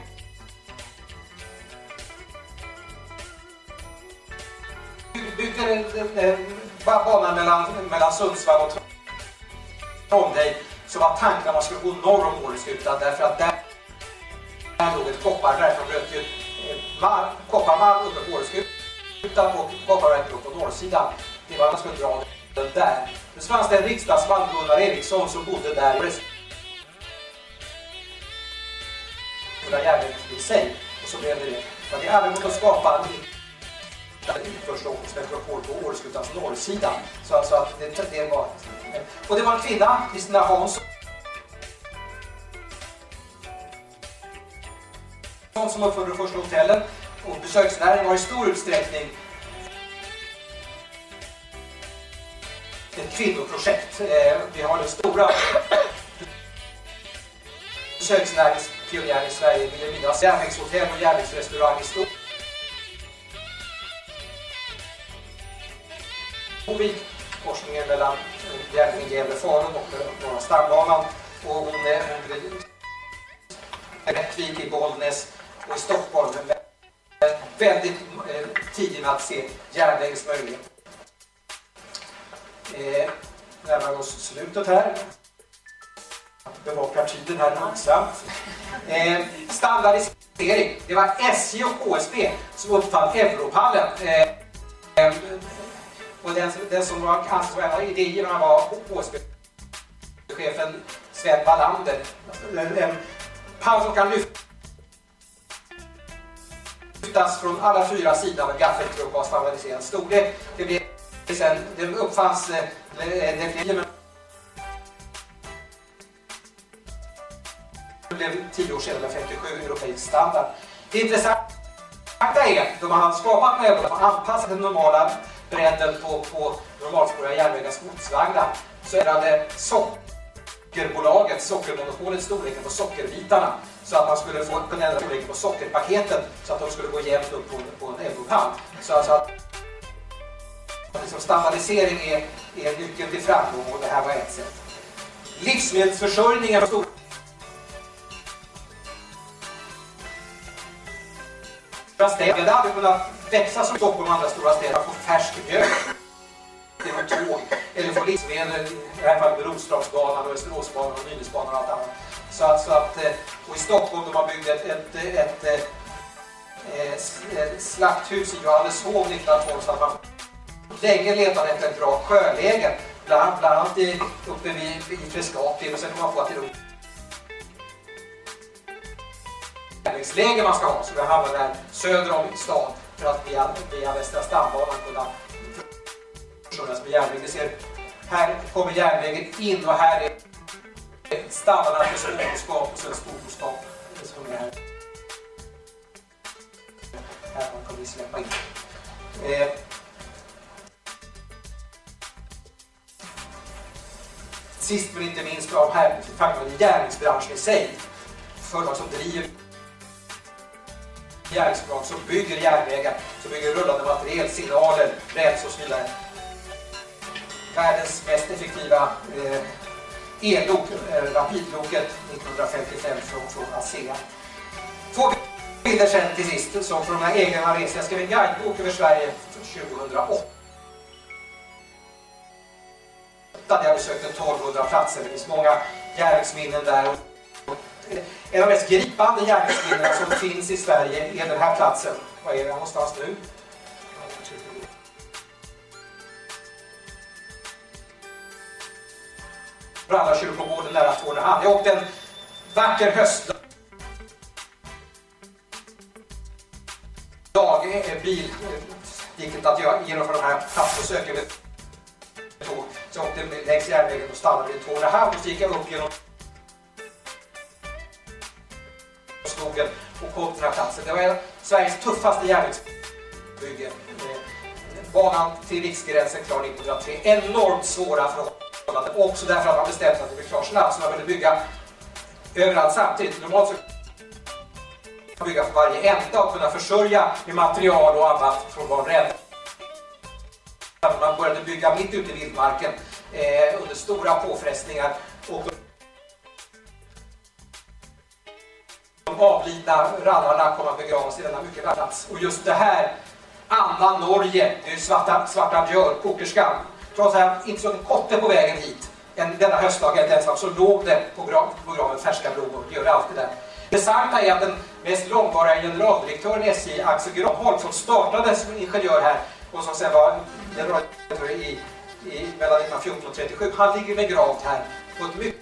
byggde en, en, en, banan mellan, mellan Sundsvall och Trondheim så var tanken att man skulle gå norr om Åreskutan därför att där, där låg ett kopparverk. De bröt ju eh, kopparmalm uppe på Åreskutan utan och kopparverket upp på norrsidan. Det var annars skulle dra den där. Men så fanns det en riksdagsman, Gunnar Eriksson, som bodde där. Stora jävligt i sig. Och så blev det det. Men det är aldrig gått att skapa en för Stockholms metropol på Åreskutans norrsida. Så alltså att det, det var... Och det var en kvinna, Kristina Hansson, som uppförde de första hotellen. Och besöksnäringen har i stor utsträckning ett kvinnoprojekt. Eh, vi har den stora besöksnäringspionjären i Sverige, Vilhelminas järnvägshotell och järnvägsrestaurang i stort. Hovik, korsningen mellan eh, järnvägen Gävle-Falun eh, och Norra stambanan. Och hon är hon är Rättvik i Bollnäs och i Stockholm. Väldigt eh, tidig med att se järnvägens möjligheter. Eh, närmar oss slutet här. Bevakar tiden här långsamt. Eh, standardisering. Det var SJ och HSB som uppfann Europallen. Eh, eh och den, den som var ansvarig för idéerna var HSB-chefen Sven Wallander. En, en han som kan flyttas från alla fyra sidor av en gaffeltruck av standardiserad storlek. Det blev sen, det uppfanns eh, eh det blev tio år sedan, 57, europeisk standard. Det intressanta är då man har skapat möbler som anpassat den normala bredden på, på normalspåriga järnvägars godsvagnar så ändrade sockerbolaget, sockermonopolet, storleken på sockerbitarna så att man skulle få kunna ändra storlek på sockerpaketen så att de skulle gå jämnt upp på, på en europall. Så alltså att liksom standardisering är, är nyckeln till framgång och det här var ett sätt. Livsmedelsförsörjningen var stor stora städer. Det hade kunnat växa som Stockholm och andra stora städer få färsk mjölk tåg eller få livsmedel, i det här fallet Roslagsbanan och Västeråsbanan och Nynäsbanan och allt annat. Så att, så att, eh, och i Stockholm då man byggde ett, ett, ett, eh, eh, ett, ett slakthus i Johanneshov 1912 så att man länge letade efter ett bra sjöläge. Bland, bland annat i, uppe vid, i Frescati och sen kom man på att det är man ska ha. Så vi hamnar där söder om stan för att via, via Västra stambanan kunna försörjas med järnväg. Ni ser, här kommer järnvägen in och här är stammarna för och sen storboskap. Som är här. Här kommer vi släppa in. Eh, Sist men inte minst av här faktum järnvägsbranschen i sig. Företag som driver järnvägsbolag som bygger järnvägar, som bygger rullande materiel, signaler, räls och så vidare. Världens mest effektiva eh, ellok, eh, rapidloket 1955 från, från ASEA. Två bilder sen till sist som från mina egna resor. Jag skrev en guidebok över Sverige 2008. Där jag besökte 1200 platser. Det finns många järnvägsminnen där. En av de mest gripande järnvägsminnena som finns i Sverige är den här platsen. Var är den någonstans nu? Brandakyrkogården nära Tornehamn. Jag åkte en vacker höstdag. Dag, eh, bil, eh, gick inte att göra- genomföra de här platsbesöken med tåg. Så jag åkte längs järnvägen och stannade vid Tornehamn och så gick jag upp genom skogen och kom till den här platsen. Det var Sveriges tuffaste järnvägsbygge. Eh, banan till riksgränsen klar 1903. Enormt svåra förhållanden. Också därför att man bestämt att det blir klart snabbt så man ville bygga överallt samtidigt. Normalt så kan man bygga för varje ända och kunna försörja med material och annat från var rädd. Man började bygga mitt ute i vildmarken eh, under stora påfrestningar och de avlidna rallarna kommer att begravas i denna mycket värda plats. Och just det här, Anna Norge, det är Svarta, svarta Björk, kokerskan. Trots att jag inte såg en kotte på vägen hit, en, denna höstdag helt ensam, så låg det på, grav, på graven färska blommor. Det gör det alltid där. Det intressanta är att den mest långvariga generaldirektören i SJ, Axel Granholm, som startade som ingenjör här och som sen var generaldirektör i, i mellan 1914 och 37, han ligger begravd här på ett mycket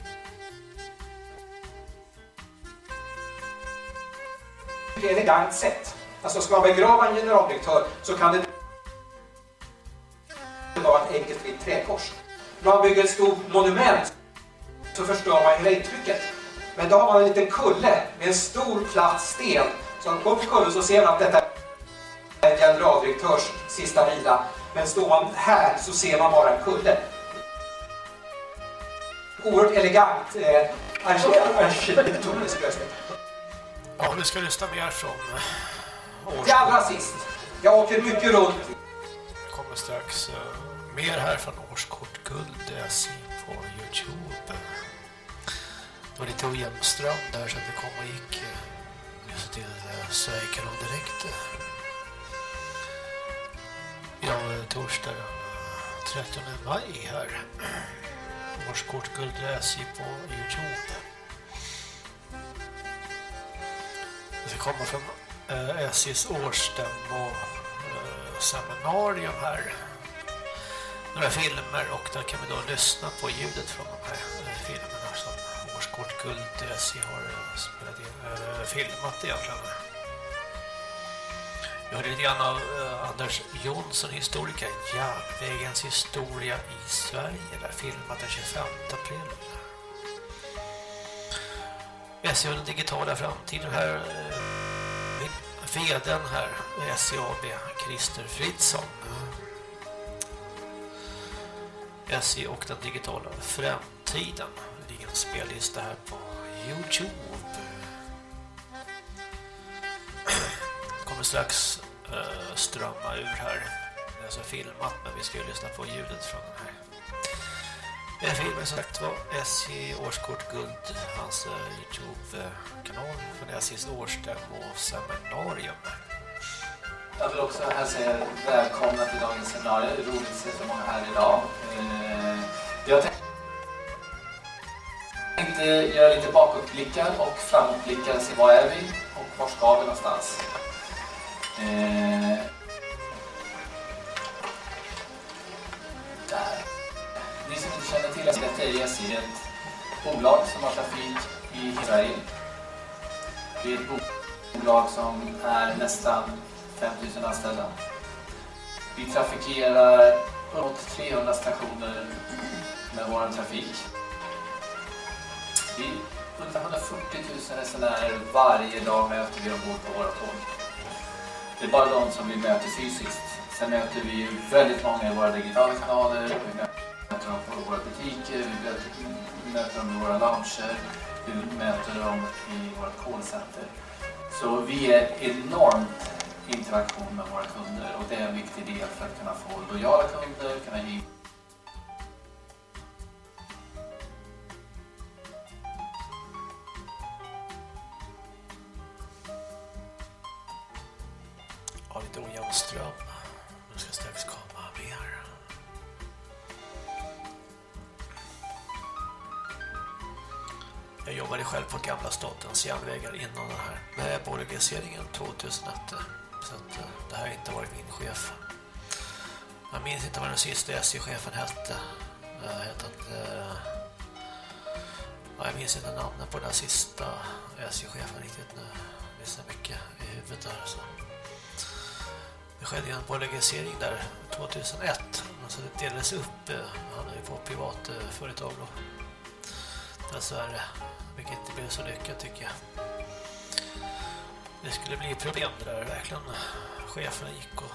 elegant sätt. Alltså ska man begrava en generaldirektör så kan det vara ett enkelt vitt träkors. När man bygger ett stort monument så förstör man hela intrycket. Men då har man en liten kulle med en stor platt sten. Så man går på kullen så ser man att detta är en generaldirektörs sista vila. Men står man här så ser man bara en kulle. Oerhört elegant eh, lösning. Ja, vi ska lyssna mer från eh, Till allra sist. Jag åker mycket runt. Det kommer strax eh, mer här från Årskort Guld SJ på Youtube. Det var lite ojämn ström där så att det kom och gick eh, just till eh, Sverigekanal direkt. Ja, torsdag den eh, 30 maj här. Årskort Guld SJ på Youtube. Det ska komma från eh, SJs årsstämma seminarium här. Några filmer och där kan vi då lyssna på ljudet från de här eh, filmerna som Årskort Guld SJ har eh, spelat in, äh, filmat egentligen. Vi hörde lite grann av äh, Anders Jonsson, historiker, järnvägens historia i Sverige, där filmat den 25 april. SJ och den digitala framtiden här Äh, veden här AB, Christer Fridsson SJ och den digitala framtiden. Det ligger en spellista här på Youtube. kommer strax uh, strömma ur här. Det är alltså filmat men vi ska ju lyssna på ljudet från den här. Den filmen som sagt var SJ Årskort Guld, hans uh, Youtube-kanal från SJs och seminarium. Jag vill också hälsa er välkomna till dagens seminarium. Det är roligt att se så många här idag. Eh, jag tänkte göra lite bakåtblickar och framåtblickar. Se var är vi och var ska vi någonstans. Eh, där. Ni som inte känner till detta är ett bolag som har trafik i Sverige. Det är ett bolag som är nästan 5000 anställda. Vi trafikerar uppåt 300 stationer med vår trafik. Vi ungefär 140 000 resenärer varje dag möter vi ombord på våra tåg. Det är bara de som vi möter fysiskt. Sen möter vi väldigt många i våra digitala kanaler, vi möter dem på våra butiker, vi möter, vi möter dem i våra lounger, vi möter dem i vårt callcenter. Så vi är enormt interaktion med våra kunder och det är en viktig del för att kunna få lojala kunder, kunna ge lite ojämn ström. Nu ska strax komma mer. Jag jobbade själv på gamla statens järnvägar innan den här med bolagiseringen 2001. Så att, eh, det här har inte varit min chef. Jag minns inte vad den sista SJ-chefen hette. Jag, hette uh, jag minns inte namnet på den sista SJ-chefen riktigt nu. Det är så mycket i huvudet där. Så. Det skedde en bolagisering där 2001. Alltså det delades upp. Eh, han är på privat företag då. Dessvärre. Eh, vilket inte blev så lyckat tycker jag. Det skulle bli problem det där verkligen cheferna gick och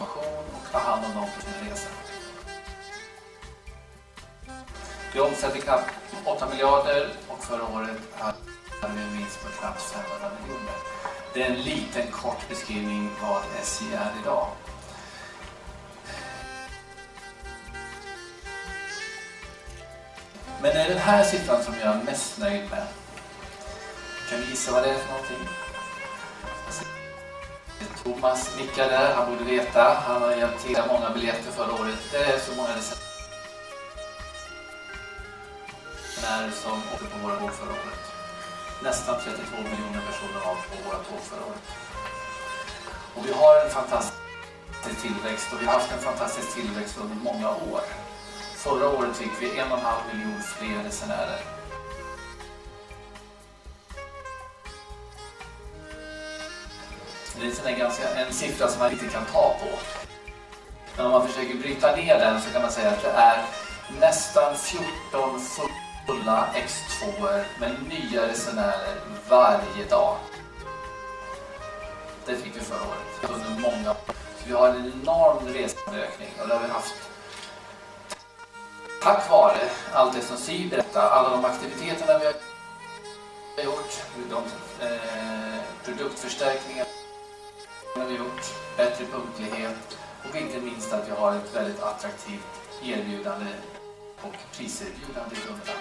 och ta hand om dem på sin resa. Vi omsätter knappt 8 miljarder och förra året hade vi en vinst på knappt 500 miljoner. Det är en liten kort beskrivning vad SJ är idag. Men det är den här siffran som jag är mest nöjd med. Kan ni gissa vad det är för någonting? Thomas nickar där, han borde veta. Han har hjälpt till många biljetter förra året. Det är så många resenärer som åkte på våra tåg förra året. Nästan 32 miljoner personer av på våra tåg förra året. Och vi har en fantastisk tillväxt och vi har haft en fantastisk tillväxt under många år. Förra året fick vi en och en halv miljon fler resenärer. Det är en, ganska, en siffra som man inte kan ta på. Men om man försöker bryta ner den så kan man säga att det är nästan 14 fulla X2 med nya resenärer varje dag. Det fick vi förra året under många år. Så vi har en enorm resandeökning och det har vi haft tack vare allt det som Siv berättade, alla de aktiviteterna vi har gjort, de eh, produktförstärkningar har gjort, bättre punktlighet och inte minst att vi har ett väldigt attraktivt erbjudande och priserbjudande i kunderna.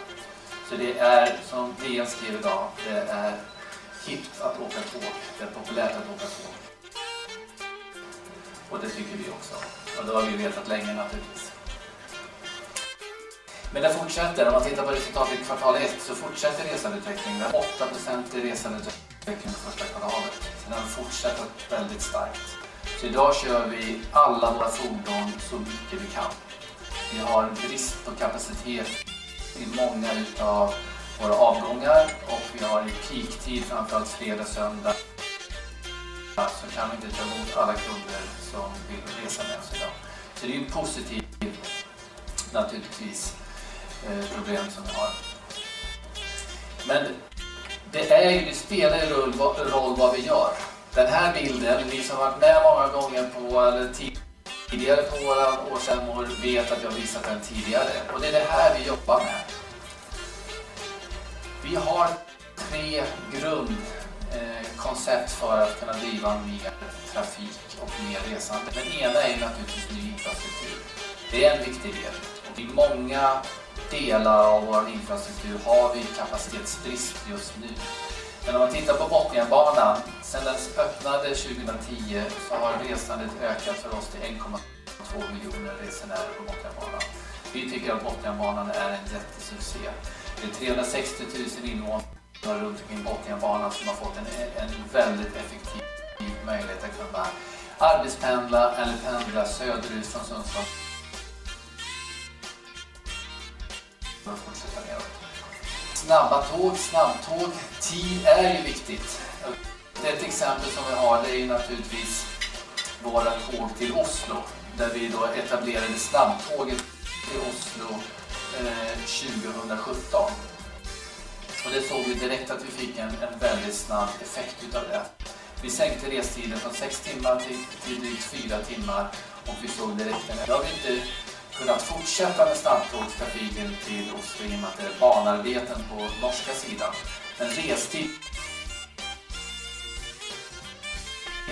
Så det är, som DN skrev idag, det är hippt att åka tåg. Det är populärt att åka tåg. Och det tycker vi också. Och det har vi vetat länge naturligtvis. Men det fortsätter. Om man tittar på resultatet i kvartal 1 så fortsätter resandeutvecklingen. 8% i resandeutveckling första kvartalet. har den fortsatt väldigt starkt. Så idag kör vi alla våra fordon så mycket vi kan. Vi har brist på kapacitet i många utav våra avgångar och vi har i peaktid, framförallt fredag, söndag, så kan vi inte ta emot alla kunder som vill resa med oss idag. Så det är ju positivt naturligtvis eh, problem som vi har. Men det, är det spelar ju roll, roll vad vi gör. Den här bilden, ni som har varit med många gånger på eller tidigare på våra årsstämmor vet att jag visat den tidigare. Och det är det här vi jobbar med. Vi har tre grundkoncept för att kunna driva mer trafik och mer resande. Den ena är naturligtvis ny infrastruktur. Det är en viktig del. Och I många delar av vår infrastruktur har vi kapacitetsbrist just nu. Men om man tittar på Botniabanan, sedan den öppnade 2010 så har resandet ökat för oss till 1,2 miljoner resenärer på Botniabanan. Vi tycker att Botniabanan är en jättesuccé. Det är 360 000 invånare runt omkring Botniabanan som har fått en, en väldigt effektiv möjlighet att kunna arbetspendla eller pendla söderut från Sundsvall. Fortsätta neråt. Snabba tåg, snabbtåg, tid är ju viktigt. Ett exempel som vi har det är naturligtvis våra tåg till Oslo. Där vi då etablerade snabbtåget till Oslo eh, 2017. Och det såg vi direkt att vi fick en, en väldigt snabb effekt utav det. Vi sänkte restiden från 6 timmar till, till drygt 4 timmar och vi såg direkt en... Jag har vi inte kunnat fortsätta med snabbtågstrafiken till Oslo i och med att det är banarbeten på norska sidan. Men restid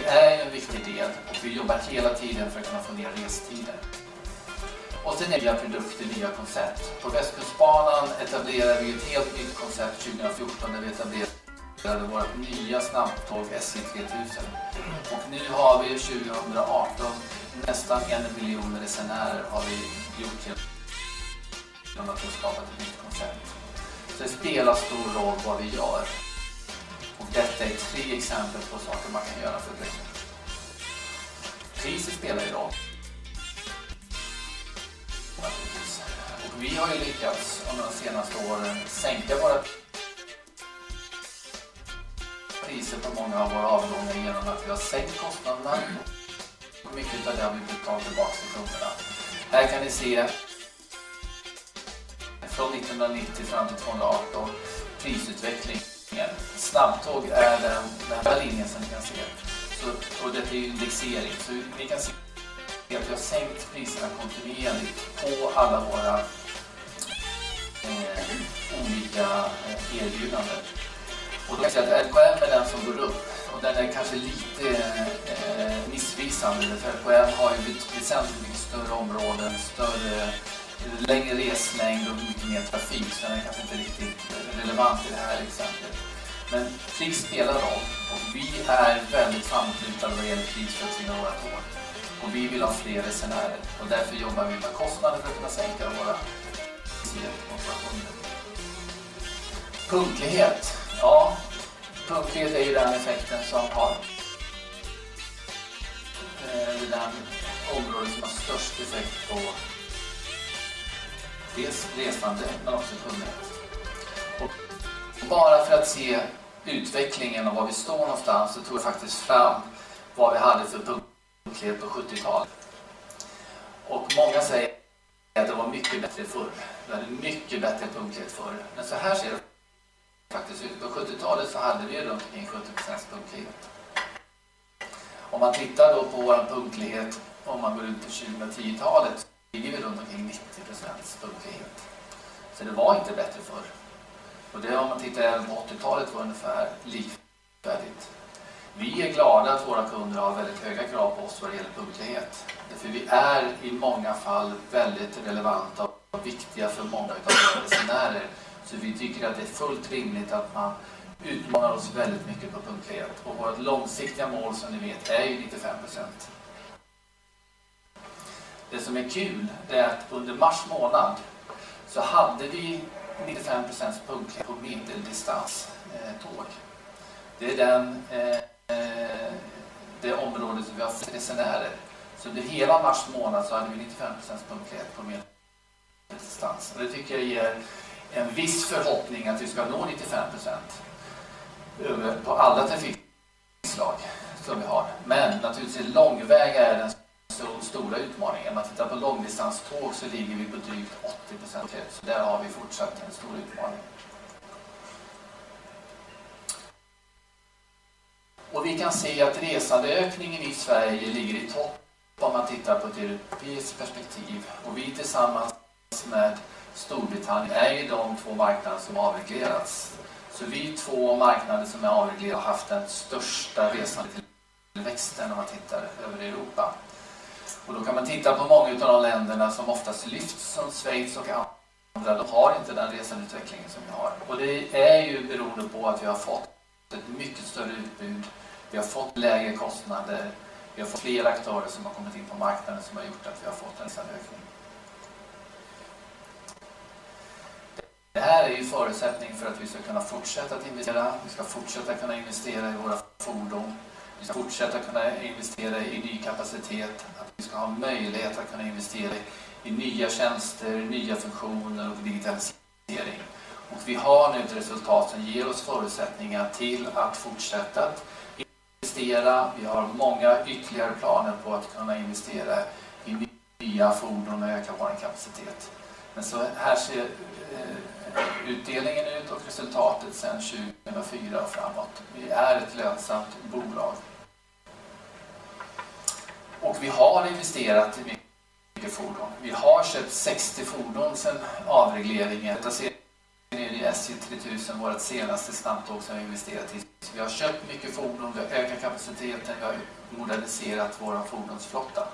det är ju en viktig del och vi jobbar hela tiden för att kunna få ner restider. Och sen nya produkter, nya koncept. På Västkustbanan etablerade vi ett helt nytt koncept 2014 där vi etablerade vårt nya snabbtåg SJ 3000. Och nu har vi 2018 nästan en miljon resenärer har vi gjort genom att vi skapat ett nytt koncept. Så det spelar stor roll vad vi gör. Och detta är tre exempel på saker man kan göra för det. Priset spelar ju roll. Och vi har ju lyckats under de senaste åren sänka våra priser på många av våra avgångar genom att vi har sänkt kostnaderna. Och mycket av det har vi betalat tillbaka till kunderna. Här kan ni se från 1990 fram till 2018 prisutvecklingen. Snabbtåg är den, den här linjen som ni kan se. Så, och detta är ju indexering. Så ni kan se att vi har sänkt priserna kontinuerligt på alla våra eh, olika eh, erbjudanden. Och då kan jag säga att LKM är den som går upp och den är kanske lite eh, missvisande för LKM har ju väsentligt mycket större områden, större, längre reslängd och mycket mer trafik så den är kanske inte riktigt relevant i det här exemplet. Men krig spelar roll och vi är väldigt framåtlutade vad gäller pris för att våra tåg. Och vi vill ha fler resenärer och därför jobbar vi med kostnader för att kunna sänka våra Punktlighet. Ja, punktlighet är ju den effekten som har eh, den området som har störst effekt på dels resande men också kundlighet. Och bara för att se utvecklingen och var vi står någonstans så tog jag faktiskt fram vad vi hade för punktlighet på 70-talet. Och många säger att det var mycket bättre förr. Vi hade mycket bättre punktlighet förr. Men så här ser det faktiskt ute På 70-talet så hade vi runt omkring 70 procents punktlighet. Om man tittar då på vår punktlighet om man går ut på 2010-talet så ligger vi runt omkring 90 procents punktlighet. Så det var inte bättre förr. Och det om man tittar även på 80-talet var ungefär likvärdigt. Vi är glada att våra kunder har väldigt höga krav på oss vad det gäller punktlighet. För vi är i många fall väldigt relevanta och viktiga för många av våra resenärer. Så vi tycker att det är fullt rimligt att man utmanar oss väldigt mycket på punktlighet. Och vårt långsiktiga mål som ni vet är ju 95 procent. Det som är kul är att under mars månad så hade vi 95 procents punktlighet på medeldistanståg. Eh, tåg. Det är den, eh, det område som vi har resenärer. Så under hela mars månad så hade vi 95 procents punktlighet på medeldistans. Och det tycker jag ger en viss förhoppning att vi ska nå 95 procent på alla trafikslag som vi har. Men naturligtvis långväga är den stora utmaningen. Om man tittar på långdistanståg så ligger vi på drygt 80 procent. Så där har vi fortsatt en stor utmaning. Och vi kan se att resandeökningen i Sverige ligger i topp om man tittar på ett europeiskt perspektiv och vi tillsammans med Storbritannien är ju de två marknader som avreglerats. Så vi två marknader som är avreglerade har haft den största resandetillväxten om man tittar över Europa. Och då kan man titta på många av de länderna som oftast lyfts som Schweiz och andra. De har inte den resandeutvecklingen som vi har. Och det är ju beroende på att vi har fått ett mycket större utbud. Vi har fått lägre kostnader. Vi har fått fler aktörer som har kommit in på marknaden som har gjort att vi har fått en resandeökning. Det här är ju förutsättning för att vi ska kunna fortsätta att investera. Vi ska fortsätta kunna investera i våra fordon. Vi ska fortsätta kunna investera i ny kapacitet. Att vi ska ha möjlighet att kunna investera i nya tjänster, nya funktioner och digitalisering. Och vi har nu ett resultat som ger oss förutsättningar till att fortsätta att investera. Vi har många ytterligare planer på att kunna investera i nya fordon och öka vår kapacitet. Men så här ser eh, utdelningen ut och resultatet sedan 2004 och framåt. Vi är ett lönsamt bolag. Och vi har investerat i mycket fordon. Vi har köpt 60 fordon sedan avregleringen. Detta ser ni i SJ 3000, vårt senaste snabbtåg som vi investerat i. Så vi har köpt mycket fordon, vi har ökat kapaciteten, vi har moderniserat vår fordonsflotta.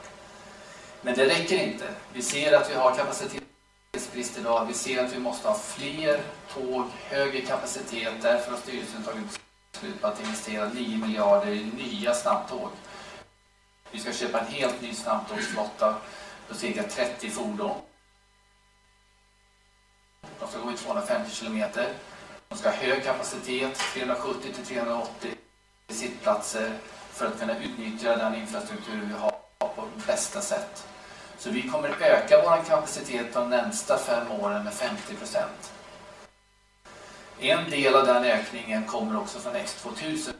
Men det räcker inte. Vi ser att vi har kapacitet kapacitetsbrist idag. Vi ser att vi måste ha fler tåg, högre kapacitet. Därför har styrelsen tagit beslut på att investera 9 miljarder i nya snabbtåg. Vi ska köpa en helt ny snabbtågsflotta på cirka 30 fordon. De ska gå i 250 kilometer. De ska ha hög kapacitet, 370 till 380 sittplatser för att kunna utnyttja den infrastruktur vi har på bästa sätt. Så vi kommer öka vår kapacitet de närmsta fem åren med 50 procent. En del av den ökningen kommer också från X2000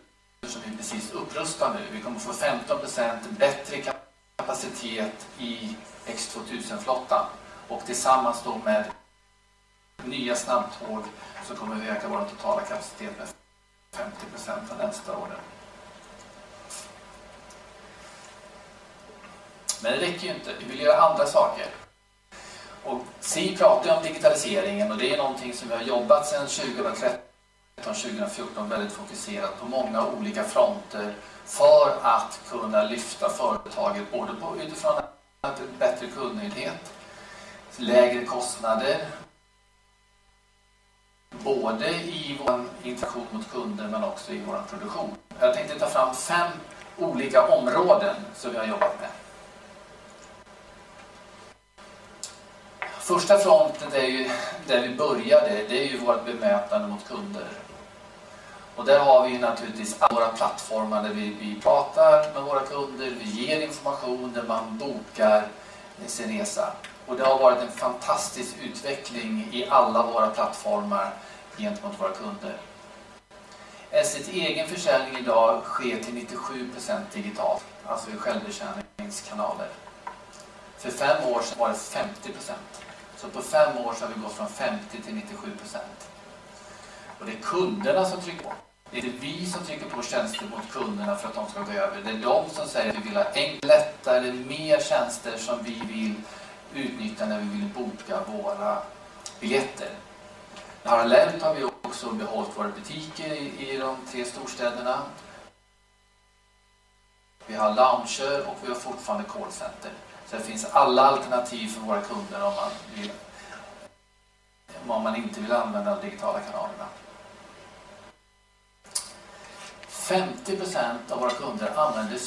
som vi precis upprustar nu. Vi kommer få 15 procent bättre kapacitet i X2000-flottan. Och tillsammans då med nya snabbtåg så kommer vi öka vår totala kapacitet med 50 procent de nästa åren. Men det räcker ju inte. Vi vill göra andra saker. Och SI pratar ju om digitaliseringen och det är någonting som vi har jobbat sedan 2013-2014 väldigt fokuserat på många olika fronter för att kunna lyfta företaget både på, utifrån bättre kundnöjdhet, lägre kostnader, både i vår interaktion mot kunder men också i vår produktion. Jag tänkte ta fram fem olika områden som vi har jobbat med. Första fronten är ju där vi började, det är ju vårt bemötande mot kunder. Och där har vi ju naturligtvis alla våra plattformar där vi, vi pratar med våra kunder, vi ger information där man bokar sin resa. Och det har varit en fantastisk utveckling i alla våra plattformar gentemot våra kunder. SEs egen försäljning idag sker till 97% digitalt, alltså i självbetjäningskanaler. För fem år sedan var det 50%. Så på fem år så har vi gått från 50 till 97 procent. Och det är kunderna som trycker på. Det är inte vi som trycker på tjänster mot kunderna för att de ska gå över. Det är de som säger att vi vill ha enklare, lättare, mer tjänster som vi vill utnyttja när vi vill boka våra biljetter. Parallellt har vi också behållit våra butiker i, i de tre storstäderna. Vi har lounger och vi har fortfarande callcenter. Så det finns alla alternativ för våra kunder om man, vill, om man inte vill använda de digitala kanalerna. 50% av våra kunder använder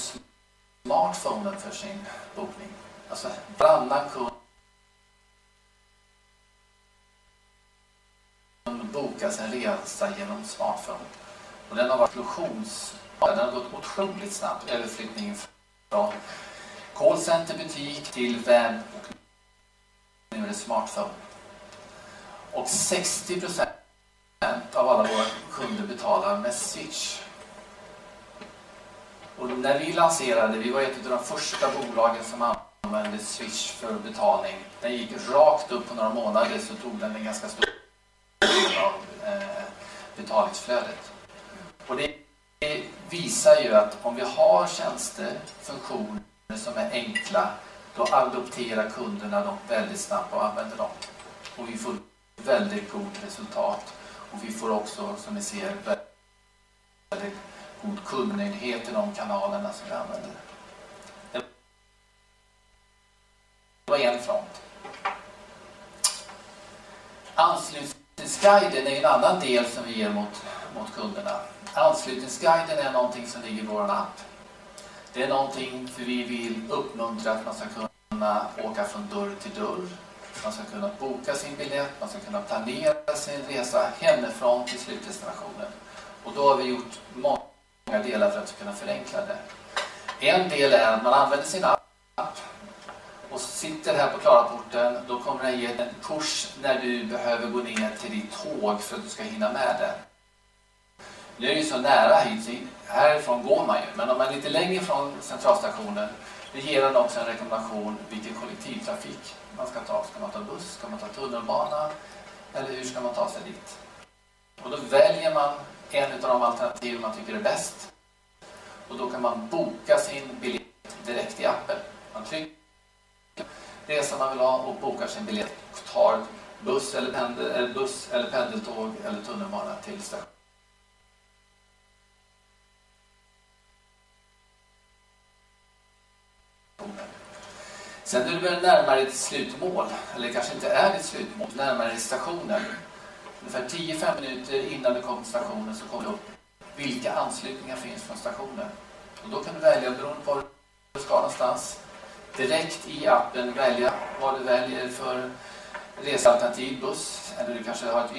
smartphonen för sin bokning. Alltså varannan kund bokar sin resa genom smartphone. Och den har varit explosions... Den har gått otroligt snabbt, överflyttningen från callcenter, butik till webb och nu är det smartphone. Och 60 procent av alla våra kunder betalar med Switch. Och när vi lanserade, vi var ett av de första bolagen som använde Swish för betalning. Den gick rakt upp på några månader så tog den en ganska stor del av eh, betalningsflödet. Och det visar ju att om vi har tjänster, funktioner som är enkla, då adopterar kunderna dem väldigt snabbt och använder dem. Och vi får väldigt god resultat. Och vi får också, som ni ser, väldigt god kunnighet i de kanalerna som vi använder. Det var en front. Anslutningsguiden är en annan del som vi ger mot, mot kunderna. Anslutningsguiden är någonting som ligger i vår app. Det är någonting för vi vill uppmuntra att man ska kunna åka från dörr till dörr. Man ska kunna boka sin biljett, man ska kunna planera sin resa hemifrån till slutdestinationen. Och då har vi gjort många delar för att kunna förenkla det. En del är att man använder sin app och sitter här på Klaraporten, då kommer den ge en push när du behöver gå ner till ditt tåg för att du ska hinna med det. Nu är det ju så nära hit, så härifrån går man ju. Men om man är lite längre från centralstationen, det ger den också en rekommendation vilken kollektivtrafik man ska ta. Ska man ta buss? Ska man ta tunnelbana? Eller hur ska man ta sig dit? Och då väljer man en av de alternativ man tycker är bäst. Och då kan man boka sin biljett direkt i appen. Man trycker resan man vill ha och bokar sin biljett. och Tar buss eller, pendel, eller, buss eller pendeltåg eller tunnelbana till stationen. Sen när du börjar närma dig ditt slutmål, eller kanske inte är ditt slutmål, närmare dig stationen. Ungefär 10-5 minuter innan du kommer till stationen så kommer du upp vilka anslutningar finns från stationen. Och då kan du välja beroende på var du ska någonstans. Direkt i appen välja vad du väljer för resealternativ, buss, eller du kanske har ett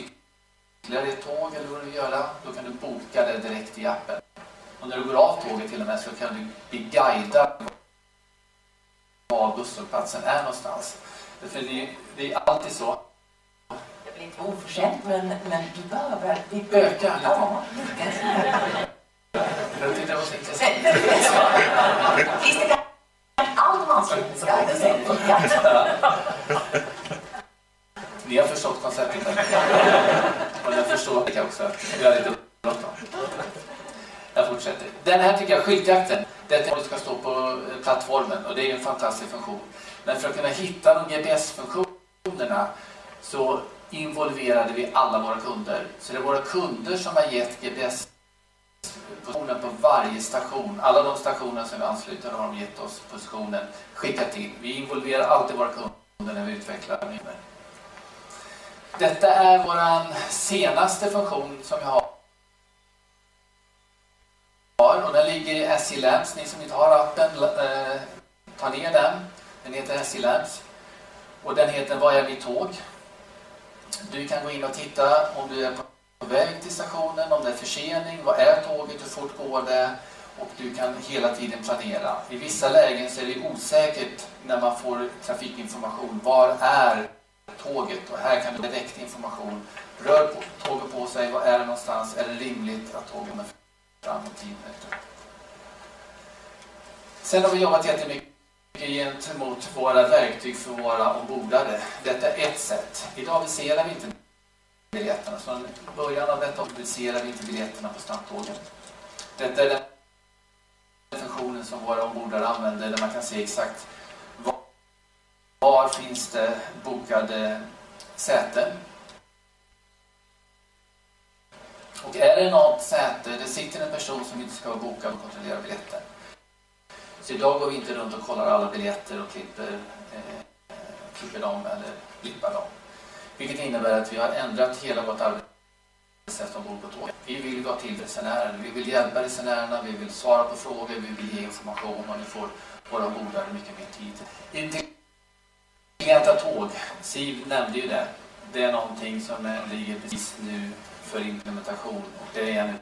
ytterligare ett tåg eller vad du vill göra. Då kan du boka det direkt i appen. Och när du går av tåget till och med så kan du bli guidad var busshållplatsen är någonstans. För det, det är alltid så. Det blir inte oförskämt, men, men du behöver... Vi Öka lite. Ja, Jag tyckte det var så intressant. Finns det allt om anslutningsguiden sen? Ni har förstått konceptet. Och jag förstår det också att vi har lite bråttom. Jag fortsätter. Den här tycker jag, skyltjakten, det ska stå på eh, plattformen och det är en fantastisk funktion. Men för att kunna hitta de GPS-funktionerna så involverade vi alla våra kunder. Så det är våra kunder som har gett GPS-positionen på varje station. Alla de stationer som vi ansluter har de gett oss positionen skickat in. Vi involverar alltid våra kunder när vi utvecklar nummer. Detta är vår senaste funktion som vi har och den ligger i SJ Labs. Ni som inte har appen, eh, ta ner den. Den heter SJ Labs. Och den heter Var är mitt tåg? Du kan gå in och titta om du är på väg till stationen, om det är försening, vad är tåget, hur fort går det? Och du kan hela tiden planera. I vissa lägen så är det osäkert när man får trafikinformation. Var är tåget? Och här kan du direkt information. Rör på, tåget på sig, var är det någonstans? Är det rimligt att tåget är framåt och? Sen har vi jobbat jättemycket gentemot våra verktyg för våra ombordare. Detta är ett sätt. Idag viserar vi inte biljetterna. Så i början av detta viserar vi inte biljetterna på snabbtågen. Detta är den funktionen som våra ombordare använder där man kan se exakt var, var finns det bokade säten. Och är det något säte, det sitter en person som inte ska vara bokad och kontrollera biljetten. Så idag går vi inte runt och kollar alla biljetter och klipper, eh, klipper dem eller blippar dem. Vilket innebär att vi har ändrat hela vårt arbetssätt ombord på tåget. Vi vill gå till resenären, vi vill hjälpa resenärerna, vi vill svara på frågor, vi vill ge information och nu får våra ombordare mycket mer tid. Intelligenta tåg, Siv nämnde ju det. Det är någonting som eh, ligger precis nu för implementation och det är en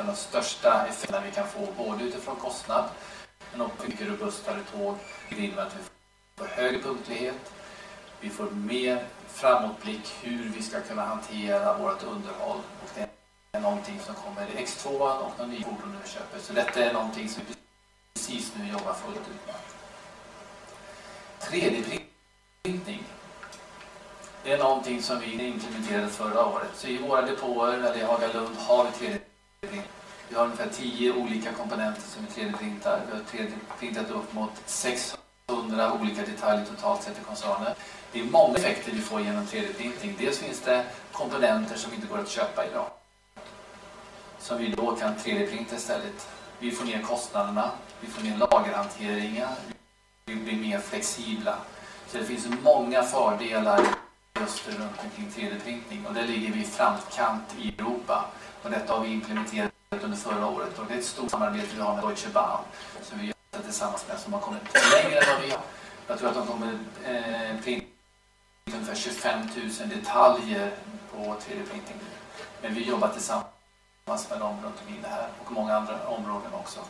av de största effekterna vi kan få både utifrån kostnad men också mycket robustare tåg. Det innebär att vi får högre punktlighet, vi får mer framåtblick hur vi ska kunna hantera vårt underhåll och det är någonting som kommer i X2 och de nya fordon vi köper. Så detta är någonting som vi precis nu jobbar fullt ut med. 3D-printning det är någonting som vi implementerade förra året. Så i våra depåer eller i Hagalund har vi 3D-printing. Vi har ungefär 10 olika komponenter som vi 3D-printar. Vi har 3D-printat upp mot 600 olika detaljer totalt sett i koncernen. Det är många effekter vi får genom 3D-printing. Dels finns det komponenter som inte går att köpa idag. Som vi då kan 3D-printa istället. Vi får ner kostnaderna, vi får ner lagerhanteringen, vi blir mer flexibla. Så det finns många fördelar just runt omkring 3D-printning och där ligger vi i framkant i Europa. Och detta har vi implementerat under förra året och det är ett stort samarbete vi har med Deutsche Bahn som vi gör tillsammans med som har kommit längre än vad vi har. Jag tror att de kommer eh, printa ungefär 25 000 detaljer på 3D-printing. Men vi jobbar tillsammans med dem runt omkring det här och många andra områden också.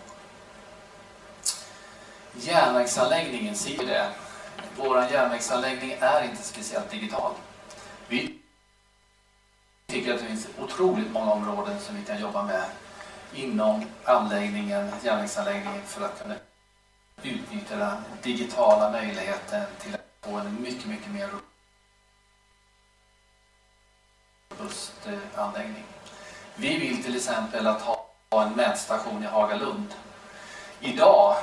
Järnvägsanläggningen, ser det. Vår järnvägsanläggning är inte speciellt digital. Vi tycker att det finns otroligt många områden som vi kan jobba med inom anläggningen, järnvägsanläggningen för att kunna utnyttja den digitala möjligheten till att få en mycket, mycket mer robust eh, anläggning. Vi vill till exempel att ha en mätstation i Hagalund. Idag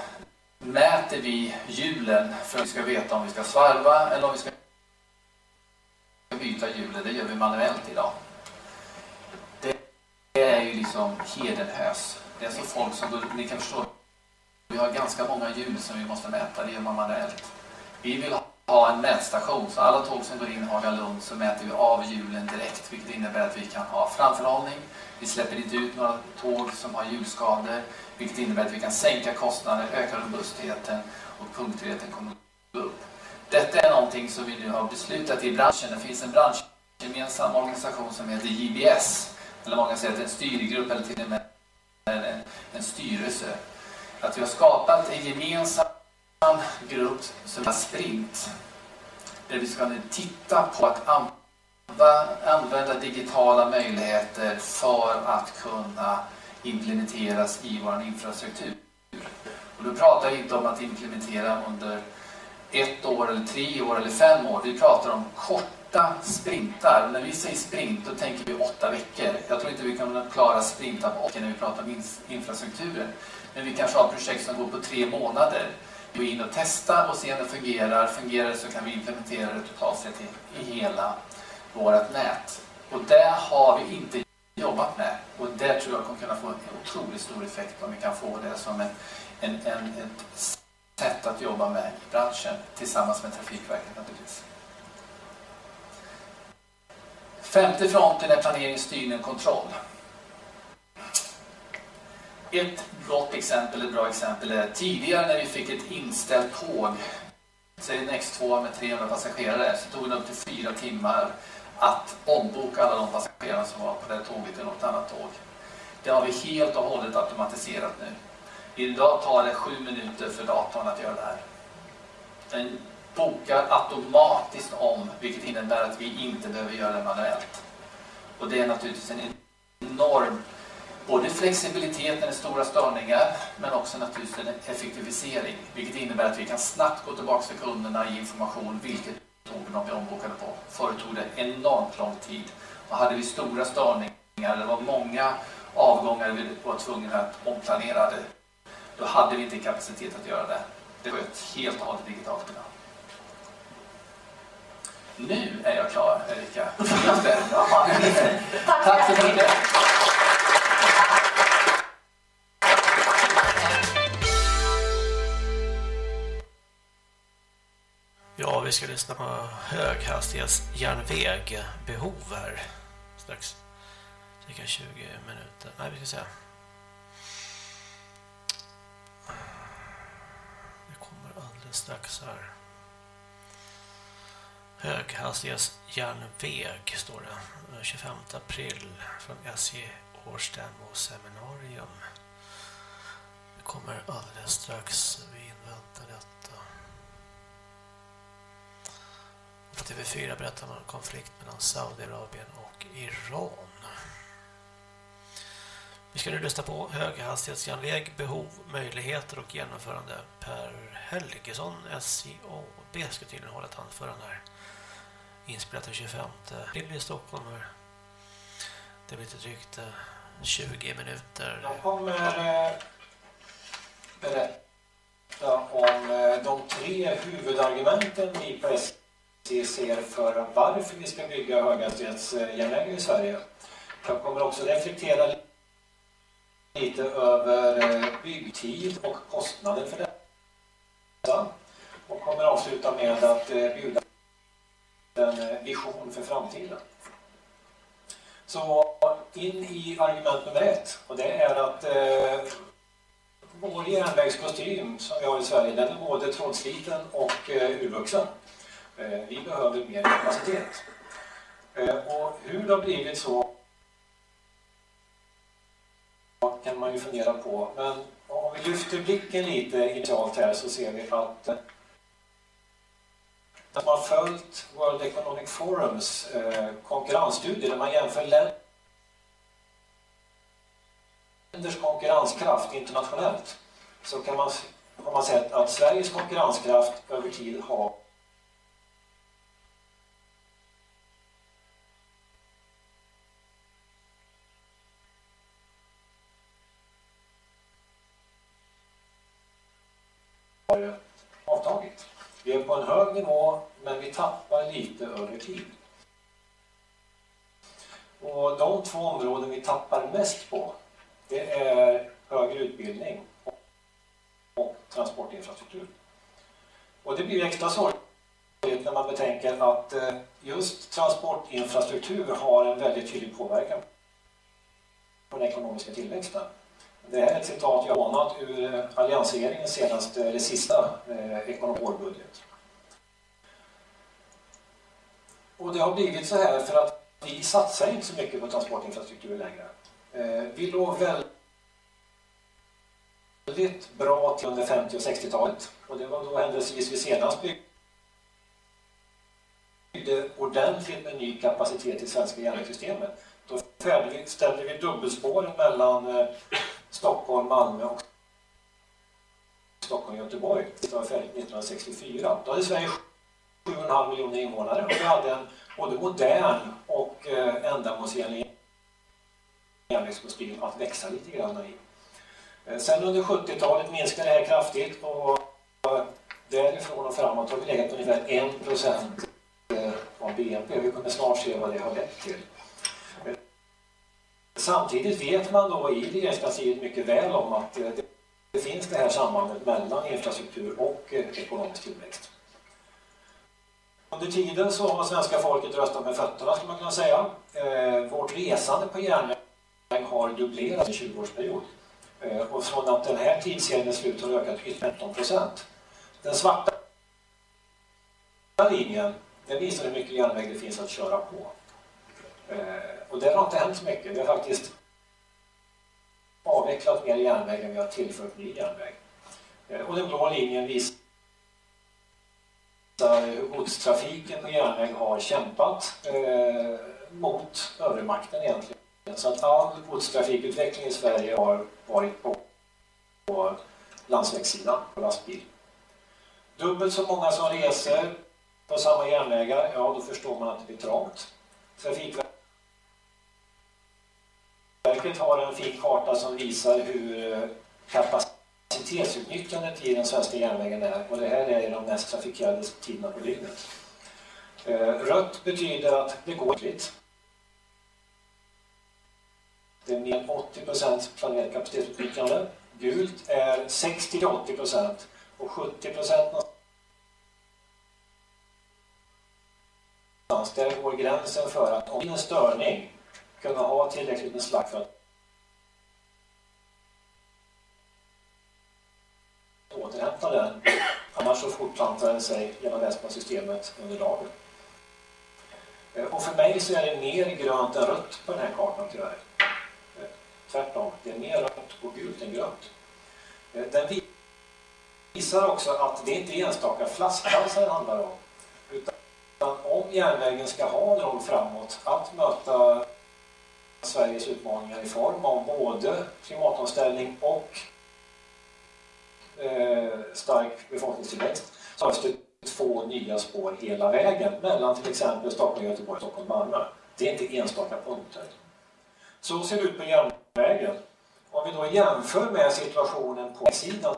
mäter vi hjulen för att vi ska veta om vi ska svarva eller om vi ska byta hjulen. Det gör vi manuellt idag. Det är ju liksom hedenhös. Det är så folk som, ni kan förstå, vi har ganska många hjul som vi måste mäta, det gör man manuellt. Vi vill ha en mätstation, så alla tåg som går in i Hagalund så mäter vi av hjulen direkt, vilket innebär att vi kan ha framförhållning, vi släpper inte ut några tåg som har hjulskador, vilket innebär att vi kan sänka kostnader, öka robustheten och punktligheten kommer gå upp. Detta är någonting som vi nu har beslutat i branschen. Det finns en branschgemensam organisation som heter JBS, eller många säger att det är en styrgrupp eller till och med en, en styrelse. Att vi har skapat en gemensam grupp som är sprint. Där vi ska nu titta på att anpassa använda digitala möjligheter för att kunna implementeras i vår infrastruktur. Och då pratar vi inte om att implementera under ett år, eller tre år eller fem år. Vi pratar om korta sprintar. När vi säger sprint då tänker vi åtta veckor. Jag tror inte vi kommer att klara sprintar på åtta när vi pratar om infrastrukturen. Men vi kanske har projekt som går på tre månader. Gå in och testa och se om det fungerar. Fungerar det så kan vi implementera det totalt sett i, i hela vårt nät. Och det har vi inte jobbat med. Och det tror jag kommer kunna få en otroligt stor effekt om vi kan få det som en, en, en, ett sätt att jobba med i branschen tillsammans med Trafikverket naturligtvis. Femte fronten är planering, styrning och kontroll. Ett gott exempel, ett bra exempel är tidigare när vi fick ett inställt tåg, säg en X2 med 300 passagerare, så tog det upp till fyra timmar att omboka alla de passagerare som var på det tåget eller något annat tåg. Det har vi helt och hållet automatiserat nu. Idag tar det sju minuter för datorn att göra det här. Den bokar automatiskt om, vilket innebär att vi inte behöver göra det manuellt. Och det är naturligtvis en enorm både flexibilitet när det är stora störningar men också naturligtvis en effektivisering. Vilket innebär att vi kan snabbt gå tillbaka till kunderna och ge information vilket de är ombokade på. Förut tog det enormt lång tid. Och hade vi stora störningar, det var många avgångar vi var tvungna att omplanera det då hade vi inte kapacitet att göra det. Det var ett helt och hållet digitalt idag. Nu är jag klar, Erika. Tack så mycket. Ja, vi ska lyssna på höghastighetsjärnväg behov här strax. Cirka 20 minuter. Nej, vi ska se. alldeles strax här. Höghastighetsjärnväg står det. 25 april från SJ årsstämmoseminarium. Det kommer alldeles strax. Vi inväntar detta. På TV4 berättar man om konflikt mellan Saudiarabien och Iran. Vi ska nu lyssna på höghastighetsjärnväg, behov, möjligheter och genomförande. Per Helgesson, SJAB, ska tydligen hålla ett anförande här. Inspelat den 25 april i Stockholm. Här. Det blir lite drygt eh, 20 minuter. Jag kommer eh, berätta om eh, de tre huvudargumenten i på SJ ser för varför vi ska bygga höghastighetsjärnvägar i Sverige. Jag kommer också reflektera lite över eh, byggtid och kostnader för detta. Och kommer avsluta med att eh, bjuda en eh, vision för framtiden. Så in i argument nummer ett. Och det är att eh, vår järnvägskostym som vi har i Sverige, den är både trådsliten och eh, urvuxen. Eh, vi behöver mer kapacitet. Eh, och hur det har blivit så kan man ju fundera på. Men om vi lyfter blicken lite initialt här så ser vi att när att man har följt World Economic Forums eh, konkurrensstudie där man jämför länders konkurrenskraft internationellt så kan man, har man sett att Sveriges konkurrenskraft över tid har har avtagit. Vi är på en hög nivå men vi tappar lite över tid. Och de två områden vi tappar mest på det är högre utbildning och transportinfrastruktur. Och det blir extra sorgligt när man betänker att eh, just transportinfrastruktur har en väldigt tydlig påverkan på den ekonomiska tillväxten. Det här är ett citat jag har lånat ur eh, alliansregeringens senaste, eh, eller sista, eh, ekonomibudget. Och det har blivit så här för att vi satsar inte så mycket på transportinfrastruktur längre. Eh, vi låg väldigt bra till under 50 och 60-talet. Och det var då händelsevis vi senast byggde ordentligt med ny kapacitet i svenska järnvägssystemet. Då ställde vi dubbelspåren mellan eh, Stockholm, Malmö och Stockholm, Göteborg. Det var färdigt 1964. Då hade Sverige 7,5 miljoner invånare och vi hade en både modern och eh, ändamålsenlig järnvägskostym att växa lite grann i. Eh, sen under 70-talet minskade det här kraftigt och eh, därifrån och framåt har vi legat ungefär 1 procent eh, av BNP. Vi kommer snart se vad det har lett till. Samtidigt vet man då i regeringskansliet mycket väl om att eh, det, det finns det här sambandet mellan infrastruktur och eh, ekonomisk tillväxt. Under tiden så har svenska folket röstat med fötterna skulle man kunna säga. Eh, vårt resande på järnväg har dubblerats i 20-årsperiod. Och från att den här tidsserien slut har ökat till 15 procent. Den svarta linjen, den visar hur mycket järnväg det finns att köra på. Eh, och det har inte hänt så mycket. Vi har faktiskt avvecklat mer järnväg än vi har tillfört ny järnväg. Eh, och den blå linjen visar hur godstrafiken på järnväg har kämpat eh, mot övermakten egentligen. Så att all godstrafikutveckling i Sverige har varit på, på landsvägssidan, på lastbil. Dubbelt så många som reser på samma järnvägar, ja då förstår man att det blir trångt. Trafikverket har en fin karta som visar hur eh, kapacitetsutnyttjandet i den svenska järnvägen är. Och det här är de mest trafikerade tiderna på dygnet. Eh, rött betyder att det går fritt. Det är mer än 80 procent planerat kapacitetsutnyttjande. Gult är 60-80 procent och 70 procent någonstans. Där går gränsen för att om det är en störning kunna ha tillräckligt med slack för att återhämta den. Annars så fortplantar den sig genom resten av systemet under dagen. Eh, och för mig så är det mer grönt än rött på den här kartan tyvärr. Eh, tvärtom, det är mer rött och gult än grönt. Eh, den visar också att det inte är enstaka flaskhalsar det handlar om. Utan om järnvägen ska ha en roll framåt att möta Sveriges utmaningar i form av både klimatomställning och eh, stark befolkningstillväxt så har det två nya spår hela vägen mellan till exempel Stockholm, Göteborg, och Stockholm, Malmö. Det är inte enstaka punkter. Så ser det ut på järnvägen. Om vi då jämför med situationen på sidan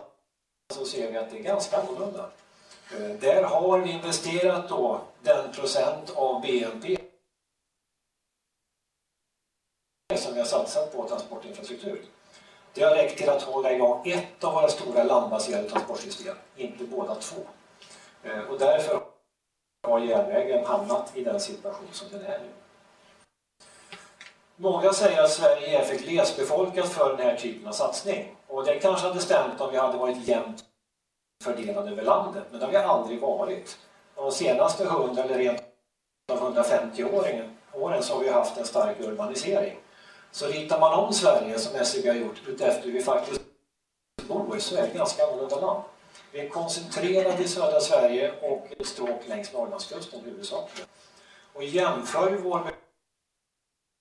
så ser vi att det är ganska annorlunda. Eh, Där har vi investerat då den procent av BNP som vi har satsat på transportinfrastruktur. Det har räckt till att hålla igång ett av våra stora landbaserade transportsystem, inte båda två. Eh, och därför har järnvägen hamnat i den situation som den är nu. Många säger att Sverige är för glesbefolkat för den här typen av satsning. Och det kanske hade stämt om vi hade varit jämnt fördelade över landet, men det har vi aldrig varit. De senaste 100 eller rent av 150 åren, åren så har vi haft en stark urbanisering. Så ritar man om Sverige som SCB har gjort utefter hur vi faktiskt bor så är det ett ganska annorlunda land. Vi är koncentrerade i södra Sverige och ett stråk längs Norrlandskusten huvudsakligen. Och jämför vi vår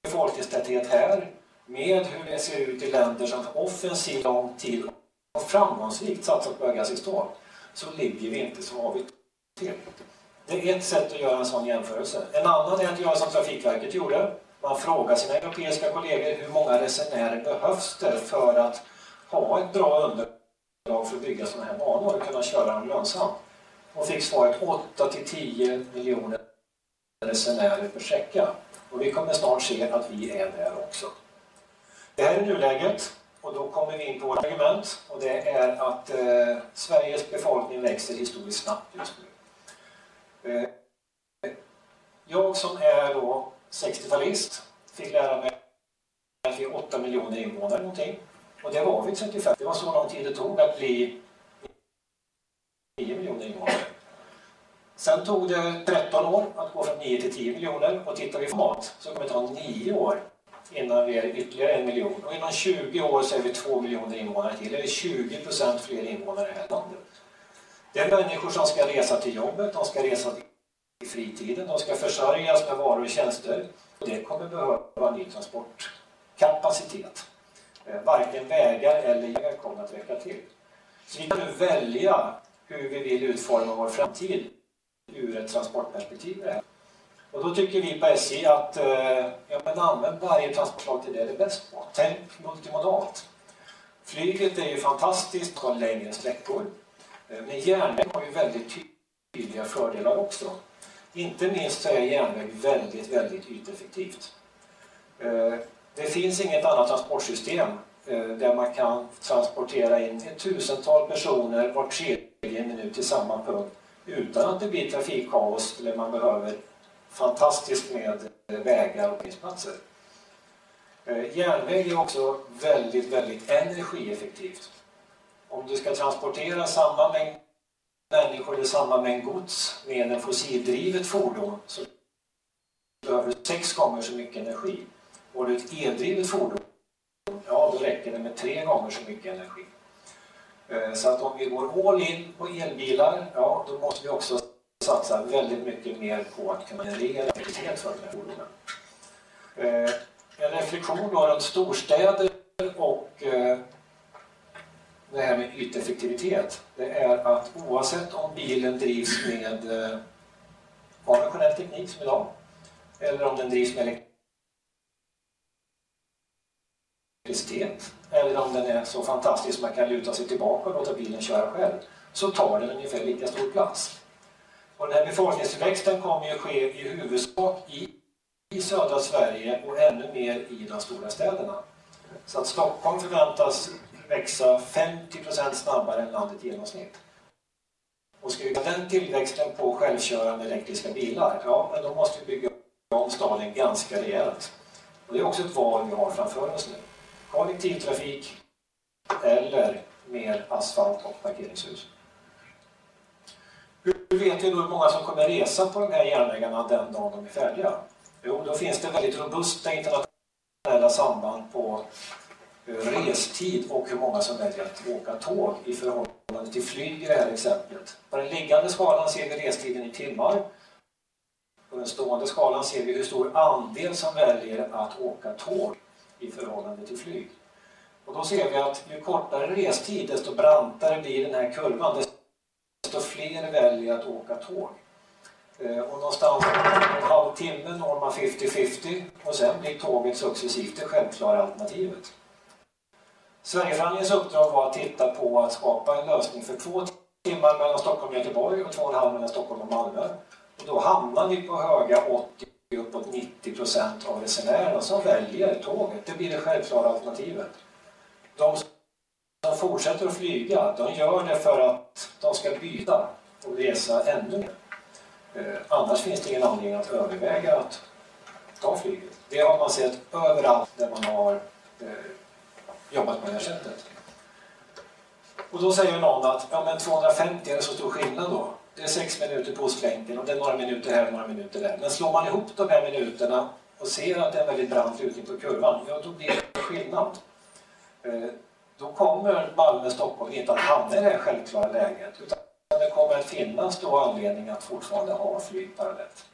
befolkningstäthet här med hur det ser ut i länder som offensivt lång tid och framgångsrikt satsat på höghastighetståg så ligger vi inte så avigt till. Det är ett sätt att göra en sån jämförelse. En annan är att göra som Trafikverket gjorde. Man frågar sina europeiska kollegor hur många resenärer behövs det för att ha ett bra underlag för att bygga sådana här banor och kunna köra dem lönsamt. Och fick svaret 8 till 10 miljoner resenärer per sträcka. Och vi kommer snart se att vi är där också. Det här är nuläget och då kommer vi in på vårt argument och det är att eh, Sveriges befolkning växer historiskt snabbt just nu. Eh, jag som är då 60-talist fick lära mig att vi är 8 miljoner invånare någonting. Och det var vi 35. Det var så lång tid det tog att bli 9 miljoner invånare. Sen tog det 13 år att gå från 9 till 10 miljoner och tittar vi på mat så kommer det ta 9 år innan vi är ytterligare en miljon. Och inom 20 år så är vi 2 miljoner invånare till. Det är 20 procent fler invånare i det här landet. Det är människor som ska resa till jobbet, de ska resa till i fritiden, de ska försörjas med varor och tjänster. Och det kommer behöva ny transportkapacitet. Eh, varken vägar eller järnvägar kommer att räcka till. Så vi kan nu välja hur vi vill utforma vår framtid ur ett transportperspektiv. Och då tycker vi på SJ att eh, ja, men använd varje transportslag till det det är bäst på. Tänk multimodalt. Flyget är ju fantastiskt, har längre sträckor. Eh, men järnvägen har ju väldigt tydliga fördelar också. Inte minst så är järnväg väldigt, väldigt yteffektivt. Eh, det finns inget annat transportsystem eh, där man kan transportera in ett tusental personer var tredje minut till samma punkt utan att det blir trafikkaos eller man behöver fantastiskt med eh, vägar och platser. Järnväg är också väldigt, väldigt energieffektivt. Om du ska transportera samma mängd människor i samma mängd gods med en fossildrivet fordon så behöver du sex gånger så mycket energi. Och du ett eldrivet fordon, ja då räcker det med tre gånger så mycket energi. Eh, så att om vi går all in på elbilar, ja då måste vi också satsa väldigt mycket mer på att kunna generera elektricitet för de här fordonen. Eh, en reflektion då runt storstäder och eh, det här med yteffektivitet, det är att oavsett om bilen drivs med eh, konventionell teknik som idag, eller om den drivs med elektricitet, eller om den är så fantastisk att man kan luta sig tillbaka och låta bilen köra själv, så tar den ungefär lika stor plats. Och den här befolkningstillväxten kommer ju ske i huvudsak i, i södra Sverige och ännu mer i de stora städerna. Så att Stockholm förväntas växa 50% snabbare än landet i genomsnitt. Och ska vi ha den tillväxten på självkörande elektriska bilar, ja, men då måste vi bygga om staden ganska rejält. Och det är också ett val vi har framför oss nu. Kollektivtrafik eller mer asfalt och parkeringshus. Hur vet vi då hur många som kommer resa på de här järnvägarna den dagen de är färdiga? Jo, då finns det väldigt robusta internationella samband på restid och hur många som väljer att åka tåg i förhållande till flyg i det här exemplet. På den liggande skalan ser vi restiden i timmar. På den stående skalan ser vi hur stor andel som väljer att åka tåg i förhållande till flyg. Och då ser vi att ju kortare restid, desto brantare blir den här kurvan, desto fler väljer att åka tåg. Eh, och någonstans en halv timme når man 50-50 och sen blir tåget successivt det självklara alternativet. Sverigeförhandlingens uppdrag var att titta på att skapa en lösning för två timmar mellan Stockholm och Göteborg och två och en halv mellan Stockholm och Malmö. Och då hamnar vi på höga 80 uppåt 90 procent av resenärerna som väljer tåget. Det blir det självklara alternativet. De som fortsätter att flyga, de gör det för att de ska byta och resa ännu mer. Eh, annars finns det ingen anledning att överväga att ta flyget. Det har man sett överallt där man har eh, jobbat på det här sättet. Och då säger någon att ja, men 250 är det så stor skillnad då. Det är sex minuter på Ostlänken och det är några minuter här och några minuter där. Men slår man ihop de här minuterna och ser att det är en väldigt brant lutning på kurvan, ja då blir det skillnad. Eh, då kommer Malmö-Stockholm inte att hamna i det här självklara läget utan det kommer att finnas då anledning att fortfarande ha flyg parallellt.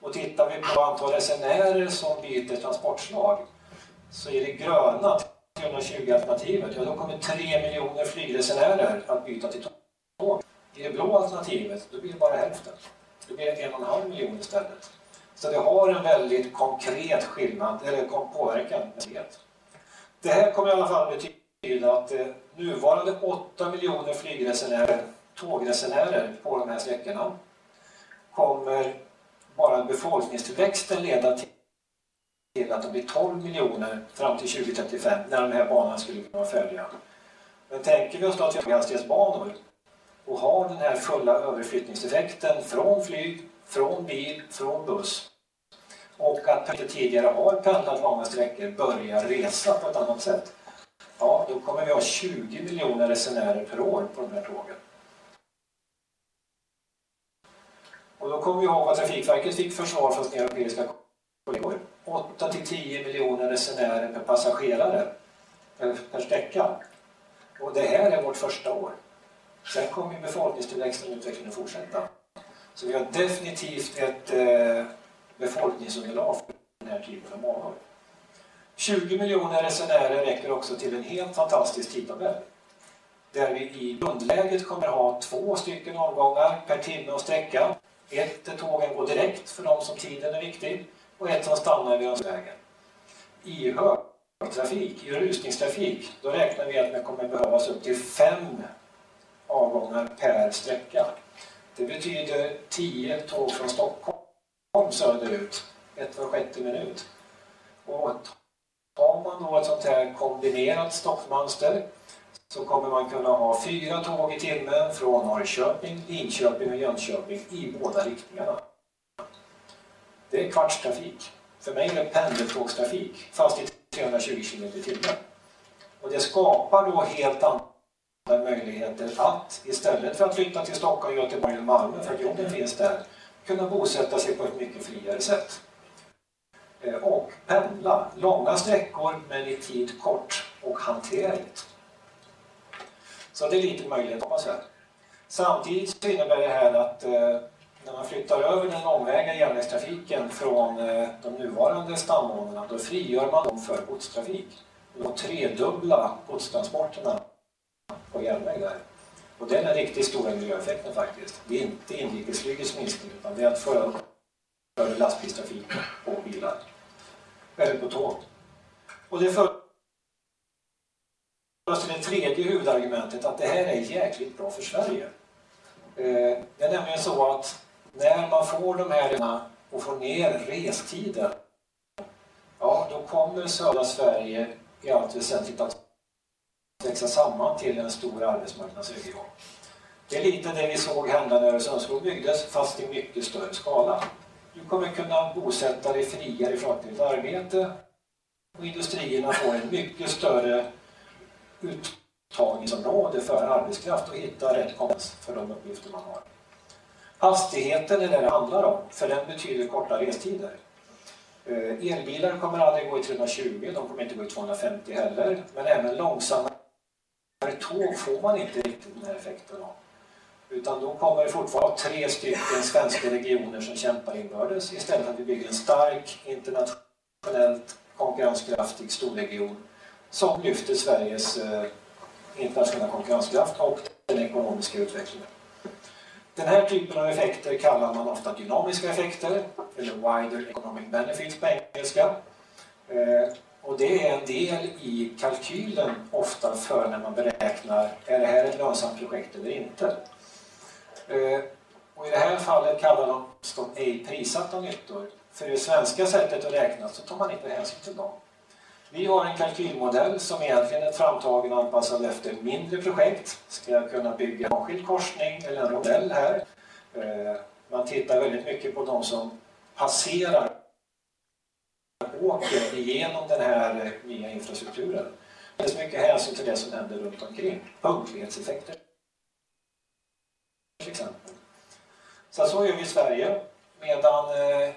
Och tittar vi på antal resenärer som byter transportslag så är det gröna 320-alternativet, ja då kommer 3 miljoner flygresenärer att byta till tåg. I det blå alternativet, då blir det bara hälften. Då blir det en och en halv miljon istället. Så det har en väldigt konkret skillnad, eller påverkan. Det här kommer i alla fall betyda att eh, nuvarande 8 miljoner flygresenärer, tågresenärer på de här sträckorna kommer bara befolkningstillväxten leda till till att det blir 12 miljoner fram till 2035 när de här banorna skulle kunna vara färdiga. Men tänker vi oss då att vi har höghastighetsbanor och har den här fulla överflyttningseffekten från flyg, från bil, från buss och att vi tidigare har pendlat långa sträckor börjar resa på ett annat sätt. Ja, då kommer vi ha 20 miljoner resenärer per år på de här tågen. Och då kommer vi ihåg vad Trafikverket fick för svar från sina europeiska kollegor. 8 till 10 miljoner resenärer per passagerare per, per sträcka. Och det här är vårt första år. Sen kommer befolkningstillväxten och utvecklingen att fortsätta. Så vi har definitivt ett eh, befolkningsunderlag för den här typen av banor. 20 miljoner resenärer räcker också till en helt fantastisk tidtabell. Där vi i grundläget kommer ha två stycken avgångar per timme och sträcka. Ett där tågen går direkt för de som tiden är viktig och ett som stannar vid vägen. I högtrafik, i rusningstrafik, då räknar vi att det kommer behövas upp till fem avgångar per sträcka. Det betyder 10 tåg från Stockholm söderut, ett var sjätte minut. Och tar man då ett sånt här kombinerat stoppmönster så kommer man kunna ha fyra tåg i timmen från Norrköping, Linköping och Jönköping i båda riktningarna. Det är kvartstrafik. För mig är det pendeltågstrafik, fast i 320 km i timmen. Och det skapar då helt andra möjligheter att istället för att flytta till Stockholm, Göteborg eller Malmö för att jobben finns där, kunna bosätta sig på ett mycket friare sätt. Eh, och pendla långa sträckor men i tid kort och hanterligt. Så det är lite möjlighet hoppas jag. Samtidigt så innebär det här att eh, när man flyttar över den långväga järnvägstrafiken från eh, de nuvarande stambanorna då frigör man dem för godstrafik. De tredubbla godstransporterna på järnväg där. Och det är den riktigt stora miljöeffekten faktiskt. Det är inte inrikesflygets minskning utan det är att föra upp lastbilstrafik på bilar. Eller på tåg. Och det för oss till det tredje huvudargumentet att det här är jäkligt bra för Sverige. Eh, det är nämligen så att när man får de här och får ner restiden ja, då kommer södra Sverige i allt väsentligt att växa samman till en stor arbetsmarknadsregion. Det är lite det vi såg hända när Öresundsbron byggdes, fast i mycket större skala. Du kommer kunna bosätta dig friare från ditt arbete och industrierna får en mycket större uttagningsområde för arbetskraft och hitta rätt kompetens för de uppgifter man har. Hastigheten är det det handlar om, för den betyder korta restider. Eh, elbilar kommer aldrig gå i 320, de kommer inte gå i 250 heller, men även långsammare tåg får man inte riktigt den här effekten av. Utan då kommer det fortfarande vara tre stycken svenska regioner som kämpar inbördes istället för att vi bygger en stark, internationellt konkurrenskraftig storregion som lyfter Sveriges eh, internationella konkurrenskraft och den ekonomiska utvecklingen. Den här typen av effekter kallar man ofta dynamiska effekter, eller wider economic benefits på engelska. Eh, och det är en del i kalkylen ofta för när man beräknar, är det här ett lönsamt projekt eller inte? Eh, och i det här fallet kallar de de ej prissatta nyttor. För i det svenska sättet att räkna så tar man inte hänsyn till dem. Vi har en kalkylmodell som egentligen är framtagen och anpassad efter mindre projekt. Ska jag kunna bygga en enskild korsning eller en modell här? Eh, man tittar väldigt mycket på de som passerar åker igenom den här nya infrastrukturen. Det är så mycket hänsyn till det som händer runt omkring. Punktlighetseffekter till exempel. Så så gör vi i Sverige. Medan eh,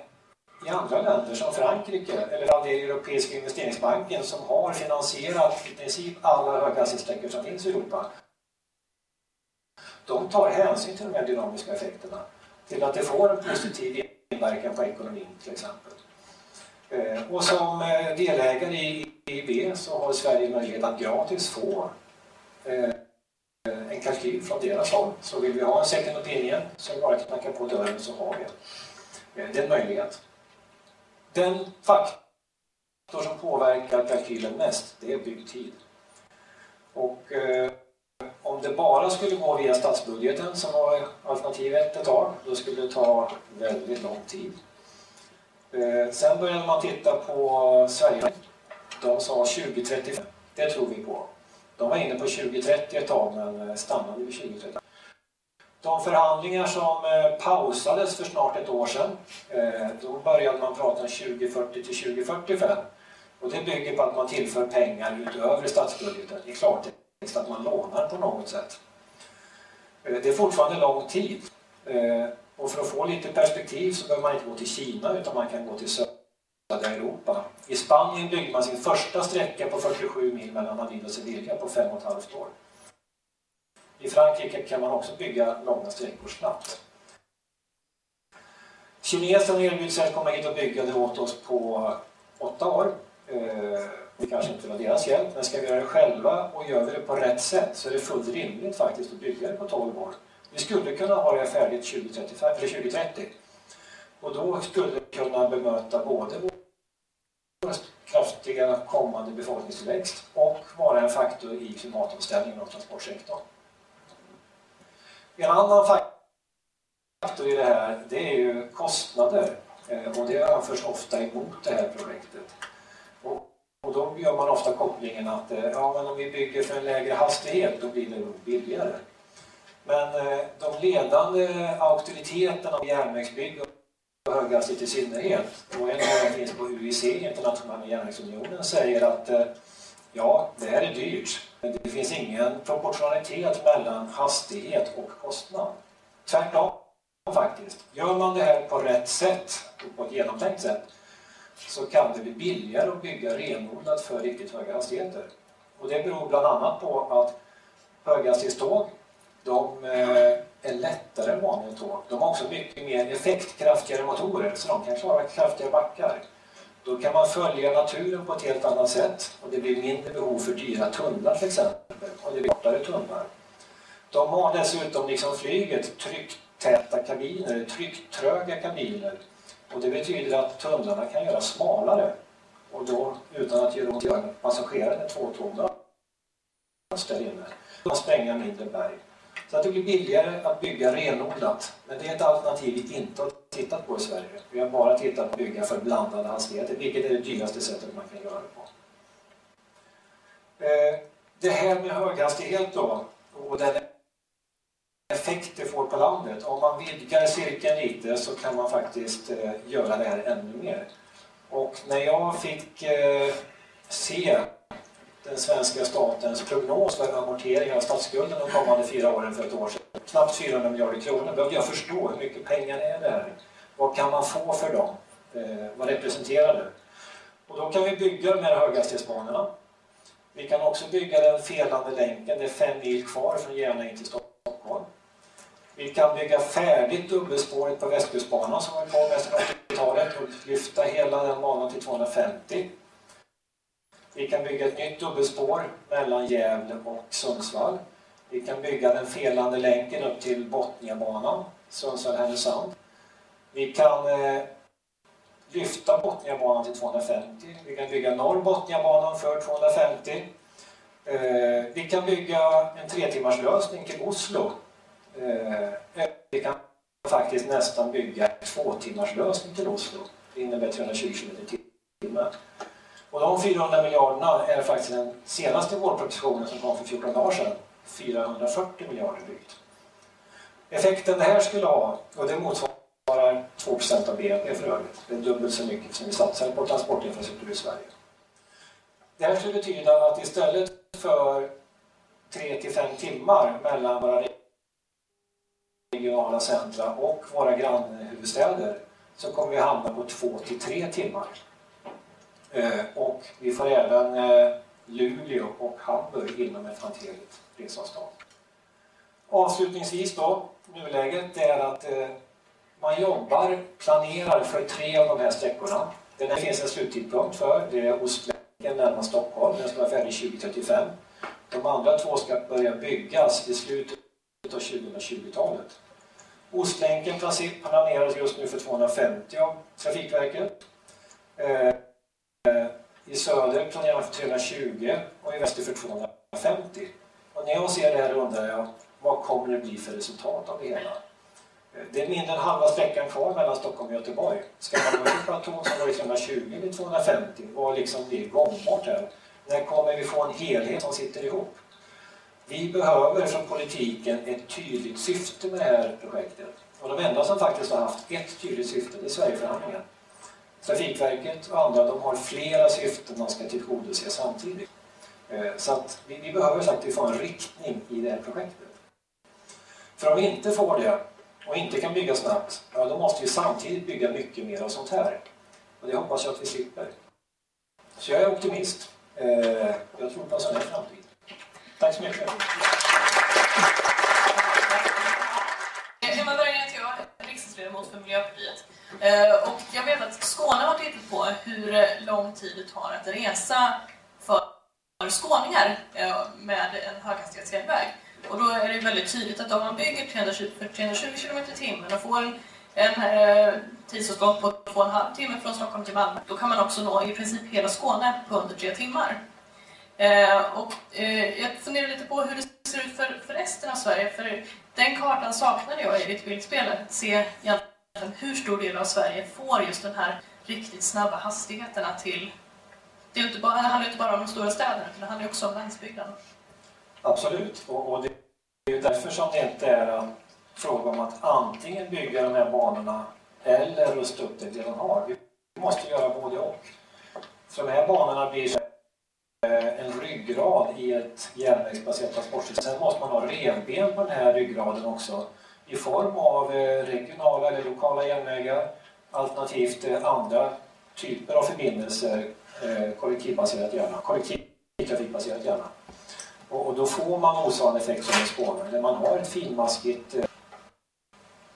i andra länder som Frankrike eller det Europeiska investeringsbanken som har finansierat i princip alla höghastighetssträckor som finns i Europa. De tar hänsyn till de här dynamiska effekterna. Till att det får en positiv inverkan på ekonomin till exempel. Eh, och som eh, delägare i EIB så har Sverige möjlighet att gratis få eh, en kalkyl från deras håll. Så vill vi ha en second opinion så bara knacka på dörren så har vi det. är en möjlighet. Den faktor som påverkar kalkylen mest, det är byggtid. Och eh, om det bara skulle gå via statsbudgeten som var alternativet ett tag, då skulle det ta väldigt lång tid. Eh, sen började man titta på Sverige. De sa 2035. Det tror vi på. De var inne på 2030 ett tag men eh, stannade vid 2030. De förhandlingar som eh, pausades för snart ett år sedan, eh, då började man prata om 2040 till 2045. Och det bygger på att man tillför pengar utöver statsbudgeten. Det är klart att man lånar på något sätt. Eh, det är fortfarande lång tid. Och för att få lite perspektiv så behöver man inte gå till Kina utan man kan gå till södra Europa. I Spanien byggde man sin första sträcka på 47 mil mellan Madrid och Sevilla på fem och ett halvt år. I Frankrike kan man också bygga långa sträckor snabbt. Kineserna erbjöd sig att komma hit och bygga det åt oss på åtta år. Eh, det kanske inte var deras hjälp, men ska vi göra det själva och gör vi det på rätt sätt så är det fullt rimligt faktiskt att bygga det på 12 år. Vi skulle kunna ha det färdigt 2035, eller 2030. Och då skulle vi kunna bemöta både vår kraftiga kommande befolkningstillväxt och vara en faktor i klimatomställningen av transportsektorn. En annan faktor i det här, det är ju kostnader. Eh, och det anförs ofta emot det här projektet. Och, och då gör man ofta kopplingen att eh, ja, men om vi bygger för en lägre hastighet, då blir det nog billigare. Men eh, de ledande auktoriteterna av järnvägsbygge och höghastighet i synnerhet, och en av dem finns på UIC, Internationella järnvägsunionen, säger att eh, ja, det här är dyrt, det finns ingen proportionalitet mellan hastighet och kostnad. Tvärtom faktiskt. Gör man det här på rätt sätt och på ett genomtänkt sätt så kan det bli billigare att bygga renodlat för riktigt höga hastigheter. Och det beror bland annat på att höghastighetståg de eh, är lättare än vanliga tåg. De har också mycket mer effektkraftigare motorer så de kan klara kraftiga backar. Då kan man följa naturen på ett helt annat sätt och det blir mindre behov för dyra tunnlar till exempel och det blir kortare tunnlar. De har dessutom liksom flyget trycktäta kabiner, trycktröga kabiner och det betyder att tunnlarna kan göras smalare och då utan att göra ont i passagerare två tunnlar där inne. Man spränga mindre berg. Så att det blir billigare att bygga renodlat. Men det är ett alternativ vi inte har tittat på i Sverige. Vi har bara tittat på att bygga för blandade hastigheter, vilket är det dyraste sättet man kan göra det på. Eh, det här med höghastighet då, och den effekt det får på landet. Om man vidgar cirkeln lite så kan man faktiskt eh, göra det här ännu mer. Och när jag fick eh, se den svenska statens prognos för amorteringar av statsskulden de kommande fyra åren för ett år sedan. Knappt 400 miljarder kronor. Behövde jag förstå hur mycket pengar är det här? Vad kan man få för dem? Eh, vad representerar det? Och då kan vi bygga de här höghastighetsbanorna. Vi kan också bygga den felande länken. Det är fem mil kvar från Järna in till Stockholm. Vi kan bygga färdigt dubbelspåret på Västkustbanan som var på mest 80-talet och lyfta hela den banan till 250. Vi kan bygga ett nytt dubbelspår mellan Gävle och Sundsvall. Vi kan bygga den felande länken upp till Botniabanan, Sundsvall-Härnösand. Vi kan eh, lyfta Botniabanan till 250. Vi kan bygga Norrbotniabanan för 250. Eh, vi kan bygga en tre timmars lösning till Oslo. Eh, eh, vi kan faktiskt nästan bygga en två timmars lösning till Oslo. Det innebär 320 km i timmen. Och de 400 miljarderna är faktiskt den senaste vårpropositionen som kom för 14 dagar sedan. 440 miljarder drygt. Effekten det här skulle ha, och det motsvarar 2% av BNP för övrigt. Det är dubbelt så mycket som vi satsar på transportinfrastruktur i Sverige. Det här skulle betyda att istället för 3 till 5 timmar mellan våra regionala centra och våra grannhuvudstäder så kommer vi hamna på 2 till 3 timmar. Eh, och vi får även eh, Luleå och Hamburg inom ett hanterligt resavstånd. Avslutningsvis då, nuläget är att eh, man jobbar, planerar för tre av de här sträckorna. Det finns en sluttidpunkt för, det är Ostlänken närmast Stockholm, den ska vara färdig 2035. De andra två ska börja byggas i slutet av 2020-talet. Ostlänken planeras just nu för 250 av Trafikverket. Eh, I söder planerar man för 320 och i väster för 250. Och när jag ser det här undrar jag, vad kommer det bli för resultat av det hela? Eh, det är mindre än halva sträckan kvar mellan Stockholm och Göteborg. Ska man gå ut på en tåg som går i 320 eller 250? Vad liksom blir gångbart här? När kommer vi få en helhet som sitter ihop? Vi behöver från politiken ett tydligt syfte med det här projektet. Och de enda som faktiskt har haft ett tydligt syfte, det är Sverigeförhandlingen. Trafikverket och andra, de har flera syften man ska tillgodose samtidigt. Eh, så att vi, vi behöver faktiskt få en riktning i det här projektet. För om vi inte får det och inte kan bygga snabbt, ja, då måste vi samtidigt bygga mycket mer av sånt här. Och det hoppas jag att vi slipper. Så jag är optimist. Eh, jag tror på en sån här framtid. Tack så mycket. Emma Berggren heter jag, riksdagsledamot för Miljöpartiet. Eh, och jag vet att Skåne har tittat på hur eh, lång tid det tar att resa för skåningar eh, med en höghastighetsjärnväg. Och då är det väldigt tydligt att om man bygger 320, för 320 km i timmen och får en, en tidsåtgång på två och en halv timme från Stockholm till Malmö, då kan man också nå i princip hela Skåne på under tre timmar. Eh, och, eh, jag funderar lite på hur det ser ut för, för resten av Sverige, för den kartan saknade jag i ditt bildspel, att se egentligen Alltså, hur stor del av Sverige får just den här riktigt snabba hastigheterna till... Det, är inte bara, det handlar ju inte bara om de stora städerna, utan det handlar ju också om landsbygden. Absolut. Och, och det är ju därför som det inte är en fråga om att antingen bygga de här banorna eller rusta upp det vi redan har. Vi måste göra både och. Så de här banorna blir eh, en ryggrad i ett järnvägsbaserat transportsystem. Sen måste man ha revben på den här ryggraden också i form av eh, regionala eller lokala järnvägar alternativt eh, andra typer av förbindelser eh, kollektivbaserat gärna, kollektivtrafikbaserat gärna. Och, och då får man motsvarande effekt som i Skåne där man har ett finmaskigt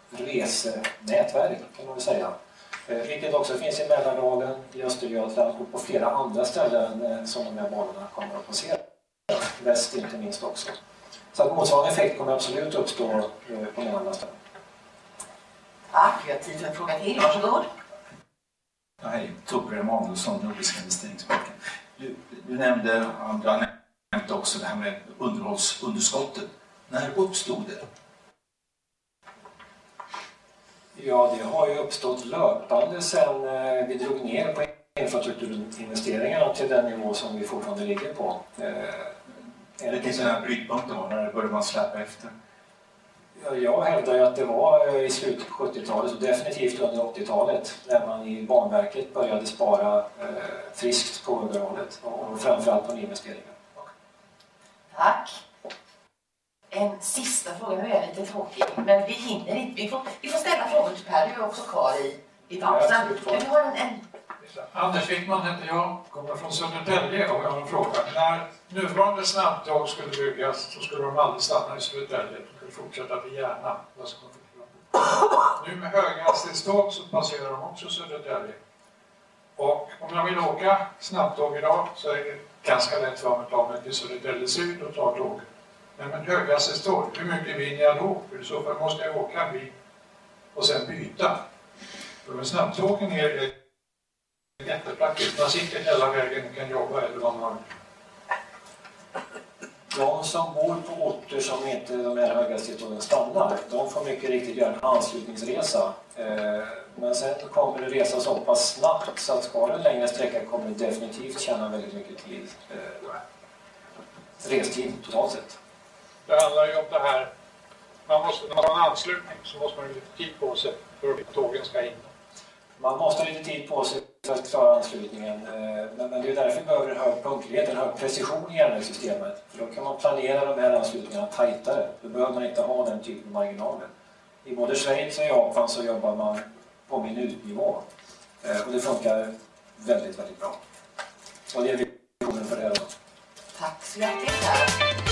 resenätverk kan man väl säga. Vilket också finns i Mälardalen, i Östergötland och på flera andra ställen som de här banorna kommer att passera. Väst inte minst också. Så att motsvarande effekt kommer absolut uppstå eh, på många andra ställen. Tack, vi har tid för en fråga till. Varsågod. Ja, Hej, Torbjörn Emanuelsson, Nordiska investeringsbanken. Du, du nämnde, andra nämnde också det här med underhållsunderskottet. När uppstod det? Ja, det har ju uppstått löpande sedan eh, vi drog ner på infrastrukturinvesteringarna till den nivå som vi fortfarande ligger på. Eh, Det finns den här brytpunkten var, när började man släppa efter? Ja, Jag hävdar ju att det var eh, i slutet på 70-talet och definitivt under 80-talet när man i Banverket började spara eh, friskt på underhållet och framförallt på nyinvesteringar. Tack. En sista fråga, nu är jag lite tråkig, men vi hinner inte. Vi får, vi får ställa frågor till Per, du är också kvar i, i pausen. Men vi har en, en Anders Wickman heter jag, kommer från Södertälje och jag har en fråga. När nuvarande snabbtåg skulle byggas så skulle de aldrig stanna i Södertälje, de skulle fortsätta till Järna. Nu med höghastighetståg så passerar de också Södertälje. Och om jag vill åka snabbtåg idag så är det ganska lätt för mig att ta mig till Södertälje Syd och ta tåg Men med höghastighetståg, hur mycket vinner jag då? För i så fall måste jag åka en bit och sen byta. För med snabbtågen är det jättepraktiskt. Man sitter hela vägen och kan jobba eller vad man. De som bor på orter som inte de här höghastighetstågen stannar, de får mycket riktigt göra en anslutningsresa. Eh, Men sen kommer det resa så pass snabbt så att ska du en längre sträcka kommer du definitivt tjäna väldigt mycket tid. eh, Restid totalt sett. Det handlar ju om det här, man måste, när man har en anslutning så måste man ha lite tid på sig för att tågen ska in. Man måste ha lite tid på sig för att klara anslutningen. Eh, men det är därför vi behöver en hög punktlighet, en hög precision i järnvägssystemet. För då kan man planera de här anslutningarna tajtare. Då behöver man inte ha den typen av marginaler. I både Schweiz och Japan så jobbar man på minutnivå. Eh, och det funkar väldigt, väldigt bra. Och det är visionen för det här. Tack så hjärtligt.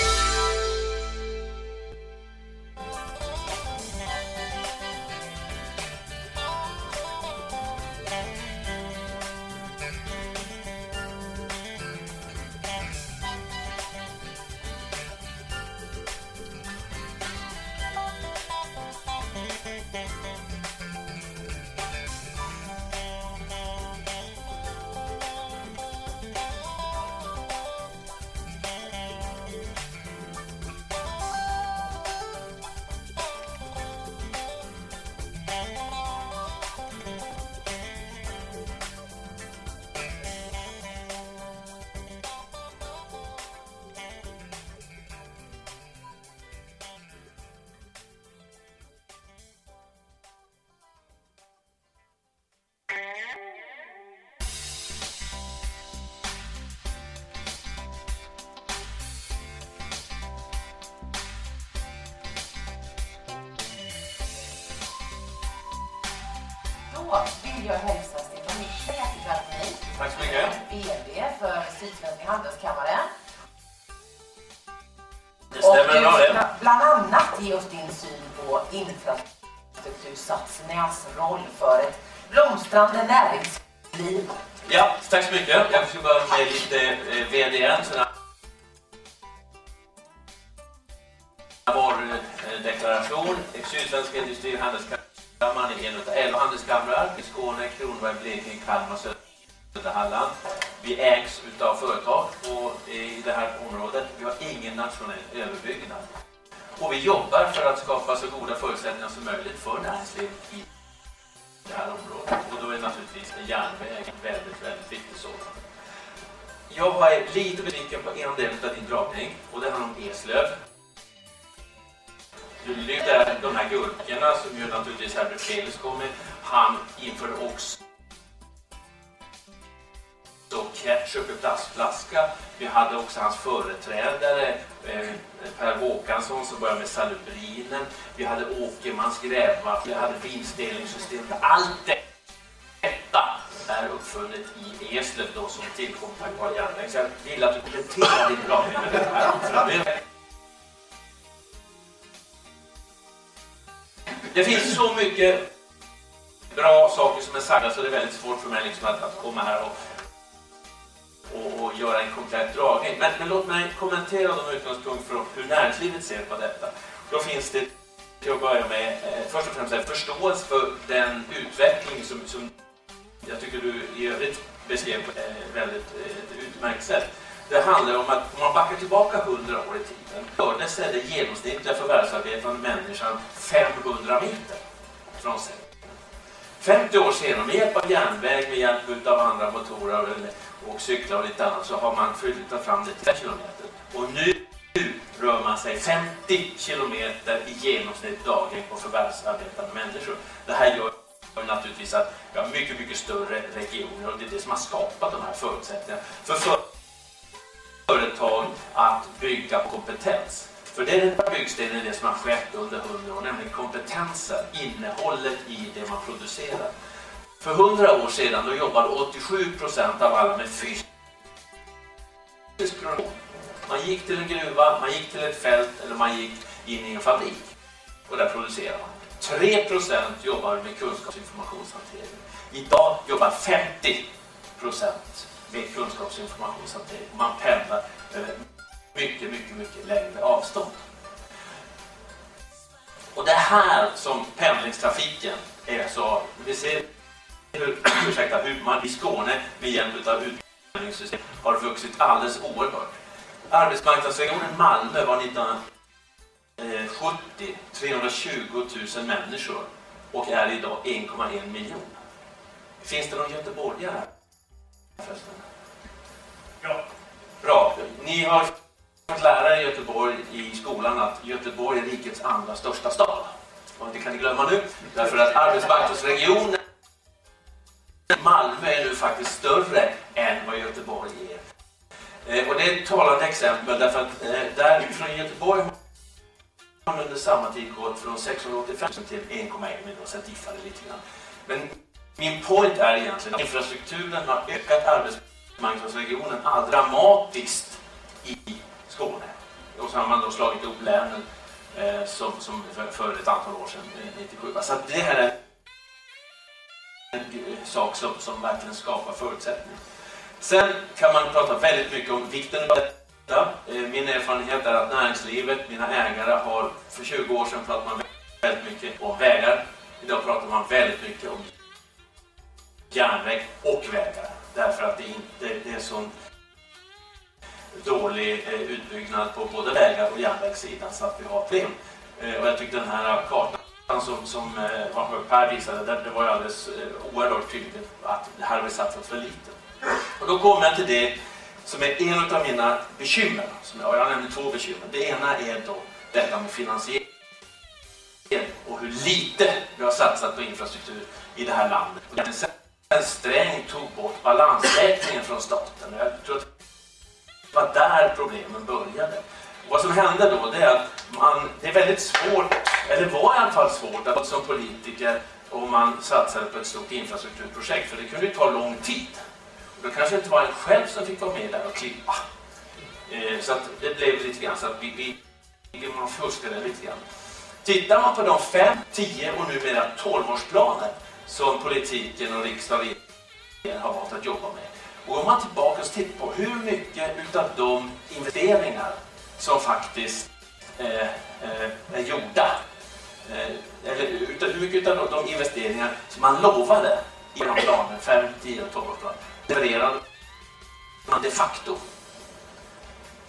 Jobbar för att skapa så goda förutsättningar som möjligt för näringslivet i det här området. Och då är naturligtvis en järnväg väldigt, väldigt viktig sådan. Jag är lite besviken på en del av din dragning och det handlar om Eslöv. Du lyfter de här gurkorna som ju naturligtvis Herbert Felix kom. Han införde också så ketchup i plastflaska. Vi hade också hans företrädare eh, Per Håkansson som började med salubrinen. Vi hade Åkermans grävvatten, vi hade vinstdelningssystemet. Allt detta är uppfunnet i Eslöv då som tillkom tack vare järnväg. Så jag vill att du kompletterar din dragning med det här. Det finns så mycket bra saker som är sagda så det är väldigt svårt för mig liksom att, att komma här och, och, och göra en komplett dragning. Men, men låt mig kommentera de utgångspunkt för hur näringslivet ser på detta. Då finns det till att börja med eh, först och främst en förståelse för den utveckling som, som jag tycker du i övrigt beskrev på ett väldigt eh, utmärkt sätt. Det handlar om att om man backar tillbaka 100 år i tiden rörde sig den genomsnittliga förvärvsarbetande människan 500 meter från sig. 50 år senare med hjälp av järnväg, med hjälp av andra motorer eller- och cyklar och lite annat så har man flyttat fram det till 10 kilometer. Och nu rör man sig 50 kilometer i genomsnitt dagligen på förvärvsarbetande människor. Det här gör naturligtvis att vi har mycket, mycket större regioner och det är det som har skapat de här förutsättningarna för för företag att bygga kompetens. För det är den här byggstenen det som har skett under 100 år, nämligen kompetensen, innehållet i det man producerar. För 100 år sedan då jobbade 87 procent av alla med fysisk produktion. Man gick till en gruva, man gick till ett fält eller man gick in i en fabrik och där producerade man. 3 procent jobbar med kunskaps och informationshantering. Idag jobbar 50 procent med kunskaps och informationshantering. Man pendlar över mycket, mycket, mycket längre avstånd. Och det är här som pendlingstrafiken är så... Vi ser ursäkta, hur man i Skåne med hjälp av utbildningssystem har vuxit alldeles oerhört. Arbetsmarknadsregionen Malmö var 1970 320 000 människor och är idag 1,1 miljon. Finns det någon göteborgare här? förresten? Ja. Bra. Ni har fått lära er i Göteborg i skolan att Göteborg är rikets andra största stad. Och det kan ni glömma nu. Därför att arbetsmarknadsregionen Malmö är nu faktiskt större än vad Göteborg är. Eh, och det är ett talande exempel därför att eh, där från Göteborg har man under samma tid gått från 685 000 till 1,1 miljoner, sen diffade lite grann. Men min point är egentligen att infrastrukturen har ökat arbetsmarknadsregionen all dramatiskt i Skåne. Och så har man då slagit ihop länen eh, som, som för, för, ett antal år sedan, eh, 97. Så det här är sak som, som verkligen skapar förutsättningar. Sen kan man prata väldigt mycket om vikten av detta. Eh, min erfarenhet är att näringslivet, mina ägare, har för 20 år sedan pratat man väldigt mycket om vägar. Idag pratar man väldigt mycket om järnväg och vägar. Därför att det, inte, det är sån dålig eh, utbyggnad på både vägar och järnvägssidan så att vi har problem. Eh, och jag tyckte den här kartan som, som eh, Per visade, det, det var ju alldeles eh, oerhört tydligt att det här har vi satsat för lite. Och då kommer jag till det som är en av mina bekymmer. Som jag, jag nämnde två bekymmer. Det ena är då detta med finansiering och hur lite vi har satsat på infrastruktur i det här landet. Sen Sträng tog bort balansräkningen från staten. Jag tror att det var där problemen började. Vad som hände då det är att man, det är väldigt svårt, eller var i alla fall svårt, att som politiker om man satsade på ett stort infrastrukturprojekt. För det kunde ju ta lång tid. Och då kanske det inte var en själv som fick vara med där och klippa. Eh, så att det blev lite grann så att vi, vi, man fuskade lite grann. Tittar man på de 5, 10 och numera 12-årsplaner som politiken och riksdagen har valt att jobba med. Och går man tillbaka och tittar på hur mycket utav de investeringar som faktiskt eh, eh, är gjorda eh, eller utan, hur mycket av de investeringar som man lovade i de planen, 5, 10 och 12 årsplaner levererade man de facto.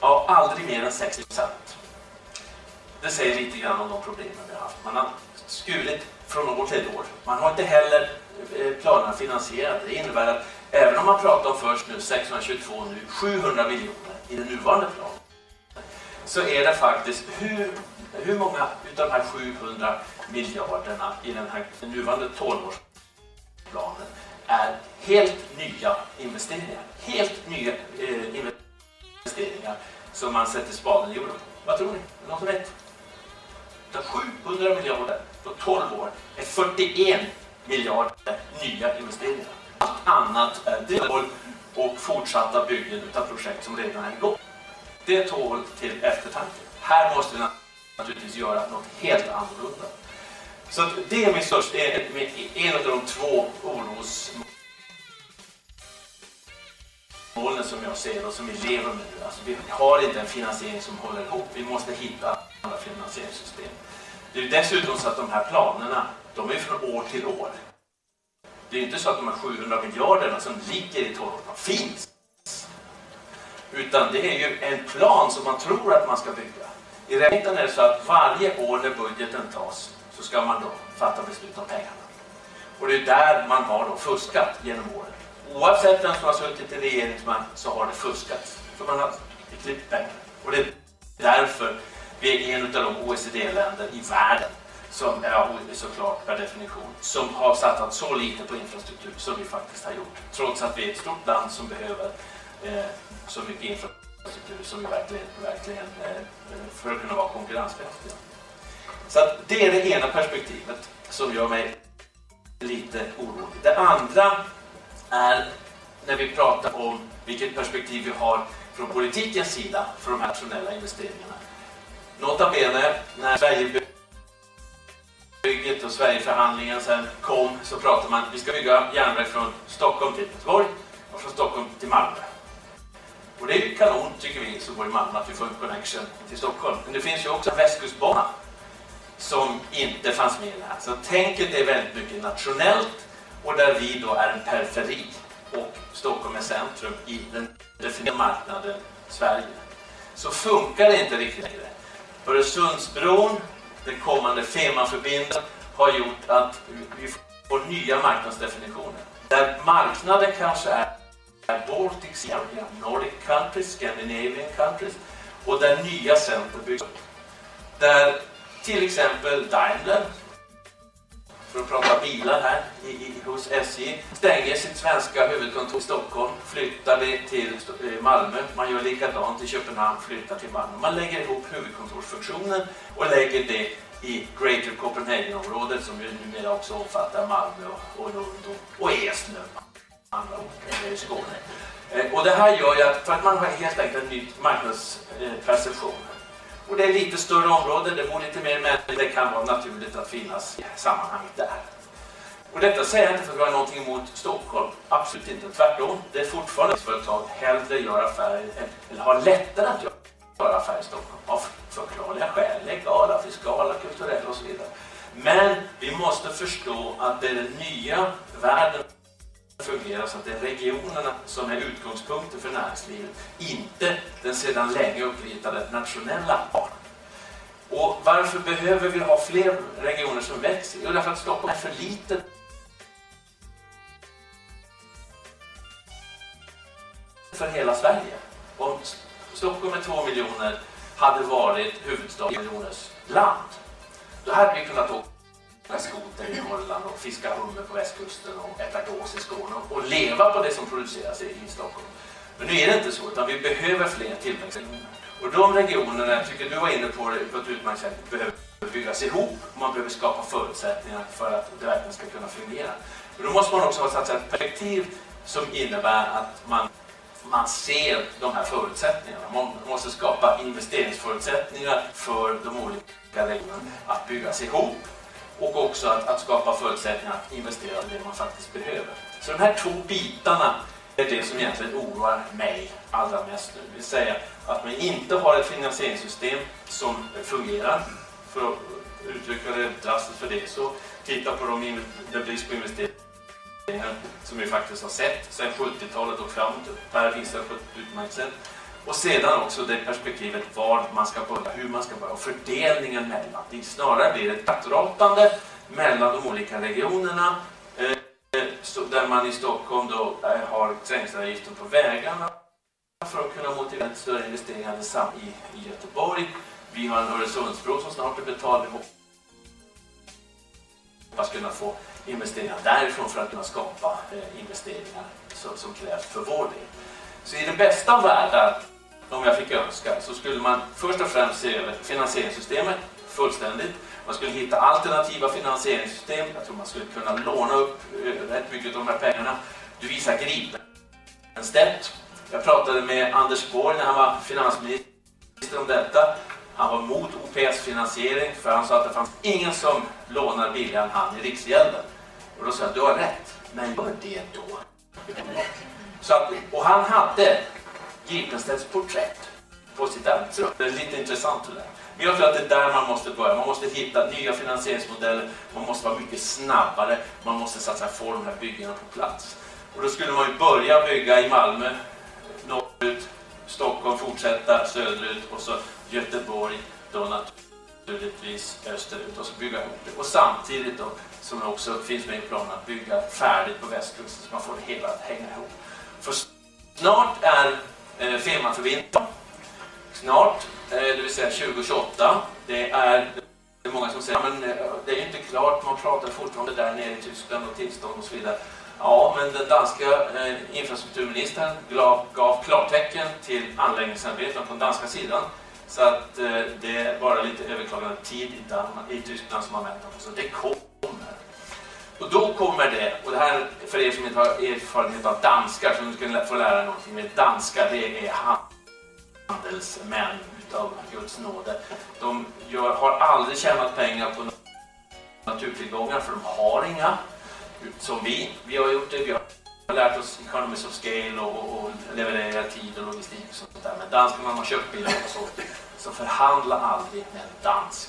av aldrig mer än 60 procent. Det säger lite grann om de problemen vi har haft. Man har skurit från år till år. Man har inte heller eh, planerna finansierade. Det innebär att även om man pratar om först nu 622 nu 700 miljoner i den nuvarande planen så är det faktiskt hur, hur många utav de här 700 miljarderna i den här nuvarande 12-årsplanen är helt nya investeringar. Helt nya eh, investeringar som man sätter spaden i jorden Vad tror ni? Någon som vet? 700 miljarder på 12 år är 41 miljarder nya investeringar. Allt annat är delmål och fortsatta byggen av projekt som redan är igång. Det tål till eftertanke. Här måste vi naturligtvis göra något helt annorlunda. Så det är min största, en av de två orosmolnen som jag ser och som vi lever med nu. Alltså vi har inte en finansiering som håller ihop. Vi måste hitta andra finansieringssystem. Det är dessutom så att de här planerna, de är från år till år. Det är inte så att de här 700 miljarderna som ligger i 12 finns. Utan det är ju en plan som man tror att man ska bygga. I realiteten är det så att varje år när budgeten tas så ska man då fatta beslut om pengarna. Och det är där man har då fuskat genom åren. Oavsett vem som har suttit i regeringsmakt så har det fuskats. För man har klippt pengar. Och det är därför vi är en av de OECD-länder i världen som är såklart per definition, som har satsat så lite på infrastruktur som vi faktiskt har gjort. Trots att vi är ett stort land som behöver eh, så mycket infrastruktur som vi verkligen, verkligen för att kunna vara konkurrenskraftiga. Så att det är det ena perspektivet som gör mig lite orolig. Det andra är när vi pratar om vilket perspektiv vi har från politikens sida för de här nationella investeringarna. Nota bene, när Sverigebygget och Sverigeförhandlingen sen kom så pratade man vi ska bygga järnväg från Stockholm till Göteborg och från Stockholm till Malmö. Och det är ju kanon, tycker vi som bor i Malmö, att vi får en connection till Stockholm. Men det finns ju också en västkustbana som inte fanns med i det här. Så tänket är väldigt mycket nationellt och där vi då är en periferi och Stockholm är centrum i den definierade marknaden Sverige. Så funkar det inte riktigt längre. Öresundsbron, den kommande Fehmarnförbindelsen, har gjort att vi får nya marknadsdefinitioner. Där marknaden kanske är Baltic area, Nordic countries, Scandinavian countries och där nya center byggs upp. Där till exempel Daimler, för att prata bilar här i, i, hos SJ, stänger sitt svenska huvudkontor i Stockholm, flyttar det till eh, Malmö. Man gör likadant i Köpenhamn, flyttar till Malmö. Man lägger ihop huvudkontorsfunktionen och lägger det i Greater Copenhagen-området som ju numera också omfattar Malmö och, och Lund och, och Eslöv, andra orter Skåne. Eh, och det här gör ju att, för att man har helt enkelt en ny marknadsperception. Eh, och det är lite större områden, det bor lite mer människor, det kan vara naturligt att finnas i sammanhanget där. Och detta säger jag inte för att har någonting emot Stockholm, absolut inte. Tvärtom, det är fortfarande ett företag hellre gör affärer, eller har lättare att göra affärer i Stockholm av förklarliga skäl, legala, fiskala, kulturella och så vidare. Men vi måste förstå att det är den nya världen fungerar så att det är regionerna som är utgångspunkten för näringslivet, inte den sedan länge uppritade nationella arten. Och varför behöver vi ha fler regioner som växer? Jo, därför att Stockholm är för litet. för hela Sverige. Om Stockholm med två miljoner hade varit huvudstad i miljoners land, då hade vi kunnat åka skoter i Holland, och fiska hummer på västkusten och äta gås i Skåne och leva på det som produceras i, Stockholm. Men nu är det inte så, utan vi behöver fler tillväxtregioner. Och de regionerna, jag tycker du var inne på det på ett utmärkt sätt, behöver byggas ihop och man behöver skapa förutsättningar för att det verkligen ska kunna fungera. Men då måste man också ha ett perspektiv som innebär att man man ser de här förutsättningarna. Man måste skapa investeringsförutsättningar för de olika regionerna att byggas ihop och också att, att skapa förutsättningar att investera i det man faktiskt behöver. Så de här två bitarna är det som egentligen oroar mig allra mest nu. Det vill säga att man inte har ett finansieringssystem som fungerar. För att uttrycka det drastiskt för det så titta på de, den brist på investeringar som vi faktiskt har sett sedan 70-talet och framåt. Per visar på ett utmärkt sätt. Och sedan också det perspektivet var man ska börja, hur man ska börja och fördelningen mellan. Det snarare blir ett kattratande mellan de olika regionerna eh, där man i Stockholm då eh, har trängselavgiften på vägarna för att kunna motivera större investeringar i, Göteborg. Vi har en Öresundsbro som snart är betald. Vi hoppas kunna få investeringar därifrån för att kunna skapa eh, investeringar som, som krävs för vår del. Så i den bästa av världar, om jag fick önska, så skulle man först och främst se över finansieringssystemet fullständigt. Man skulle hitta alternativa finansieringssystem. Jag tror man skulle kunna låna upp eh, rätt mycket av de här pengarna. Du visar Gripenstedt. Jag pratade med Anders Borg när han var finansminister om detta. Han var mot OPS-finansiering för han sa att det fanns ingen som lånar billigare än han i Riksgälden. Och då sa jag, du har rätt, men gör det då. Så att, och han hade Gripenstedts porträtt på sitt arbetsrum. Det är lite intressant det där. Men jag tror att det är där man måste börja. Man måste hitta nya finansieringsmodeller. Man måste vara mycket snabbare. Man måste så att säga, få de här byggena på plats. Och då skulle man ju börja bygga i Malmö, norrut, Stockholm fortsätta söderut och så Göteborg då naturligtvis österut och så bygga ihop det. Och samtidigt då, som också finns med i planen, att bygga färdigt på västkusten så man får det hela att hänga ihop. För snart är eh, Fehmarnförbindelsen snart, eh, det vill säga 2028. Det är, det är många som säger men eh, det är ju inte klart, man pratar fortfarande där nere i Tyskland och tillstånd och så vidare. Ja, men den danska eh, infrastrukturministern gav, gav klartecken till anläggningsarbeten på den danska sidan. Så att eh, det är bara lite överklagande tid i, Danmark, i Tyskland som man väntar på. Så det kommer. Och då kommer det, och det här för er som inte har erfarenhet av danskar som ska få lära er någonting med danskar, det är handelsmän utav Guds nåde. De gör, har aldrig tjänat pengar på naturtillgångar för de har inga. Som vi, vi har gjort det, vi har har lärt oss economies of scale och, och, och leverera tid och logistik och sånt där. Men danskarna har köpt bilar och så. Så förhandla aldrig med en dansk.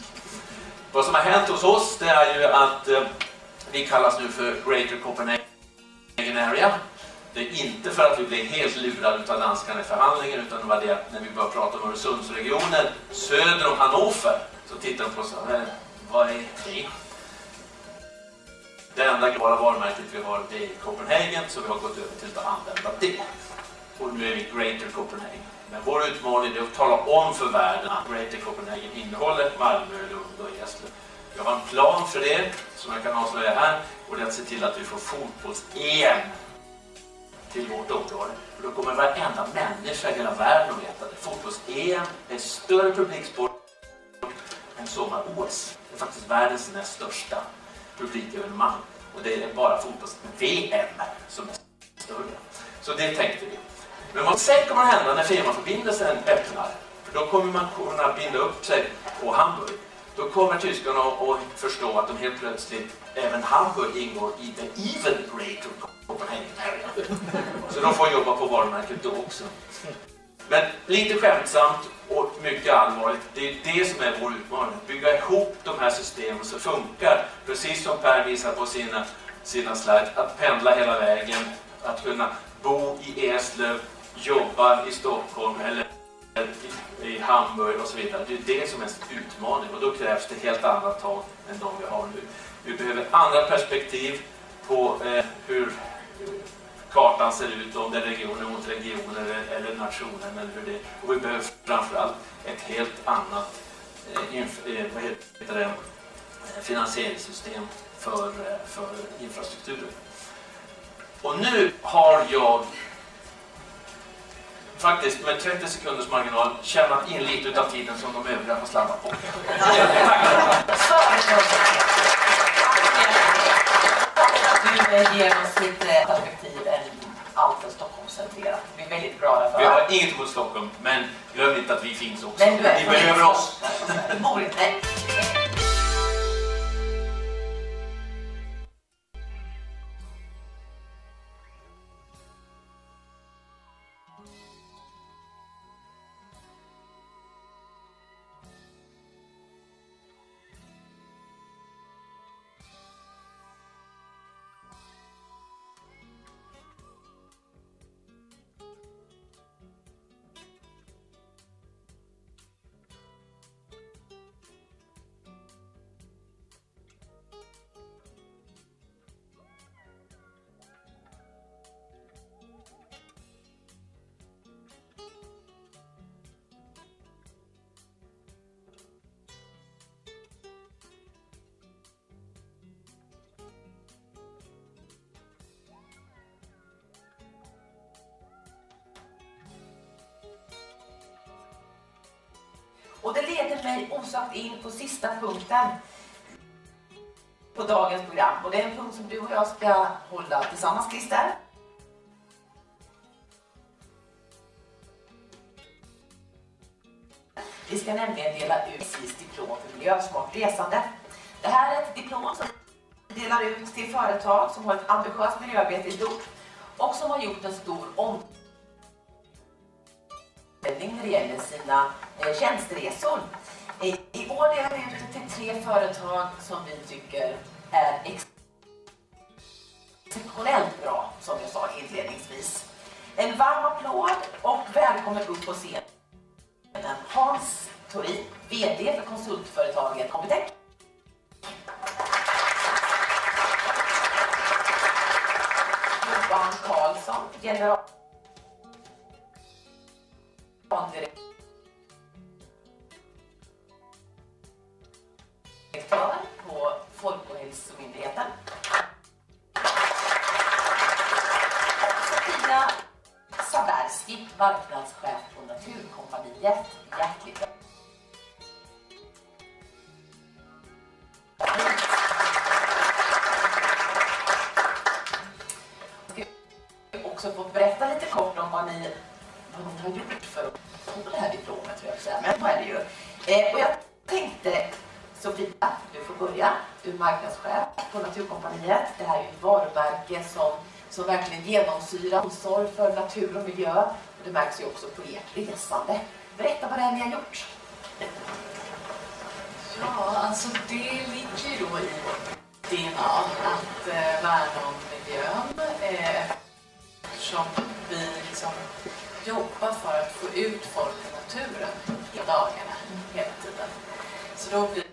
Vad som har hänt hos oss det är ju att eh, vi kallas nu för Greater Copenhagen Area. Det är inte för att vi blev helt lurade av danskarna i förhandlingen utan det var det att när vi började prata om Öresundsregionen söder om Hannover så tittade de på oss och sa, äh, vad är det? Det enda glada varumärket vi har det är Copenhagen så vi har gått över till att använda det. Och nu är vi Greater Copenhagen. Men vår utmaning är att tala om för världen att Greater Copenhagen innehåller Malmö, Lund och Eslöv. Jag har en plan för det som jag kan avslöja här och det är att se till att vi får fotbolls-EM till vårt område. För då kommer varenda människa i hela världen att veta det. Fotbolls-EM är större publiksport än sommar-OS. Det är faktiskt världens näst största publikevenemang. Och det är bara fotbolls-VM som är större. Så det tänkte vi. Men vad sen kommer att hända när firmaförbindelsen öppnar? För då kommer man kunna binda upp sig på Hamburg. Då kommer tyskarna att förstå att de helt plötsligt, även Hamburg ingår i the even greater Copenhagen area. Så de får jobba på varumärket då också. Men lite skämtsamt och mycket allvarligt, det är det som är vår utmaning. Att bygga ihop de här systemen så funkar, precis som Per visar på sina, sina slides, att pendla hela vägen, att kunna bo i Eslöv, jobba i Stockholm eller i, Hamburg och så vidare. Det är det som är utmaningen och då krävs det helt andra tag än de vi har nu. Vi behöver andra perspektiv på eh, hur kartan ser ut, om det är regioner mot regioner eller, eller nationen eller hur det Och vi behöver framförallt ett helt annat eh, inf, eh, vad heter det, eh, finansieringssystem för, eh, för infrastrukturen. Och nu har jag faktiskt med 30 sekunders marginal tjänat in lite av tiden som de övriga har slarvat på. Du eh, ger oss lite perspektiv än alltför Stockholmscentrerat. Vi är väldigt glada för Vi har inget emot Stockholm, men glöm inte att vi finns också. Men Ni behöver oss. Satt in på sista punkten på dagens program. Och det är en punkt som du och jag ska hålla tillsammans, Christer. Vi ska nämligen dela ut SJs diplom för miljösmart resande. Det här är ett diplom som vi delar ut till företag som har ett ambitiöst miljöarbete i stort och som har gjort en stor omställning när det gäller sina eh, tjänsteresor. I, är år delar vi ut till tre företag som vi tycker är exceptionellt bra, som jag sa inledningsvis. En varm applåd och välkommen upp på scenen Hans Thorin, VD för konsultföretaget Compitec. Johan Karlsson, general direktör på Folkhälsomyndigheten. Sofia Saberski, marknadschef på Naturkompaniet. Hjärtligt också få berätta lite kort om vad ni, vad ni har gjort för att få det här diplomet, tror jag säga. men vad är det ju. Eh, och jag marknadschef på Naturkompaniet. Det här är ett varumärke som som verkligen genomsyrar omsorg för natur och miljö. Och det märks ju också på ert resande. Berätta vad det är ni har gjort. Ja, alltså det ligger ju då i DNA att eh, värna om miljön eh, eftersom vi liksom jobbar för att få ut folk i naturen hela dagarna, hela tiden. Så då blir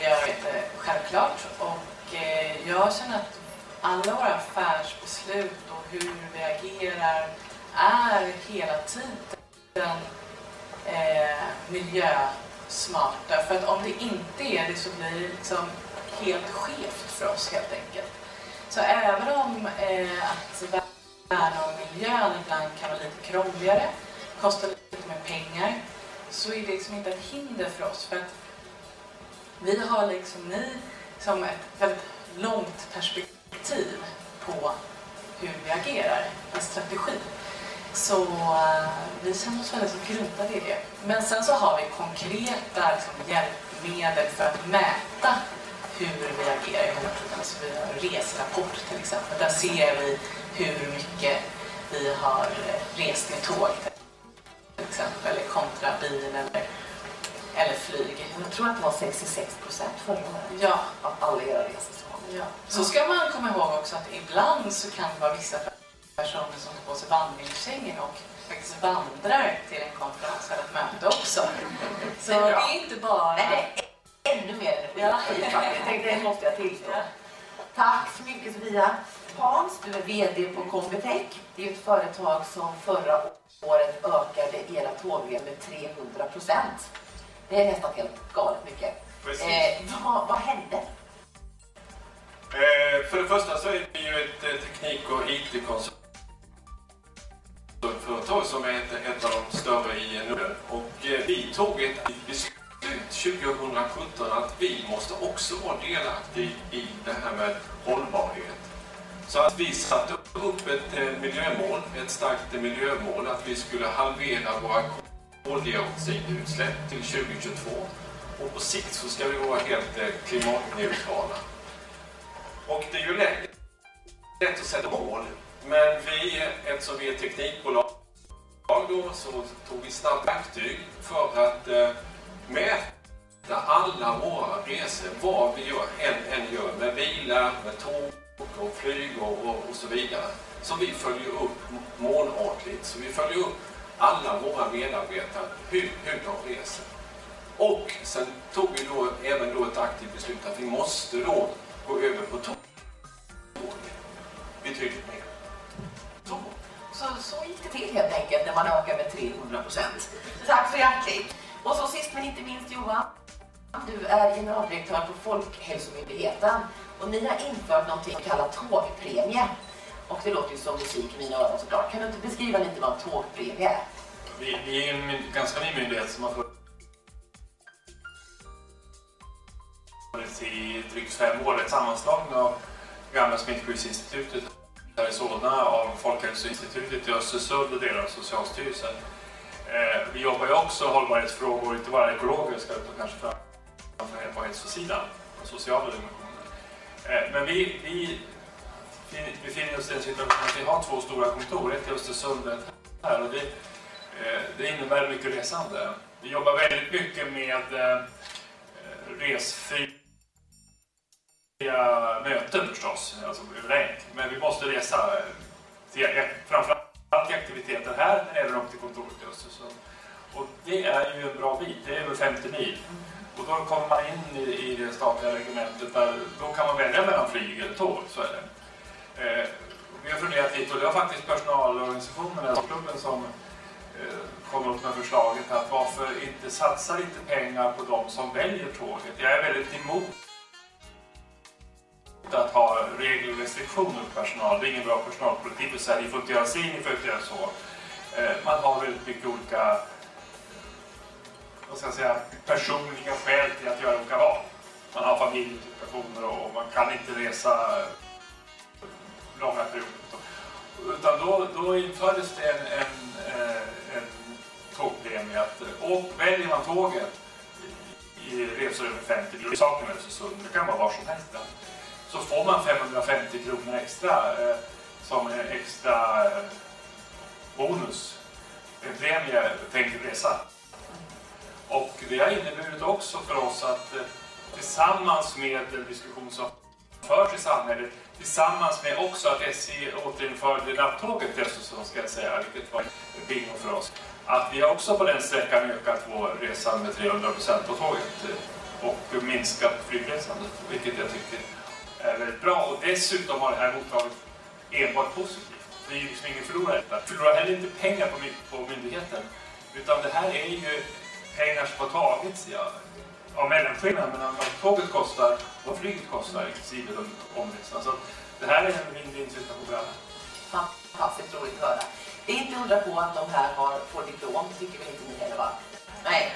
ju miljöarbete eh, självklart och eh, jag känner att alla våra affärsbeslut och hur vi agerar är hela tiden eh, miljösmarta. För att om det inte är det så blir det liksom helt skevt för oss helt enkelt. Så även om eh, att värna om miljön ibland kan vara lite krångligare, kostar lite mer pengar, så är det liksom inte ett hinder för oss. För att vi har liksom ni som ett väldigt långt perspektiv på hur vi agerar, en strategi. Så eh, vi känner oss väldigt grundade i det. Men sen så har vi konkreta liksom, hjälpmedel för att mäta hur vi agerar hela tiden. Så vi har resrapport till exempel. Där ser vi hur mycket vi har rest med tåg till exempel, kontra bil eller, eller flyg. Jag tror att det var 66 procent förra året Ja. av alla era resor. Ja. Så ska man komma ihåg också att ibland så kan det vara vissa personer som tar på sig vandringskängen och faktiskt vandrar till en konferens eller ett möte också. Så Det är det är inte bara... Nej, det är ännu mer energi faktiskt. Det- Det måste jag tillstå. Tack så mycket Sofia. Hans, du är VD på Combitech. Det är ett företag som förra året ökade era tågresor med 300 procent. Det är nästan helt galet mycket. Eh, vad, vad hände? Eh, för det första så är vi ju ett eh, teknik och IT-konsultföretag som är ett, ett av de större i Norden. Och eh, vi tog ett beslut 2017 att vi måste också vara delaktiga i det här med hållbarhet. Så att vi satte upp ett eh, miljömål, ett starkt miljömål, att vi skulle halvera våra koldioxidutsläpp till 2022. Och på sikt så ska vi vara helt eh, klimatneutrala. Och det är ju lätt, lätt att sätta mål. Men vi, eftersom vi är ett teknikbolag då, så tog vi snabbt verktyg för att eh, mäta alla våra resor, vad vi gör, än, än gör med bilar, med tåg och flyg och, och, och så vidare. Så vi följer upp månatligt. Så vi följer upp alla våra medarbetare, hur, hur de reser. Och sen tog vi då även då ett aktivt beslut att vi måste då gå över på tåg. Betydligt mer. Så, så gick det till helt enkelt när man ökar med 300 procent. Tack så hjärtligt. Och så sist men inte minst Johan. Du är generaldirektör på Folkhälsomyndigheten och ni har infört någonting som kallas tågpremie. Och det låter ju som musik i mina öron såklart. Kan du inte beskriva lite vad en tågpremie är? Vi, vi är en ganska ny myndighet som har funnits i drygt fem år. Ett sammanslagning av gamla Smittskyddsinstitutet här i Solna, av Folkhälsoinstitutet i Östersund och delar av Socialstyrelsen. Eh, vi jobbar ju också hållbarhetsfrågor, inte bara ekologiska utan kanske framför allt på hälsosidan, den sociala dimensionen. Eh, men vi, vi vi befinner oss i den situationen att vi har två stora kontor, ett i Östersund och ett här. Och det, eh, det innebär mycket resande. Vi jobbar väldigt mycket med eh, resfria möten förstås, alltså över Men vi måste resa eh, till, framförallt till aktiviteter här, men även upp till kontoret i Östersund. Och det är ju en bra bit, det är över 50 mil. Och då kommer man in i, i det statliga regementet där då kan man välja mellan flyg eller tåg, så är det. Eh, vi har funderat lite och det var faktiskt personalorganisationen, klubben som eh, kom upp med förslaget att varför inte satsa lite pengar på de som väljer tåget. Jag är väldigt emot att ha regler och restriktioner för personal. Det är ingen bra personalpolitik att säga ni får inte göra si, ni får inte göra så. Eh, Man har väldigt mycket olika vad ska jag säga, personliga skäl till att göra olika val. Man har familjesituationer och man kan inte resa långa perioder. Utan då, då infördes det en, en, eh, en tågpremie. Att, och väljer man tåget i resor över 50 kronor, saken är Östersund, det kan vara var som helst, där, så får man 550 kronor extra. eh, som en extra eh, bonus, en premie för enkel resa. Och det har inneburit också för oss att eh, tillsammans med den diskussion som förs i samhället, tillsammans med också att SJ återinförde nattåget dessutom ska jag säga, vilket var bingo för oss, att vi har också på den sträckan ökat vår resande med 300 procent på tåget eh, och minskat flygresandet, vilket jag tycker är väldigt bra. Och dessutom har det här mottagit enbart positivt. Det är ju liksom ingen förlorare detta. Förlorar heller inte pengar på, my- på myndigheten. Utan det här är ju pengar som har tagits ja, av mellanskillnaden mellan vad tåget kostar vad flyget kostar, inklusive de omresorna. Så det här är en win-win situation på alla. Fantastiskt roligt att höra. Det är inte undra på att de här har, får diplom, tycker väl inte ni heller va? Nej.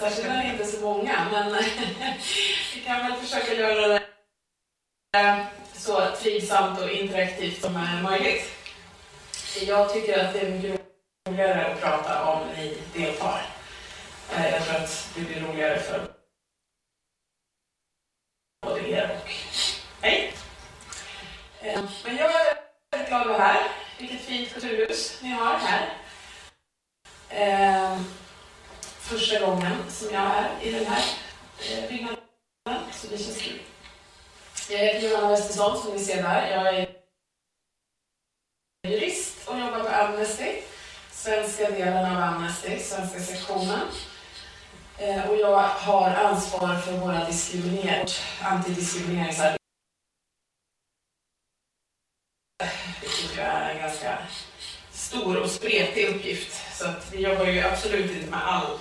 Särskilt när det inte är så många. Men vi kan väl försöka göra det eh, så trivsamt och interaktivt som möjligt. Jag tycker att det är mycket roligare att prata om ni deltar. Eh, jag tror att det blir roligare för både er och mig. Eh, men jag är väldigt glad att vara här. Vilket fint kulturhus ni har här. Eh, första gången som jag är i den här byggnaden, så det känns kul. Jag heter Johanna Westersson som ni ser där. Jag är jurist och jobbar på Amnesty, svenska delen av Amnesty, svenska sektionen. Eh, och jag har ansvar för våra diskriminering, antidiskrimineringsarbete. Vilket ju är en ganska stor och spretig uppgift. Så att vi jobbar ju absolut inte med all,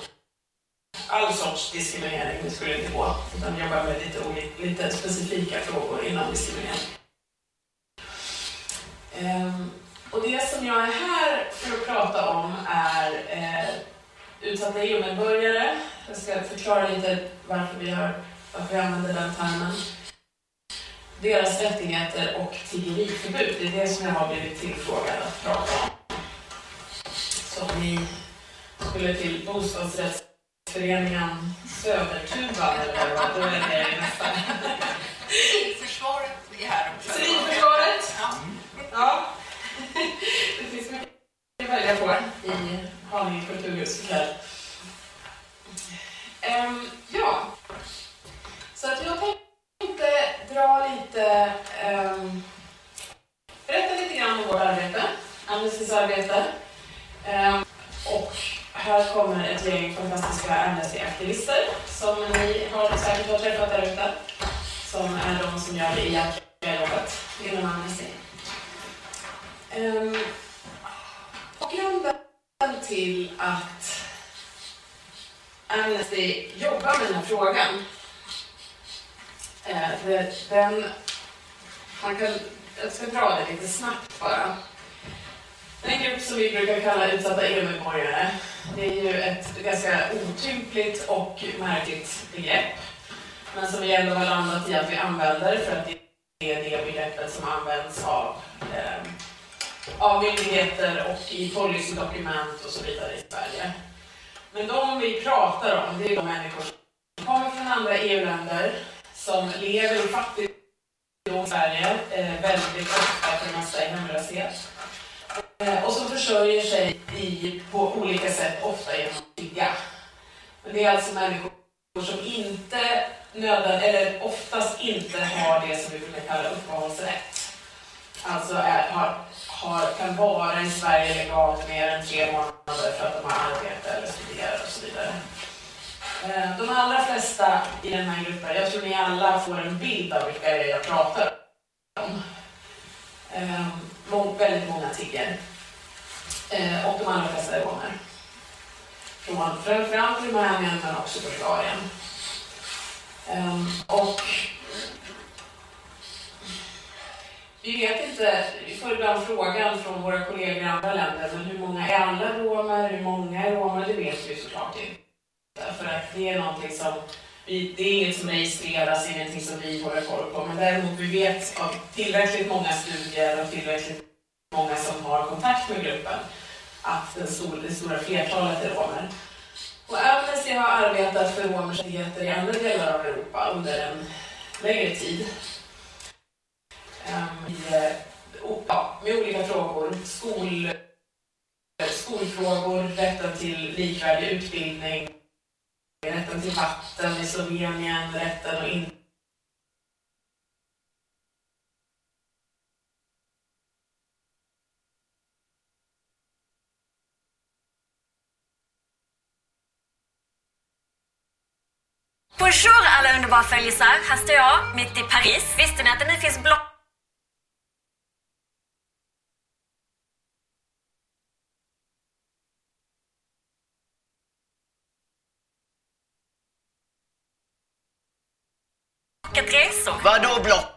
all sorts diskriminering, det skulle inte gå. Utan vi jobbar med lite, lite specifika frågor inom diskriminering. Um, och det som jag är här för att prata om är eh, utsatta EU-medborgare. Jag ska förklara lite varför vi, har, varför vi använder den termen. Deras rättigheter och tiggeriförbud. Det är det som jag har blivit tillfrågad att prata om. Så om ni skulle till bostadsrättsföreningen Södertuvan eller vad, då är det nästa. Civilförsvaret är här också. Civilförsvaret? Ja. ja. Det finns mycket att välja på i Haninge kulturhus ikväll. Um, ja, så att jag tänkte dra lite, um, berätta lite grann om vårt arbete, Amnestys arbete. Um, och här kommer ett gäng fantastiska Amnesty-aktivister som ni har säkert har träffat där ute, som är de som gör det egentliga jobbet inom Amnesty. Um, och grunden till att Amnesty jobbar med den här frågan, Eh, den, man kan, jag ska dra det lite snabbt bara. Den grupp som vi brukar kalla utsatta EU-medborgare, det är ju ett ganska otympligt och märkligt begrepp, men som vi ändå har landat i att vi använder för att det är det begreppet som används av eh, av myndigheter och i policydokument och så vidare i Sverige. Men de vi pratar om, det är de människor som kommer från andra EU-länder, som lever i fattigdom i Sverige, eh, väldigt ofta för massa i hemlöshet. Eh, och som försörjer sig i, på olika sätt, ofta genom att tigga. Det är alltså människor som inte nöden, eller oftast inte har det som vi brukar kalla uppehållsrätt. Alltså är, har har, kan vara i Sverige legalt mer än tre månader för att de har arbete eller studerar och så vidare. Eh, de allra flesta i den här gruppen, jag tror ni alla får en bild av vilka det är jag pratar om. Eh, Mång, väldigt många tigger. Eh, och de allra flesta är romer. Från framförallt Rumänien men också Bulgarien. Ehm, och Vi vet inte, vi får ibland frågan från våra kollegor i andra länder, men hur många är alla romer, hur många är romer, det vet vi såklart inte. För att det är någonting som, vi, det är inget som registreras, ingenting som vi håller koll på, men däremot vi vet av tillräckligt många studier och tillräckligt många som har kontakt med gruppen att den stor, det stora flertalet är romer. Och Amnesty har arbetat för romers rättigheter i andra delar av Europa under en längre tid. Um, i, eh, ja, med olika frågor. Skol, skolfrågor, rätten till likvärdig utbildning, rätten till vatten i Slovenien, rätten att inte Bonjour alla underbara följisar! här står jag mitt i Paris. Visste ni att det nu finns block Blocket resor. Vadå block?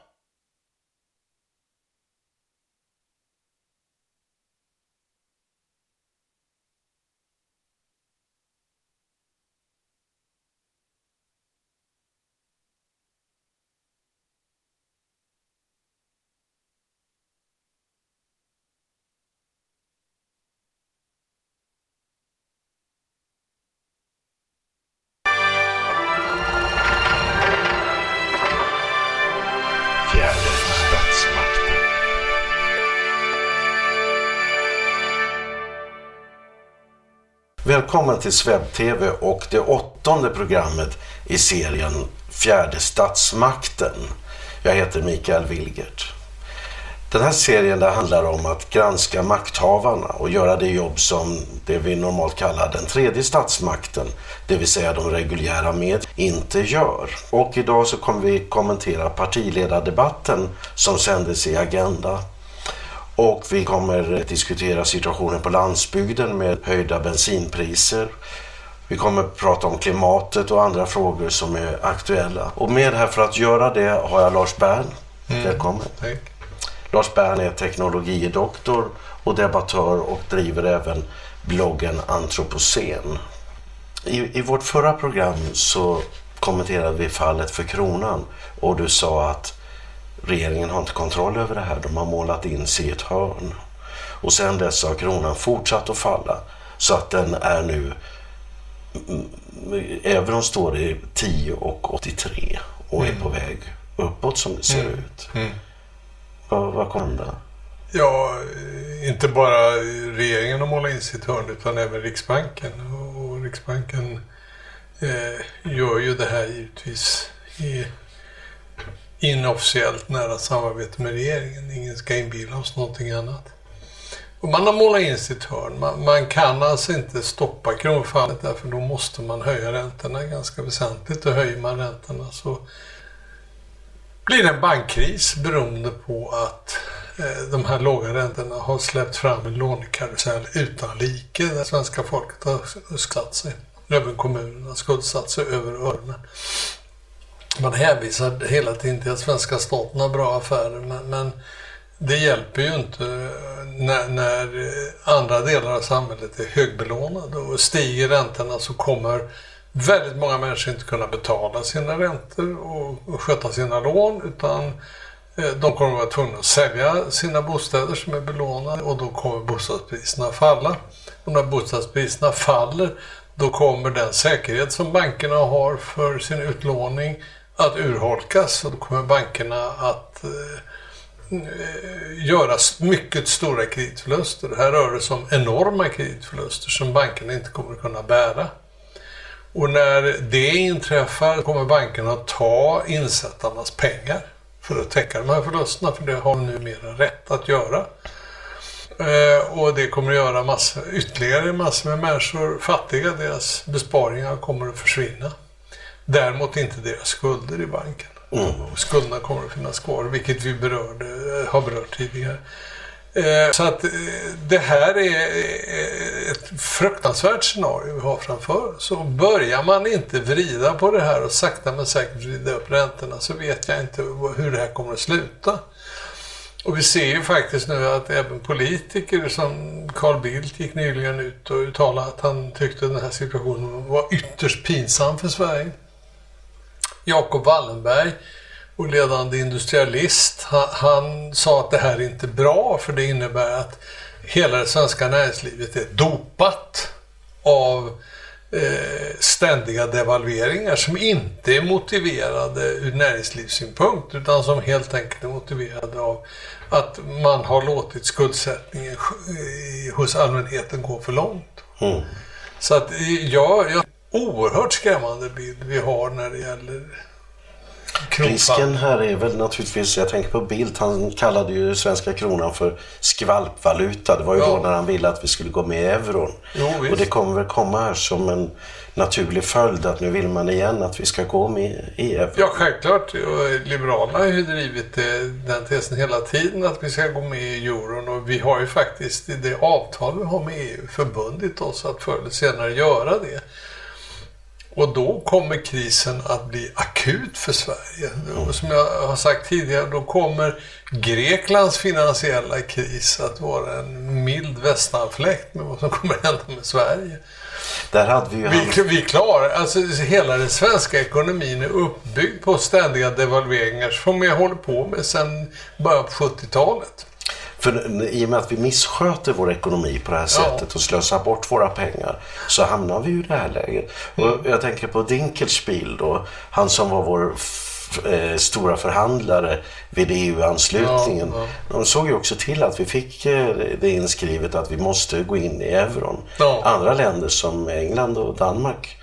Välkommen till Sveb-TV och det åttonde programmet i serien Fjärde statsmakten. Jag heter Mikael Wilgert. Den här serien där handlar om att granska makthavarna och göra det jobb som det vi normalt kallar den tredje statsmakten, det vill säga de reguljära med inte gör. Och idag så kommer vi kommentera partiledardebatten som sändes i Agenda. Och vi kommer diskutera situationen på landsbygden med höjda bensinpriser. Vi kommer prata om klimatet och andra frågor som är aktuella. Och med här för att göra det har jag Lars Bern. Mm. Välkommen. Tack. Lars Bern är teknologidoktor och debattör och driver även bloggen Antropocen. I, I vårt förra program så kommenterade vi fallet för kronan och du sa att regeringen har inte kontroll över det här. De har målat in sig i ett hörn. Och sen dess har kronan fortsatt att falla så att den är nu Euron står i 10 och 83 och är Mm. på väg uppåt som det ser Mm. ut. Mm. Vad, vad kommer hända? Ja, inte bara regeringen har målat in sitt hörn utan även Riksbanken. Och Riksbanken eh, gör ju det här givetvis i inofficiellt nära samarbete med regeringen. Ingen ska inbilla oss någonting annat. Och man har målat in sitt hörn. Man, man kan alltså inte stoppa kronfallet därför då måste man höja räntorna ganska väsentligt. Och höjer man räntorna så blir det en bankkris beroende på att eh, de här låga räntorna har släppt fram en lånekarusell utan like där svenska folket har skuldsatt sig. Även kommunerna har skuldsatt sig över öronen. Man hänvisar hela tiden till att svenska staten har bra affärer men, men det hjälper ju inte när, när andra delar av samhället är högbelånade och stiger räntorna så kommer väldigt många människor inte kunna betala sina räntor och, och sköta sina lån utan eh, de kommer att vara tvungna att sälja sina bostäder som är belånade och då kommer bostadspriserna falla. Och när bostadspriserna faller då kommer den säkerhet som bankerna har för sin utlåning att urholkas och då kommer bankerna att eh, göra mycket stora kreditförluster. Här rör det sig om enorma kreditförluster som bankerna inte kommer att kunna bära. Och när det inträffar kommer bankerna att ta insättarnas pengar för att täcka de här förlusterna, för det har de numera rätt att göra. Eh, och det kommer att göra massa, ytterligare massor med människor fattiga. Deras besparingar kommer att försvinna. Däremot inte deras skulder i banken. Och skulderna kommer att finnas kvar, vilket vi berörde, har berört tidigare. Eh, Så att eh, det här är eh, ett fruktansvärt scenario vi har framför oss. Och börjar man inte vrida på det här och sakta men säkert vrida upp räntorna så vet jag inte hur det här kommer att sluta. Och vi ser ju faktiskt nu att även politiker som Carl Bildt gick nyligen ut och uttalade att han tyckte den här situationen var ytterst pinsam för Sverige. Jakob Wallenberg, och ledande industrialist, han, han sa att det här är inte bra för det innebär att hela det svenska näringslivet är dopat av eh, ständiga devalveringar som inte är motiverade ur näringslivssynpunkt utan som helt enkelt är motiverade av att man har låtit skuldsättningen eh, hos allmänheten gå för långt. Mm. Så att eh, ja, ja, oerhört skrämmande bild vi har när det gäller kronfall. Risken här är väl naturligtvis, jag tänker på Bildt, han kallade ju svenska kronan för skvalpvaluta. Det var ju Ja. då när han ville att vi skulle gå med i euron. Jo, och det kommer väl komma här som en naturlig följd att nu vill man igen att vi ska gå med i euron. Ja, självklart. Liberalerna har ju drivit eh, den tesen hela tiden att vi ska gå med i euron och vi har ju faktiskt i det avtal vi har med EU förbundit oss att förr eller senare göra det. Och då kommer krisen att bli akut för Sverige. Och som jag har sagt tidigare, då kommer Greklands finansiella kris att vara en mild västanfläkt med vad som kommer att hända med Sverige. Där hade vi ju Vi, vi klarar, alltså hela den svenska ekonomin är uppbyggd på ständiga devalveringar som vi håller på med sedan början på 70-talet. För i och med att vi missköter vår ekonomi på det här sättet och slösar bort våra pengar så hamnar vi ju i det här läget. Och jag tänker på Dinkelspiel då, han som var vår eh, stora förhandlare vid EU-anslutningen. Ja, De såg ju också till att vi fick eh, det inskrivet att vi måste gå in i euron. Ja. Andra länder som England och Danmark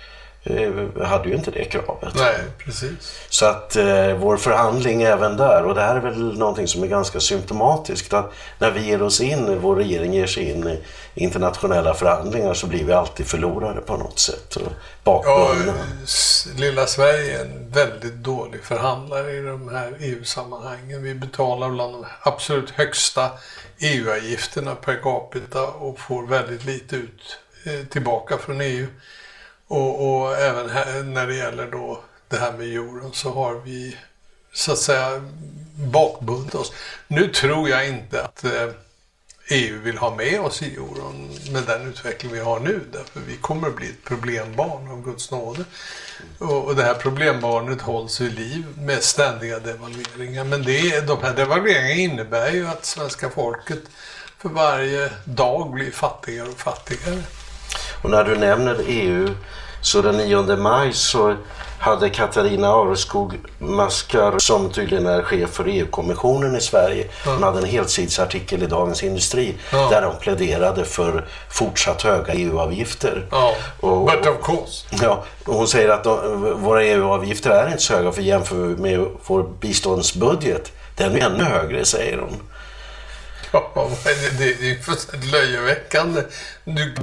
hade ju inte det kravet. Nej, precis. Så att eh, vår förhandling även där, och det här är väl någonting som är ganska symptomatiskt, att när vi ger oss in, vår regering ger sig in i internationella förhandlingar så blir vi alltid förlorare på något sätt. Och Ja, bakbundna. s- lilla Sverige är en väldigt dålig förhandlare i de här EU-sammanhangen. Vi betalar bland de absolut högsta EU-avgifterna per capita och får väldigt lite ut eh, tillbaka från EU. Och, och även här, när det gäller då det här med euron så har vi så att säga bakbundit oss. Nu tror jag inte att eh, EU vill ha med oss i euron med den utveckling vi har nu. Därför vi kommer att bli ett problembarn av Guds nåde. Och, och det här problembarnet hålls vid liv med ständiga devalveringar. Men det, de här devalveringarna innebär ju att svenska folket för varje dag blir fattigare och fattigare. Och när du nämner EU, så den 9 maj så hade Katarina Areskog Maskar, som tydligen är chef för EU-kommissionen i Sverige, hon hade en helsidsartikel i Dagens Industri Ja. där hon pläderade för fortsatt höga EU-avgifter. Ja, Och- but of course. Ja, hon säger att de, våra EU-avgifter är inte så höga för jämför med vår biståndsbudget. Den är ännu högre, säger hon. Det, det är fullständigt löjeväckande. Du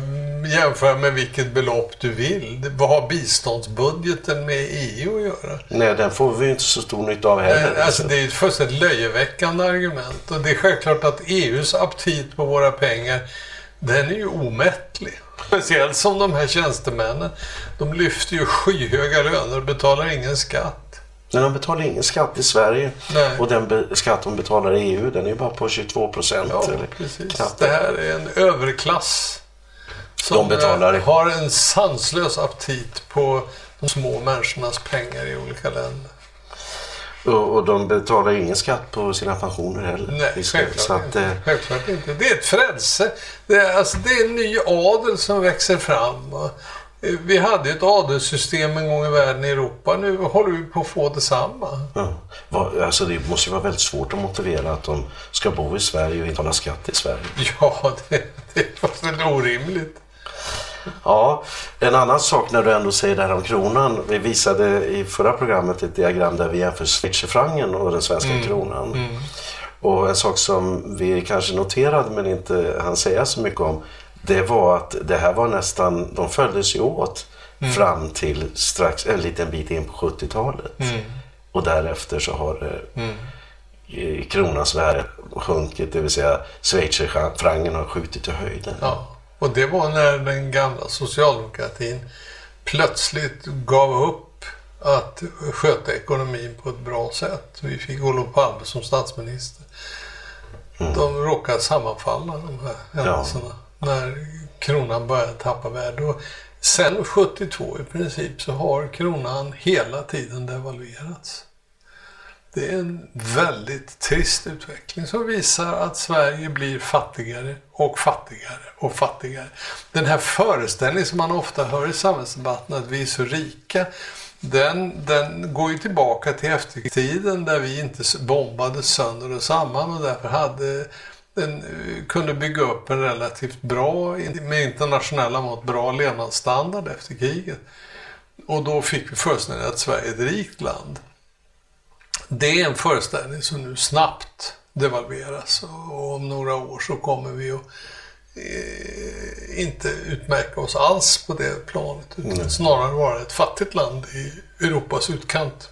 jämför med vilket belopp du vill. Vad har biståndsbudgeten med EU att göra? Nej, den får vi inte så stor nytta av heller. Eh, Alltså det är ett fullständigt löjeväckande argument. Och det är självklart att EUs aptit på våra pengar, den är ju omättlig. Speciellt som de här tjänstemännen, de lyfter ju skyhöga löner och betalar ingen skatt. Men de betalar ingen skatt i Sverige. Nej. Och den skatt de betalar i EU, den är bara på 22 procent. Ja, eller precis. knappt. Det här är en överklass som De betalar- eh, har en sanslös aptit på de små människornas pengar i olika länder. Och, och de betalar ingen skatt på sina pensioner heller. Nej, självklart, att, inte. eh, självklart inte. Det är ett frälse. Det är, alltså, det är en ny adel som växer fram. Och, Vi hade ett adelssystem en gång i världen i Europa. Nu håller vi på att få detsamma. ja. Alltså det måste ju vara väldigt svårt att motivera att de ska bo i Sverige och inte betala skatt i Sverige. Ja, det, det är fullständigt orimligt. Ja, en annan sak när du ändå säger det här om kronan. Vi visade i förra programmet ett diagram där vi jämför schweizerfrancen och den svenska Mm. kronan. Mm. Och en sak som vi kanske noterade men inte hann säga så mycket om. Det var att det här var nästan, de följdes ju åt Mm. fram till strax en liten bit in på 70-talet. Mm. Och därefter så har eh, Mm. eh, kronans värde sjunkit, det vill säga schweizerfrancen har skjutit i höjden. Ja, och det var när den gamla socialdemokratin plötsligt gav upp att sköta ekonomin på ett bra sätt. Vi fick Olof Palme som statsminister. De råkade sammanfalla de här händelserna när kronan började tappa värde. Och sen 72 i princip så har kronan hela tiden devalverats. Det är en väldigt trist utveckling som visar att Sverige blir fattigare och fattigare och fattigare. Den här föreställningen som man ofta hör i samhällsdebatten att vi är så rika, den, den går ju tillbaka till efterkrigstiden där vi inte bombade sönder och samman och därför hade den eh, kunde bygga upp en relativt bra, med internationella mått, bra levnadsstandard efter kriget. Och då fick vi föreställningen att Sverige är ett rikt land. Det är en föreställning som nu snabbt devalveras och om några år så kommer vi att eh, inte utmärka oss alls på det planet utan Mm. snarare vara ett fattigt land i Europas utkant.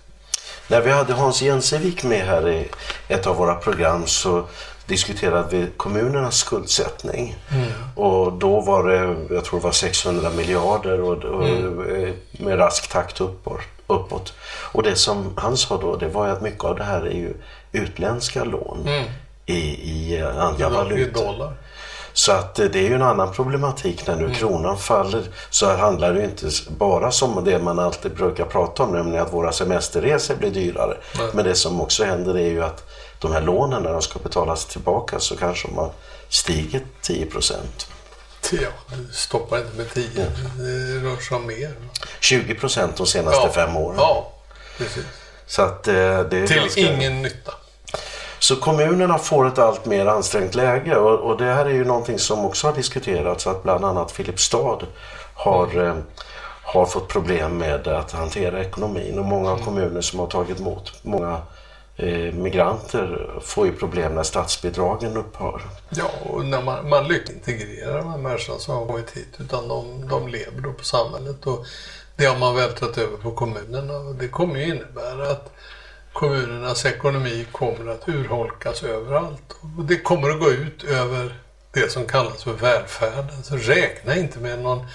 När vi hade Hans Jensevik med här i ett av våra program så diskuterade vi kommunernas skuldsättning. Mm. Och då var det, jag tror det var 600 miljarder och, och Mm. eh, med rask takt uppåt, uppåt. Och det som han sa då, det var ju att mycket av det här är ju utländska lån Mm. i, i andra valutor. Så att det är ju en annan problematik när nu Mm. kronan faller så handlar det ju inte bara som det man alltid brukar prata om, nämligen att våra semesterresor blir dyrare. Men det som också händer är ju att de här lånen när de ska betalas tillbaka så kanske de har stigit 10 procent. Ja, stoppar inte med 10. Det rör sig om mer. 20 procent de senaste Ja. fem åren. Ja, precis. Så att eh, det är Till ganska... ingen nytta. Så kommunerna får ett allt mer ansträngt läge och, och det här är ju någonting som också har diskuterats att bland annat Filipstad har, eh, har fått problem med att hantera ekonomin och många kommuner som har tagit emot många Eh, migranter får ju problem när statsbidragen upphör. Ja, och när man, man lyckas integrera de här människorna som har kommit hit utan de, de lever då på samhället och det har man vältrat över på kommunerna och det kommer ju innebära att kommunernas ekonomi kommer att urholkas överallt och det kommer att gå ut över det som kallas för välfärden. Så räkna inte med någon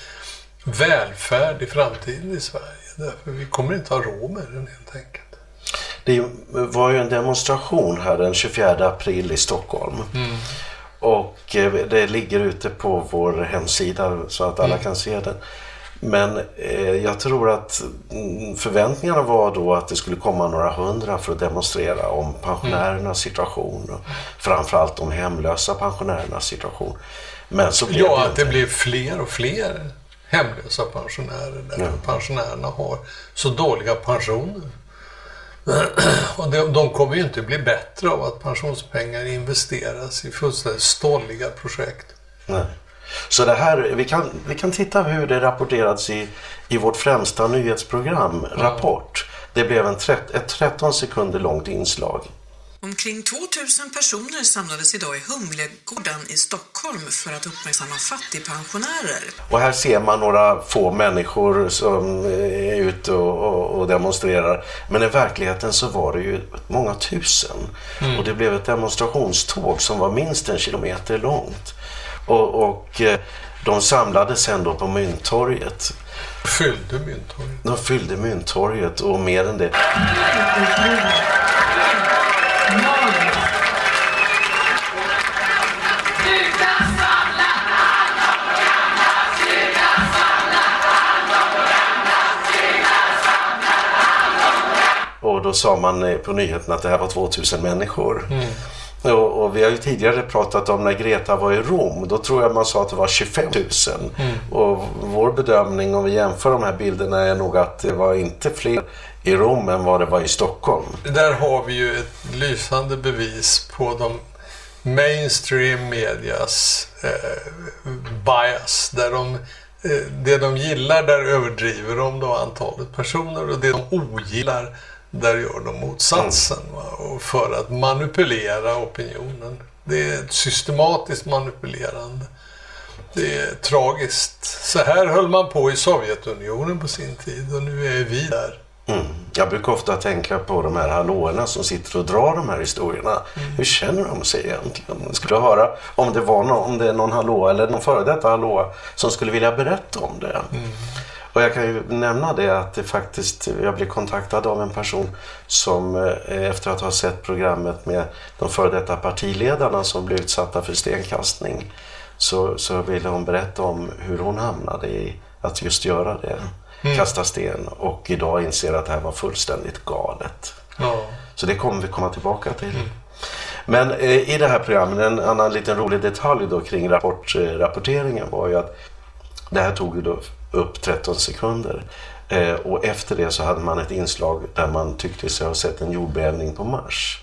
välfärd i framtiden i Sverige därför vi kommer inte ha råd med den helt enkelt. Det var ju en demonstration här den 24 april i Stockholm. Mm. Och eh, det ligger ute på vår hemsida så att alla Mm. kan se den. Men eh, jag tror att mm, förväntningarna var då att det skulle komma några hundra för att demonstrera om pensionärernas situation. Och framförallt de hemlösa pensionärernas situation. Men så blev Ja, det att det blir fler och fler hemlösa pensionärer därför Ja. pensionärerna har så dåliga pensioner. Och de, de kommer ju inte bli bättre av att pensionspengar investeras i fullständigt stolliga projekt. Nej. Så det här, vi kan, vi kan titta hur det rapporterats i, i vårt främsta nyhetsprogram, Rapport. Det blev en trett- ett 13 sekunder långt inslag. Omkring 2000 personer samlades idag i Humlegården i Stockholm för att uppmärksamma fattigpensionärer. Och här ser man några få människor som är ute och, och, och demonstrerar. Men i verkligheten så var det ju många tusen. Mm. Och det blev ett demonstrationståg som var minst en kilometer långt. Och, och eh, de samlades sen då på Mynttorget. Fyllde Mynttorget? De fyllde Mynttorget och mer än det. Och då sa man eh, på nyheten att det här var 2000 människor. Mm. Och, och vi har ju tidigare pratat om när Greta var i Rom. Då tror jag man sa att det var 25 000. Mm. Och vår bedömning om vi jämför de här bilderna är nog att det var inte fler i Rom än vad det var i Stockholm. Där har vi ju ett lysande bevis på de mainstream medias eh, bias. Där de, eh, det de gillar, där överdriver de då antalet personer och det de ogillar, där gör de motsatsen. Och för att manipulera opinionen. Det är ett systematiskt manipulerande. Det är tragiskt. Så här höll man på i Sovjetunionen på sin tid och nu är vi där. Mm. Jag brukar ofta tänka på de här hallåerna som sitter och drar de här historierna. Hur känner de sig egentligen? Jag skulle höra om det var någon, om det är någon hallå eller någon före detta hallå som skulle vilja berätta om det. Och jag kan ju nämna det att det faktiskt, jag blev kontaktad av en person som eh, efter att ha sett programmet med de före detta partiledarna som blev utsatta för stenkastning så, så ville hon berätta om hur hon hamnade i att just göra det. Mm. Kasta sten och idag inser att det här var fullständigt galet. Ja. Så det kommer vi komma tillbaka till. Men eh, i det här programmet, en annan liten rolig detalj då kring rapport, eh, rapporteringen var ju att det här tog ju då upp 13 sekunder. Eh, och efter det så hade man ett inslag där man tyckte sig ha sett en jordbävning på Mars.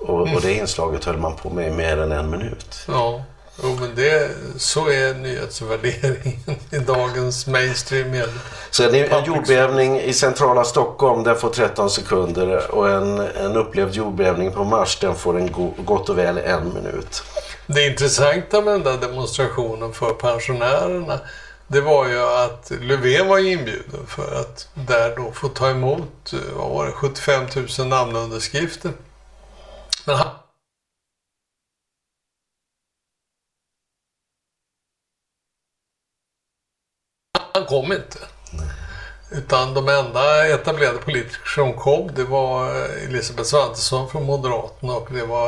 Och, och det inslaget höll man på med i mer än en minut. Ja, jo, men det, så är nyhetsvärderingen i dagens mainstream media. Så en, en jordbävning i centrala Stockholm den får 13 sekunder och en, en upplevd jordbävning på Mars den får en go, gott och väl en minut. Det intressanta med den där demonstrationen för pensionärerna det var ju att Löfven var inbjuden för att där då få ta emot eh, vad var det, 75 000 namnunderskrifter. Men han han kom inte. Utan de enda etablerade politiker som kom det var eh, Elisabeth Svantesson från Moderaterna och det var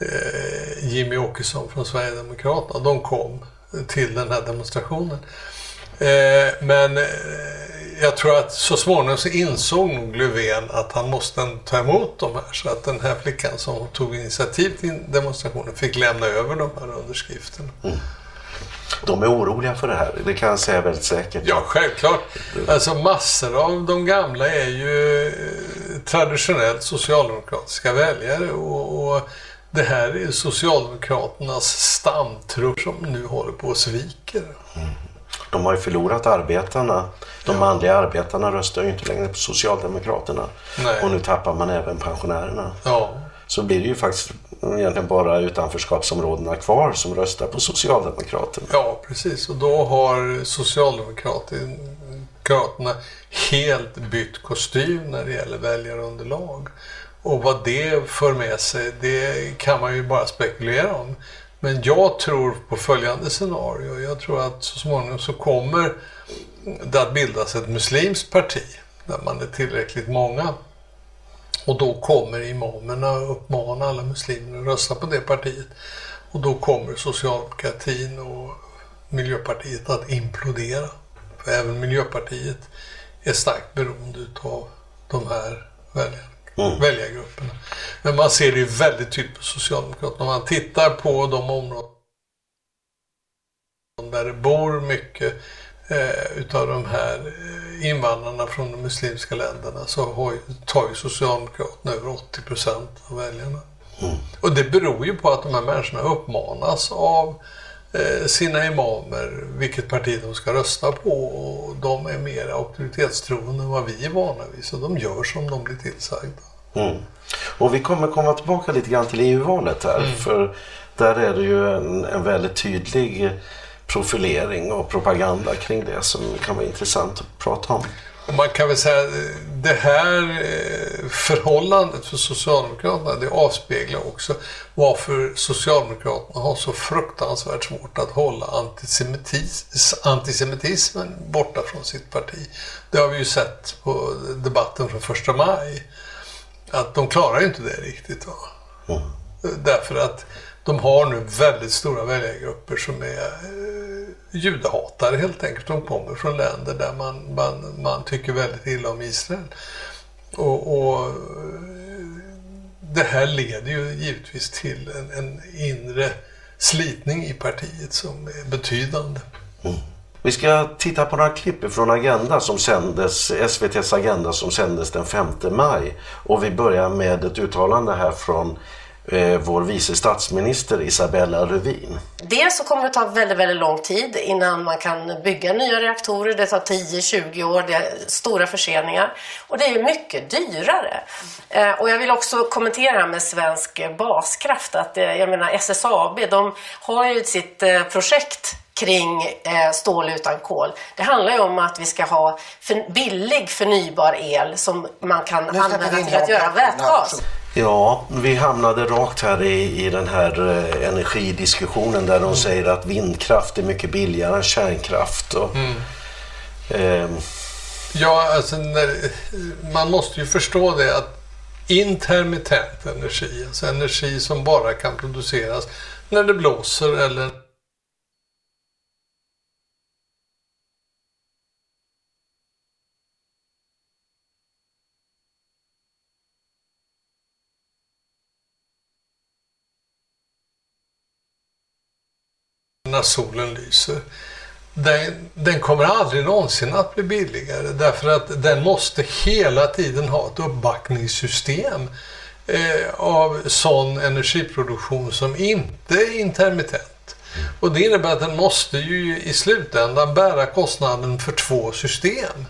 eh, Jimmy Åkesson från Sverigedemokraterna. De kom till den här demonstrationen. Eh, men eh, jag tror att så småningom så insåg nog Löfven att han måste ta emot de här. Så att den här flickan som tog initiativ till demonstrationen fick lämna över de här underskrifterna. De är oroliga för det här, det kan jag säga väldigt säkert. Ja, självklart. Alltså massor av de gamla är ju eh, traditionellt socialdemokratiska väljare och, och det här är Socialdemokraternas stamtrupp som nu håller på och sviker. De har ju förlorat arbetarna. De manliga arbetarna röstar ju inte längre på Socialdemokraterna. Nej. Och nu tappar man även pensionärerna. Ja. Så blir det ju faktiskt egentligen bara utanförskapsområdena kvar som röstar på Socialdemokraterna. Ja, precis. Och då har Socialdemokraterna helt bytt kostym när det gäller väljarunderlag. Och vad det för med sig, det kan man ju bara spekulera om. Men jag tror på följande scenario. Jag tror att så småningom så kommer det att bildas ett muslimskt parti där man är tillräckligt många. Och då kommer imamerna uppmana alla muslimer att rösta på det partiet. Och då kommer socialdemokratin och Miljöpartiet att implodera. För även Miljöpartiet är starkt beroende utav de här väljarna, Mm. väljargrupperna. Men man ser det ju väldigt tydligt på Socialdemokraterna. Om man tittar på de områden där det bor mycket eh, utav de här eh, invandrarna från de muslimska länderna så har, tar ju Socialdemokraterna över 80 procent av väljarna. Och det beror ju på att de här människorna uppmanas av sina imamer vilket parti de ska rösta på och de är mer auktoritetstroende än vad vi är vana vid så de gör som de blir tillsagda. Mm. Och vi kommer komma tillbaka lite grann till EU-valet här. Mm. För där är det ju en, en väldigt tydlig profilering och propaganda kring det som kan vara intressant att prata om. Och man kan väl säga att det här eh, förhållandet för Socialdemokraterna det avspeglar också varför Socialdemokraterna har så fruktansvärt svårt att hålla antisemitis antisemitismen borta från sitt parti. Det har vi ju sett på debatten från första maj. Att de klarar ju inte det riktigt. Va? Därför att de har nu väldigt stora väljargrupper som är eh, judehatare helt enkelt. De kommer från länder där man, man, man tycker väldigt illa om Israel. Och, och det här leder ju givetvis till en, en inre slitning i partiet som är betydande. Mm. Vi ska titta på några klipp från Agenda som sändes, SVTs Agenda som sändes den 5 maj. Och vi börjar med ett uttalande här från eh, vår vice statsminister Isabella Lövin. Dels så kommer det ta väldigt, väldigt lång tid innan man kan bygga nya reaktorer. Det tar 10-20 år, det är stora förseningar. Och det är mycket dyrare. Eh, och jag vill också kommentera här med svensk baskraft. Att, eh, jag menar SSAB, de har ju sitt projekt kring stål utan kol. Det handlar ju om att vi ska ha för, billig förnybar el som man kan använda till att göra vätgas. Ja, vi hamnade rakt här i, i den här eh, energidiskussionen där de säger att vindkraft är mycket billigare än kärnkraft. Och, Mm. ehm, Ja, alltså när, man måste ju förstå det att intermittent energi, alltså energi som bara kan produceras när det blåser eller när solen lyser. Den, den kommer aldrig någonsin att bli billigare därför att den måste hela tiden ha ett uppbackningssystem eh, av sån energiproduktion som inte är intermittent. Och det innebär att den måste ju i slutändan bära kostnaden för två system.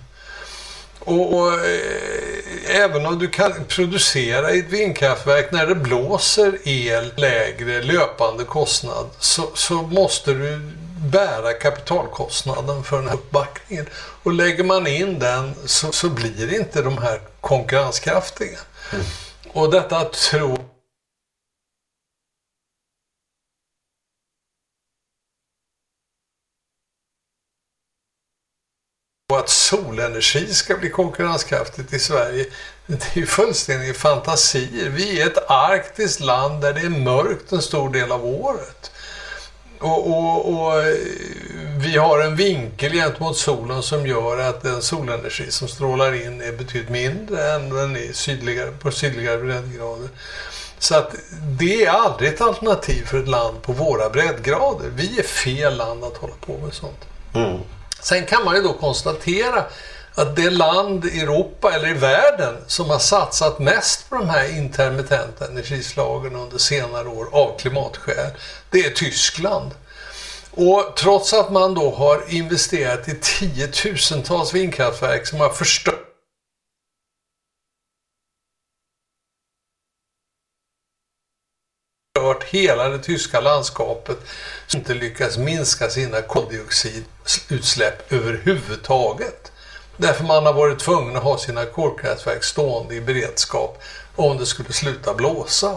Och, och eh, även om du kan producera i ett vindkraftverk när det blåser el lägre löpande kostnad så, så måste du bära kapitalkostnaden för den här uppbackningen. Och lägger man in den så, så blir inte de här konkurrenskraftiga. Och detta tror Och att solenergi ska bli konkurrenskraftigt i Sverige, det är ju fullständigt fantasier. Vi är ett arktiskt land där det är mörkt en stor del av året. Och, och, och vi har en vinkel gentemot solen som gör att den solenergi som strålar in är betydligt mindre än den är sydligare, på sydligare breddgrader. Så att det är aldrig ett alternativ för ett land på våra breddgrader. Vi är fel land att hålla på med sånt. mm. Sen kan man ju då konstatera att det land i Europa eller i världen som har satsat mest på de här intermittenta energislagen under senare år av klimatskäl, det är Tyskland. Och trots att man då har investerat i tiotusentals vindkraftverk som har förstört förstört hela det tyska landskapet som inte lyckas minska sina koldioxidutsläpp överhuvudtaget. Därför man har varit tvungen att ha sina kolkraftverk stående i beredskap om det skulle sluta blåsa.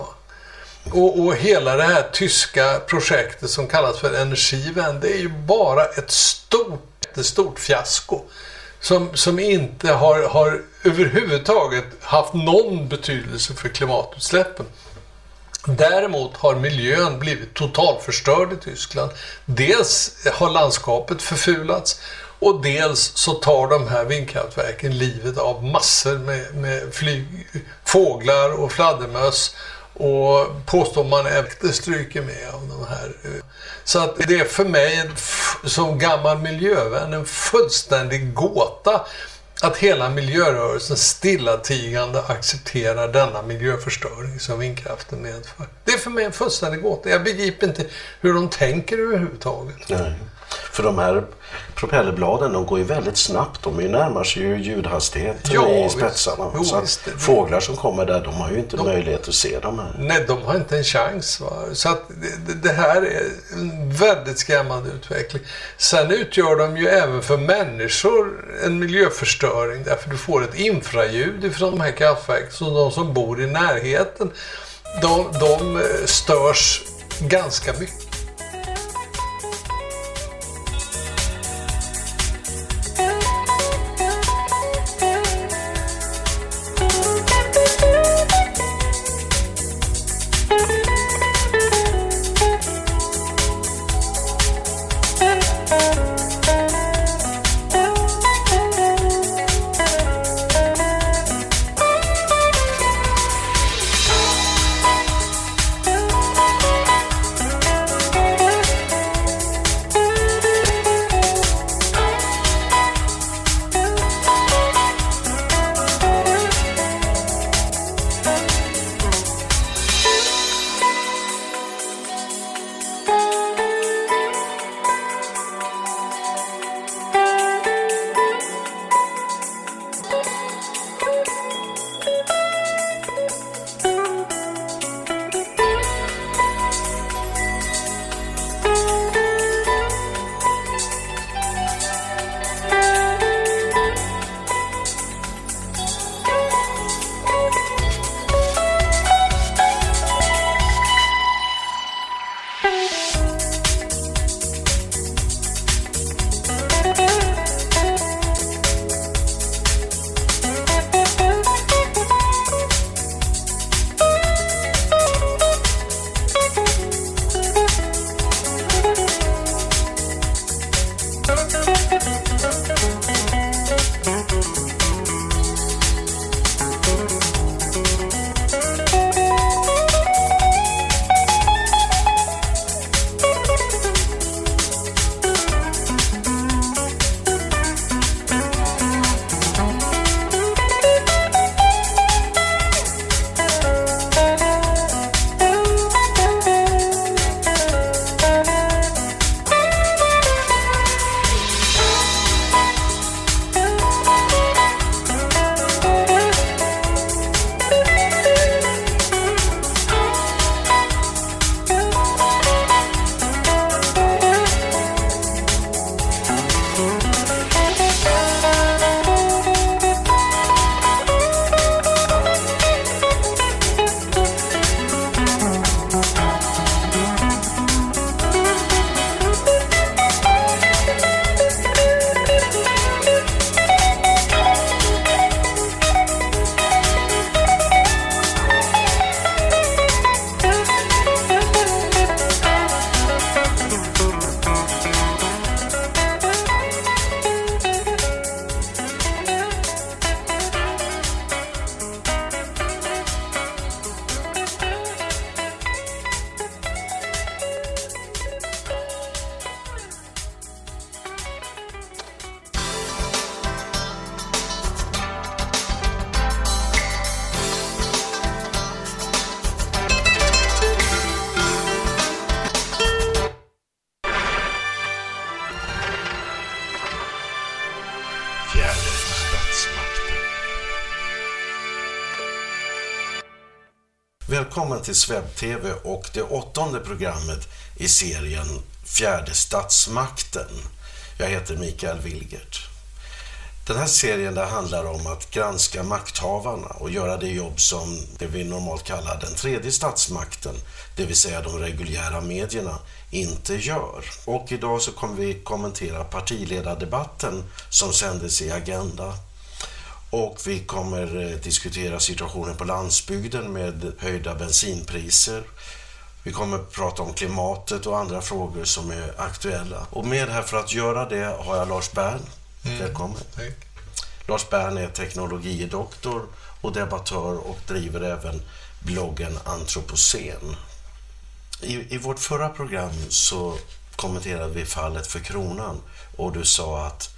Och, och hela det här tyska projektet som kallas för Energivän, det är ju bara ett stort, ett stort fiasko. Som, som inte har, har överhuvudtaget haft någon betydelse för klimatutsläppen. Däremot har miljön blivit totalförstörd i Tyskland. Dels har landskapet förfulats och dels så tar de här vindkraftverken livet av massor med, med flyg, fåglar och fladdermöss och påstår man efter stryker med av de här. Så att det är för mig som gammal miljövän en fullständig gåta att hela miljörörelsen stillatigande accepterar denna miljöförstöring som vindkraften medför. Det är för mig en fullständig gåta. Jag begriper inte hur de tänker överhuvudtaget. Nej. För de här propellerbladen de går ju väldigt snabbt. De ju närmar sig ju ljudhastigheten Ja, i spetsarna. Jo, så visst, fåglar som kommer där, de har ju inte möjlighet att se de här. Nej, de har inte en chans. Va? Så att det, det- det här är en väldigt skrämmande utveckling. Sen utgör de ju även för människor en miljöförstöring därför du får ett infraljud ifrån de här kraftverken. Så de som bor i närheten, de, de eh, störs ganska mycket. Till Sveb-TV och det åttonde programmet i serien Fjärde statsmakten. Jag heter Mikael Wilgert. Den här serien där handlar om att granska makthavarna och göra det jobb som det vi normalt kallar den tredje statsmakten, det vill säga de reguljära medierna, inte gör. Och idag så kommer vi kommentera partiledardebatten som sändes i Agenda. Och vi kommer eh, diskutera situationen på landsbygden med höjda bensinpriser. Vi kommer prata om klimatet och andra frågor som är aktuella. Och med här för att göra det har jag Lars Bern. Mm. Välkommen. Tack. Lars Bern är teknologidoktor och debattör och driver även bloggen Antropocen. I, I vårt förra program så kommenterade vi fallet för kronan och du sa att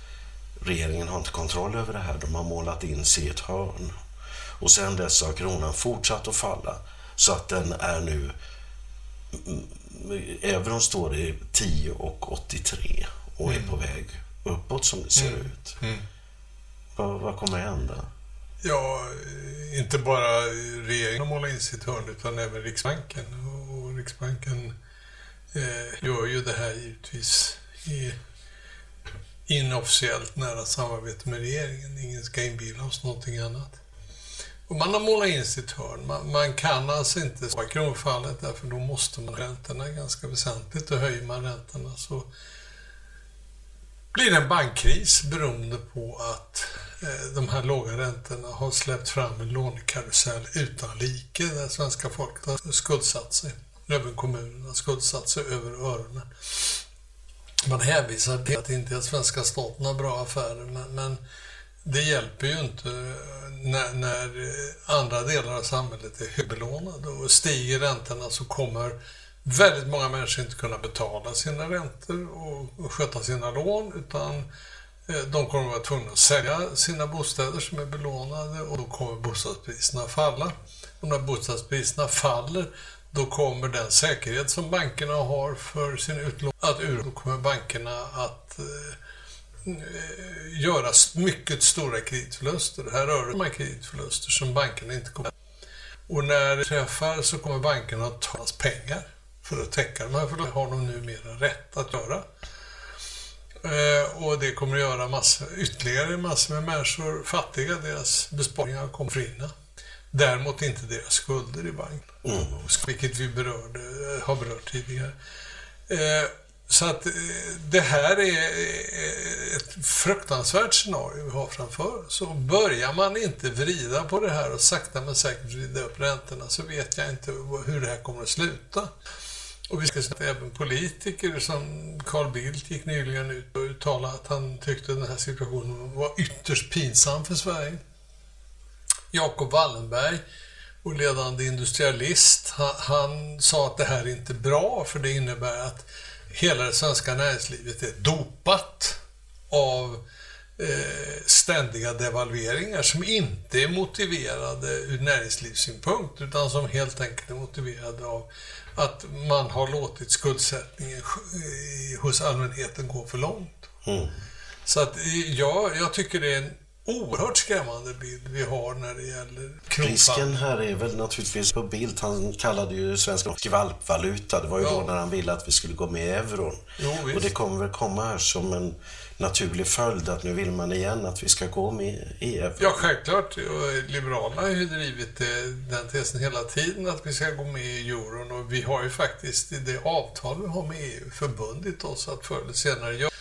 regeringen har inte kontroll över det här. De har målat in sig i ett hörn. Och sen dess har kronan fortsatt att falla så att den är nu Euron står i 10 och 83 och är på väg uppåt som det ser Mm. ut. Mm. Vad, vad kommer hända? Ja, inte bara regeringen har målat in sitt hörn utan även Riksbanken. Och Riksbanken eh, gör ju det här givetvis i inofficiellt nära samarbete med regeringen. Ingen ska inbilla oss någonting annat. Och man har målat in sitt hörn. Man, man kan alltså inte stoppa kronfallet därför då måste man räntorna ganska väsentligt och höjer man räntorna så blir det en bankkris beroende på att eh, de här låga räntorna har släppt fram en lånekarusell utan like där svenska folket har skuldsatt sig. Även kommunerna har skuldsatt sig över öronen. Man hänvisar till att inte att svenska staten har bra affärer men, men det hjälper ju inte när, när andra delar av samhället är högbelånade och stiger räntorna så kommer väldigt många människor inte kunna betala sina räntor och, och sköta sina lån utan eh, de kommer att vara tvungna att sälja sina bostäder som är belånade och då kommer bostadspriserna falla. Och när bostadspriserna faller då kommer den säkerhet som bankerna har för sin utlåning att ur. Då kommer bankerna att eh, göra mycket stora kreditförluster. Här rör det sig om kreditförluster som bankerna inte kommer Och när det träffar så kommer bankerna att ta hans pengar för att täcka de här förlusterna. har de numera rätt att göra. Eh, och det kommer att göra massor, ytterligare massor med människor fattiga. Deras besparingar kommer att försvinna. Däremot inte deras skulder i banken. Mm. Vilket vi berörde, eh, har berört tidigare. Eh, så att eh, det här är eh, ett fruktansvärt scenario vi har framför oss. Så börjar man inte vrida på det här och sakta men säkert vrida upp räntorna så vet jag inte hur det här kommer att sluta. Och vi ska säga att även politiker som Carl Bildt gick nyligen ut och uttalade att han tyckte den här situationen var ytterst pinsam för Sverige. Jakob Wallenberg, vår ledande industrialist, han, han sa att det här är inte bra för det innebär att hela det svenska näringslivet är dopat av eh, ständiga devalveringar som inte är motiverade ur näringslivssynpunkt utan som helt enkelt är motiverade av att man har låtit skuldsättningen eh, hos allmänheten gå för långt. Mm. Så att eh, ja, jag tycker det är en oerhört skrämmande bild vi har när det gäller kronfall. Risken här är väl naturligtvis på bild. Han kallade ju svenska skvalpvaluta. Det var ju Ja. då när han ville att vi skulle gå med i euron. Jo, och det kommer väl komma här som en naturlig följd att nu vill man igen att vi ska gå med i euron. Ja, självklart. Liberalerna har ju drivit eh, den tesen hela tiden att vi ska gå med i euron och vi har ju faktiskt i det avtal vi har med EU förbundit oss att förr eller senare göra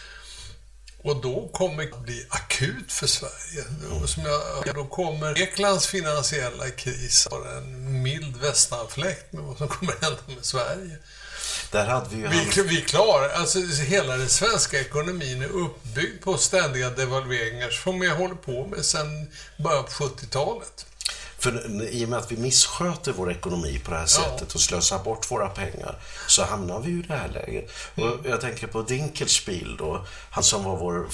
och då kommer det bli akut för Sverige. Och som jag, då kommer Greklands finansiella kris vara en mild västanfläkt med vad som kommer att hända med Sverige. Där hade vi ju Vi, vi klarar, alltså hela den svenska ekonomin är uppbyggd på ständiga devalveringar som vi håller på med sedan början på 70-talet. För i och med att vi missköter vår ekonomi på det här sättet och slösar bort våra pengar så hamnar vi ju i det här läget. Och jag tänker på Dinkelspiel då, han som var vår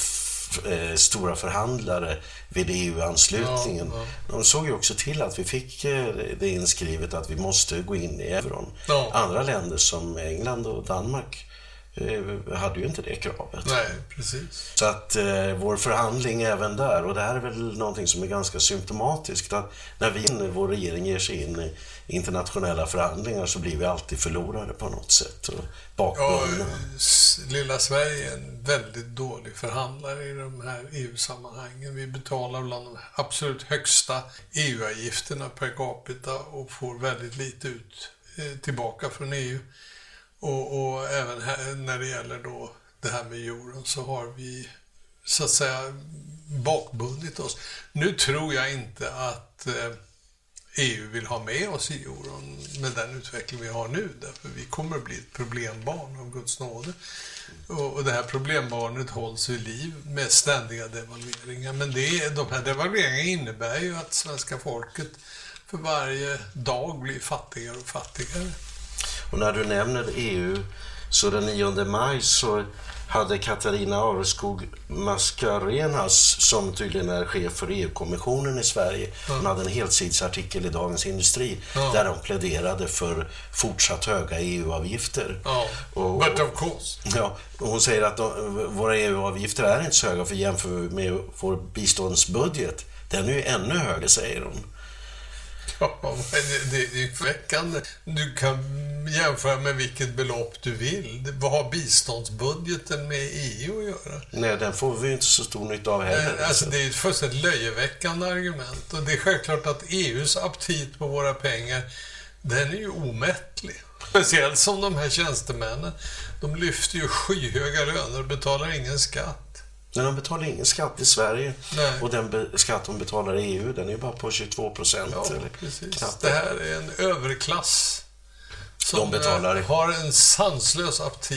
eh, stora förhandlare vid EU-anslutningen. Ja, ja. De såg ju också till att vi fick eh, det inskrivet att vi måste gå in i euron. Ja. Andra länder som England och Danmark hade ju inte det kravet. Nej, precis. Så att eh, vår förhandling även där, och det här är väl någonting som är ganska symptomatiskt, att när vi, vår regering ger sig in i internationella förhandlingar så blir vi alltid förlorare på något sätt. Och Ja, bakbundna. lilla Sverige är en väldigt dålig förhandlare i de här EU-sammanhangen. Vi betalar bland de absolut högsta EU-avgifterna per capita och får väldigt lite ut eh, tillbaka från EU. Och, och även här, när det gäller då det här med euron så har vi så att säga bakbundit oss. Nu tror jag inte att eh, EU vill ha med oss i euron med den utveckling vi har nu. Därför vi kommer att bli ett problembarn av Guds nåde. Och, och det här problembarnet hålls vid liv med ständiga devalveringar. Men det, de här devalveringarna innebär ju att svenska folket för varje dag blir fattigare och fattigare. Och när du nämner EU, så den 9 maj så hade Katarina Areskog Mascarenas, som tydligen är chef för EU-kommissionen i Sverige, hon hade en helsidsartikel i Dagens Industri Ja. där hon pläderade för fortsatt höga EU-avgifter. Ja, Och- but of course. Ja, hon säger att de, våra EU-avgifter är inte så höga för jämför med vår biståndsbudget. Den är ju ännu högre, säger hon. Ja, det, det, det är. Du kan jämföra med vilket belopp du vill. Vad har biståndsbudgeten med EU att göra? Nej, den får vi ju inte så stor nytta av heller. Eh, Alltså, det är ett fullständigt löjeväckande argument. Och det är självklart att EUs aptit på våra pengar, den är ju omättlig. Speciellt som de här tjänstemännen, de lyfter ju skyhöga löner och betalar ingen skatt. Men de betalar ingen skatt i Sverige. Nej. Och den skatt de betalar i EU, den är ju bara på 22 procent. Ja, eller precis. knappt Det här är en överklass som De betalar- eh, har en sanslös aptit